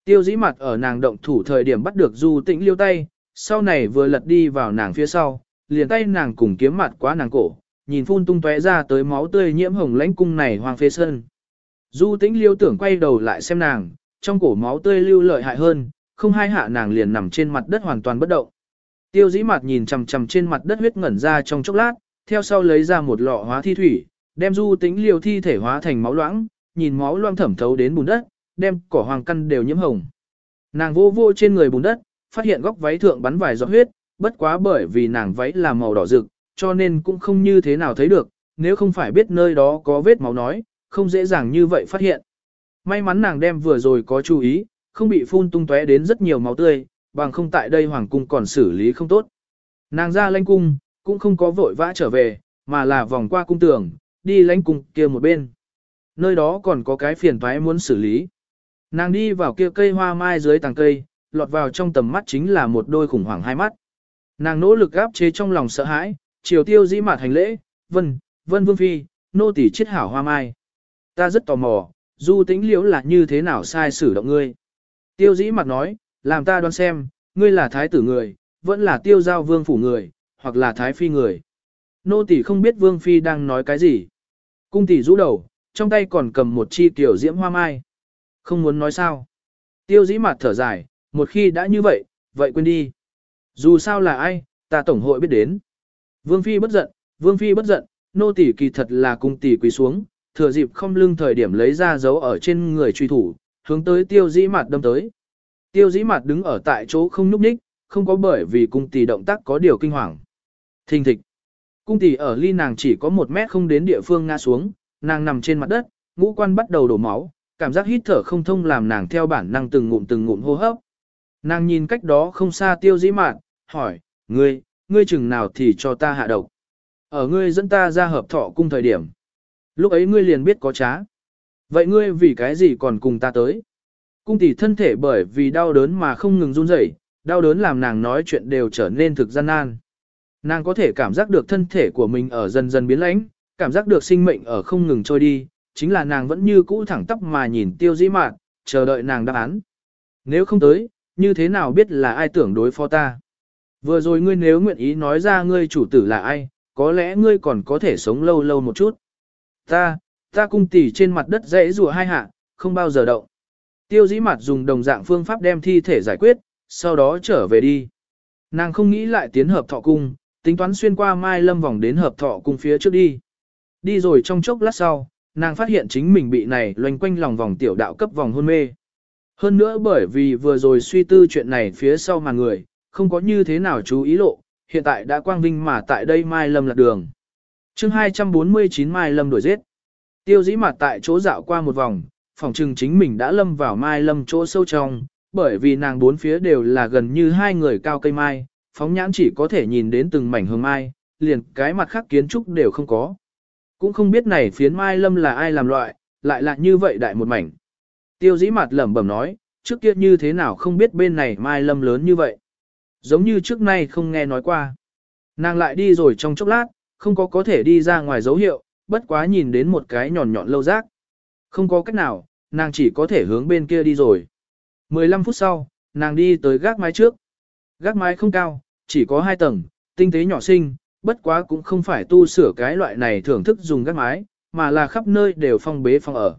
Tiêu dĩ mặt ở nàng động thủ thời điểm bắt được du tĩnh liêu tay, sau này vừa lật đi vào nàng phía sau, liền tay nàng cùng kiếm mặt quá nàng cổ, nhìn phun tung tóe ra tới máu tươi nhiễm hồng lãnh cung này hoàng phê sơn. Du tĩnh liêu tưởng quay đầu lại xem nàng, trong cổ máu tươi lưu lợi hại hơn, không hai hạ nàng liền nằm trên mặt đất hoàn toàn bất động. Tiêu dĩ mặt nhìn chằm chằm trên mặt đất huyết ngẩn ra trong chốc lát, theo sau lấy ra một lọ hóa thi thủy, đem du tính liều thi thể hóa thành máu loãng, nhìn máu loang thẩm thấu đến bùn đất, đem cỏ hoàng căn đều nhiễm hồng. Nàng vô vô trên người bùn đất, phát hiện góc váy thượng bắn vài giọt huyết, bất quá bởi vì nàng váy là màu đỏ rực, cho nên cũng không như thế nào thấy được, nếu không phải biết nơi đó có vết máu nói, không dễ dàng như vậy phát hiện. May mắn nàng đem vừa rồi có chú ý, không bị phun tung tóe đến rất nhiều máu tươi, bằng không tại đây hoàng cung còn xử lý không tốt. Nàng ra lanh cung, cũng không có vội vã trở về, mà là vòng qua cung tường, đi lãnh cung kia một bên. Nơi đó còn có cái phiền toái muốn xử lý. Nàng đi vào kia cây hoa mai dưới tàng cây, lọt vào trong tầm mắt chính là một đôi khủng hoảng hai mắt. Nàng nỗ lực áp chế trong lòng sợ hãi, chiều tiêu dĩ mạt hành lễ, vân, vân vương phi, nô tỳ chết hảo hoa mai. Ta rất tò mò, du tính liễu là như thế nào sai xử động ngươi. Tiêu dĩ mặt nói, làm ta đoán xem, ngươi là thái tử người, vẫn là tiêu giao vương phủ người, hoặc là thái phi người. Nô tỷ không biết vương phi đang nói cái gì. Cung tỷ rũ đầu, trong tay còn cầm một chi tiểu diễm hoa mai. Không muốn nói sao. Tiêu dĩ mặt thở dài, một khi đã như vậy, vậy quên đi. Dù sao là ai, ta tổng hội biết đến. Vương phi bất giận, vương phi bất giận, nô tỷ kỳ thật là cung tỷ quỳ xuống, thừa dịp không lưng thời điểm lấy ra dấu ở trên người truy thủ, hướng tới tiêu dĩ mặt đâm tới. Tiêu dĩ mặt đứng ở tại chỗ không núp nhích, không có bởi vì cung tỷ động tác có điều kinh hoàng. Thình thịch. Cung tỷ ở ly nàng chỉ có một mét không đến địa phương ngã xuống, nàng nằm trên mặt đất, ngũ quan bắt đầu đổ máu, cảm giác hít thở không thông làm nàng theo bản năng từng ngụm từng ngụm hô hấp. Nàng nhìn cách đó không xa tiêu dĩ mạn, hỏi, ngươi, ngươi chừng nào thì cho ta hạ độc. Ở ngươi dẫn ta ra hợp thọ cung thời điểm. Lúc ấy ngươi liền biết có trá. Vậy ngươi vì cái gì còn cùng ta tới? Cung tỷ thân thể bởi vì đau đớn mà không ngừng run rẩy, đau đớn làm nàng nói chuyện đều trở nên thực gian nan. Nàng có thể cảm giác được thân thể của mình ở dần dần biến lãnh, cảm giác được sinh mệnh ở không ngừng trôi đi, chính là nàng vẫn như cũ thẳng tóc mà nhìn tiêu dĩ mạn, chờ đợi nàng đáp án. Nếu không tới, như thế nào biết là ai tưởng đối phó ta? Vừa rồi ngươi nếu nguyện ý nói ra ngươi chủ tử là ai, có lẽ ngươi còn có thể sống lâu lâu một chút. Ta, ta cung tỉ trên mặt đất dãy rùa hai hạ, không bao giờ động. Tiêu dĩ mặt dùng đồng dạng phương pháp đem thi thể giải quyết, sau đó trở về đi. Nàng không nghĩ lại tiến hợp thọ cung, tính toán xuyên qua mai lâm vòng đến hợp thọ cung phía trước đi. Đi rồi trong chốc lát sau, nàng phát hiện chính mình bị này loanh quanh lòng vòng tiểu đạo cấp vòng hôn mê. Hơn nữa bởi vì vừa rồi suy tư chuyện này phía sau mà người, không có như thế nào chú ý lộ, hiện tại đã quang vinh mà tại đây Mai Lâm lạc đường. chương 249 Mai Lâm đuổi giết. Tiêu dĩ mặt tại chỗ dạo qua một vòng, phòng trừng chính mình đã lâm vào Mai Lâm chỗ sâu trong, bởi vì nàng bốn phía đều là gần như hai người cao cây mai, phóng nhãn chỉ có thể nhìn đến từng mảnh hương mai, liền cái mặt khác kiến trúc đều không có. Cũng không biết này phiến mai lâm là ai làm loại, lại là như vậy đại một mảnh. Tiêu dĩ mặt lẩm bẩm nói, trước kia như thế nào không biết bên này mai lâm lớn như vậy. Giống như trước nay không nghe nói qua. Nàng lại đi rồi trong chốc lát, không có có thể đi ra ngoài dấu hiệu, bất quá nhìn đến một cái nhọn nhọn lâu rác. Không có cách nào, nàng chỉ có thể hướng bên kia đi rồi. 15 phút sau, nàng đi tới gác mái trước. Gác mái không cao, chỉ có hai tầng, tinh tế nhỏ xinh, bất quá cũng không phải tu sửa cái loại này thưởng thức dùng gác mái, mà là khắp nơi đều phong bế phong ở.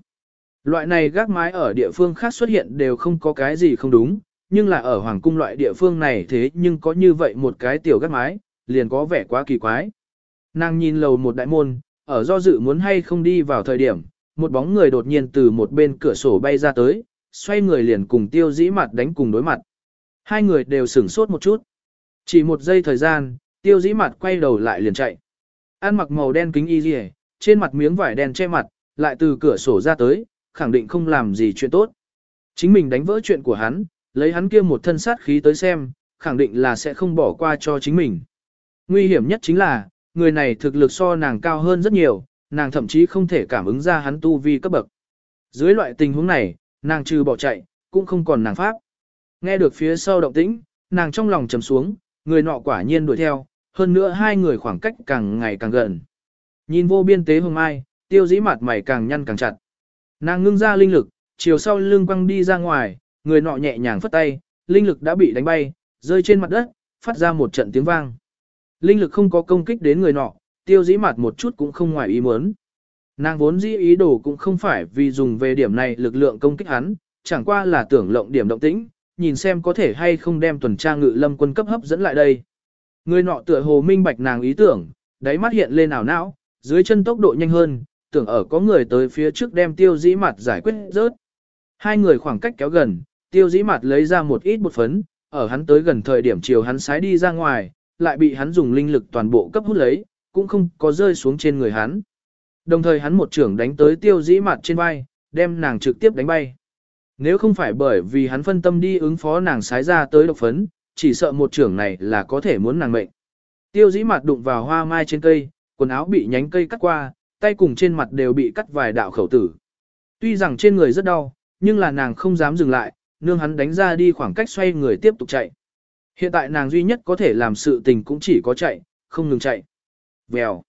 Loại này gác mái ở địa phương khác xuất hiện đều không có cái gì không đúng, nhưng là ở hoàng cung loại địa phương này thế nhưng có như vậy một cái tiểu gác mái, liền có vẻ quá kỳ quái. Nàng nhìn lầu một đại môn, ở do dự muốn hay không đi vào thời điểm, một bóng người đột nhiên từ một bên cửa sổ bay ra tới, xoay người liền cùng tiêu dĩ mặt đánh cùng đối mặt. Hai người đều sửng sốt một chút. Chỉ một giây thời gian, tiêu dĩ mặt quay đầu lại liền chạy. Ăn mặc màu đen kính y rìa, trên mặt miếng vải đen che mặt, lại từ cửa sổ ra tới, khẳng định không làm gì chuyện tốt. Chính mình đánh vỡ chuyện của hắn, lấy hắn kia một thân sát khí tới xem, khẳng định là sẽ không bỏ qua cho chính mình. Nguy hiểm nhất chính là, người này thực lực so nàng cao hơn rất nhiều, nàng thậm chí không thể cảm ứng ra hắn tu vi cấp bậc. Dưới loại tình huống này, nàng trừ bỏ chạy, cũng không còn nàng pháp. Nghe được phía sau động tĩnh, nàng trong lòng trầm xuống, người nọ quả nhiên đuổi theo, hơn nữa hai người khoảng cách càng ngày càng gần. Nhìn vô biên tế hồng mai, tiêu dĩ mặt mày càng nhăn càng chặt. Nàng ngưng ra linh lực, chiều sau lưng quăng đi ra ngoài, người nọ nhẹ nhàng phất tay, linh lực đã bị đánh bay, rơi trên mặt đất, phát ra một trận tiếng vang. Linh lực không có công kích đến người nọ, tiêu dĩ mặt một chút cũng không ngoài ý muốn. Nàng vốn dĩ ý đồ cũng không phải vì dùng về điểm này lực lượng công kích hắn, chẳng qua là tưởng lộng điểm động tĩnh, nhìn xem có thể hay không đem tuần tra ngự lâm quân cấp hấp dẫn lại đây. Người nọ tựa hồ minh bạch nàng ý tưởng, đáy mắt hiện lên ảo não, dưới chân tốc độ nhanh hơn, tưởng ở có người tới phía trước đem tiêu dĩ mặt giải quyết rớt. Hai người khoảng cách kéo gần, tiêu dĩ mặt lấy ra một ít bột phấn, ở hắn tới gần thời điểm chiều hắn sái đi ra ngoài, lại bị hắn dùng linh lực toàn bộ cấp hút lấy, cũng không có rơi xuống trên người hắn. Đồng thời hắn một trưởng đánh tới tiêu dĩ mặt trên vai, đem nàng trực tiếp đánh bay. Nếu không phải bởi vì hắn phân tâm đi ứng phó nàng sái ra tới độc phấn, chỉ sợ một trưởng này là có thể muốn nàng mệnh. Tiêu dĩ mặt đụng vào hoa mai trên cây, quần áo bị nhánh cây cắt qua, tay cùng trên mặt đều bị cắt vài đạo khẩu tử. Tuy rằng trên người rất đau, nhưng là nàng không dám dừng lại, nương hắn đánh ra đi khoảng cách xoay người tiếp tục chạy. Hiện tại nàng duy nhất có thể làm sự tình cũng chỉ có chạy, không ngừng chạy. Vèo.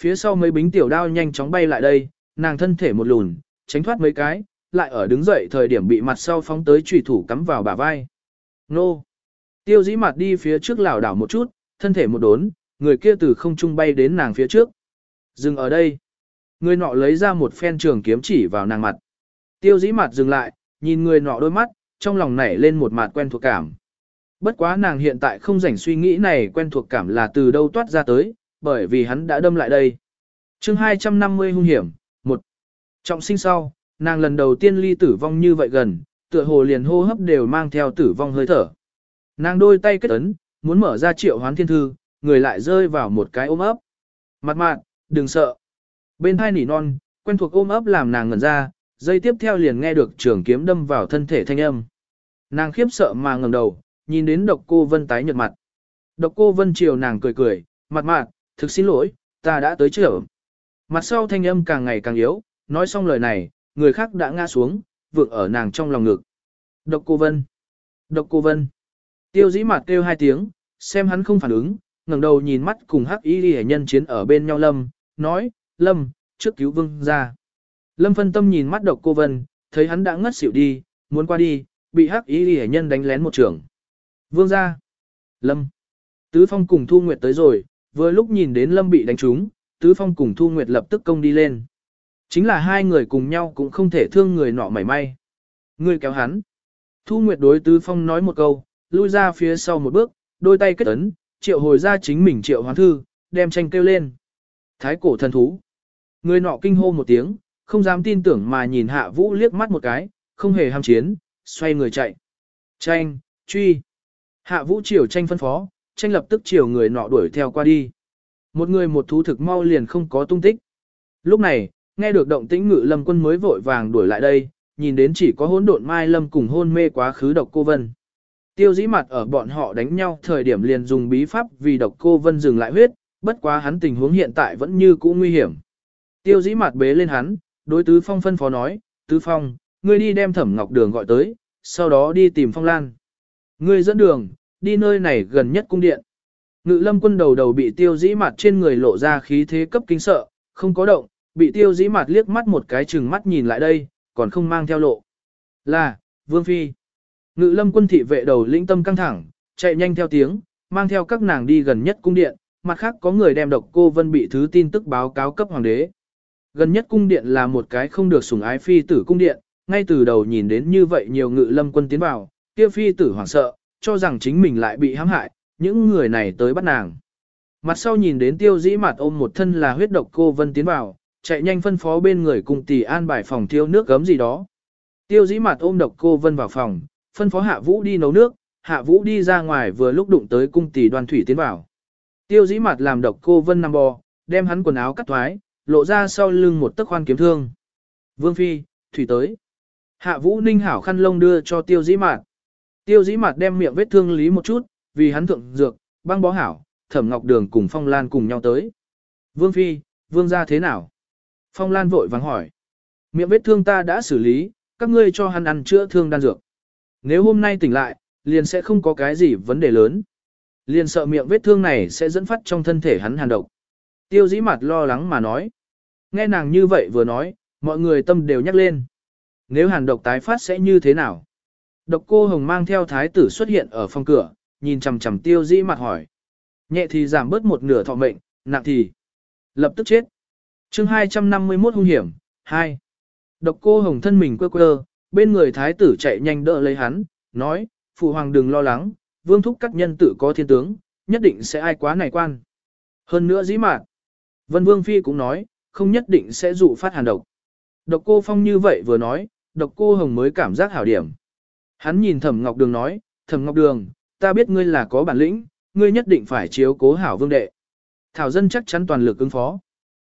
Phía sau mấy bính tiểu đao nhanh chóng bay lại đây, nàng thân thể một lùn, tránh thoát mấy cái, lại ở đứng dậy thời điểm bị mặt sau phóng tới trùy thủ cắm vào bả vai. Nô! Tiêu dĩ mặt đi phía trước lảo đảo một chút, thân thể một đốn, người kia từ không trung bay đến nàng phía trước. Dừng ở đây. Người nọ lấy ra một phen trường kiếm chỉ vào nàng mặt. Tiêu dĩ mặt dừng lại, nhìn người nọ đôi mắt, trong lòng nảy lên một mặt quen thuộc cảm. Bất quá nàng hiện tại không rảnh suy nghĩ này quen thuộc cảm là từ đâu toát ra tới, bởi vì hắn đã đâm lại đây. chương 250 hung hiểm, một Trọng sinh sau, nàng lần đầu tiên ly tử vong như vậy gần, tựa hồ liền hô hấp đều mang theo tử vong hơi thở. Nàng đôi tay kết ấn, muốn mở ra triệu hoán thiên thư, người lại rơi vào một cái ôm ấp. Mặt mạn, đừng sợ. Bên hai nỉ non, quen thuộc ôm ấp làm nàng ngẩn ra, dây tiếp theo liền nghe được trường kiếm đâm vào thân thể thanh âm. Nàng khiếp sợ mà ngẩng đầu, nhìn đến độc cô vân tái nhợt mặt. Độc cô vân chiều nàng cười cười, mặt mạn, thực xin lỗi, ta đã tới trở. Mặt sau thanh âm càng ngày càng yếu, nói xong lời này, người khác đã ngã xuống, vượng ở nàng trong lòng ngực. Độc cô vân. Độc cô vân. Tiêu dĩ mặt kêu hai tiếng, xem hắn không phản ứng, ngẩng đầu nhìn mắt cùng hắc y ghi nhân chiến ở bên nhau lâm, nói, lâm, trước cứu vương ra. Lâm phân tâm nhìn mắt độc cô vân, thấy hắn đã ngất xỉu đi, muốn qua đi, bị hắc y ghi nhân đánh lén một trường. Vương ra. Lâm. Tứ phong cùng Thu Nguyệt tới rồi, vừa lúc nhìn đến Lâm bị đánh trúng, Tứ phong cùng Thu Nguyệt lập tức công đi lên. Chính là hai người cùng nhau cũng không thể thương người nọ mảy may. Người kéo hắn. Thu Nguyệt đối Tứ phong nói một câu, lui ra phía sau một bước, đôi tay kết ấn, triệu hồi ra chính mình triệu hoán thư, đem tranh kêu lên. Thái cổ thần thú. Người nọ kinh hô một tiếng, không dám tin tưởng mà nhìn hạ vũ liếc mắt một cái, không hề ham chiến, xoay người chạy. Tranh, truy. Hạ vũ triều tranh phân phó, tranh lập tức chiều người nọ đuổi theo qua đi. Một người một thú thực mau liền không có tung tích. Lúc này, nghe được động tĩnh ngự lâm quân mới vội vàng đuổi lại đây, nhìn đến chỉ có hỗn độn mai lâm cùng hôn mê quá khứ độc cô vân. Tiêu dĩ mặt ở bọn họ đánh nhau thời điểm liền dùng bí pháp vì độc cô vân dừng lại huyết, bất quá hắn tình huống hiện tại vẫn như cũ nguy hiểm. Tiêu dĩ mặt bế lên hắn, đối tứ phong phân phó nói, tứ phong, ngươi đi đem thẩm ngọc đường gọi tới, sau đó đi tìm phong lan. Ngươi dẫn đường, đi nơi này gần nhất cung điện. Ngự lâm quân đầu đầu bị tiêu dĩ mặt trên người lộ ra khí thế cấp kinh sợ, không có động, bị tiêu dĩ mặt liếc mắt một cái chừng mắt nhìn lại đây, còn không mang theo lộ. Là, Vương Phi. Ngự lâm quân thị vệ đầu lĩnh tâm căng thẳng, chạy nhanh theo tiếng, mang theo các nàng đi gần nhất cung điện, mặt khác có người đem độc cô vân bị thứ tin tức báo cáo cấp hoàng đế. Gần nhất cung điện là một cái không được sủng ái phi tử cung điện, ngay từ đầu nhìn đến như vậy nhiều ngự lâm quân tiến vào, kia phi tử hoảng sợ, cho rằng chính mình lại bị hãm hại, những người này tới bắt nàng. Mặt sau nhìn đến tiêu dĩ mặt ôm một thân là huyết độc cô vân tiến vào, chạy nhanh phân phó bên người cùng tỷ an bài phòng thiêu nước gấm gì đó. Tiêu dĩ mặt ôm độc cô vân vào phòng, phân phó hạ vũ đi nấu nước, hạ vũ đi ra ngoài vừa lúc đụng tới cung tỷ đoàn thủy tiến vào. Tiêu dĩ mặt làm độc cô vân nằm bò, đem hắn quần áo cắt thoái, lộ ra sau lưng một tấc khoan kiếm thương. Vương Phi, thủy tới. Hạ vũ ninh hảo khăn lông đưa cho tiêu dĩ mặt. Tiêu dĩ mặt đem miệng vết thương lý một chút, vì hắn thượng dược, băng bó hảo, thẩm ngọc đường cùng phong lan cùng nhau tới. Vương Phi, vương gia thế nào? Phong lan vội vắng hỏi. Miệng vết thương ta đã xử lý, các ngươi cho hắn ăn chữa thương đan dược. Nếu hôm nay tỉnh lại, liền sẽ không có cái gì vấn đề lớn. Liền sợ miệng vết thương này sẽ dẫn phát trong thân thể hắn hàn độc. Tiêu dĩ mặt lo lắng mà nói. Nghe nàng như vậy vừa nói, mọi người tâm đều nhắc lên. Nếu hàn độc tái phát sẽ như thế nào? Độc cô hồng mang theo thái tử xuất hiện ở phòng cửa, nhìn chằm chằm tiêu dĩ mặt hỏi. Nhẹ thì giảm bớt một nửa thọ mệnh, nặng thì lập tức chết chương 251 hung hiểm, 2. Độc cô hồng thân mình quơ quơ, bên người thái tử chạy nhanh đỡ lấy hắn, nói, phụ hoàng đừng lo lắng, vương thúc cắt nhân tử có thiên tướng, nhất định sẽ ai quá này quan. Hơn nữa dĩ mạn. Vân Vương Phi cũng nói, không nhất định sẽ dụ phát hàn độc. Độc cô Phong như vậy vừa nói, độc cô Hồng mới cảm giác hảo điểm. Hắn nhìn Thẩm Ngọc Đường nói, Thẩm Ngọc Đường, ta biết ngươi là có bản lĩnh, ngươi nhất định phải chiếu cố hảo vương đệ. Thảo dân chắc chắn toàn lực ứng phó.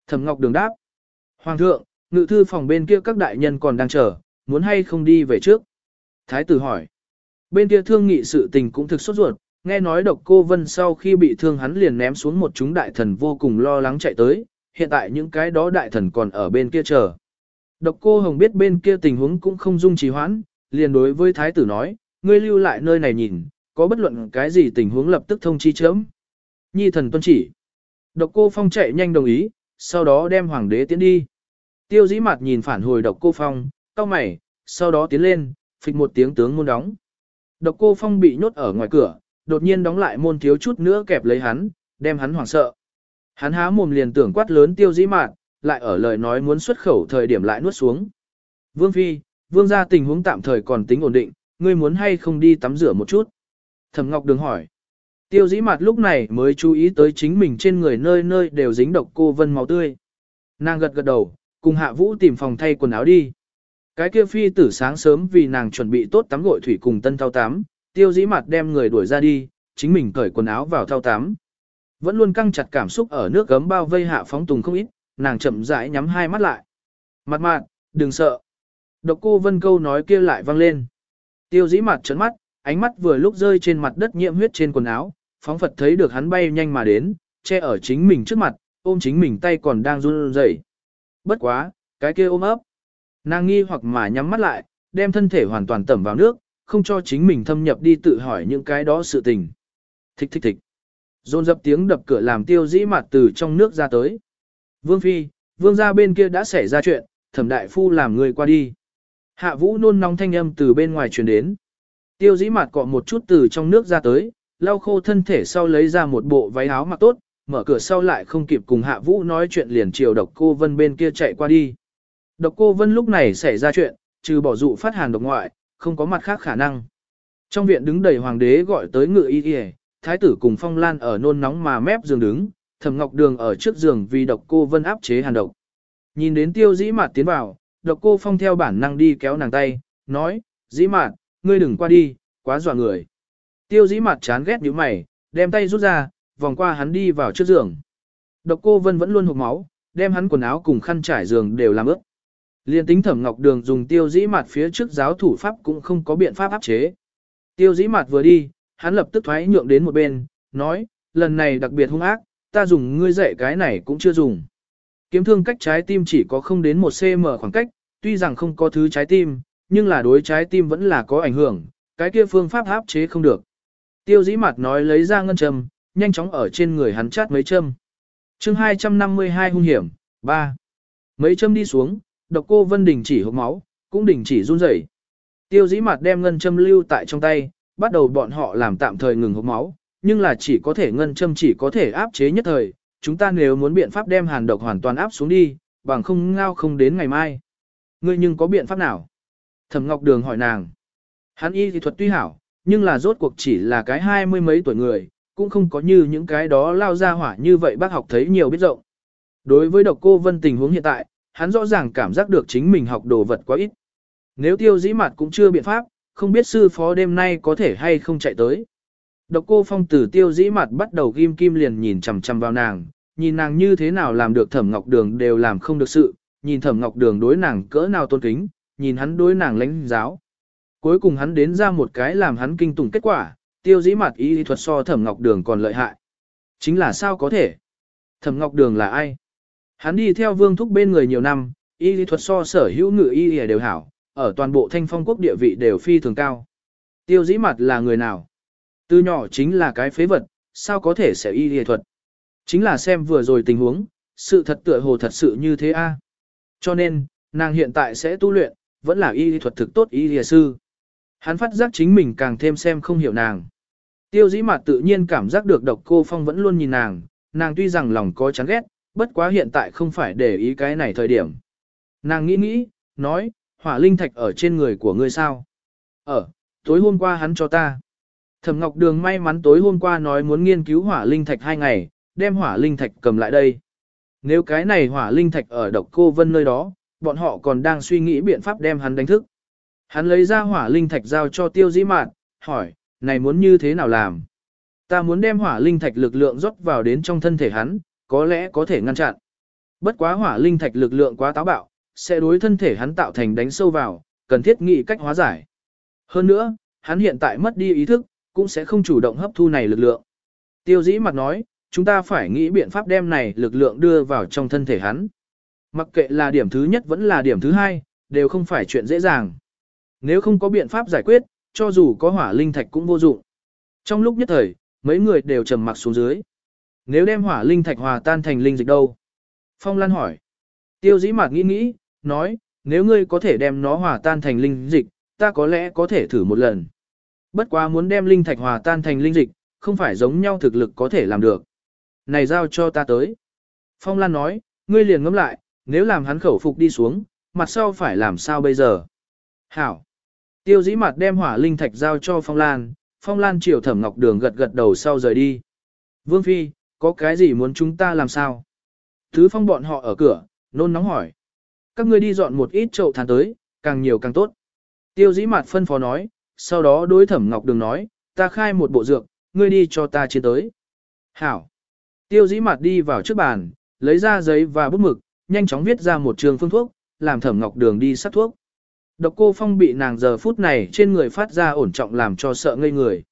Thẩm Ngọc Đường đáp. Hoàng thượng, ngự thư phòng bên kia các đại nhân còn đang chờ, muốn hay không đi về trước? Thái tử hỏi. Bên kia thương nghị sự tình cũng thực sốt ruột, nghe nói độc cô vân sau khi bị thương hắn liền ném xuống một chúng đại thần vô cùng lo lắng chạy tới, hiện tại những cái đó đại thần còn ở bên kia chờ. Độc cô hồng biết bên kia tình huống cũng không dung trì hoãn, liền đối với thái tử nói, ngươi lưu lại nơi này nhìn, có bất luận cái gì tình huống lập tức thông chi chớm. Nhi thần tuân chỉ. Độc cô phong chạy nhanh đồng ý, sau đó đem hoàng đế tiến đi. Tiêu dĩ mặt nhìn phản hồi độc cô phong, cao mày, sau đó tiến lên, phịch một tiếng tướng môn đóng. Độc cô Phong bị nhốt ở ngoài cửa, đột nhiên đóng lại môn thiếu chút nữa kẹp lấy hắn, đem hắn hoảng sợ. Hắn há mồm liền tưởng quát lớn tiêu dĩ mạt, lại ở lời nói muốn xuất khẩu thời điểm lại nuốt xuống. Vương Phi, vương gia tình huống tạm thời còn tính ổn định, ngươi muốn hay không đi tắm rửa một chút. Thẩm Ngọc Đường hỏi. Tiêu dĩ mặt lúc này mới chú ý tới chính mình trên người nơi nơi đều dính độc cô vân máu tươi. Nàng gật gật đầu, cùng hạ vũ tìm phòng thay quần áo đi. Cái kia phi tử sáng sớm vì nàng chuẩn bị tốt tắm gội thủy cùng tân thao tắm, tiêu dĩ mặt đem người đuổi ra đi, chính mình cởi quần áo vào thao tắm. Vẫn luôn căng chặt cảm xúc ở nước gấm bao vây hạ phóng tùng không ít, nàng chậm rãi nhắm hai mắt lại. Mặt mạn, đừng sợ. Độc cô vân câu nói kia lại vang lên. Tiêu dĩ mặt trấn mắt, ánh mắt vừa lúc rơi trên mặt đất nhiễm huyết trên quần áo, phóng Phật thấy được hắn bay nhanh mà đến, che ở chính mình trước mặt, ôm chính mình tay còn đang run rẩy. Bất quá, cái kia ôm ấp. Nàng nghi hoặc mà nhắm mắt lại, đem thân thể hoàn toàn tẩm vào nước, không cho chính mình thâm nhập đi tự hỏi những cái đó sự tình. Thích thích thích. Rôn dập tiếng đập cửa làm tiêu dĩ mặt từ trong nước ra tới. Vương Phi, vương gia bên kia đã xảy ra chuyện, thẩm đại phu làm người qua đi. Hạ vũ nôn nóng thanh âm từ bên ngoài truyền đến. Tiêu dĩ mặt cọ một chút từ trong nước ra tới, lau khô thân thể sau lấy ra một bộ váy áo mặc tốt, mở cửa sau lại không kịp cùng hạ vũ nói chuyện liền chiều độc cô vân bên kia chạy qua đi. Độc cô vân lúc này xảy ra chuyện, trừ bỏ dụ phát hàn độc ngoại, không có mặt khác khả năng. Trong viện đứng đầy hoàng đế gọi tới ngự y y, thái tử cùng phong lan ở nôn nóng mà mép giường đứng, thẩm ngọc đường ở trước giường vì độc cô vân áp chế hàn độc. Nhìn đến tiêu dĩ mạt tiến vào, độc cô phong theo bản năng đi kéo nàng tay, nói, dĩ mạt, ngươi đừng qua đi, quá dọa người. Tiêu dĩ mặt chán ghét như mày, đem tay rút ra, vòng qua hắn đi vào trước giường. Độc cô vân vẫn luôn hụt máu, đem hắn quần áo cùng khăn trải giường đều làm ướt. Liên tính thẩm ngọc đường dùng tiêu dĩ mặt phía trước giáo thủ pháp cũng không có biện pháp áp chế. Tiêu dĩ mặt vừa đi, hắn lập tức thoái nhượng đến một bên, nói, lần này đặc biệt hung ác, ta dùng ngươi dạy cái này cũng chưa dùng. Kiếm thương cách trái tim chỉ có không đến một cm khoảng cách, tuy rằng không có thứ trái tim, nhưng là đối trái tim vẫn là có ảnh hưởng, cái kia phương pháp áp chế không được. Tiêu dĩ mặt nói lấy ra ngân châm, nhanh chóng ở trên người hắn chát mấy châm. chương 252 hung hiểm, 3. Mấy châm đi xuống, độc cô Vân đình chỉ hốc máu, cũng đình chỉ run rẩy. Tiêu dĩ mặt đem ngân châm lưu tại trong tay, bắt đầu bọn họ làm tạm thời ngừng hốc máu, nhưng là chỉ có thể ngân châm chỉ có thể áp chế nhất thời, chúng ta nếu muốn biện pháp đem hàn độc hoàn toàn áp xuống đi, bằng không ngao không đến ngày mai. Ngươi nhưng có biện pháp nào? Thẩm Ngọc Đường hỏi nàng. Hắn y thì thuật tuy hảo, nhưng là rốt cuộc chỉ là cái hai mươi mấy tuổi người, cũng không có như những cái đó lao ra hỏa như vậy bác học thấy nhiều biết rộng. Đối với độc cô vân tình huống hiện tại, hắn rõ ràng cảm giác được chính mình học đồ vật quá ít. Nếu tiêu dĩ mặt cũng chưa biện pháp, không biết sư phó đêm nay có thể hay không chạy tới. Độc cô phong tử tiêu dĩ mặt bắt đầu ghim kim liền nhìn chằm chằm vào nàng, nhìn nàng như thế nào làm được thẩm ngọc đường đều làm không được sự, nhìn thẩm ngọc đường đối nàng cỡ nào tôn kính, nhìn hắn đối nàng lãnh giáo. Cuối cùng hắn đến ra một cái làm hắn kinh tủng kết quả, tiêu dĩ mặt y thuật so thẩm ngọc đường còn lợi hại. Chính là sao có thể? Thẩm ngọc đường là ai? Hắn đi theo vương thúc bên người nhiều năm, y lý thuật so sở hữu ngự y đều hảo, ở toàn bộ thanh phong quốc địa vị đều phi thường cao. Tiêu dĩ mặt là người nào? Từ nhỏ chính là cái phế vật, sao có thể sẽ y lý thuật? Chính là xem vừa rồi tình huống, sự thật tựa hồ thật sự như thế a. Cho nên, nàng hiện tại sẽ tu luyện, vẫn là y lý thuật thực tốt y lý sư. Hắn phát giác chính mình càng thêm xem không hiểu nàng. Tiêu dĩ mặt tự nhiên cảm giác được độc cô phong vẫn luôn nhìn nàng, nàng tuy rằng lòng có chán ghét, bất quá hiện tại không phải để ý cái này thời điểm. Nàng nghĩ nghĩ, nói, hỏa linh thạch ở trên người của ngươi sao? Ở, tối hôm qua hắn cho ta. Thẩm Ngọc Đường may mắn tối hôm qua nói muốn nghiên cứu hỏa linh thạch hai ngày, đem hỏa linh thạch cầm lại đây. Nếu cái này hỏa linh thạch ở độc cô vân nơi đó, bọn họ còn đang suy nghĩ biện pháp đem hắn đánh thức. Hắn lấy ra hỏa linh thạch giao cho tiêu dĩ mạn, hỏi, này muốn như thế nào làm? Ta muốn đem hỏa linh thạch lực lượng rót vào đến trong thân thể hắn, có lẽ có thể ngăn chặn. Bất quá hỏa linh thạch lực lượng quá táo bạo, sẽ đối thân thể hắn tạo thành đánh sâu vào, cần thiết nghị cách hóa giải. Hơn nữa, hắn hiện tại mất đi ý thức, cũng sẽ không chủ động hấp thu này lực lượng. Tiêu dĩ mặt nói, chúng ta phải nghĩ biện pháp đem này lực lượng đưa vào trong thân thể hắn. Mặc kệ là điểm thứ nhất vẫn là điểm thứ hai, đều không phải chuyện dễ dàng. Nếu không có biện pháp giải quyết, cho dù có hỏa linh thạch cũng vô dụng. Trong lúc nhất thời, mấy người đều trầm mặc xuống dưới. Nếu đem hỏa linh thạch hòa tan thành linh dịch đâu? Phong Lan hỏi. Tiêu dĩ mạc nghĩ nghĩ, nói, nếu ngươi có thể đem nó hòa tan thành linh dịch, ta có lẽ có thể thử một lần. Bất quá muốn đem linh thạch hòa tan thành linh dịch, không phải giống nhau thực lực có thể làm được. Này giao cho ta tới. Phong Lan nói, ngươi liền ngẫm lại, nếu làm hắn khẩu phục đi xuống, mặt sau phải làm sao bây giờ? Hảo. Tiêu dĩ mặt đem hỏa linh thạch giao cho Phong Lan, Phong Lan chiều thẩm ngọc đường gật gật đầu sau rời đi. Vương Phi, có cái gì muốn chúng ta làm sao? Thứ phong bọn họ ở cửa, nôn nóng hỏi. Các ngươi đi dọn một ít chậu than tới, càng nhiều càng tốt. Tiêu dĩ mặt phân phó nói, sau đó đối thẩm ngọc đường nói, ta khai một bộ dược, ngươi đi cho ta chiến tới. Hảo. Tiêu dĩ mặt đi vào trước bàn, lấy ra giấy và bút mực, nhanh chóng viết ra một trường phương thuốc, làm thẩm ngọc đường đi sắc thuốc. Độc cô phong bị nàng giờ phút này trên người phát ra ổn trọng làm cho sợ ngây người.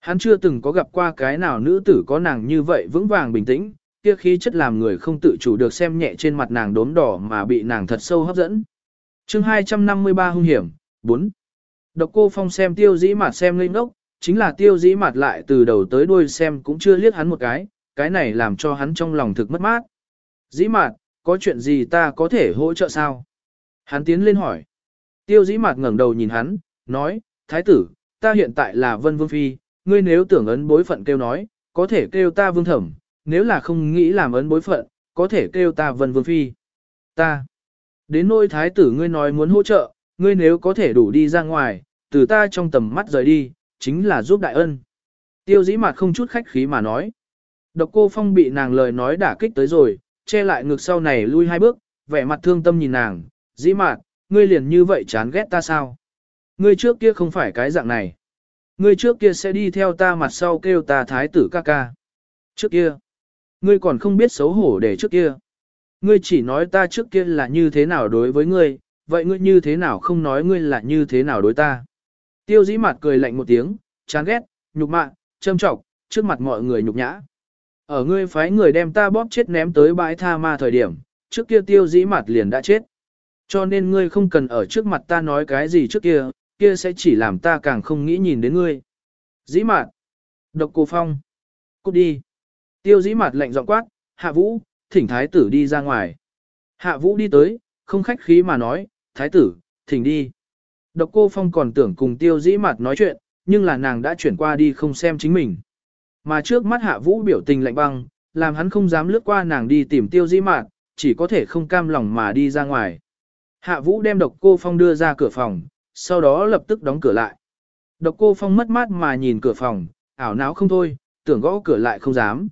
Hắn chưa từng có gặp qua cái nào nữ tử có nàng như vậy vững vàng bình tĩnh, kia khí chất làm người không tự chủ được xem nhẹ trên mặt nàng đốm đỏ mà bị nàng thật sâu hấp dẫn. chương 253 hung hiểm, 4. Độc cô phong xem tiêu dĩ mặt xem ngây ngốc, chính là tiêu dĩ mặt lại từ đầu tới đuôi xem cũng chưa liếc hắn một cái, cái này làm cho hắn trong lòng thực mất mát. Dĩ mặt, có chuyện gì ta có thể hỗ trợ sao? Hắn tiến lên hỏi. Tiêu dĩ mạt ngẩng đầu nhìn hắn, nói, Thái tử, ta hiện tại là Vân Vương Phi, ngươi nếu tưởng ấn bối phận kêu nói, có thể kêu ta Vương Thẩm, nếu là không nghĩ làm ấn bối phận, có thể kêu ta Vân Vương Phi. Ta. Đến nôi Thái tử ngươi nói muốn hỗ trợ, ngươi nếu có thể đủ đi ra ngoài, từ ta trong tầm mắt rời đi, chính là giúp đại ân. Tiêu dĩ mặt không chút khách khí mà nói. Độc cô Phong bị nàng lời nói đả kích tới rồi, che lại ngực sau này lui hai bước, vẻ mặt thương tâm nhìn nàng, dĩ mạt, ngươi liền như vậy chán ghét ta sao? Ngươi trước kia không phải cái dạng này. Ngươi trước kia sẽ đi theo ta mặt sau kêu ta thái tử ca ca. Trước kia, ngươi còn không biết xấu hổ để trước kia. Ngươi chỉ nói ta trước kia là như thế nào đối với ngươi, vậy ngươi như thế nào không nói ngươi là như thế nào đối ta. Tiêu dĩ mặt cười lạnh một tiếng, chán ghét, nhục mạ, châm trọc, trước mặt mọi người nhục nhã. Ở ngươi phái người đem ta bóp chết ném tới bãi tha ma thời điểm, trước kia tiêu dĩ mặt liền đã chết. Cho nên ngươi không cần ở trước mặt ta nói cái gì trước kia, kia sẽ chỉ làm ta càng không nghĩ nhìn đến ngươi. Dĩ mạt. Độc cô phong. Cút đi. Tiêu dĩ mạt lạnh giọng quát, hạ vũ, thỉnh thái tử đi ra ngoài. Hạ vũ đi tới, không khách khí mà nói, thái tử, thỉnh đi. Độc cô phong còn tưởng cùng tiêu dĩ mạt nói chuyện, nhưng là nàng đã chuyển qua đi không xem chính mình. Mà trước mắt hạ vũ biểu tình lạnh băng, làm hắn không dám lướt qua nàng đi tìm tiêu dĩ mạt, chỉ có thể không cam lòng mà đi ra ngoài. Hạ vũ đem độc cô phong đưa ra cửa phòng, sau đó lập tức đóng cửa lại. Độc cô phong mất mát mà nhìn cửa phòng, ảo não không thôi, tưởng gõ cửa lại không dám.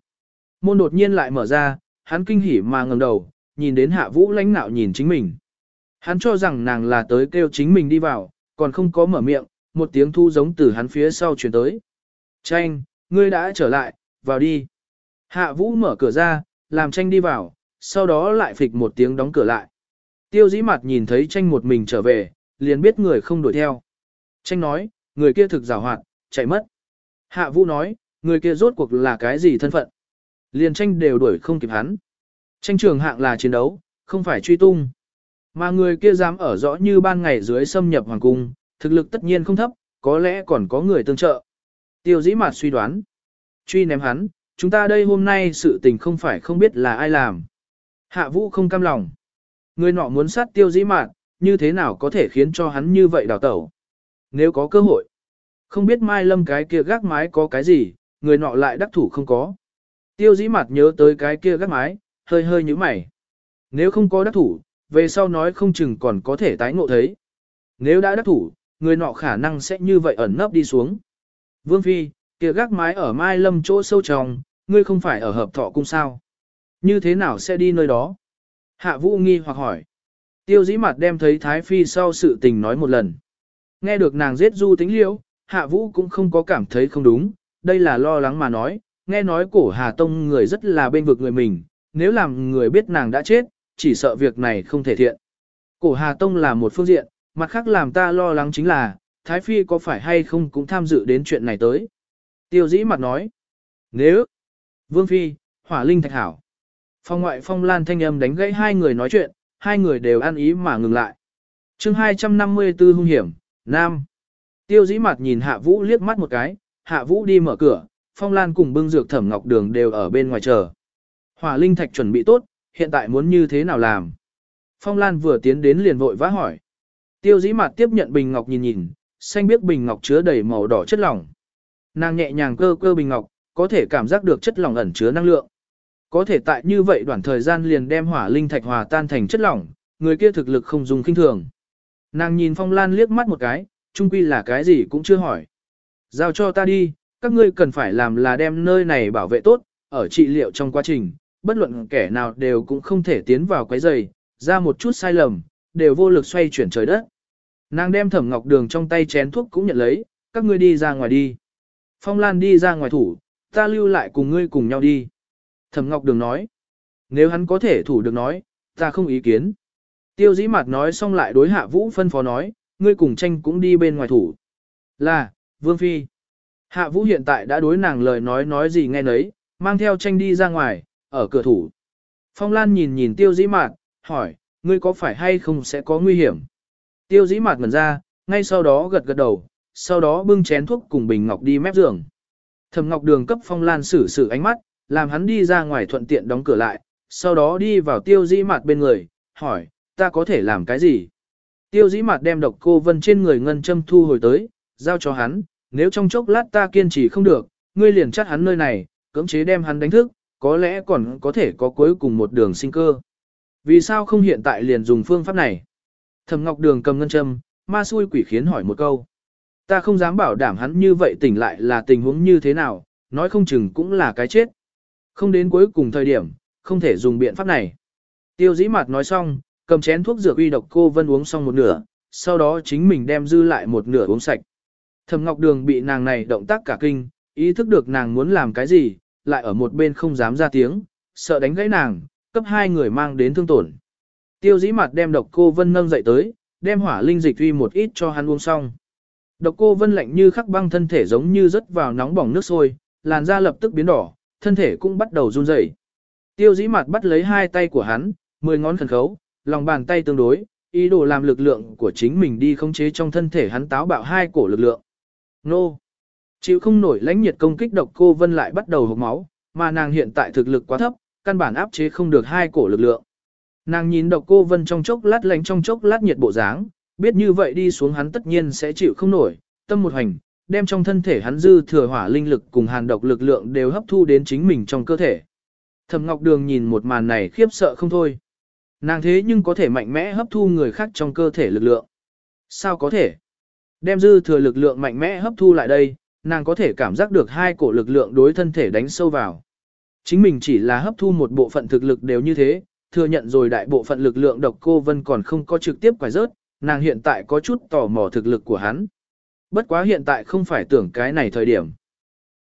Môn đột nhiên lại mở ra, hắn kinh hỉ mà ngẩng đầu, nhìn đến hạ vũ lãnh nạo nhìn chính mình. Hắn cho rằng nàng là tới kêu chính mình đi vào, còn không có mở miệng, một tiếng thu giống từ hắn phía sau truyền tới. Tranh, ngươi đã trở lại, vào đi. Hạ vũ mở cửa ra, làm tranh đi vào, sau đó lại phịch một tiếng đóng cửa lại. Tiêu dĩ mặt nhìn thấy tranh một mình trở về, liền biết người không đuổi theo. Tranh nói, người kia thực rào hoạt, chạy mất. Hạ vũ nói, người kia rốt cuộc là cái gì thân phận. Liền tranh đều đuổi không kịp hắn. Tranh trường hạng là chiến đấu, không phải truy tung. Mà người kia dám ở rõ như ban ngày dưới xâm nhập hoàng cung, thực lực tất nhiên không thấp, có lẽ còn có người tương trợ. Tiêu dĩ mặt suy đoán. Truy ném hắn, chúng ta đây hôm nay sự tình không phải không biết là ai làm. Hạ vũ không cam lòng. Người nọ muốn sát tiêu dĩ mạn, như thế nào có thể khiến cho hắn như vậy đào tẩu. Nếu có cơ hội. Không biết mai lâm cái kia gác mái có cái gì, người nọ lại đắc thủ không có. Tiêu dĩ mặt nhớ tới cái kia gác mái, hơi hơi như mày. Nếu không có đắc thủ, về sau nói không chừng còn có thể tái ngộ thấy. Nếu đã đắc thủ, người nọ khả năng sẽ như vậy ẩn nấp đi xuống. Vương Phi, kia gác mái ở Mai Lâm chỗ sâu trong, ngươi không phải ở hợp thọ cung sao? Như thế nào sẽ đi nơi đó? Hạ Vũ nghi hoặc hỏi. Tiêu dĩ mặt đem thấy Thái Phi sau sự tình nói một lần. Nghe được nàng giết du tính liễu, Hạ Vũ cũng không có cảm thấy không đúng, đây là lo lắng mà nói, nghe nói cổ Hà Tông người rất là bên vực người mình, nếu làm người biết nàng đã chết, chỉ sợ việc này không thể thiện. Cổ Hà Tông là một phương diện, mặt khác làm ta lo lắng chính là, Thái Phi có phải hay không cũng tham dự đến chuyện này tới. Tiêu dĩ mặt nói. Nếu. Vương Phi, hỏa linh thạch hảo. Phong ngoại phong lan thanh âm đánh gãy hai người nói chuyện, hai người đều ăn ý mà ngừng lại. chương 254 hung hiểm, Nam. Tiêu dĩ mặt nhìn hạ vũ liếc mắt một cái, hạ vũ đi mở cửa, phong lan cùng bưng dược thẩm ngọc đường đều ở bên ngoài chờ. Hỏa linh thạch chuẩn bị tốt, hiện tại muốn như thế nào làm? Phong lan vừa tiến đến liền vội vã hỏi. Tiêu dĩ mặt tiếp nhận bình ngọc nhìn nhìn, xanh biếc bình ngọc chứa đầy màu đỏ chất lỏng. Nàng nhẹ nhàng cơ cơ bình ngọc, có thể cảm giác được chất lỏng ẩn chứa năng lượng. Có thể tại như vậy đoạn thời gian liền đem hỏa linh thạch hòa tan thành chất lỏng, người kia thực lực không dùng kinh thường. Nàng nhìn Phong Lan liếc mắt một cái, chung quy là cái gì cũng chưa hỏi. Giao cho ta đi, các ngươi cần phải làm là đem nơi này bảo vệ tốt, ở trị liệu trong quá trình, bất luận kẻ nào đều cũng không thể tiến vào quấy giày, ra một chút sai lầm, đều vô lực xoay chuyển trời đất. Nàng đem thẩm ngọc đường trong tay chén thuốc cũng nhận lấy, các ngươi đi ra ngoài đi. Phong Lan đi ra ngoài thủ, ta lưu lại cùng ngươi cùng nhau đi. Thẩm Ngọc Đường nói, nếu hắn có thể thủ được nói, ta không ý kiến. Tiêu dĩ mặt nói xong lại đối hạ vũ phân phó nói, ngươi cùng tranh cũng đi bên ngoài thủ. Là, Vương Phi. Hạ vũ hiện tại đã đối nàng lời nói nói gì nghe nấy, mang theo tranh đi ra ngoài, ở cửa thủ. Phong Lan nhìn nhìn tiêu dĩ mạt, hỏi, ngươi có phải hay không sẽ có nguy hiểm? Tiêu dĩ mạt ngần ra, ngay sau đó gật gật đầu, sau đó bưng chén thuốc cùng bình ngọc đi mép giường. Thẩm Ngọc Đường cấp Phong Lan xử xử ánh mắt, làm hắn đi ra ngoài thuận tiện đóng cửa lại, sau đó đi vào tiêu dĩ mặt bên người, hỏi, ta có thể làm cái gì? Tiêu dĩ mặt đem độc cô vân trên người ngân châm thu hồi tới, giao cho hắn, nếu trong chốc lát ta kiên trì không được, ngươi liền chắc hắn nơi này, cưỡng chế đem hắn đánh thức, có lẽ còn có thể có cuối cùng một đường sinh cơ. Vì sao không hiện tại liền dùng phương pháp này? Thẩm Ngọc Đường cầm ngân châm, ma xui quỷ khiến hỏi một câu. Ta không dám bảo đảm hắn như vậy tỉnh lại là tình huống như thế nào, nói không chừng cũng là cái chết. Không đến cuối cùng thời điểm, không thể dùng biện pháp này. Tiêu dĩ mặt nói xong, cầm chén thuốc dược uy độc cô vân uống xong một nửa, sau đó chính mình đem dư lại một nửa uống sạch. Thẩm Ngọc Đường bị nàng này động tác cả kinh, ý thức được nàng muốn làm cái gì, lại ở một bên không dám ra tiếng, sợ đánh gãy nàng, cấp hai người mang đến thương tổn. Tiêu dĩ mặt đem độc cô vân nâng dậy tới, đem hỏa linh dịch uy một ít cho hắn uống xong. Độc cô vân lạnh như khắc băng thân thể giống như rớt vào nóng bỏng nước sôi, làn da lập tức biến đỏ, thân thể cũng bắt đầu run rẩy. Tiêu dĩ mặt bắt lấy hai tay của hắn, mười ngón khẩn khấu, lòng bàn tay tương đối, ý đồ làm lực lượng của chính mình đi khống chế trong thân thể hắn táo bạo hai cổ lực lượng. Nô! Chịu không nổi lãnh nhiệt công kích độc cô vân lại bắt đầu hộc máu, mà nàng hiện tại thực lực quá thấp, căn bản áp chế không được hai cổ lực lượng. Nàng nhìn độc cô vân trong chốc lát lánh trong chốc lát nhiệt bộ dáng, biết như vậy đi xuống hắn tất nhiên sẽ chịu không nổi, tâm một hành, đem trong thân thể hắn dư thừa hỏa linh lực cùng hàn độc lực lượng đều hấp thu đến chính mình trong cơ thể. Thẩm Ngọc Đường nhìn một màn này khiếp sợ không thôi. Nàng thế nhưng có thể mạnh mẽ hấp thu người khác trong cơ thể lực lượng. Sao có thể? Đem dư thừa lực lượng mạnh mẽ hấp thu lại đây, nàng có thể cảm giác được hai cổ lực lượng đối thân thể đánh sâu vào. Chính mình chỉ là hấp thu một bộ phận thực lực đều như thế, thừa nhận rồi đại bộ phận lực lượng độc cô Vân còn không có trực tiếp quải rớt, nàng hiện tại có chút tò mò thực lực của hắn. Bất quá hiện tại không phải tưởng cái này thời điểm.